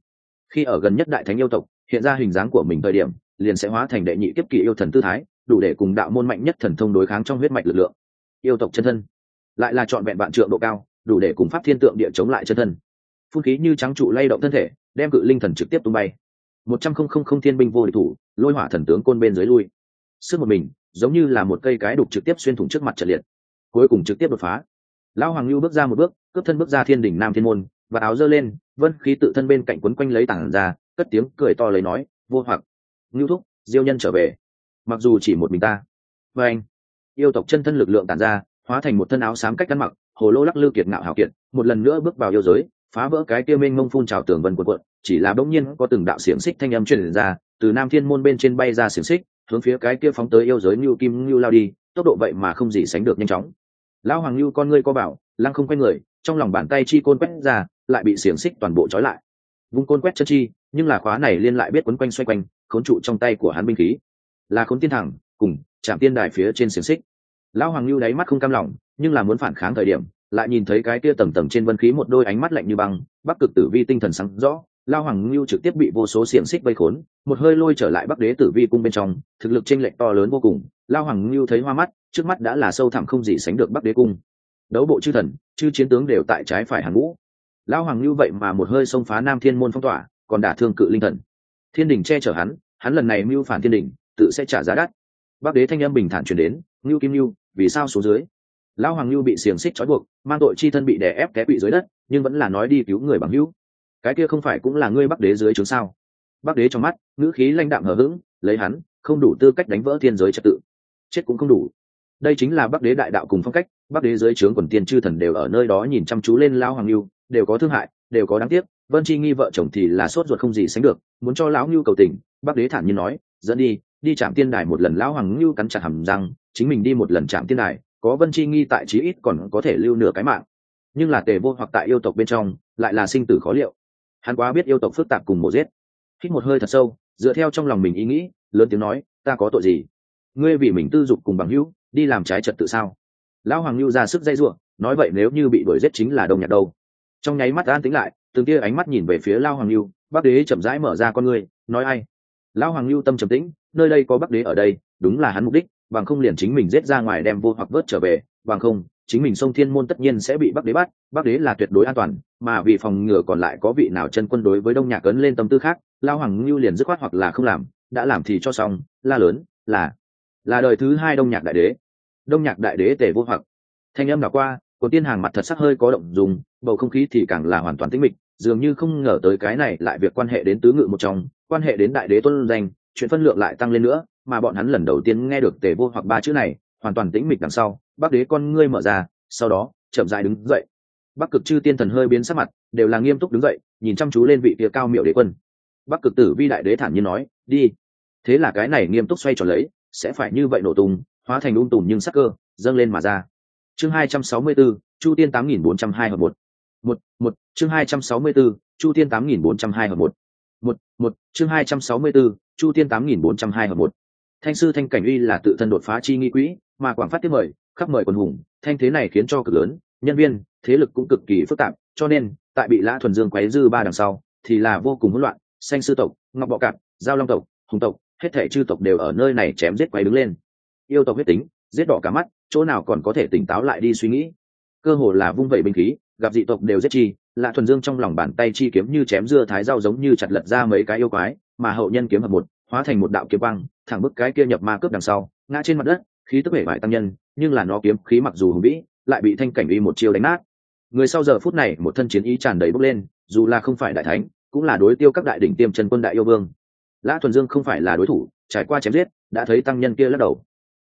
khi ở gần nhất đại thánh yêu tộc, hiện ra hình dáng của mình thời điểm, liền sẽ hóa thành đệ nhị kiếp kỳ yêu thần tư thái, đủ để cùng đạo môn mạnh nhất thần thông đối kháng trong huyết mạch lực lượng. Yêu tộc chân thân, lại là trọn vẹn vạn trượng độ cao, đủ để cùng pháp thiên tượng địa chống lại chân thân. Phun khí như trắng trụ lay động thân thể, đem cự linh thần trực tiếp tung bay. Một trăm không không không thiên binh vô địch thủ, lôi hỏa thần tướng côn bên dưới lui. Sức một mình, giống như là một cây cái đục trực tiếp xuyên thủng trước mặt trận liệt, cuối cùng trực tiếp đột phá. Lão hoàng lưu bước ra một bước, cướp thân bước ra thiên đỉnh nam thiên môn và áo giơ lên, vân khí tự thân bên cạnh quấn quanh lấy tảng ra, cất tiếng cười to lấy nói, vô hoặc, ngưu thúc, diêu nhân trở về. Mặc dù chỉ một mình ta, và anh, yêu tộc chân thân lực lượng tản ra, hóa thành một thân áo xám cách ăn mặc, hồ lô lắc lư kiệt ngạo hào kiệt, một lần nữa bước vào yêu giới, phá vỡ cái kia mênh mông phun trào tường vân quần quận chỉ là bỗng nhiên có từng đạo xiềng xích thanh âm truyền ra, từ nam thiên môn bên trên bay ra xiềng xích, hướng phía cái kia phóng tới yêu giới như kim như lao đi, tốc độ vậy mà không gì sánh được nhanh chóng. Lão hoàng như con ngươi co bảo, lăng không quay người, trong lòng bàn tay chi côn quét ra lại bị xiềng xích toàn bộ trói lại. Vung côn quét chân chi, nhưng là khóa này liên lại biết quấn quanh xoay quanh, khốn trụ trong tay của hắn binh khí. Là khốn tiên thẳng, cùng chạm tiên đài phía trên xiềng xích. Lão hoàng lưu đáy mắt không cam lòng, nhưng là muốn phản kháng thời điểm, lại nhìn thấy cái kia tầng tầng trên vân khí một đôi ánh mắt lạnh như băng, bắc cực tử vi tinh thần sáng rõ lao hoàng lưu trực tiếp bị vô số xiềng xích vây khốn, một hơi lôi trở lại bắc đế tử vi cung bên trong, thực lực tranh lệch to lớn vô cùng. Lao hoàng lưu thấy hoa mắt, trước mắt đã là sâu thẳm không gì sánh được bắc đế cung. Đấu bộ chư thần, chư chiến tướng đều tại trái phải hàng ngũ lao hoàng lưu vậy mà một hơi xông phá nam thiên môn phong tỏa, còn đả thương cự linh thần. Thiên đình che chở hắn hắn lần này mưu phản thiên đình tự sẽ trả giá đắt. Bắc đế thanh âm bình thản chuyển đến, ngưu kim ngưu, vì sao xuống dưới? Lão hoàng lưu bị xiềng xích trói buộc, mang tội chi thân bị đè ép té bị dưới đất, nhưng vẫn là nói đi cứu người bằng hữu. Cái kia không phải cũng là ngươi bắc đế dưới trướng sao? Bắc đế trong mắt, ngữ khí lãnh đạm hờ hững, lấy hắn, không đủ tư cách đánh vỡ thiên giới trật tự. Chết cũng không đủ. Đây chính là bắc đế đại đạo cùng phong cách bắc đế dưới trướng quần tiên chư thần đều ở nơi đó nhìn chăm chú lên lão hoàng lưu đều có thương hại, đều có đáng tiếc. Vân chi nghi vợ chồng thì là sốt ruột không gì sánh được, muốn cho lão ngưu cầu tình bắc đế thản nhiên nói, dẫn đi đi chạm tiên đài một lần. Lão hoàng ngưu cắn chặt hầm răng, chính mình đi một lần chạm tiên đài, có vân chi nghi tại chí ít còn có thể lưu nửa cái mạng. Nhưng là tề vô hoặc tại yêu tộc bên trong, lại là sinh tử khó liệu. Hắn quá biết yêu tộc phức tạp cùng một giết. Hít một hơi thật sâu, dựa theo trong lòng mình ý nghĩ, lớn tiếng nói, ta có tội gì? Ngươi vì mình tư dục cùng bằng hữu, đi làm trái trật tự sao? Lão hoàng lưu ra sức dây ruộng nói, vậy nếu như bị đuổi giết chính là đông nhạc đâu? Trong nháy mắt an tĩnh lại từng tia ánh mắt nhìn về phía lao hoàng lưu bắc đế chậm rãi mở ra con người, nói ai? Lão hoàng lưu tâm trầm tĩnh nơi đây có bắc đế ở đây đúng là hắn mục đích bằng không liền chính mình giết ra ngoài đem vô hoặc vớt trở về bằng không chính mình sông thiên môn tất nhiên sẽ bị bắc đế bắt bắc đế là tuyệt đối an toàn mà vì phòng ngừa còn lại có vị nào chân quân đối với đông nhạc ấn lên tâm tư khác lao hoàng Lưu liền dứt khoát hoặc là không làm đã làm thì cho xong la lớn là là đời thứ hai đông nhạc đại đế. Đông nhạc đại đế tề vô hoặc. Thanh âm đảo qua của tiên hàng mặt thật sắc hơi có động dùng, bầu không khí thì càng là hoàn toàn tĩnh mịch, dường như không ngờ tới cái này lại việc quan hệ đến tứ ngự một trong, quan hệ đến đại đế tôn danh, chuyện phân lượng lại tăng lên nữa, mà bọn hắn lần đầu tiên nghe được tề vô hoặc ba chữ này, hoàn toàn tĩnh mịch đằng sau bắc đế con ngươi mở ra, sau đó, chậm dại đứng dậy. Bắc cực chư tiên thần hơi biến sắc mặt, đều là nghiêm túc đứng dậy, nhìn chăm chú lên vị kia cao miệu đế quân. Bắc cực tử vi đại đế thản nhiên nói, đi. Thế là cái này nghiêm túc xoay tròn lấy, sẽ phải như vậy nổ tung, hóa thành ung tùm nhưng sắc cơ, dâng lên mà ra chương 264, chu tiên tám nghìn bốn trăm hai hợp một. Một một chương 264, chu tiên tám nghìn bốn trăm hai hợp một. Một một chương 264, chu tiên tám nghìn bốn trăm hai hợp một. Thanh sư thanh cảnh uy là tự thân đột phá chi nghi quỹ mà quảng phát tiếp mời khắp mời quần hùng thanh thế này khiến cho cực lớn nhân viên thế lực cũng cực kỳ phức tạp cho nên tại bị lã thuần dương quấy dư ba đằng sau thì là vô cùng hỗn loạn xanh sư tộc ngọc bọ cạp giao long tộc hùng tộc hết thể chư tộc đều ở nơi này chém giết quấy đứng lên. Yêu tộc huyết tính giết đỏ cả mắt chỗ nào còn có thể tỉnh táo lại đi suy nghĩ. Cơ hồ là vung vẩy binh khí, gặp dị tộc đều giết chi, lạ thuần dương trong lòng bàn tay chi kiếm như chém dưa thái rau giống như chặt lật ra mấy cái yêu quái, mà hậu nhân kiếm hợp một, hóa thành một đạo kiếm băng thẳng bức cái kia nhập ma cướp đằng sau, ngã trên mặt đất, khí tức hệ vải tăng nhân, nhưng là nó kiếm khí mặc dù hùng vĩ, lại bị thanh cảnh uy một chiêu đánh nát. Người sau giờ phút này, một thân chiến ý tràn đầy bốc lên, dù là không phải đại thánh, cũng là đối tiêu các đại đỉnh tiêm chân quân đại yêu vương. Lã thuần dương không phải là đối thủ, trải qua chém giết, đã thấy tăng nhân kia lắc đầu.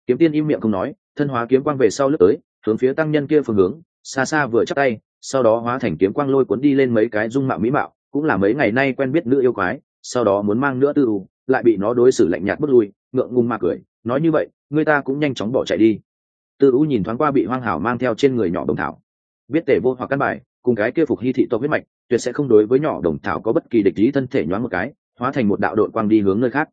Kiếm tiên im miệng không nói thân hóa kiếm quang về sau lướt tới, hướng phía tăng nhân kia phương hướng, xa xa vừa chắc tay, sau đó hóa thành kiếm quang lôi cuốn đi lên mấy cái dung mạo mỹ mạo, cũng là mấy ngày nay quen biết nữ yêu quái, sau đó muốn mang nữa tư u, lại bị nó đối xử lạnh nhạt bất lui, ngượng ngùng mà cười, nói như vậy, người ta cũng nhanh chóng bỏ chạy đi. Tư u nhìn thoáng qua bị hoang hảo mang theo trên người nhỏ đồng thảo. Biết tể vô hoặc căn bài, cùng cái kia phục hy thị tộc huyết mạch, tuyệt sẽ không đối với nhỏ đồng thảo có bất kỳ địch ý thân thể nhoáng một cái, hóa thành một đạo đội quang đi hướng nơi khác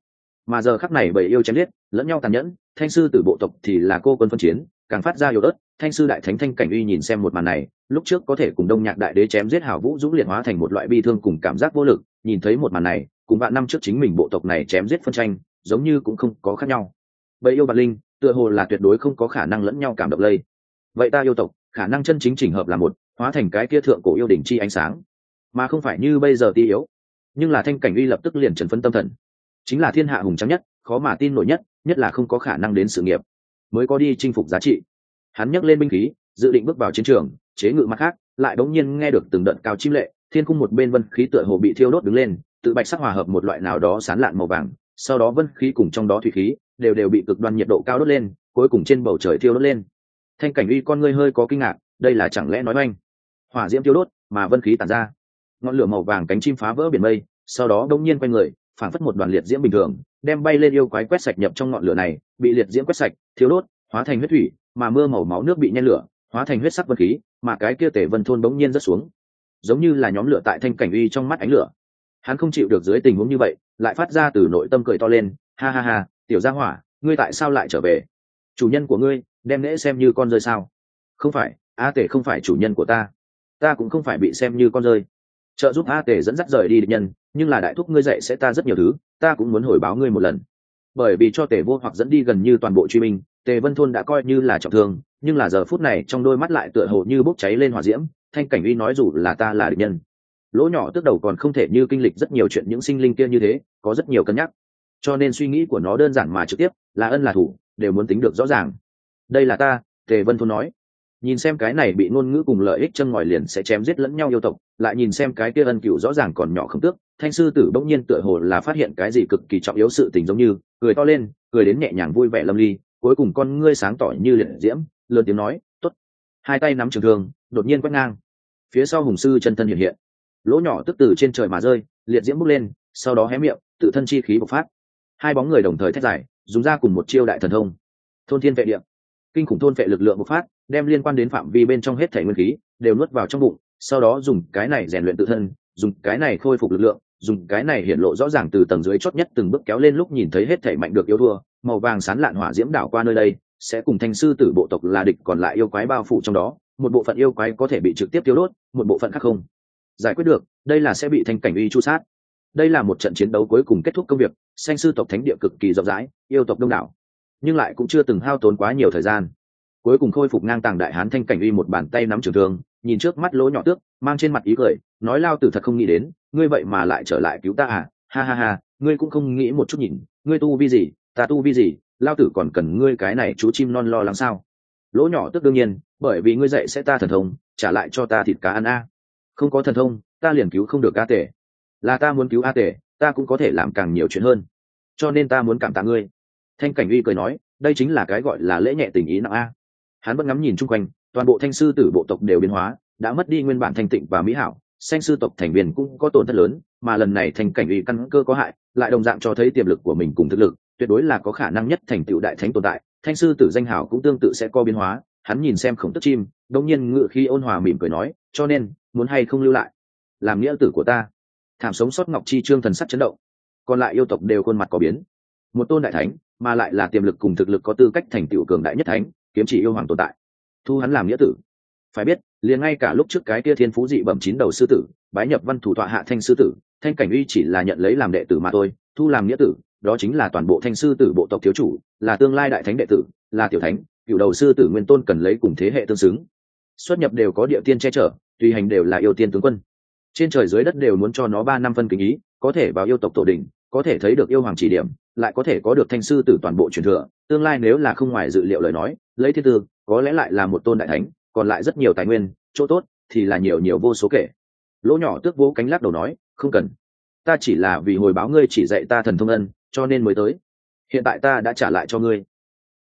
mà giờ khắc này bảy yêu chém giết, lẫn nhau tàn nhẫn, thanh sư tử bộ tộc thì là cô quân phân chiến, càng phát ra yếu ớt, thanh sư đại thánh thanh cảnh uy nhìn xem một màn này, lúc trước có thể cùng đông nhạc đại đế chém giết hảo vũ dũng liệt hóa thành một loại bi thương cùng cảm giác vô lực, nhìn thấy một màn này, cùng bạn năm trước chính mình bộ tộc này chém giết phân tranh, giống như cũng không có khác nhau. Bầy yêu bạt linh, tựa hồ là tuyệt đối không có khả năng lẫn nhau cảm động lây. Vậy ta yêu tộc, khả năng chân chính chỉnh hợp là một, hóa thành cái kia thượng cổ yêu đỉnh chi ánh sáng. Mà không phải như bây giờ ti yếu. Nhưng là thanh cảnh uy lập tức liền trần phấn tâm thần chính là thiên hạ hùng trắng nhất, khó mà tin nổi nhất nhất là không có khả năng đến sự nghiệp, mới có đi chinh phục giá trị. Hắn nhấc lên binh khí, dự định bước vào chiến trường, chế ngự mặt khác, lại đống nhiên nghe được từng đợt cao chim lệ, thiên cung một bên vân khí tựa hồ bị thiêu đốt đứng lên, tự bạch sắc hòa hợp một loại nào đó sán lạn màu vàng, sau đó vân khí cùng trong đó thủy khí đều đều bị cực đoan nhiệt độ cao đốt lên, cuối cùng trên bầu trời thiêu đốt lên. Thanh cảnh uy con ngươi hơi có kinh ngạc, đây là chẳng lẽ nói oanh? Hỏa diễm thiêu đốt, mà vân khí tản ra. Ngọn lửa màu vàng cánh chim phá vỡ biển mây, sau đó đông nhiên quanh người phản phất một đoàn liệt diễm bình thường, đem bay lên yêu quái quét sạch nhập trong ngọn lửa này, bị liệt diễm quét sạch thiếu đốt, hóa thành huyết thủy, mà mưa màu máu nước bị nhen lửa, hóa thành huyết sắc vân khí, mà cái kia tể vân thôn bỗng nhiên rớt xuống. Giống như là nhóm lửa tại thanh cảnh uy trong mắt ánh lửa. Hắn không chịu được dưới tình huống như vậy, lại phát ra từ nội tâm cười to lên, ha ha ha, tiểu gia hỏa, ngươi tại sao lại trở về? Chủ nhân của ngươi, đem lễ xem như con rơi sao? Không phải, a tể không phải chủ nhân của ta. Ta cũng không phải bị xem như con rơi trợ giúp a tề dẫn dắt rời đi địch nhân, nhưng là đại thúc ngươi dạy sẽ ta rất nhiều thứ, ta cũng muốn hồi báo ngươi một lần. Bởi vì cho tề vô hoặc dẫn đi gần như toàn bộ truy minh tề vân thôn đã coi như là trọng thương, nhưng là giờ phút này trong đôi mắt lại tựa hồ như bốc cháy lên hỏa diễm, thanh cảnh uy nói dù là ta là địch nhân. Lỗ nhỏ tức đầu còn không thể như kinh lịch rất nhiều chuyện những sinh linh kia như thế, có rất nhiều cân nhắc. Cho nên suy nghĩ của nó đơn giản mà trực tiếp, là ân là thủ, đều muốn tính được rõ ràng. Đây là ta, tề vân thôn nói nhìn xem cái này bị ngôn ngữ cùng lợi ích chân ngòi liền sẽ chém giết lẫn nhau yêu tộc, lại nhìn xem cái kia ân cựu rõ ràng còn nhỏ không tước, thanh sư tử bỗng nhiên tựa hồ là phát hiện cái gì cực kỳ trọng yếu sự tình giống như, cười to lên, cười đến nhẹ nhàng vui vẻ lâm ly, cuối cùng con ngươi sáng tỏ như liệt diễm, lớn tiếng nói t ố t hai tay nắm trường thương, đột nhiên quét ngang. Phía sau hùng sư chân thân hiện hiện. Lỗ nhỏ tức từ trên trời mà rơi, liệt diễm bước lên, sau đó hé miệng, tự thân chi khí bộc phát. Hai bóng người đồng thời thét dài, dùng ra cùng một chiêu đại thần thông. Thôn thiên vệ điện kinh khủng thôn vệ lực lượng bộc phát, đem liên quan đến phạm vi bên trong hết thể nguyên khí đều nuốt vào trong bụng, sau đó dùng cái này rèn luyện tự thân, dùng cái này khôi phục lực lượng, dùng cái này hiện lộ rõ ràng từ tầng dưới chót nhất từng bước kéo lên lúc nhìn thấy hết thể mạnh được yếu thua, màu vàng sán lạn hỏa diễm đảo qua nơi đây, sẽ cùng thanh sư tử bộ tộc là địch còn lại yêu quái bao phủ trong đó, một bộ phận yêu quái có thể bị trực tiếp tiêu đốt, một bộ phận khác không. Giải quyết được, đây là sẽ bị thanh cảnh uy chu sát. Đây là một trận chiến đấu cuối cùng kết thúc công việc xanh sư tộc thánh địa cực kỳ rộng rãi, yêu tộc đông đảo nhưng lại cũng chưa từng hao tốn quá nhiều thời gian. Cuối cùng khôi phục ngang tàng đại hán thanh cảnh uy một bàn tay nắm trường thương, nhìn trước mắt lỗ nhỏ tước, mang trên mặt ý cười, nói lao tử thật không nghĩ đến, ngươi vậy mà lại trở lại cứu ta à? Ha ha ha, ngươi cũng không nghĩ một chút nhìn, ngươi tu vi gì, ta tu vi gì, lao tử còn cần ngươi cái này chú chim non lo lắng sao? Lỗ nhỏ tức đương nhiên, bởi vì ngươi dạy sẽ ta thần thông, trả lại cho ta thịt cá ăn a. Không có thần thông, ta liền cứu không được a tể. Là ta muốn cứu a tể, ta cũng có thể làm càng nhiều chuyện hơn. Cho nên ta muốn cảm tạ ngươi thanh cảnh uy cười nói, đây chính là cái gọi là lễ nhẹ tình ý nặng a. Hắn vẫn ngắm nhìn chung quanh, toàn bộ thanh sư tử bộ tộc đều biến hóa, đã mất đi nguyên bản thanh tịnh và mỹ hảo xanh sư tộc thành viên cũng có tổn thất lớn, mà lần này thanh cảnh uy căn cơ có hại, lại đồng dạng cho thấy tiềm lực của mình cùng thực lực, tuyệt đối là có khả năng nhất thành tựu đại thánh tồn tại, thanh sư tử danh hảo cũng tương tự sẽ có biến hóa, hắn nhìn xem khổng tức chim đông nhiên ngự khi ôn hòa mỉm cười nói, cho nên, muốn hay không lưu lại? Làm nghĩa tử của ta. Thảm sống sót ngọc chi trương thần sắc chấn động. Còn lại yêu tộc đều khuôn mặt có biến. Một tôn đại thánh mà lại là tiềm lực cùng thực lực có tư cách thành tựu cường đại nhất thánh, kiếm chỉ yêu hoàng tồn tại. Thu hắn làm nghĩa tử. Phải biết, liền ngay cả lúc trước cái kia thiên phú dị bẩm chín đầu sư tử, bái nhập văn thủ tọa hạ thanh sư tử, thanh cảnh uy chỉ là nhận lấy làm đệ tử mà thôi, thu làm nghĩa tử, đó chính là toàn bộ thanh sư tử bộ tộc thiếu chủ, là tương lai đại thánh đệ tử, là tiểu thánh, cựu đầu sư tử nguyên tôn cần lấy cùng thế hệ tương xứng. Xuất nhập đều có địa tiên che chở, tùy hành đều là yêu tiên tướng quân. Trên trời dưới đất đều muốn cho nó ba năm phân kính ý, có thể vào yêu tộc tổ đình có thể thấy được yêu hoàng chỉ điểm lại có thể có được thanh sư tử toàn bộ truyền thừa, tương lai nếu là không ngoài dự liệu lời nói, lấy thiên tư, có lẽ lại là một tôn đại thánh, còn lại rất nhiều tài nguyên, chỗ tốt thì là nhiều nhiều vô số kể. Lỗ nhỏ tước vỗ cánh lắc đầu nói, không cần. Ta chỉ là vì hồi báo ngươi chỉ dạy ta thần thông ân, cho nên mới tới. Hiện tại ta đã trả lại cho ngươi.